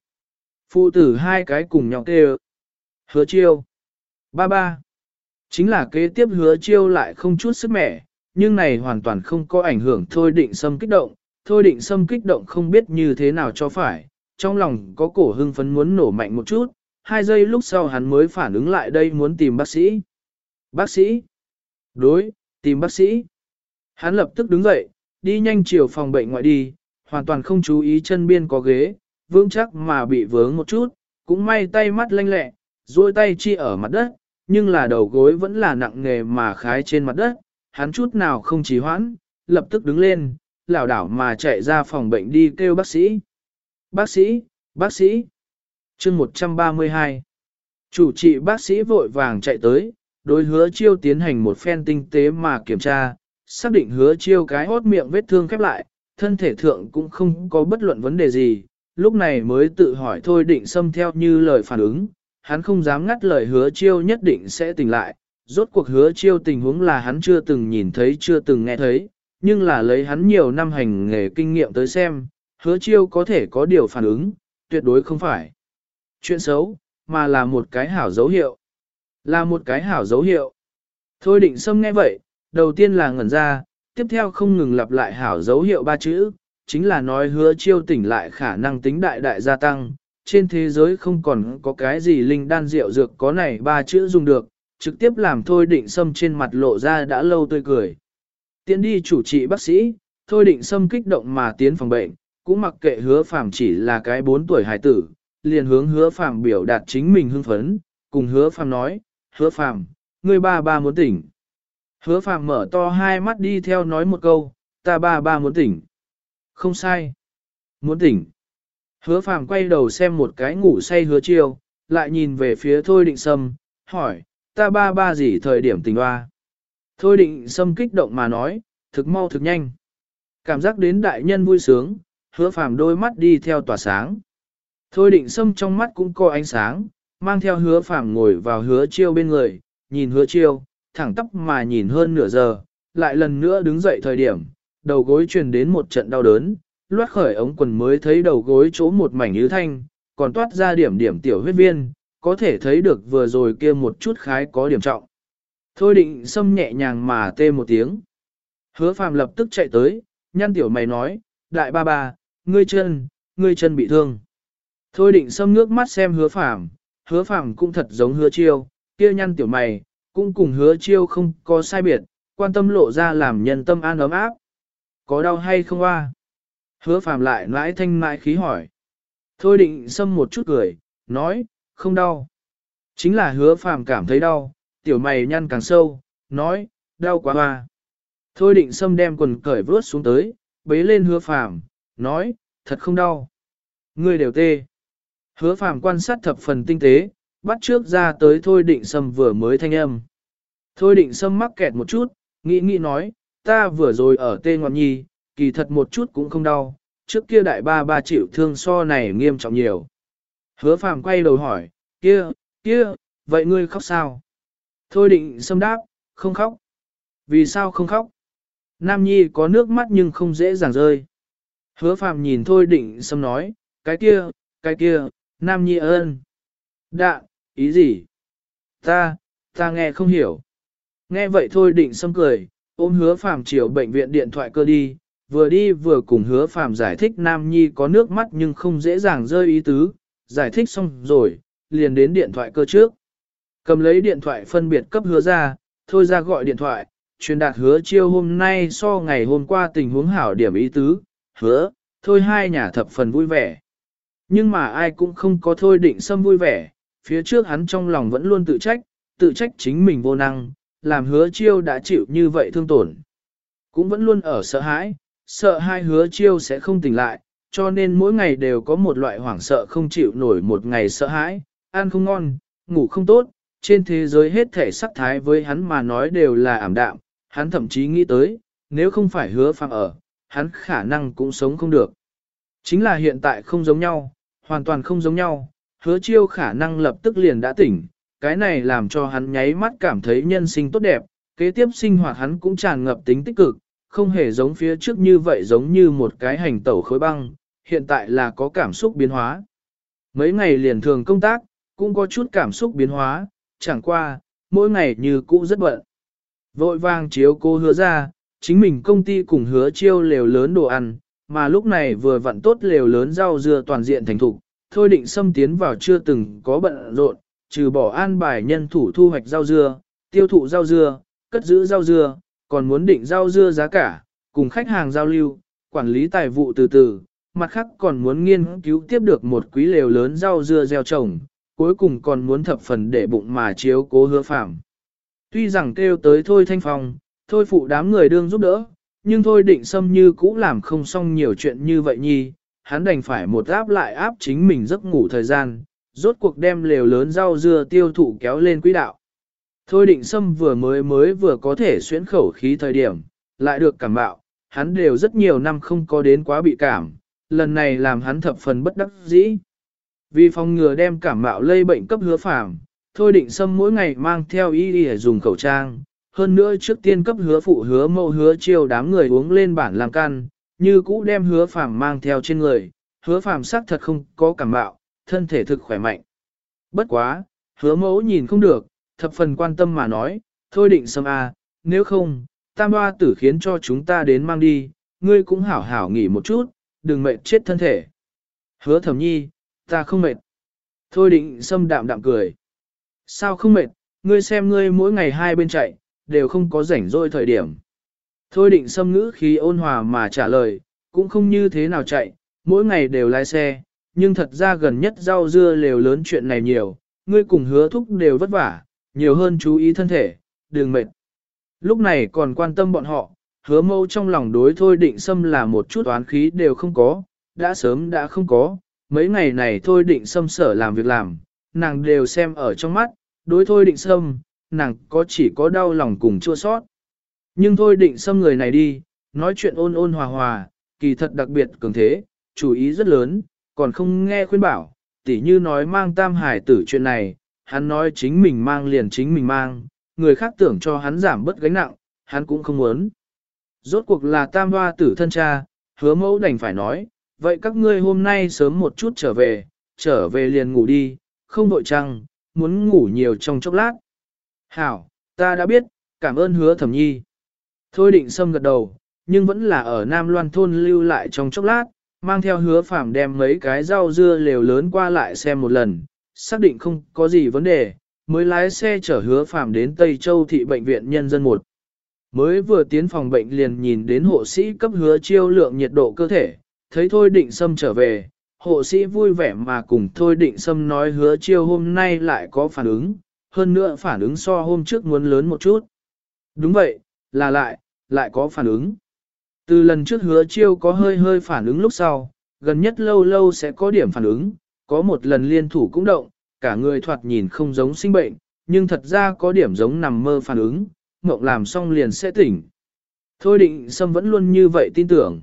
Phụ tử hai cái cùng nhau kêu. Hứa chiêu. Ba ba. Chính là kế tiếp hứa chiêu lại không chút sức mẻ, nhưng này hoàn toàn không có ảnh hưởng thôi định xâm kích động, thôi định xâm kích động không biết như thế nào cho phải, trong lòng có cổ hưng phấn muốn nổ mạnh một chút, hai giây lúc sau hắn mới phản ứng lại đây muốn tìm bác sĩ. Bác sĩ? Đối, tìm bác sĩ. Hắn lập tức đứng dậy, đi nhanh chiều phòng bệnh ngoại đi, hoàn toàn không chú ý chân biên có ghế, vững chắc mà bị vướng một chút, cũng may tay mắt lanh lẹ, duỗi tay chi ở mặt đất, nhưng là đầu gối vẫn là nặng nghề mà khái trên mặt đất, hắn chút nào không trì hoãn, lập tức đứng lên, lảo đảo mà chạy ra phòng bệnh đi kêu bác sĩ. Bác sĩ, bác sĩ. chương 132. Chủ trị bác sĩ vội vàng chạy tới, đối hứa chiêu tiến hành một phen tinh tế mà kiểm tra, xác định hứa chiêu cái hốt miệng vết thương khép lại, thân thể thượng cũng không có bất luận vấn đề gì, lúc này mới tự hỏi thôi định xâm theo như lời phản ứng, hắn không dám ngắt lời hứa chiêu nhất định sẽ tỉnh lại, rốt cuộc hứa chiêu tình huống là hắn chưa từng nhìn thấy chưa từng nghe thấy, nhưng là lấy hắn nhiều năm hành nghề kinh nghiệm tới xem, hứa chiêu có thể có điều phản ứng, tuyệt đối không phải chuyện xấu, mà là một cái hảo dấu hiệu. Là một cái hảo dấu hiệu. Thôi định xâm nghe vậy, đầu tiên là ngẩn ra, tiếp theo không ngừng lặp lại hảo dấu hiệu ba chữ, chính là nói hứa chiêu tỉnh lại khả năng tính đại đại gia tăng. Trên thế giới không còn có cái gì linh đan rượu dược có này ba chữ dùng được, trực tiếp làm thôi định sâm trên mặt lộ ra đã lâu tươi cười. Tiến đi chủ trị bác sĩ, thôi định sâm kích động mà tiến phòng bệnh, cũng mặc kệ hứa phàm chỉ là cái 4 tuổi hải tử, liền hướng hứa phàm biểu đạt chính mình hưng phấn, cùng hứa phàm nói, hứa phàm, ngươi ba ba muốn tỉnh. Hứa phàm mở to hai mắt đi theo nói một câu, ta ba ba muốn tỉnh. Không sai. Muốn tỉnh. Hứa phàm quay đầu xem một cái ngủ say hứa chiêu, lại nhìn về phía thôi định sâm, hỏi, ta ba ba gì thời điểm tỉnh hoa. Thôi định sâm kích động mà nói, thực mau thực nhanh. Cảm giác đến đại nhân vui sướng, hứa phàm đôi mắt đi theo tỏa sáng. Thôi định sâm trong mắt cũng có ánh sáng, mang theo hứa phàm ngồi vào hứa chiêu bên người, nhìn hứa chiêu, thẳng tóc mà nhìn hơn nửa giờ, lại lần nữa đứng dậy thời điểm, đầu gối truyền đến một trận đau đớn, loát khởi ống quần mới thấy đầu gối chỗ một mảnh như thanh, còn toát ra điểm điểm tiểu huyết viên, có thể thấy được vừa rồi kia một chút khái có điểm trọng. Thôi định xâm nhẹ nhàng mà tê một tiếng. Hứa phàm lập tức chạy tới, nhăn tiểu mày nói, đại ba ba, ngươi chân, ngươi chân bị thương. Thôi định xâm nước mắt xem hứa phàm, hứa phàm cũng thật giống hứa chiêu, kia nhăn tiểu mày, cũng cùng hứa chiêu không có sai biệt, quan tâm lộ ra làm nhân tâm an ấm áp. Có đau hay không a? Hứa phàm lại nãi thanh nãi khí hỏi. Thôi định xâm một chút cười, nói, không đau. Chính là hứa phàm cảm thấy đau, tiểu mày nhăn càng sâu, nói, đau quá hoa. Thôi định xâm đem quần cởi vớt xuống tới, bế lên hứa phàm, nói, thật không đau. Ngươi đều tê. Hứa phàm quan sát thập phần tinh tế, bắt trước ra tới thôi định sâm vừa mới thanh âm. Thôi định sâm mắc kẹt một chút, nghĩ nghĩ nói, ta vừa rồi ở tê ngọn nhi, kỳ thật một chút cũng không đau, trước kia đại ba ba chịu thương so này nghiêm trọng nhiều. Hứa phàm quay đầu hỏi, kia, kia, vậy ngươi khóc sao? Thôi định sâm đáp, không khóc. Vì sao không khóc? Nam Nhi có nước mắt nhưng không dễ dàng rơi. Hứa phàm nhìn thôi định sâm nói, cái kia, cái kia, Nam Nhi ơn. Đạ, ý gì? Ta, ta nghe không hiểu. Nghe vậy thôi định sâm cười, ôm hứa phàm chiều bệnh viện điện thoại cơ đi, vừa đi vừa cùng hứa phàm giải thích Nam Nhi có nước mắt nhưng không dễ dàng rơi ý tứ, giải thích xong rồi, liền đến điện thoại cơ trước. Cầm lấy điện thoại phân biệt cấp hứa ra, thôi ra gọi điện thoại, truyền đạt hứa chiêu hôm nay so ngày hôm qua tình huống hảo điểm ý tứ, hứa, thôi hai nhà thập phần vui vẻ. Nhưng mà ai cũng không có thôi định xâm vui vẻ, phía trước hắn trong lòng vẫn luôn tự trách, tự trách chính mình vô năng, làm hứa chiêu đã chịu như vậy thương tổn. Cũng vẫn luôn ở sợ hãi, sợ hai hứa chiêu sẽ không tỉnh lại, cho nên mỗi ngày đều có một loại hoảng sợ không chịu nổi một ngày sợ hãi, ăn không ngon, ngủ không tốt, trên thế giới hết thể sắc thái với hắn mà nói đều là ảm đạm, hắn thậm chí nghĩ tới, nếu không phải hứa phạm ở, hắn khả năng cũng sống không được. Chính là hiện tại không giống nhau, hoàn toàn không giống nhau, hứa chiêu khả năng lập tức liền đã tỉnh, cái này làm cho hắn nháy mắt cảm thấy nhân sinh tốt đẹp, kế tiếp sinh hoạt hắn cũng tràn ngập tính tích cực, không hề giống phía trước như vậy giống như một cái hành tẩu khối băng, hiện tại là có cảm xúc biến hóa. Mấy ngày liền thường công tác, cũng có chút cảm xúc biến hóa, chẳng qua, mỗi ngày như cũ rất bận. Vội vàng chiếu cô hứa ra, chính mình công ty cùng hứa chiêu lều lớn đồ ăn, mà lúc này vừa vặn tốt lều lớn rau dưa toàn diện thành thục, thôi định xâm tiến vào chưa từng có bận rộn, trừ bỏ an bài nhân thủ thu hoạch rau dưa, tiêu thụ rau dưa, cất giữ rau dưa, còn muốn định rau dưa giá cả, cùng khách hàng giao lưu, quản lý tài vụ từ từ, mặt khác còn muốn nghiên cứu tiếp được một quý lều lớn rau dưa gieo trồng, cuối cùng còn muốn thập phần để bụng mà chiếu cố hứa phạm. Tuy rằng kêu tới thôi thanh phòng, thôi phụ đám người đương giúp đỡ, nhưng thôi định xâm như cũ làm không xong nhiều chuyện như vậy nhi, hắn đành phải một áp lại áp chính mình giấc ngủ thời gian, rốt cuộc đem lều lớn rau dưa tiêu thụ kéo lên quỹ đạo. Thôi định xâm vừa mới mới vừa có thể xuyến khẩu khí thời điểm, lại được cảm bạo, hắn đều rất nhiều năm không có đến quá bị cảm, lần này làm hắn thập phần bất đắc dĩ. Vì phòng ngừa đem cảm mạo lây bệnh cấp hứa phàm, thôi định xâm mỗi ngày mang theo y y dùng khẩu trang, hơn nữa trước tiên cấp hứa phụ hứa mẫu hứa chiêu đám người uống lên bản làm can, như cũ đem hứa phàm mang theo trên người, hứa phàm xác thật không có cảm bạo, thân thể thực khỏe mạnh. Bất quá, hứa mẫu nhìn không được, thập phần quan tâm mà nói, thôi định xâm à, nếu không, tam hoa tử khiến cho chúng ta đến mang đi, ngươi cũng hảo hảo nghỉ một chút, đừng mệt chết thân thể. Hứa thẩm nhi, ta không mệt. Thôi định xâm đạm đạm cười. Sao không mệt, ngươi xem ngươi mỗi ngày hai bên chạy, đều không có rảnh rỗi thời điểm. Thôi định xâm ngữ khí ôn hòa mà trả lời, cũng không như thế nào chạy, mỗi ngày đều lái xe, nhưng thật ra gần nhất rau dưa lều lớn chuyện này nhiều, ngươi cùng hứa thúc đều vất vả, nhiều hơn chú ý thân thể, đừng mệt. Lúc này còn quan tâm bọn họ, hứa mâu trong lòng đối thôi định xâm là một chút oán khí đều không có, đã sớm đã không có, mấy ngày này thôi định xâm sở làm việc làm, nàng đều xem ở trong mắt, đối thôi định xâm, nàng có chỉ có đau lòng cùng chua sót. Nhưng thôi định xâm người này đi, nói chuyện ôn ôn hòa hòa, kỳ thật đặc biệt cường thế, chú ý rất lớn, còn không nghe khuyên bảo, tỉ như nói mang tam hải tử chuyện này, hắn nói chính mình mang liền chính mình mang, người khác tưởng cho hắn giảm bớt gánh nặng, hắn cũng không muốn. Rốt cuộc là tam hoa tử thân cha, hứa mẫu đành phải nói, vậy các ngươi hôm nay sớm một chút trở về, trở về liền ngủ đi, không đội trăng, muốn ngủ nhiều trong chốc lát. Hảo, ta đã biết, cảm ơn hứa thẩm nhi. Thôi định xâm gật đầu, nhưng vẫn là ở Nam Loan thôn lưu lại trong chốc lát, mang theo hứa phạm đem mấy cái rau dưa lều lớn qua lại xem một lần, xác định không có gì vấn đề, mới lái xe chở hứa phạm đến Tây Châu thị bệnh viện nhân dân một. Mới vừa tiến phòng bệnh liền nhìn đến hộ sĩ cấp hứa chiêu lượng nhiệt độ cơ thể, thấy Thôi Định Sâm trở về, hộ sĩ vui vẻ mà cùng Thôi Định Sâm nói hứa chiêu hôm nay lại có phản ứng, hơn nữa phản ứng so hôm trước muốn lớn một chút. Đúng vậy, là lại, lại có phản ứng. Từ lần trước hứa chiêu có hơi hơi phản ứng lúc sau, gần nhất lâu lâu sẽ có điểm phản ứng, có một lần liên thủ cũng động, cả người thoạt nhìn không giống sinh bệnh, nhưng thật ra có điểm giống nằm mơ phản ứng, mộng làm xong liền sẽ tỉnh. Thôi định Sâm vẫn luôn như vậy tin tưởng.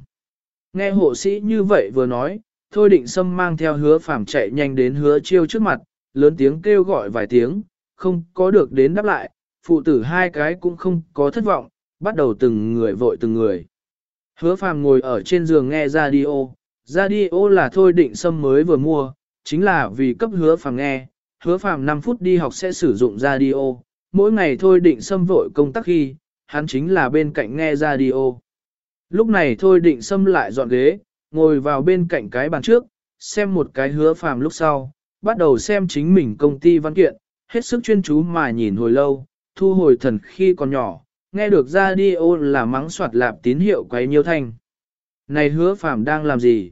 Nghe hộ sĩ như vậy vừa nói, Thôi định Sâm mang theo hứa phàm chạy nhanh đến hứa chiêu trước mặt, lớn tiếng kêu gọi vài tiếng, không có được đến đáp lại, phụ tử hai cái cũng không có thất vọng, bắt đầu từng người vội từng người. Hứa phàm ngồi ở trên giường nghe radio, radio là Thôi định Sâm mới vừa mua, chính là vì cấp hứa phàm nghe, hứa phàm 5 phút đi học sẽ sử dụng radio, mỗi ngày thôi định sâm vội công tác khi, hắn chính là bên cạnh nghe radio. Lúc này thôi định sâm lại dọn ghế, ngồi vào bên cạnh cái bàn trước, xem một cái hứa phàm lúc sau, bắt đầu xem chính mình công ty văn kiện, hết sức chuyên chú mà nhìn hồi lâu, thu hồi thần khi còn nhỏ, nghe được radio là mắng soạt lạp tín hiệu quấy nhiêu thanh. Này hứa phàm đang làm gì?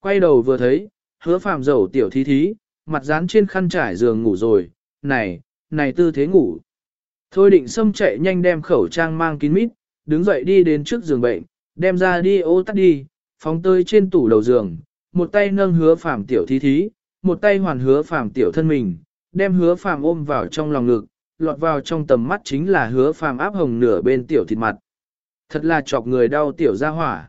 Quay đầu vừa thấy, hứa phàm dầu tiểu thí thí, mặt dán trên khăn trải giường ngủ rồi, này, này tư thế ngủ. Thôi định xâm chạy nhanh đem khẩu trang mang kín mít, đứng dậy đi đến trước giường bệnh, đem ra đi ô tắt đi, phóng tơi trên tủ đầu giường, một tay nâng hứa phàm tiểu thí thí, một tay hoàn hứa phàm tiểu thân mình, đem hứa phàm ôm vào trong lòng ngực, lọt vào trong tầm mắt chính là hứa phàm áp hồng nửa bên tiểu thịt mặt. Thật là chọc người đau tiểu ra hỏa.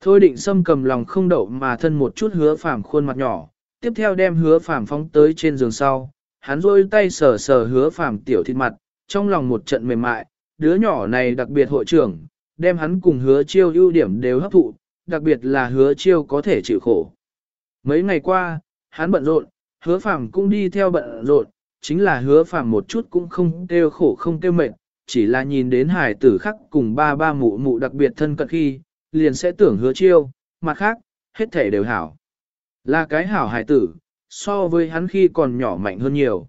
Thôi định xâm cầm lòng không đậu mà thân một chút hứa phàm khuôn mặt nhỏ, tiếp theo đem hứa phàm phóng tới trên giường sau, hắn rôi tay sờ sờ hứa phàm tiểu thịt mặt, trong lòng một trận mềm mại, đứa nhỏ này đặc biệt hội trưởng, đem hắn cùng hứa chiêu ưu điểm đều hấp thụ, đặc biệt là hứa chiêu có thể chịu khổ. Mấy ngày qua, hắn bận rộn, hứa phàm cũng đi theo bận rộn, chính là hứa phàm một chút cũng không kêu khổ không kêu mệt, chỉ là nhìn đến hải tử khắc cùng ba ba mụ mụ đặc biệt thân cận khi, liền sẽ tưởng hứa chiêu, mặt khác, hết thể đều hảo. Là cái hảo hải tử, so với hắn khi còn nhỏ mạnh hơn nhiều.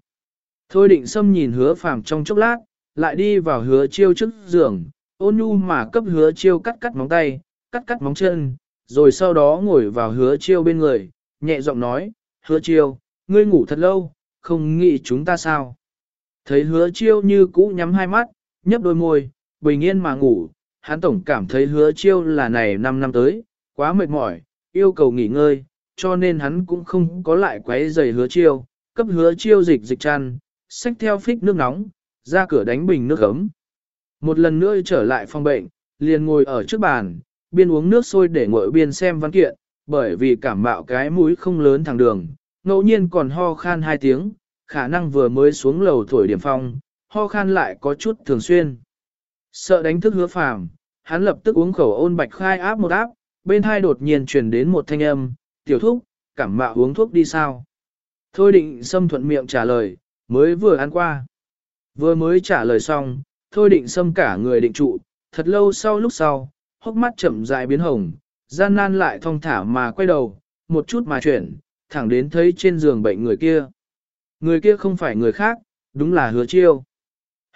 Thôi định xâm nhìn hứa phàm trong chốc lát, lại đi vào hứa chiêu trước giường, ôn nhu mà cấp hứa chiêu cắt cắt móng tay, cắt cắt móng chân, rồi sau đó ngồi vào hứa chiêu bên người, nhẹ giọng nói, hứa chiêu, ngươi ngủ thật lâu, không nghĩ chúng ta sao. Thấy hứa chiêu như cũ nhắm hai mắt, nhấp đôi môi, bình yên mà ngủ, hắn tổng cảm thấy hứa chiêu là này 5 năm tới, quá mệt mỏi, yêu cầu nghỉ ngơi, cho nên hắn cũng không có lại quấy giày hứa chiêu, cấp hứa chiêu dịch dịch chăn, xách theo phích nước nóng, ra cửa đánh bình nước ấm. Một lần nữa trở lại phòng bệnh, liền ngồi ở trước bàn, biên uống nước sôi để ngồi biên xem văn kiện, bởi vì cảm mạo cái mũi không lớn thẳng đường, ngẫu nhiên còn ho khan hai tiếng, khả năng vừa mới xuống lầu thổi điểm phong, ho khan lại có chút thường xuyên. Sợ đánh thức hứa phàm, hắn lập tức uống khẩu ôn bạch khai áp một áp, bên hai đột nhiên truyền đến một thanh âm, tiểu thúc, cảm mạo uống thuốc đi sao? Thôi định xâm thuận miệng trả lời, mới vừa ăn qua. Vừa mới trả lời xong, thôi định xâm cả người định trụ, thật lâu sau lúc sau, hốc mắt chậm rãi biến hồng, gian nan lại thong thả mà quay đầu, một chút mà chuyển, thẳng đến thấy trên giường bệnh người kia. Người kia không phải người khác, đúng là hứa chiêu.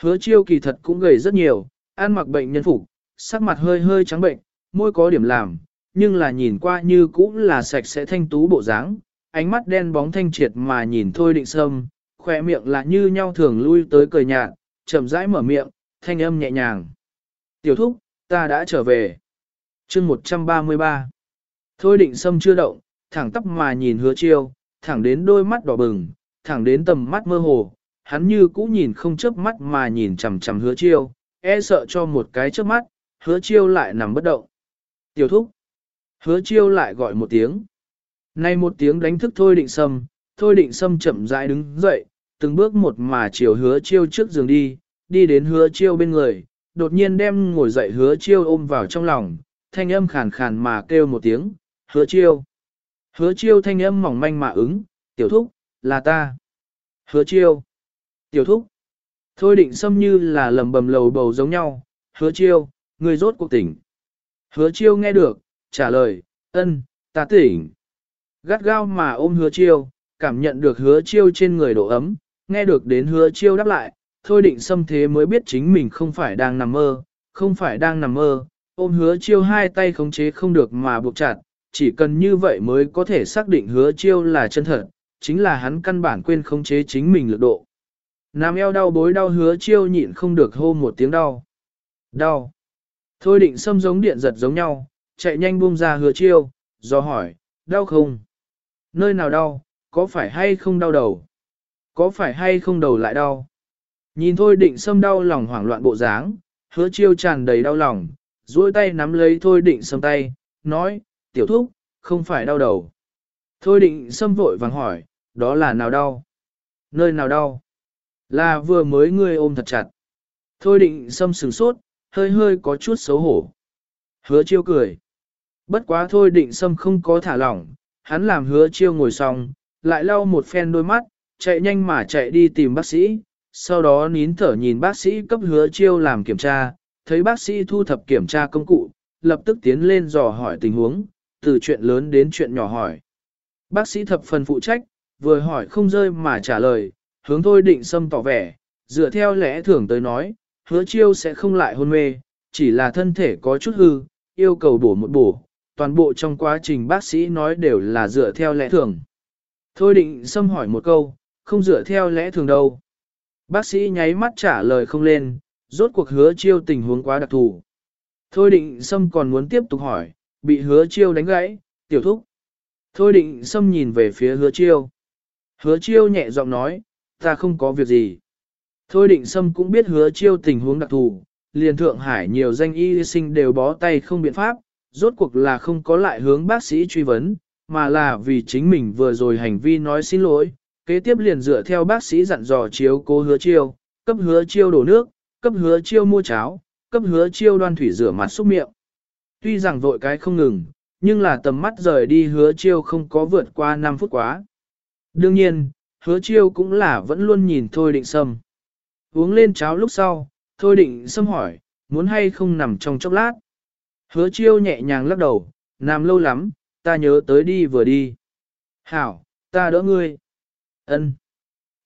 Hứa chiêu kỳ thật cũng gầy rất nhiều, ăn mặc bệnh nhân phục, sắc mặt hơi hơi trắng bệnh, môi có điểm làm, nhưng là nhìn qua như cũng là sạch sẽ thanh tú bộ dáng, ánh mắt đen bóng thanh triệt mà nhìn thôi định sâm, khỏe miệng là như nhau thường lui tới cười nhạt, chậm rãi mở miệng, thanh âm nhẹ nhàng. Tiểu thúc, ta đã trở về. chương 133. Thôi định sâm chưa động, thẳng tắp mà nhìn hứa chiêu, thẳng đến đôi mắt đỏ bừng, thẳng đến tầm mắt mơ hồ, hắn như cũ nhìn không chớp mắt mà nhìn chằm chằm hứa chiêu, e sợ cho một cái chớp mắt, hứa chiêu lại nằm bất động. Tiểu thúc. Hứa chiêu lại gọi một tiếng. Nay một tiếng đánh thức thôi định sâm, thôi định sâm chậm rãi đứng dậy, từng bước một mà chiều hứa chiêu trước giường đi, đi đến hứa chiêu bên người, đột nhiên đem ngồi dậy hứa chiêu ôm vào trong lòng, thanh âm khàn khàn mà kêu một tiếng, hứa chiêu. Hứa chiêu thanh âm mỏng manh mà ứng, tiểu thúc, là ta. Hứa chiêu. Tiểu thúc. Thôi định xâm như là lầm bầm lầu bầu giống nhau, hứa chiêu, người rốt cuộc tỉnh. Hứa chiêu nghe được, trả lời, ân, ta tỉnh. Gắt gao mà ôm hứa chiêu, cảm nhận được hứa chiêu trên người độ ấm, nghe được đến hứa chiêu đáp lại, thôi định xâm thế mới biết chính mình không phải đang nằm mơ, không phải đang nằm mơ, ôm hứa chiêu hai tay khống chế không được mà buộc chặt, chỉ cần như vậy mới có thể xác định hứa chiêu là chân thật, chính là hắn căn bản quên khống chế chính mình lực độ. Nam eo đau bối đau hứa chiêu nhịn không được hô một tiếng đau. Đau. Thôi định xâm giống điện giật giống nhau, chạy nhanh buông ra hứa chiêu, do hỏi, đau không? Nơi nào đau, có phải hay không đau đầu? Có phải hay không đầu lại đau? Nhìn thôi định xâm đau lòng hoảng loạn bộ dáng, hứa chiêu tràn đầy đau lòng, duỗi tay nắm lấy thôi định xâm tay, nói, tiểu thúc, không phải đau đầu. Thôi định xâm vội vàng hỏi, đó là nào đau? Nơi nào đau? Là vừa mới ngươi ôm thật chặt. Thôi định xâm sừng sốt, hơi hơi có chút xấu hổ. Hứa chiêu cười. Bất quá thôi định xâm không có thả lỏng, hắn làm hứa chiêu ngồi xong, lại lau một phen đôi mắt, chạy nhanh mà chạy đi tìm bác sĩ, sau đó nín thở nhìn bác sĩ cấp hứa chiêu làm kiểm tra, thấy bác sĩ thu thập kiểm tra công cụ, lập tức tiến lên dò hỏi tình huống, từ chuyện lớn đến chuyện nhỏ hỏi. Bác sĩ thập phần phụ trách, vừa hỏi không rơi mà trả lời, hướng thôi định xâm tỏ vẻ, dựa theo lẽ thường tới nói, hứa chiêu sẽ không lại hôn mê, chỉ là thân thể có chút hư, yêu cầu bổ một bổ, toàn bộ trong quá trình bác sĩ nói đều là dựa theo lẽ thường. Thôi định xâm hỏi một câu, không dựa theo lẽ thường đâu. Bác sĩ nháy mắt trả lời không lên, rốt cuộc hứa chiêu tình huống quá đặc thù. Thôi định xâm còn muốn tiếp tục hỏi, bị hứa chiêu đánh gãy, tiểu thúc. Thôi định xâm nhìn về phía hứa chiêu. Hứa chiêu nhẹ giọng nói, ta không có việc gì. Thôi định xâm cũng biết hứa chiêu tình huống đặc thù, liền Thượng Hải nhiều danh y sinh đều bó tay không biện pháp, rốt cuộc là không có lại hướng bác sĩ truy vấn, mà là vì chính mình vừa rồi hành vi nói xin lỗi, Kế tiếp liền dựa theo bác sĩ dặn dò chiếu cố hứa chiêu, cấp hứa chiêu đổ nước, cấp hứa chiêu mua cháo, cấp hứa chiêu đoan thủy rửa mặt xúc miệng. Tuy rằng vội cái không ngừng, nhưng là tầm mắt rời đi hứa chiêu không có vượt qua 5 phút quá. Đương nhiên, hứa chiêu cũng là vẫn luôn nhìn Thôi Định Sâm. Uống lên cháo lúc sau, Thôi Định Sâm hỏi, muốn hay không nằm trong chốc lát. Hứa chiêu nhẹ nhàng lắc đầu, nằm lâu lắm, ta nhớ tới đi vừa đi. Hảo, ta đỡ ngươi. Ân.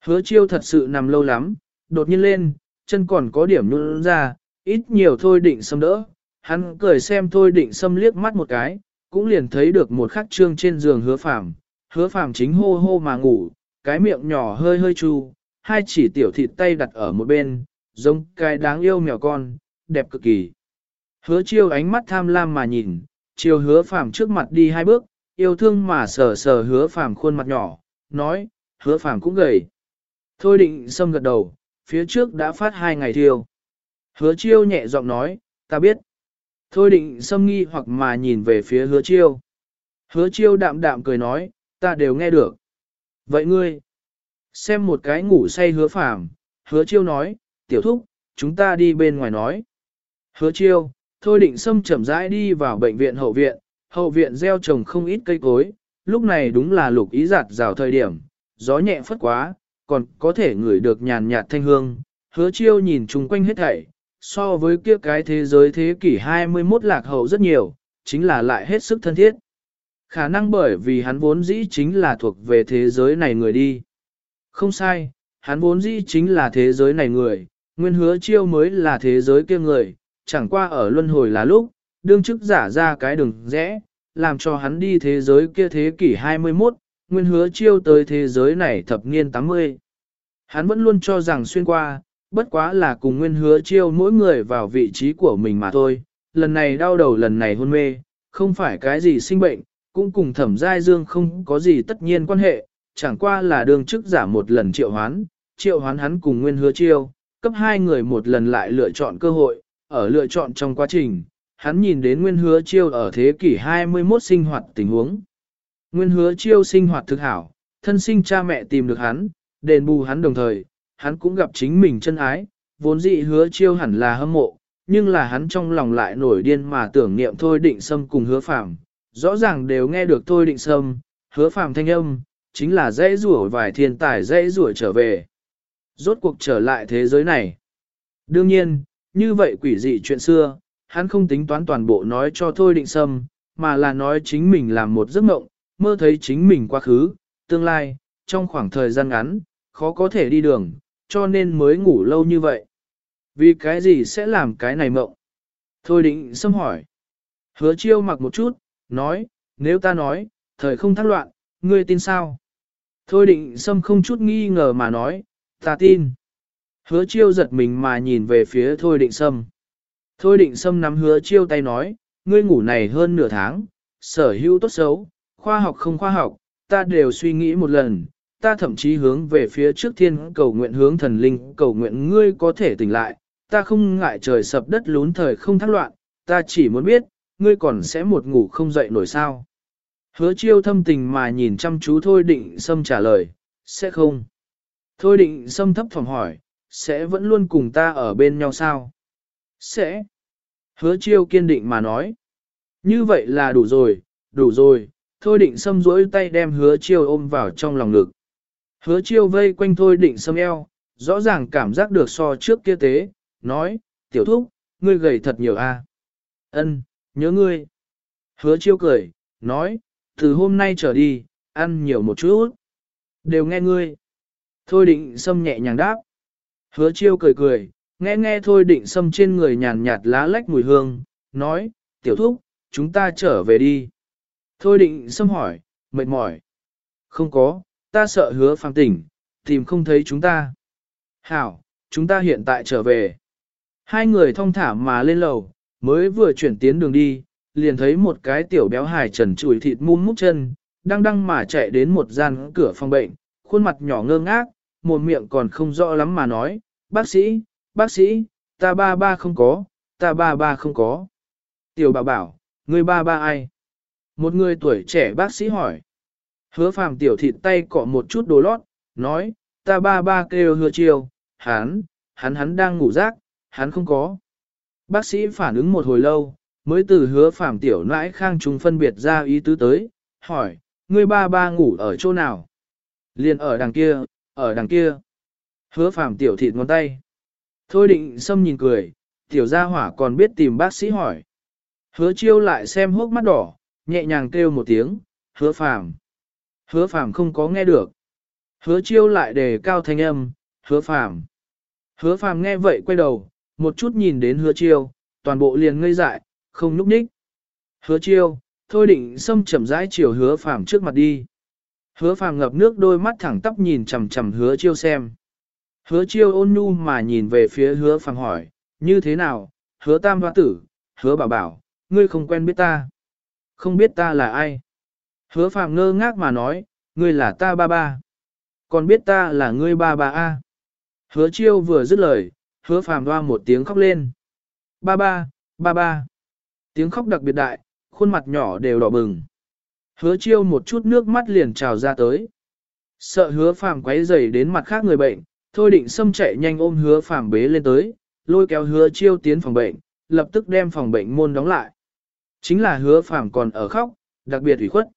Hứa chiêu thật sự nằm lâu lắm, đột nhiên lên, chân còn có điểm nhún ra, ít nhiều thôi định sâm đỡ. Hắn cười xem thôi định xâm liếc mắt một cái, cũng liền thấy được một khắc trương trên giường hứa phàm. Hứa phàm chính hô hô mà ngủ, cái miệng nhỏ hơi hơi chu, hai chỉ tiểu thịt tay đặt ở một bên, giống cái đáng yêu mèo con, đẹp cực kỳ. Hứa chiêu ánh mắt tham lam mà nhìn, chiêu hứa phàm trước mặt đi hai bước, yêu thương mà sờ sờ hứa phàm khuôn mặt nhỏ, nói, hứa phàm cũng gầy. Thôi định xâm gật đầu, phía trước đã phát hai ngày thiêu. Hứa chiêu nhẹ giọng nói, ta biết. Thôi định xâm nghi hoặc mà nhìn về phía hứa chiêu. Hứa chiêu đạm đạm cười nói, ta đều nghe được. Vậy ngươi, xem một cái ngủ say hứa phàm, hứa chiêu nói, tiểu thúc, chúng ta đi bên ngoài nói. Hứa chiêu, thôi định xâm chậm rãi đi vào bệnh viện hậu viện, hậu viện gieo trồng không ít cây cối, lúc này đúng là lục ý giặt rào thời điểm, gió nhẹ phất quá, còn có thể ngửi được nhàn nhạt thanh hương, hứa chiêu nhìn chung quanh hết thảy, so với kia cái thế giới thế kỷ 21 lạc hậu rất nhiều, chính là lại hết sức thân thiết. Khả năng bởi vì hắn vốn dĩ chính là thuộc về thế giới này người đi. Không sai, hắn vốn dĩ chính là thế giới này người, nguyên hứa chiêu mới là thế giới kia người, chẳng qua ở luân hồi là lúc, đương chức giả ra cái đường rẽ, làm cho hắn đi thế giới kia thế kỷ 21, nguyên hứa chiêu tới thế giới này thập niên 80. Hắn vẫn luôn cho rằng xuyên qua, bất quá là cùng nguyên hứa chiêu mỗi người vào vị trí của mình mà thôi, lần này đau đầu lần này hôn mê, không phải cái gì sinh bệnh, cũng cùng thẩm giai dương không có gì tất nhiên quan hệ, chẳng qua là đường chức giả một lần triệu hoán, triệu hoán hắn cùng nguyên hứa chiêu, cấp hai người một lần lại lựa chọn cơ hội, ở lựa chọn trong quá trình, hắn nhìn đến nguyên hứa chiêu ở thế kỷ 21 sinh hoạt tình huống. Nguyên hứa chiêu sinh hoạt thực hảo, thân sinh cha mẹ tìm được hắn, đền bù hắn đồng thời, hắn cũng gặp chính mình chân ái, vốn dị hứa chiêu hẳn là hâm mộ, nhưng là hắn trong lòng lại nổi điên mà tưởng niệm thôi định sâm cùng hứa phạm, rõ ràng đều nghe được thôi định sâm, hứa phạm thanh âm, chính là dễ rủa vài thiên tài dễ rủa trở về. Rốt cuộc trở lại thế giới này. Đương nhiên, như vậy quỷ dị chuyện xưa, hắn không tính toán toàn bộ nói cho thôi định sâm, mà là nói chính mình làm một giấc mộng, mơ thấy chính mình quá khứ, tương lai, trong khoảng thời gian ngắn, khó có thể đi đường, cho nên mới ngủ lâu như vậy. Vì cái gì sẽ làm cái này mộng? Thôi định xâm hỏi. Hứa chiêu mặc một chút, nói, nếu ta nói, thời không thác loạn, ngươi tin sao? Thôi định xâm không chút nghi ngờ mà nói, ta tin. Hứa chiêu giật mình mà nhìn về phía thôi định sâm. Thôi định sâm nắm hứa chiêu tay nói, ngươi ngủ này hơn nửa tháng, sở hữu tốt xấu, khoa học không khoa học, ta đều suy nghĩ một lần, ta thậm chí hướng về phía trước thiên cầu nguyện hướng thần linh cầu nguyện ngươi có thể tỉnh lại, ta không ngại trời sập đất lún thời không thác loạn, ta chỉ muốn biết, ngươi còn sẽ một ngủ không dậy nổi sao. Hứa chiêu thâm tình mà nhìn chăm chú Thôi Định Sâm trả lời, sẽ không. Thôi Định Sâm thấp phòng hỏi, sẽ vẫn luôn cùng ta ở bên nhau sao? Sẽ. Hứa chiêu kiên định mà nói. Như vậy là đủ rồi, đủ rồi, thôi định xâm rỗi tay đem hứa chiêu ôm vào trong lòng ngực. Hứa chiêu vây quanh thôi định sâm eo, rõ ràng cảm giác được so trước kia tế, nói, tiểu thúc, ngươi gầy thật nhiều a. Ân, nhớ ngươi. Hứa chiêu cười, nói, từ hôm nay trở đi, ăn nhiều một chút. Đều nghe ngươi. Thôi định sâm nhẹ nhàng đáp. Hứa chiêu cười cười, nghe nghe thôi định sâm trên người nhàn nhạt lá lách mùi hương, nói, tiểu thúc, chúng ta trở về đi. Thôi định sâm hỏi, mệt mỏi. Không có, ta sợ hứa phàm tỉnh, tìm không thấy chúng ta. Hảo, chúng ta hiện tại trở về. Hai người thong thả mà lên lầu, mới vừa chuyển tiến đường đi, liền thấy một cái tiểu béo hài trần chùi thịt muôn mút chân, đang đăng mà chạy đến một gian cửa phòng bệnh, khuôn mặt nhỏ ngơ ngác, một miệng còn không rõ lắm mà nói, bác sĩ, bác sĩ, ta ba ba không có, ta ba ba không có. Tiểu bảo bảo, người ba ba ai? Một người tuổi trẻ bác sĩ hỏi. Hứa phàm tiểu thịt tay cọ một chút đồ lót, nói, ta ba ba kêu hứa chiêu, hắn, hắn hắn đang ngủ rác, hắn không có. Bác sĩ phản ứng một hồi lâu, mới từ hứa phàm tiểu nãi khang trùng phân biệt ra ý tứ tới, hỏi, ngươi ba ba ngủ ở chỗ nào? Liền ở đằng kia, ở đằng kia. Hứa phàm tiểu thịt ngón tay. Thôi định xâm nhìn cười, tiểu gia hỏa còn biết tìm bác sĩ hỏi. Hứa chiêu lại xem hốc mắt đỏ, nhẹ nhàng kêu một tiếng, hứa phàm. Hứa phàm không có nghe được. Hứa chiêu lại đề cao thanh âm, hứa phàm. Hứa phàm nghe vậy quay đầu, một chút nhìn đến hứa chiêu, toàn bộ liền ngây dại, không núp ních. Hứa chiêu, thôi định xâm chậm rãi chiều hứa phàm trước mặt đi. Hứa phàm ngập nước đôi mắt thẳng tắp nhìn chằm chằm hứa chiêu xem. Hứa chiêu ôn nhu mà nhìn về phía hứa phàm hỏi, như thế nào, hứa tam hoa tử, hứa bảo bảo, ngươi không quen biết ta. Không biết ta là ai. Hứa phàm ngơ ngác mà nói, ngươi là ta ba ba. Còn biết ta là ngươi ba ba a. Hứa chiêu vừa dứt lời, hứa phàm hoa một tiếng khóc lên. Ba ba, ba ba. Tiếng khóc đặc biệt đại, khuôn mặt nhỏ đều đỏ bừng. Hứa chiêu một chút nước mắt liền trào ra tới. Sợ hứa phàm quấy rầy đến mặt khác người bệnh, thôi định xâm chạy nhanh ôm hứa phàm bế lên tới, lôi kéo hứa chiêu tiến phòng bệnh, lập tức đem phòng bệnh môn đóng lại. Chính là hứa phàm còn ở khóc, đặc biệt ủy khuất.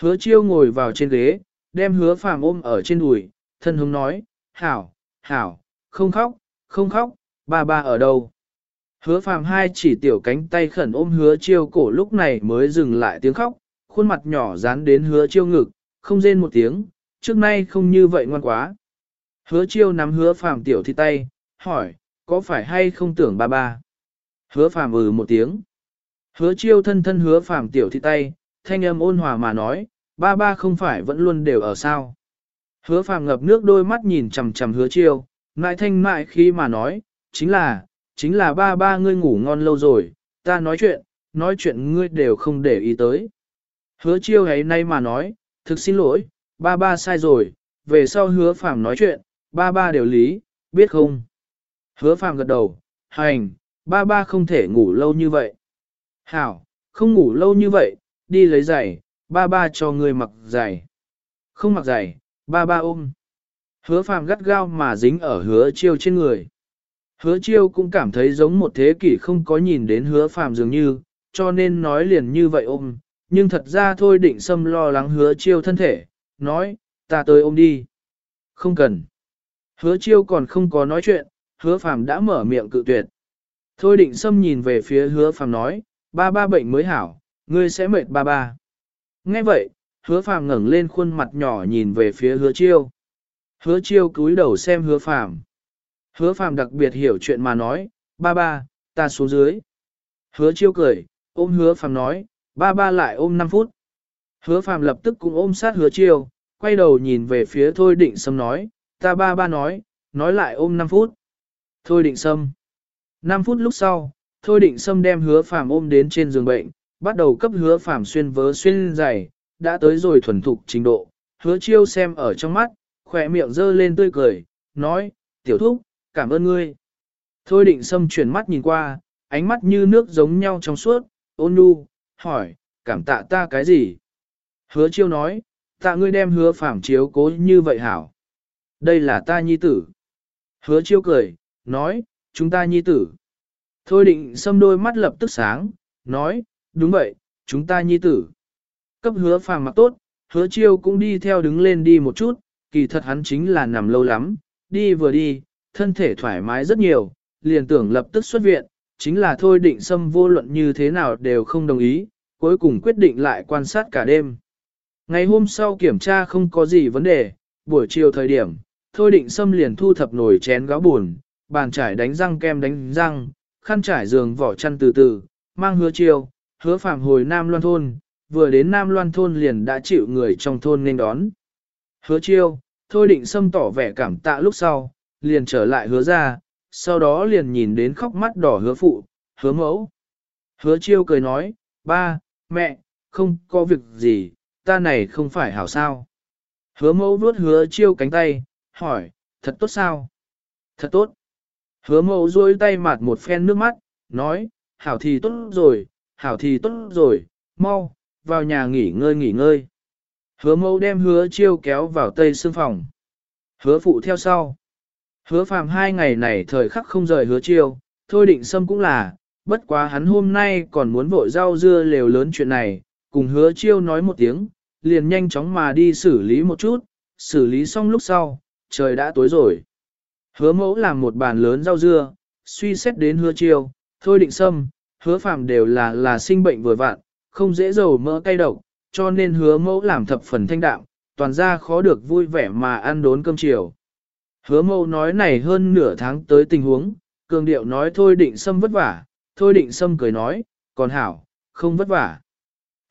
Hứa chiêu ngồi vào trên ghế, đem hứa phàm ôm ở trên đùi, thân hướng nói, hảo, hảo, không khóc, không khóc, ba ba ở đâu. Hứa phàm hai chỉ tiểu cánh tay khẩn ôm hứa chiêu cổ lúc này mới dừng lại tiếng khóc, khuôn mặt nhỏ dán đến hứa chiêu ngực, không rên một tiếng, trước nay không như vậy ngoan quá. Hứa chiêu nắm hứa phàm tiểu thi tay, hỏi, có phải hay không tưởng ba ba? Hứa phàm ừ một tiếng. Hứa chiêu thân thân hứa phàm tiểu thi tay, thanh âm ôn hòa mà nói, ba ba không phải vẫn luôn đều ở sao. Hứa phàm ngập nước đôi mắt nhìn chằm chằm hứa chiêu, mãi thanh mãi khi mà nói, chính là, chính là ba ba ngươi ngủ ngon lâu rồi, ta nói chuyện, nói chuyện ngươi đều không để ý tới. Hứa chiêu ấy nay mà nói, thực xin lỗi, ba ba sai rồi, về sau hứa phàm nói chuyện, ba ba đều lý, biết không? Hứa phàm gật đầu, hành, ba ba không thể ngủ lâu như vậy. Hảo, không ngủ lâu như vậy, đi lấy giày, ba ba cho người mặc giày. Không mặc giày, ba ba ôm. Hứa phàm gắt gao mà dính ở hứa chiêu trên người. Hứa chiêu cũng cảm thấy giống một thế kỷ không có nhìn đến hứa phàm dường như, cho nên nói liền như vậy ôm. Nhưng thật ra thôi định xâm lo lắng hứa chiêu thân thể, nói, ta tới ôm đi. Không cần. Hứa chiêu còn không có nói chuyện, hứa phàm đã mở miệng cự tuyệt. Thôi định xâm nhìn về phía hứa phàm nói, ba ba bệnh mới hảo, ngươi sẽ mệt ba ba. Nghe vậy, hứa phàm ngẩng lên khuôn mặt nhỏ nhìn về phía hứa chiêu. Hứa chiêu cúi đầu xem hứa phàm. Hứa phàm đặc biệt hiểu chuyện mà nói, ba ba, ta xuống dưới. Hứa chiêu cười, ôm hứa phàm nói, ba ba lại ôm 5 phút. Hứa phàm lập tức cũng ôm sát hứa chiêu, quay đầu nhìn về phía thôi định sâm nói, ta ba ba nói, nói lại ôm 5 phút. Thôi định sâm. 5 phút lúc sau, thôi định sâm đem hứa phàm ôm đến trên giường bệnh, bắt đầu cấp hứa phàm xuyên vớ xuyên dày, đã tới rồi thuần thục trình độ. Hứa chiêu xem ở trong mắt, khỏe miệng dơ lên tươi cười, nói, tiểu thúc, cảm ơn ngươi. Thôi định sâm chuyển mắt nhìn qua, ánh mắt như nước giống nhau trong suốt, ôn nhu, hỏi, cảm tạ ta cái gì? Hứa chiêu nói, tạ ngươi đem hứa phàm chiếu cố như vậy hảo. Đây là ta nhi tử. Hứa chiêu cười, nói, chúng ta nhi tử. Thôi định xâm đôi mắt lập tức sáng, nói, đúng vậy, chúng ta nhi tử. Cấp hứa phàm mặc tốt, hứa chiêu cũng đi theo đứng lên đi một chút, kỳ thật hắn chính là nằm lâu lắm, đi vừa đi, thân thể thoải mái rất nhiều, liền tưởng lập tức xuất viện, chính là thôi định xâm vô luận như thế nào đều không đồng ý, cuối cùng quyết định lại quan sát cả đêm. Ngày hôm sau kiểm tra không có gì vấn đề, buổi chiều thời điểm, thôi định xâm liền thu thập nồi chén gáo buồn, bàn trải đánh răng kem đánh răng, khăn trải giường vỏ chăn từ từ, mang hứa chiêu hứa phạm hồi Nam Loan Thôn, vừa đến Nam Loan Thôn liền đã chịu người trong thôn nên đón. Hứa chiêu, thôi định xâm tỏ vẻ cảm tạ lúc sau, liền trở lại hứa ra, sau đó liền nhìn đến khóc mắt đỏ hứa phụ, hứa mẫu. Hứa chiêu cười nói, ba, mẹ, không có việc gì, ta này không phải hảo sao. Hứa mẫu vuốt hứa chiêu cánh tay, hỏi, thật tốt sao? Thật tốt. Hứa mẫu duỗi tay mặt một phen nước mắt, nói, hảo thì tốt rồi, hảo thì tốt rồi, mau, vào nhà nghỉ ngơi nghỉ ngơi. Hứa mẫu đem hứa chiêu kéo vào tây xương phòng. Hứa phụ theo sau. Hứa phàm hai ngày này thời khắc không rời hứa chiêu, thôi định Sâm cũng là, bất quá hắn hôm nay còn muốn vội rau dưa lều lớn chuyện này, cùng hứa chiêu nói một tiếng, liền nhanh chóng mà đi xử lý một chút, xử lý xong lúc sau, trời đã tối rồi. Hứa mẫu làm một bàn lớn rau dưa, suy xét đến hứa chiêu, thôi định Sâm hứa phàm đều là là sinh bệnh vừa vạn, không dễ dầu mỡ cay độc, cho nên hứa mẫu làm thập phần thanh đạm, toàn ra khó được vui vẻ mà ăn đốn cơm chiều. Hứa mẫu nói này hơn nửa tháng tới tình huống, cường điệu nói thôi định xâm vất vả, thôi định xâm cười nói, còn hảo, không vất vả.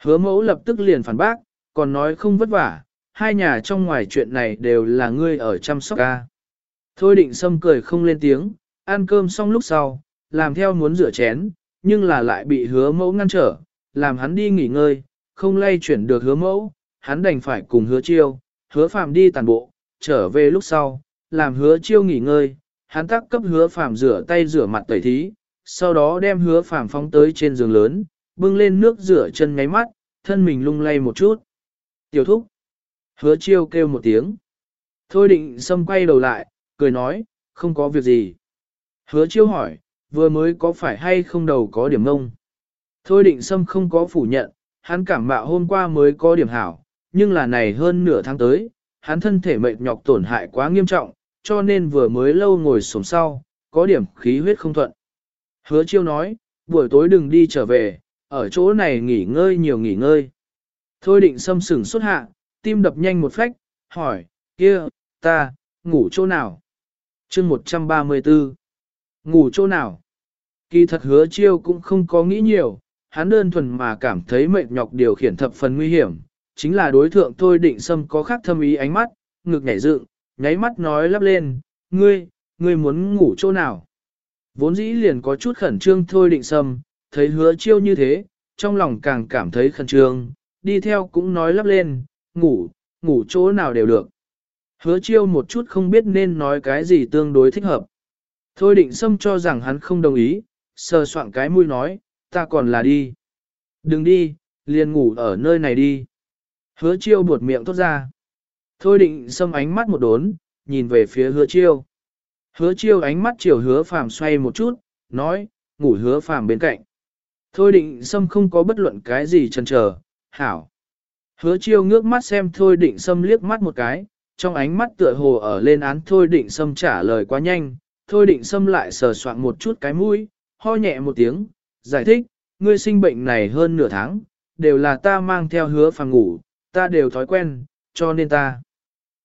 Hứa mẫu lập tức liền phản bác, còn nói không vất vả, hai nhà trong ngoài chuyện này đều là ngươi ở chăm sóc ca. Thôi định xâm cười không lên tiếng, ăn cơm xong lúc sau, làm theo muốn rửa chén, nhưng là lại bị hứa mẫu ngăn trở, làm hắn đi nghỉ ngơi, không lay chuyển được hứa mẫu, hắn đành phải cùng hứa chiêu, hứa phạm đi tàn bộ, trở về lúc sau, làm hứa chiêu nghỉ ngơi, hắn tác cấp hứa phạm rửa tay rửa mặt tẩy thí, sau đó đem hứa phạm phóng tới trên giường lớn, bưng lên nước rửa chân ngáy mắt, thân mình lung lay một chút. Tiểu thúc. Hứa chiêu kêu một tiếng. Thôi định xâm quay đầu lại, cười nói, không có việc gì. Hứa chiêu hỏi, vừa mới có phải hay không đầu có điểm ngông. Thôi định Sâm không có phủ nhận, hắn cảm mạo hôm qua mới có điểm hảo, nhưng là này hơn nửa tháng tới, hắn thân thể mệt nhọc tổn hại quá nghiêm trọng, cho nên vừa mới lâu ngồi sống sau, có điểm khí huyết không thuận. Hứa chiêu nói, buổi tối đừng đi trở về, ở chỗ này nghỉ ngơi nhiều nghỉ ngơi. Thôi định xâm sừng xuất hạ, tim đập nhanh một phách, hỏi, kia, ta, ngủ chỗ nào? chương 134. Ngủ chỗ nào? Kỳ thật hứa chiêu cũng không có nghĩ nhiều, hắn đơn thuần mà cảm thấy mệt nhọc điều khiển thập phần nguy hiểm, chính là đối thượng thôi định Sâm có khác thâm ý ánh mắt, ngực nhảy dựng, nháy mắt nói lắp lên, ngươi, ngươi muốn ngủ chỗ nào? Vốn dĩ liền có chút khẩn trương thôi định Sâm, thấy hứa chiêu như thế, trong lòng càng cảm thấy khẩn trương, đi theo cũng nói lắp lên, ngủ, ngủ chỗ nào đều được. Hứa chiêu một chút không biết nên nói cái gì tương đối thích hợp. Thôi định Sâm cho rằng hắn không đồng ý, sờ soạn cái mũi nói, ta còn là đi. Đừng đi, liền ngủ ở nơi này đi. Hứa chiêu buột miệng thốt ra. Thôi định xâm ánh mắt một đốn, nhìn về phía hứa chiêu. Hứa chiêu ánh mắt chiều hứa phàm xoay một chút, nói, ngủ hứa phàm bên cạnh. Thôi định xâm không có bất luận cái gì chần chờ, hảo. Hứa chiêu ngước mắt xem thôi định xâm liếc mắt một cái, trong ánh mắt tựa hồ ở lên án thôi định xâm trả lời quá nhanh, thôi định xâm lại sờ soạn một chút cái mũi, ho nhẹ một tiếng, giải thích, ngươi sinh bệnh này hơn nửa tháng, đều là ta mang theo hứa phàng ngủ, ta đều thói quen, cho nên ta.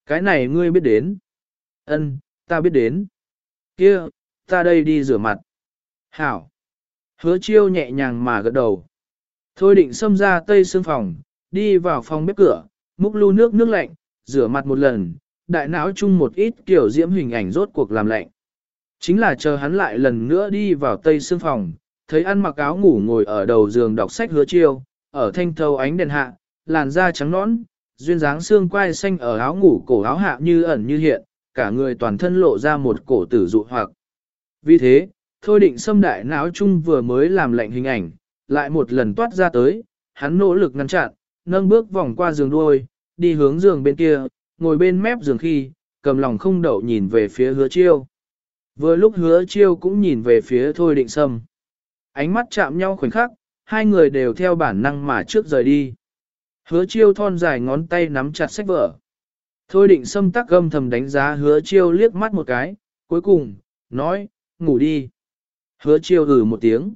Cái này ngươi biết đến. Ân, ta biết đến. Kia, ta đây đi rửa mặt. Hảo. Hứa chiêu nhẹ nhàng mà gật đầu. Thôi định xâm ra tây xương phòng, đi vào phòng bếp cửa, múc lu nước nước lạnh, rửa mặt một lần, đại não chung một ít kiểu diễm hình ảnh rốt cuộc làm lạnh. Chính là chờ hắn lại lần nữa đi vào tây xương phòng, thấy ăn mặc áo ngủ ngồi ở đầu giường đọc sách hứa chiêu, ở thanh thâu ánh đèn hạ, làn da trắng nõn, duyên dáng xương quai xanh ở áo ngủ cổ áo hạ như ẩn như hiện, cả người toàn thân lộ ra một cổ tử dụ hoặc. Vì thế, thôi định xâm đại não chung vừa mới làm lạnh hình ảnh, lại một lần toát ra tới, hắn nỗ lực ngăn chặn, nâng bước vòng qua giường đuôi, đi hướng giường bên kia, ngồi bên mép giường khi, cầm lòng không đậu nhìn về phía hứa chiêu. Vừa lúc hứa chiêu cũng nhìn về phía thôi định sâm. Ánh mắt chạm nhau khoảnh khắc, hai người đều theo bản năng mà trước rời đi. Hứa chiêu thon dài ngón tay nắm chặt sách vở. Thôi định sâm tắc gâm thầm đánh giá hứa chiêu liếc mắt một cái, cuối cùng, nói, ngủ đi. Hứa chiêu hử một tiếng.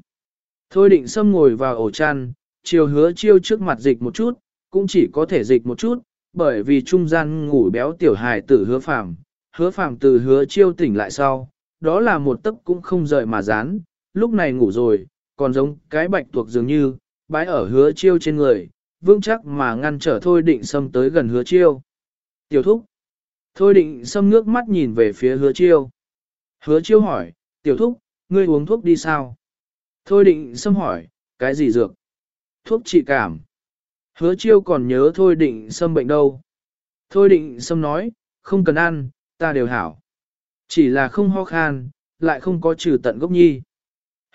Thôi định sâm ngồi vào ổ chăn, chiều hứa chiêu trước mặt dịch một chút, cũng chỉ có thể dịch một chút, bởi vì trung gian ngủ béo tiểu hài tử hứa phạm. hứa phạm từ hứa chiêu tỉnh lại sau, đó là một tấc cũng không rời mà dán, lúc này ngủ rồi, còn giống cái bạch tuộc dường như, bái ở hứa chiêu trên người, vững chắc mà ngăn trở thôi định xâm tới gần hứa chiêu. Tiểu thúc. Thôi định xâm nước mắt nhìn về phía hứa chiêu. Hứa chiêu hỏi, tiểu thúc, ngươi uống thuốc đi sao? Thôi định xâm hỏi, cái gì dược? Thuốc trị cảm. Hứa chiêu còn nhớ thôi định xâm bệnh đâu. Thôi định xâm nói, không cần ăn, ta đều hảo. Chỉ là không ho khan, lại không có trừ tận gốc nhi.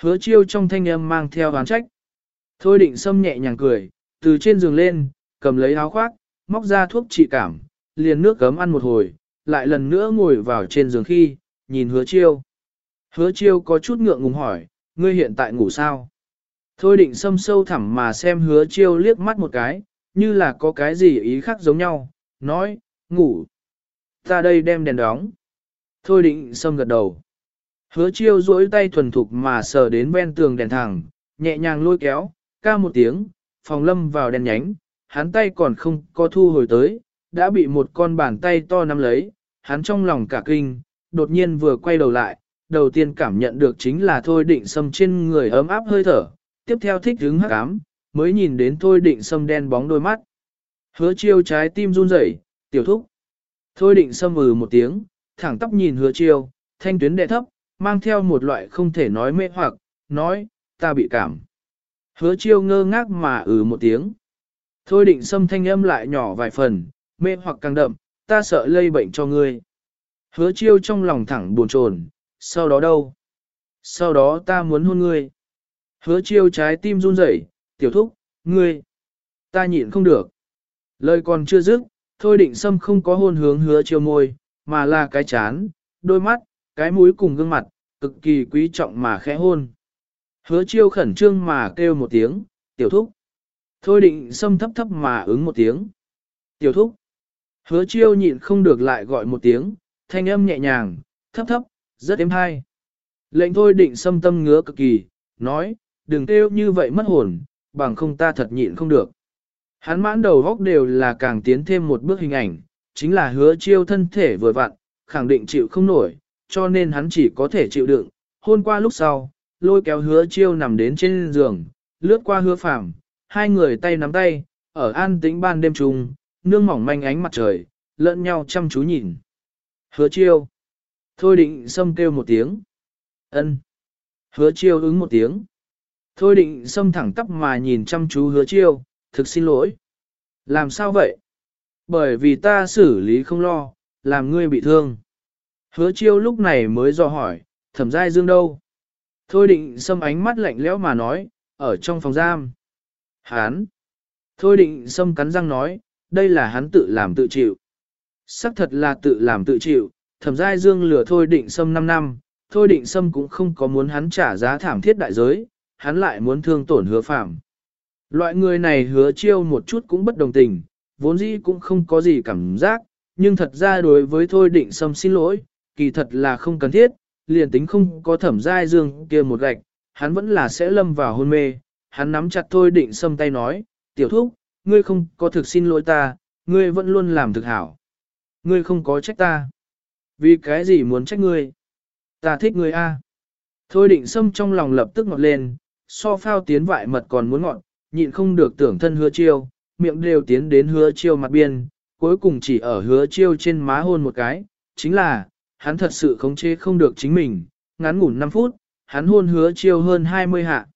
Hứa chiêu trong thanh âm mang theo oán trách. Thôi định xâm nhẹ nhàng cười, từ trên giường lên, cầm lấy áo khoác, móc ra thuốc trị cảm, liền nước cấm ăn một hồi, lại lần nữa ngồi vào trên giường khi, nhìn hứa chiêu. Hứa chiêu có chút ngượng ngùng hỏi, ngươi hiện tại ngủ sao? Thôi định xâm sâu thẳm mà xem hứa chiêu liếc mắt một cái, như là có cái gì ý khác giống nhau, nói, ngủ. Ta đây đem đèn đóng. Thôi định xâm gật đầu. Hứa chiêu duỗi tay thuần thục mà sờ đến ven tường đèn thẳng, nhẹ nhàng lôi kéo, ca một tiếng, phòng lâm vào đèn nhánh, hắn tay còn không có thu hồi tới, đã bị một con bàn tay to nắm lấy, hắn trong lòng cả kinh, đột nhiên vừa quay đầu lại, đầu tiên cảm nhận được chính là thôi định xâm trên người ấm áp hơi thở, tiếp theo thích hứng hắc ám, mới nhìn đến thôi định xâm đen bóng đôi mắt. Hứa chiêu trái tim run rẩy, tiểu thúc. Thôi định xâm ừ một tiếng, thẳng tóc nhìn hứa chiêu, thanh tuyến đệ thấp, mang theo một loại không thể nói mê hoặc, nói, ta bị cảm. Hứa chiêu ngơ ngác mà ừ một tiếng. Thôi định sâm thanh âm lại nhỏ vài phần, mê hoặc càng đậm, ta sợ lây bệnh cho ngươi. Hứa chiêu trong lòng thẳng buồn chồn, sau đó đâu? Sau đó ta muốn hôn ngươi. Hứa chiêu trái tim run rẩy, tiểu thúc, ngươi. Ta nhịn không được. Lời còn chưa dứt, thôi định sâm không có hôn hướng hứa chiêu môi, mà là cái chán, đôi mắt, cái mũi cùng gương mặt, cực kỳ quý trọng mà khẽ hôn. Hứa chiêu khẩn trương mà kêu một tiếng, tiểu thúc. Thôi định sâm thấp thấp mà ứng một tiếng. Tiểu thúc. Hứa chiêu nhịn không được lại gọi một tiếng, thanh âm nhẹ nhàng, thấp thấp, rất êm hay. Lệnh thôi định sâm tâm ngứa cực kỳ, nói, đừng kêu như vậy mất hồn, bằng không ta thật nhịn không được. Hắn mãn đầu góc đều là càng tiến thêm một bước hình ảnh, chính là hứa chiêu thân thể vừa vặn, khẳng định chịu không nổi, cho nên hắn chỉ có thể chịu đựng. Hôn qua lúc sau, lôi kéo hứa chiêu nằm đến trên giường, lướt qua hứa phàm, hai người tay nắm tay, ở an tĩnh ban đêm trùng, nương mỏng manh ánh mặt trời, lẫn nhau chăm chú nhìn. Hứa chiêu. Thôi định xâm kêu một tiếng. ân Hứa chiêu ứng một tiếng. Thôi định xâm thẳng tắp mà nhìn chăm chú hứa chiêu, thực xin lỗi. Làm sao vậy? Bởi vì ta xử lý không lo, làm ngươi bị thương. Hứa chiêu lúc này mới do hỏi, thẩm giai dương đâu? Thôi định xâm ánh mắt lạnh lẽo mà nói, ở trong phòng giam. Hán. Thôi định xâm cắn răng nói, đây là hắn tự làm tự chịu. Sắc thật là tự làm tự chịu, thẩm giai dương lừa thôi định xâm 5 năm, thôi định xâm cũng không có muốn hắn trả giá thảm thiết đại giới, hắn lại muốn thương tổn hứa phạm. Loại người này hứa chiêu một chút cũng bất đồng tình, vốn dĩ cũng không có gì cảm giác, nhưng thật ra đối với thôi định Sâm xin lỗi, kỳ thật là không cần thiết, liền tính không có thẩm giai dương kia một gạch, hắn vẫn là sẽ lâm vào hôn mê, hắn nắm chặt thôi định Sâm tay nói, tiểu thúc, ngươi không có thực xin lỗi ta, ngươi vẫn luôn làm thực hảo. Ngươi không có trách ta. Vì cái gì muốn trách ngươi? Ta thích ngươi a. Thôi định Sâm trong lòng lập tức ngọt lên, so phao tiến vại mật còn muốn ngọt, nhịn không được tưởng thân hứa chiêu, miệng đều tiến đến hứa chiêu mặt biên, cuối cùng chỉ ở hứa chiêu trên má hôn một cái, chính là, hắn thật sự khống chế không được chính mình, ngắn ngủn 5 phút, hắn hôn hứa chiêu hơn 20 hạ.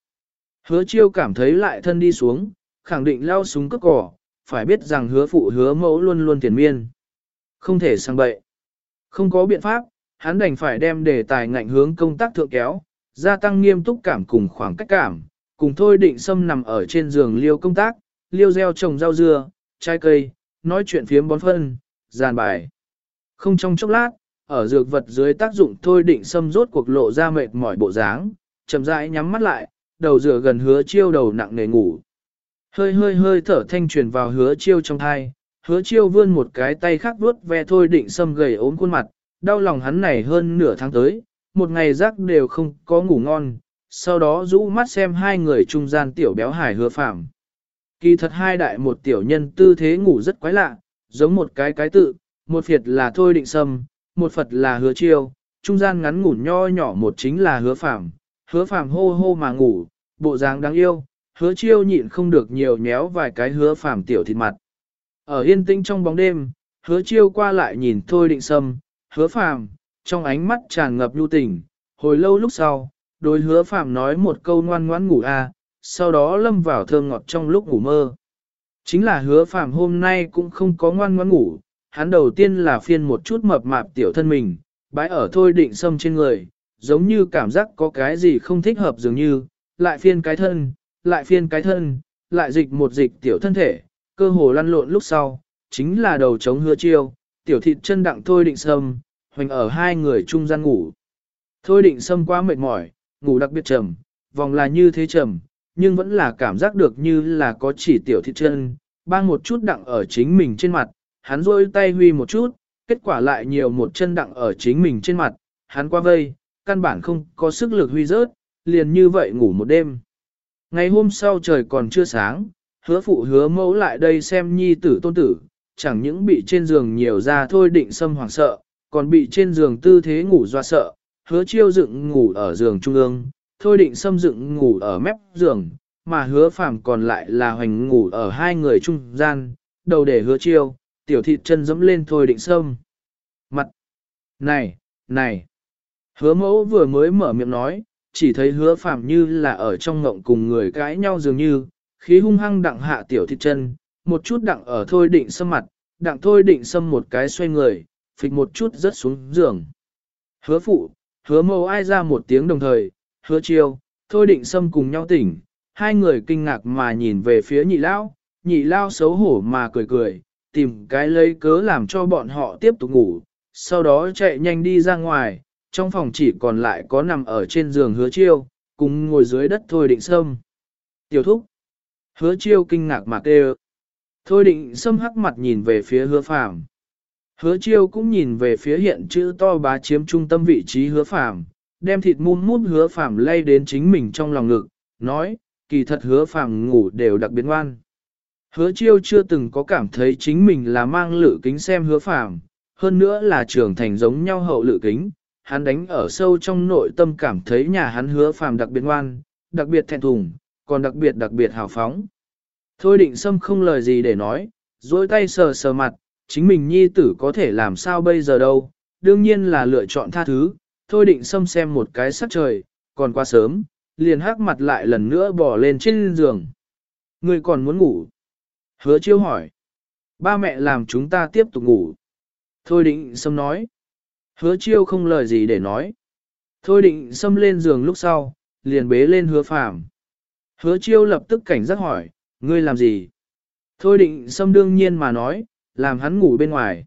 Hứa chiêu cảm thấy lại thân đi xuống, khẳng định lao súng cất cỏ, phải biết rằng hứa phụ hứa mẫu luôn luôn tiền miên. Không thể sang bậy. Không có biện pháp, hắn đành phải đem đề tài ngạnh hướng công tác thượng kéo, gia tăng nghiêm túc cảm cùng khoảng cách cảm, cùng thôi định xâm nằm ở trên giường liêu công tác, liêu gieo trồng rau dưa, trái cây, nói chuyện phiếm bón phân, giàn bài. Không trong chốc lát, ở dược vật dưới tác dụng thôi định xâm rốt cuộc lộ ra mệt mỏi bộ dáng, chậm rãi nhắm mắt lại, đầu rửa gần hứa chiêu đầu nặng nề ngủ. Hơi hơi hơi thở thanh truyền vào hứa chiêu trong thai, hứa chiêu vươn một cái tay khác vuốt ve thôi định xâm gầy ốm khuôn mặt, đau lòng hắn này hơn nửa tháng tới, một ngày giấc đều không có ngủ ngon, sau đó rũ mắt xem hai người trung gian tiểu béo hải hứa phạm. Kỳ thật hai đại một tiểu nhân tư thế ngủ rất quái lạ, giống một cái cái tự, một phiệt là thôi định sâm, một phật là hứa chiêu, trung gian ngắn ngủ nho nhỏ một chính là hứa phạm, hứa phạm hô hô mà ngủ, bộ dáng đáng yêu, hứa chiêu nhịn không được nhiều nhéo vài cái hứa phạm tiểu thịt mặt. Ở yên tĩnh trong bóng đêm, hứa chiêu qua lại nhìn thôi định sâm, hứa phạm, trong ánh mắt tràn ngập lưu tình, hồi lâu lúc sau, đối hứa phạm nói một câu ngoan ngoãn ngủ a, sau đó lâm vào thơm ngọt trong lúc ngủ mơ. Chính là hứa phàm hôm nay cũng không có ngoan ngoãn ngủ, hắn đầu tiên là phiên một chút mập mạp tiểu thân mình, bãi ở thôi định sâm trên người, giống như cảm giác có cái gì không thích hợp dường như, lại phiên cái thân, lại phiên cái thân, lại dịch một dịch tiểu thân thể, cơ hồ lăn lộn lúc sau, chính là đầu chống hứa chiêu, tiểu thịt chân đặng thôi định sâm, hoành ở hai người trung gian ngủ. Thôi định sâm quá mệt mỏi, ngủ đặc biệt trầm, vòng là như thế trầm, nhưng vẫn là cảm giác được như là có chỉ tiểu thịt chân, bang một chút đặng ở chính mình trên mặt, hắn rôi tay huy một chút, kết quả lại nhiều một chân đặng ở chính mình trên mặt, hắn qua vây, căn bản không có sức lực huy rớt, liền như vậy ngủ một đêm. Ngày hôm sau trời còn chưa sáng, hứa phụ hứa mẫu lại đây xem nhi tử tôn tử, chẳng những bị trên giường nhiều ra thôi định xâm hoảng sợ, còn bị trên giường tư thế ngủ doa sợ, hứa chiêu dựng ngủ ở giường trung ương, thôi định xâm dựng ngủ ở mép giường, mà hứa phàm còn lại là hoành ngủ ở hai người trung gian, đầu để hứa chiêu, tiểu thịt chân dẫm lên thôi định xâm. Mặt! Này! Này! Hứa mẫu vừa mới mở miệng nói, chỉ thấy hứa phàm như là ở trong ngộng cùng người cãi nhau dường như, khí hung hăng đặng hạ tiểu thịt chân, một chút đặng ở thôi định xâm mặt, đặng thôi định xâm một cái xoay người, phịch một chút rớt xuống giường. Hứa phụ, hứa mẫu ai ra một tiếng đồng thời, hứa chiêu, thôi định xâm cùng nhau tỉnh, hai người kinh ngạc mà nhìn về phía nhị lao, nhị lao xấu hổ mà cười cười, tìm cái lấy cớ làm cho bọn họ tiếp tục ngủ, sau đó chạy nhanh đi ra ngoài, trong phòng chỉ còn lại có nằm ở trên giường hứa chiêu, cùng ngồi dưới đất thôi định sâm. Tiểu thúc. Hứa chiêu kinh ngạc mà kêu. Thôi định sâm hắc mặt nhìn về phía hứa phàm. Hứa chiêu cũng nhìn về phía hiện chữ to bá chiếm trung tâm vị trí hứa phàm, đem thịt muôn mút hứa phàm lay đến chính mình trong lòng ngực, nói, kỳ thật hứa phàm ngủ đều đặc biệt ngoan. Hứa chiêu chưa từng có cảm thấy chính mình là mang lự kính xem hứa phàm, hơn nữa là trưởng thành giống nhau hậu lự kính, hắn đánh ở sâu trong nội tâm cảm thấy nhà hắn hứa phàm đặc biệt ngoan, đặc biệt thẹn thùng, còn đặc biệt đặc biệt hào phóng. Thôi định sâm không lời gì để nói, dối tay sờ sờ mặt, chính mình nhi tử có thể làm sao bây giờ đâu, đương nhiên là lựa chọn tha thứ, thôi định sâm xem một cái sắc trời, còn quá sớm, liền hắc mặt lại lần nữa bỏ lên trên giường. Người còn muốn ngủ? Hứa chiêu hỏi. Ba mẹ làm chúng ta tiếp tục ngủ. Thôi định sâm nói. Hứa chiêu không lời gì để nói. Thôi định xâm lên giường lúc sau, liền bế lên hứa phàm. Hứa chiêu lập tức cảnh giác hỏi, ngươi làm gì? Thôi định xâm đương nhiên mà nói, làm hắn ngủ bên ngoài.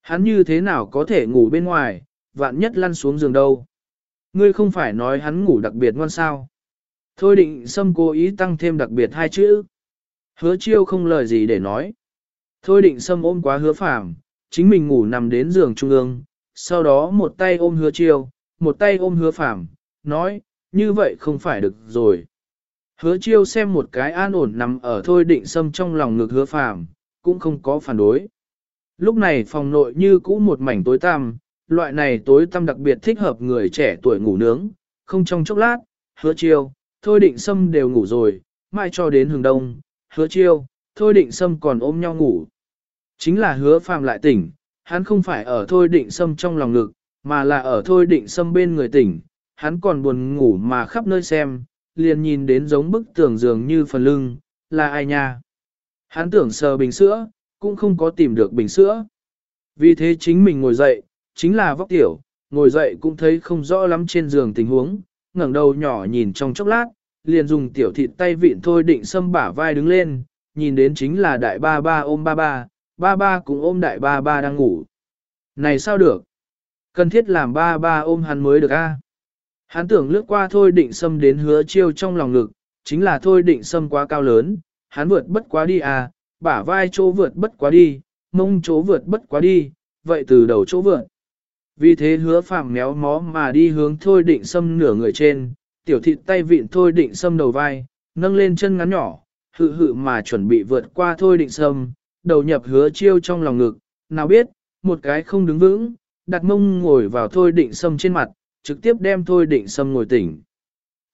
Hắn như thế nào có thể ngủ bên ngoài, vạn nhất lăn xuống giường đâu. Ngươi không phải nói hắn ngủ đặc biệt ngoan sao. Thôi định xâm cố ý tăng thêm đặc biệt hai chữ. Hứa chiêu không lời gì để nói. Thôi định xâm ôm quá hứa phàm, chính mình ngủ nằm đến giường trung ương, sau đó một tay ôm hứa chiêu, một tay ôm hứa phàm, nói, như vậy không phải được rồi. Hứa chiêu xem một cái an ổn nằm ở thôi định sâm trong lòng ngực hứa phàm, cũng không có phản đối. Lúc này phòng nội như cũ một mảnh tối tăm, loại này tối tăm đặc biệt thích hợp người trẻ tuổi ngủ nướng, không trong chốc lát, hứa chiêu, thôi định sâm đều ngủ rồi, mai cho đến hừng đông, hứa chiêu, thôi định sâm còn ôm nhau ngủ. Chính là hứa phàm lại tỉnh, hắn không phải ở thôi định sâm trong lòng ngực, mà là ở thôi định sâm bên người tỉnh, hắn còn buồn ngủ mà khắp nơi xem, liền nhìn đến giống bức tường dường như phần lưng, là ai nha. Hắn tưởng sờ bình sữa, cũng không có tìm được bình sữa. Vì thế chính mình ngồi dậy, chính là vóc tiểu, ngồi dậy cũng thấy không rõ lắm trên giường tình huống, ngẩng đầu nhỏ nhìn trong chốc lát, liền dùng tiểu thịt tay vịn thôi định sâm bả vai đứng lên, nhìn đến chính là đại ba ba ôm ba ba, ba ba cũng ôm đại ba ba đang ngủ. Này sao được? Cần thiết làm ba ba ôm hắn mới được a. Hắn tưởng lướt qua thôi định xâm đến hứa chiêu trong lòng ngực, chính là thôi định xâm quá cao lớn, hắn vượt bất quá đi à, bả vai chỗ vượt bất quá đi, mông chỗ vượt bất quá đi, vậy từ đầu chỗ vượt. Vì thế hứa phàm méo mó mà đi hướng thôi định xâm nửa người trên, tiểu thịt tay vịn thôi định xâm đầu vai, nâng lên chân ngắn nhỏ, hự hự mà chuẩn bị vượt qua thôi định xâm, đầu nhập hứa chiêu trong lòng ngực, nào biết, một cái không đứng vững, đặt mông ngồi vào thôi định sâm trên mặt, trực tiếp đem thôi định sâm ngồi tỉnh.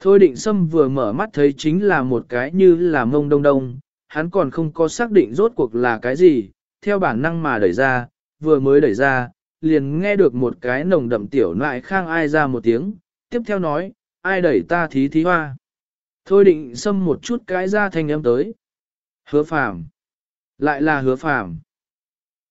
Thôi định sâm vừa mở mắt thấy chính là một cái như là mông đông đông, hắn còn không có xác định rốt cuộc là cái gì, theo bản năng mà đẩy ra, vừa mới đẩy ra, liền nghe được một cái nồng đậm tiểu nại khang ai ra một tiếng, tiếp theo nói, ai đẩy ta thí thí hoa. Thôi định xâm một chút cái ra thành em tới. Hứa phàm. Lại là hứa phàm.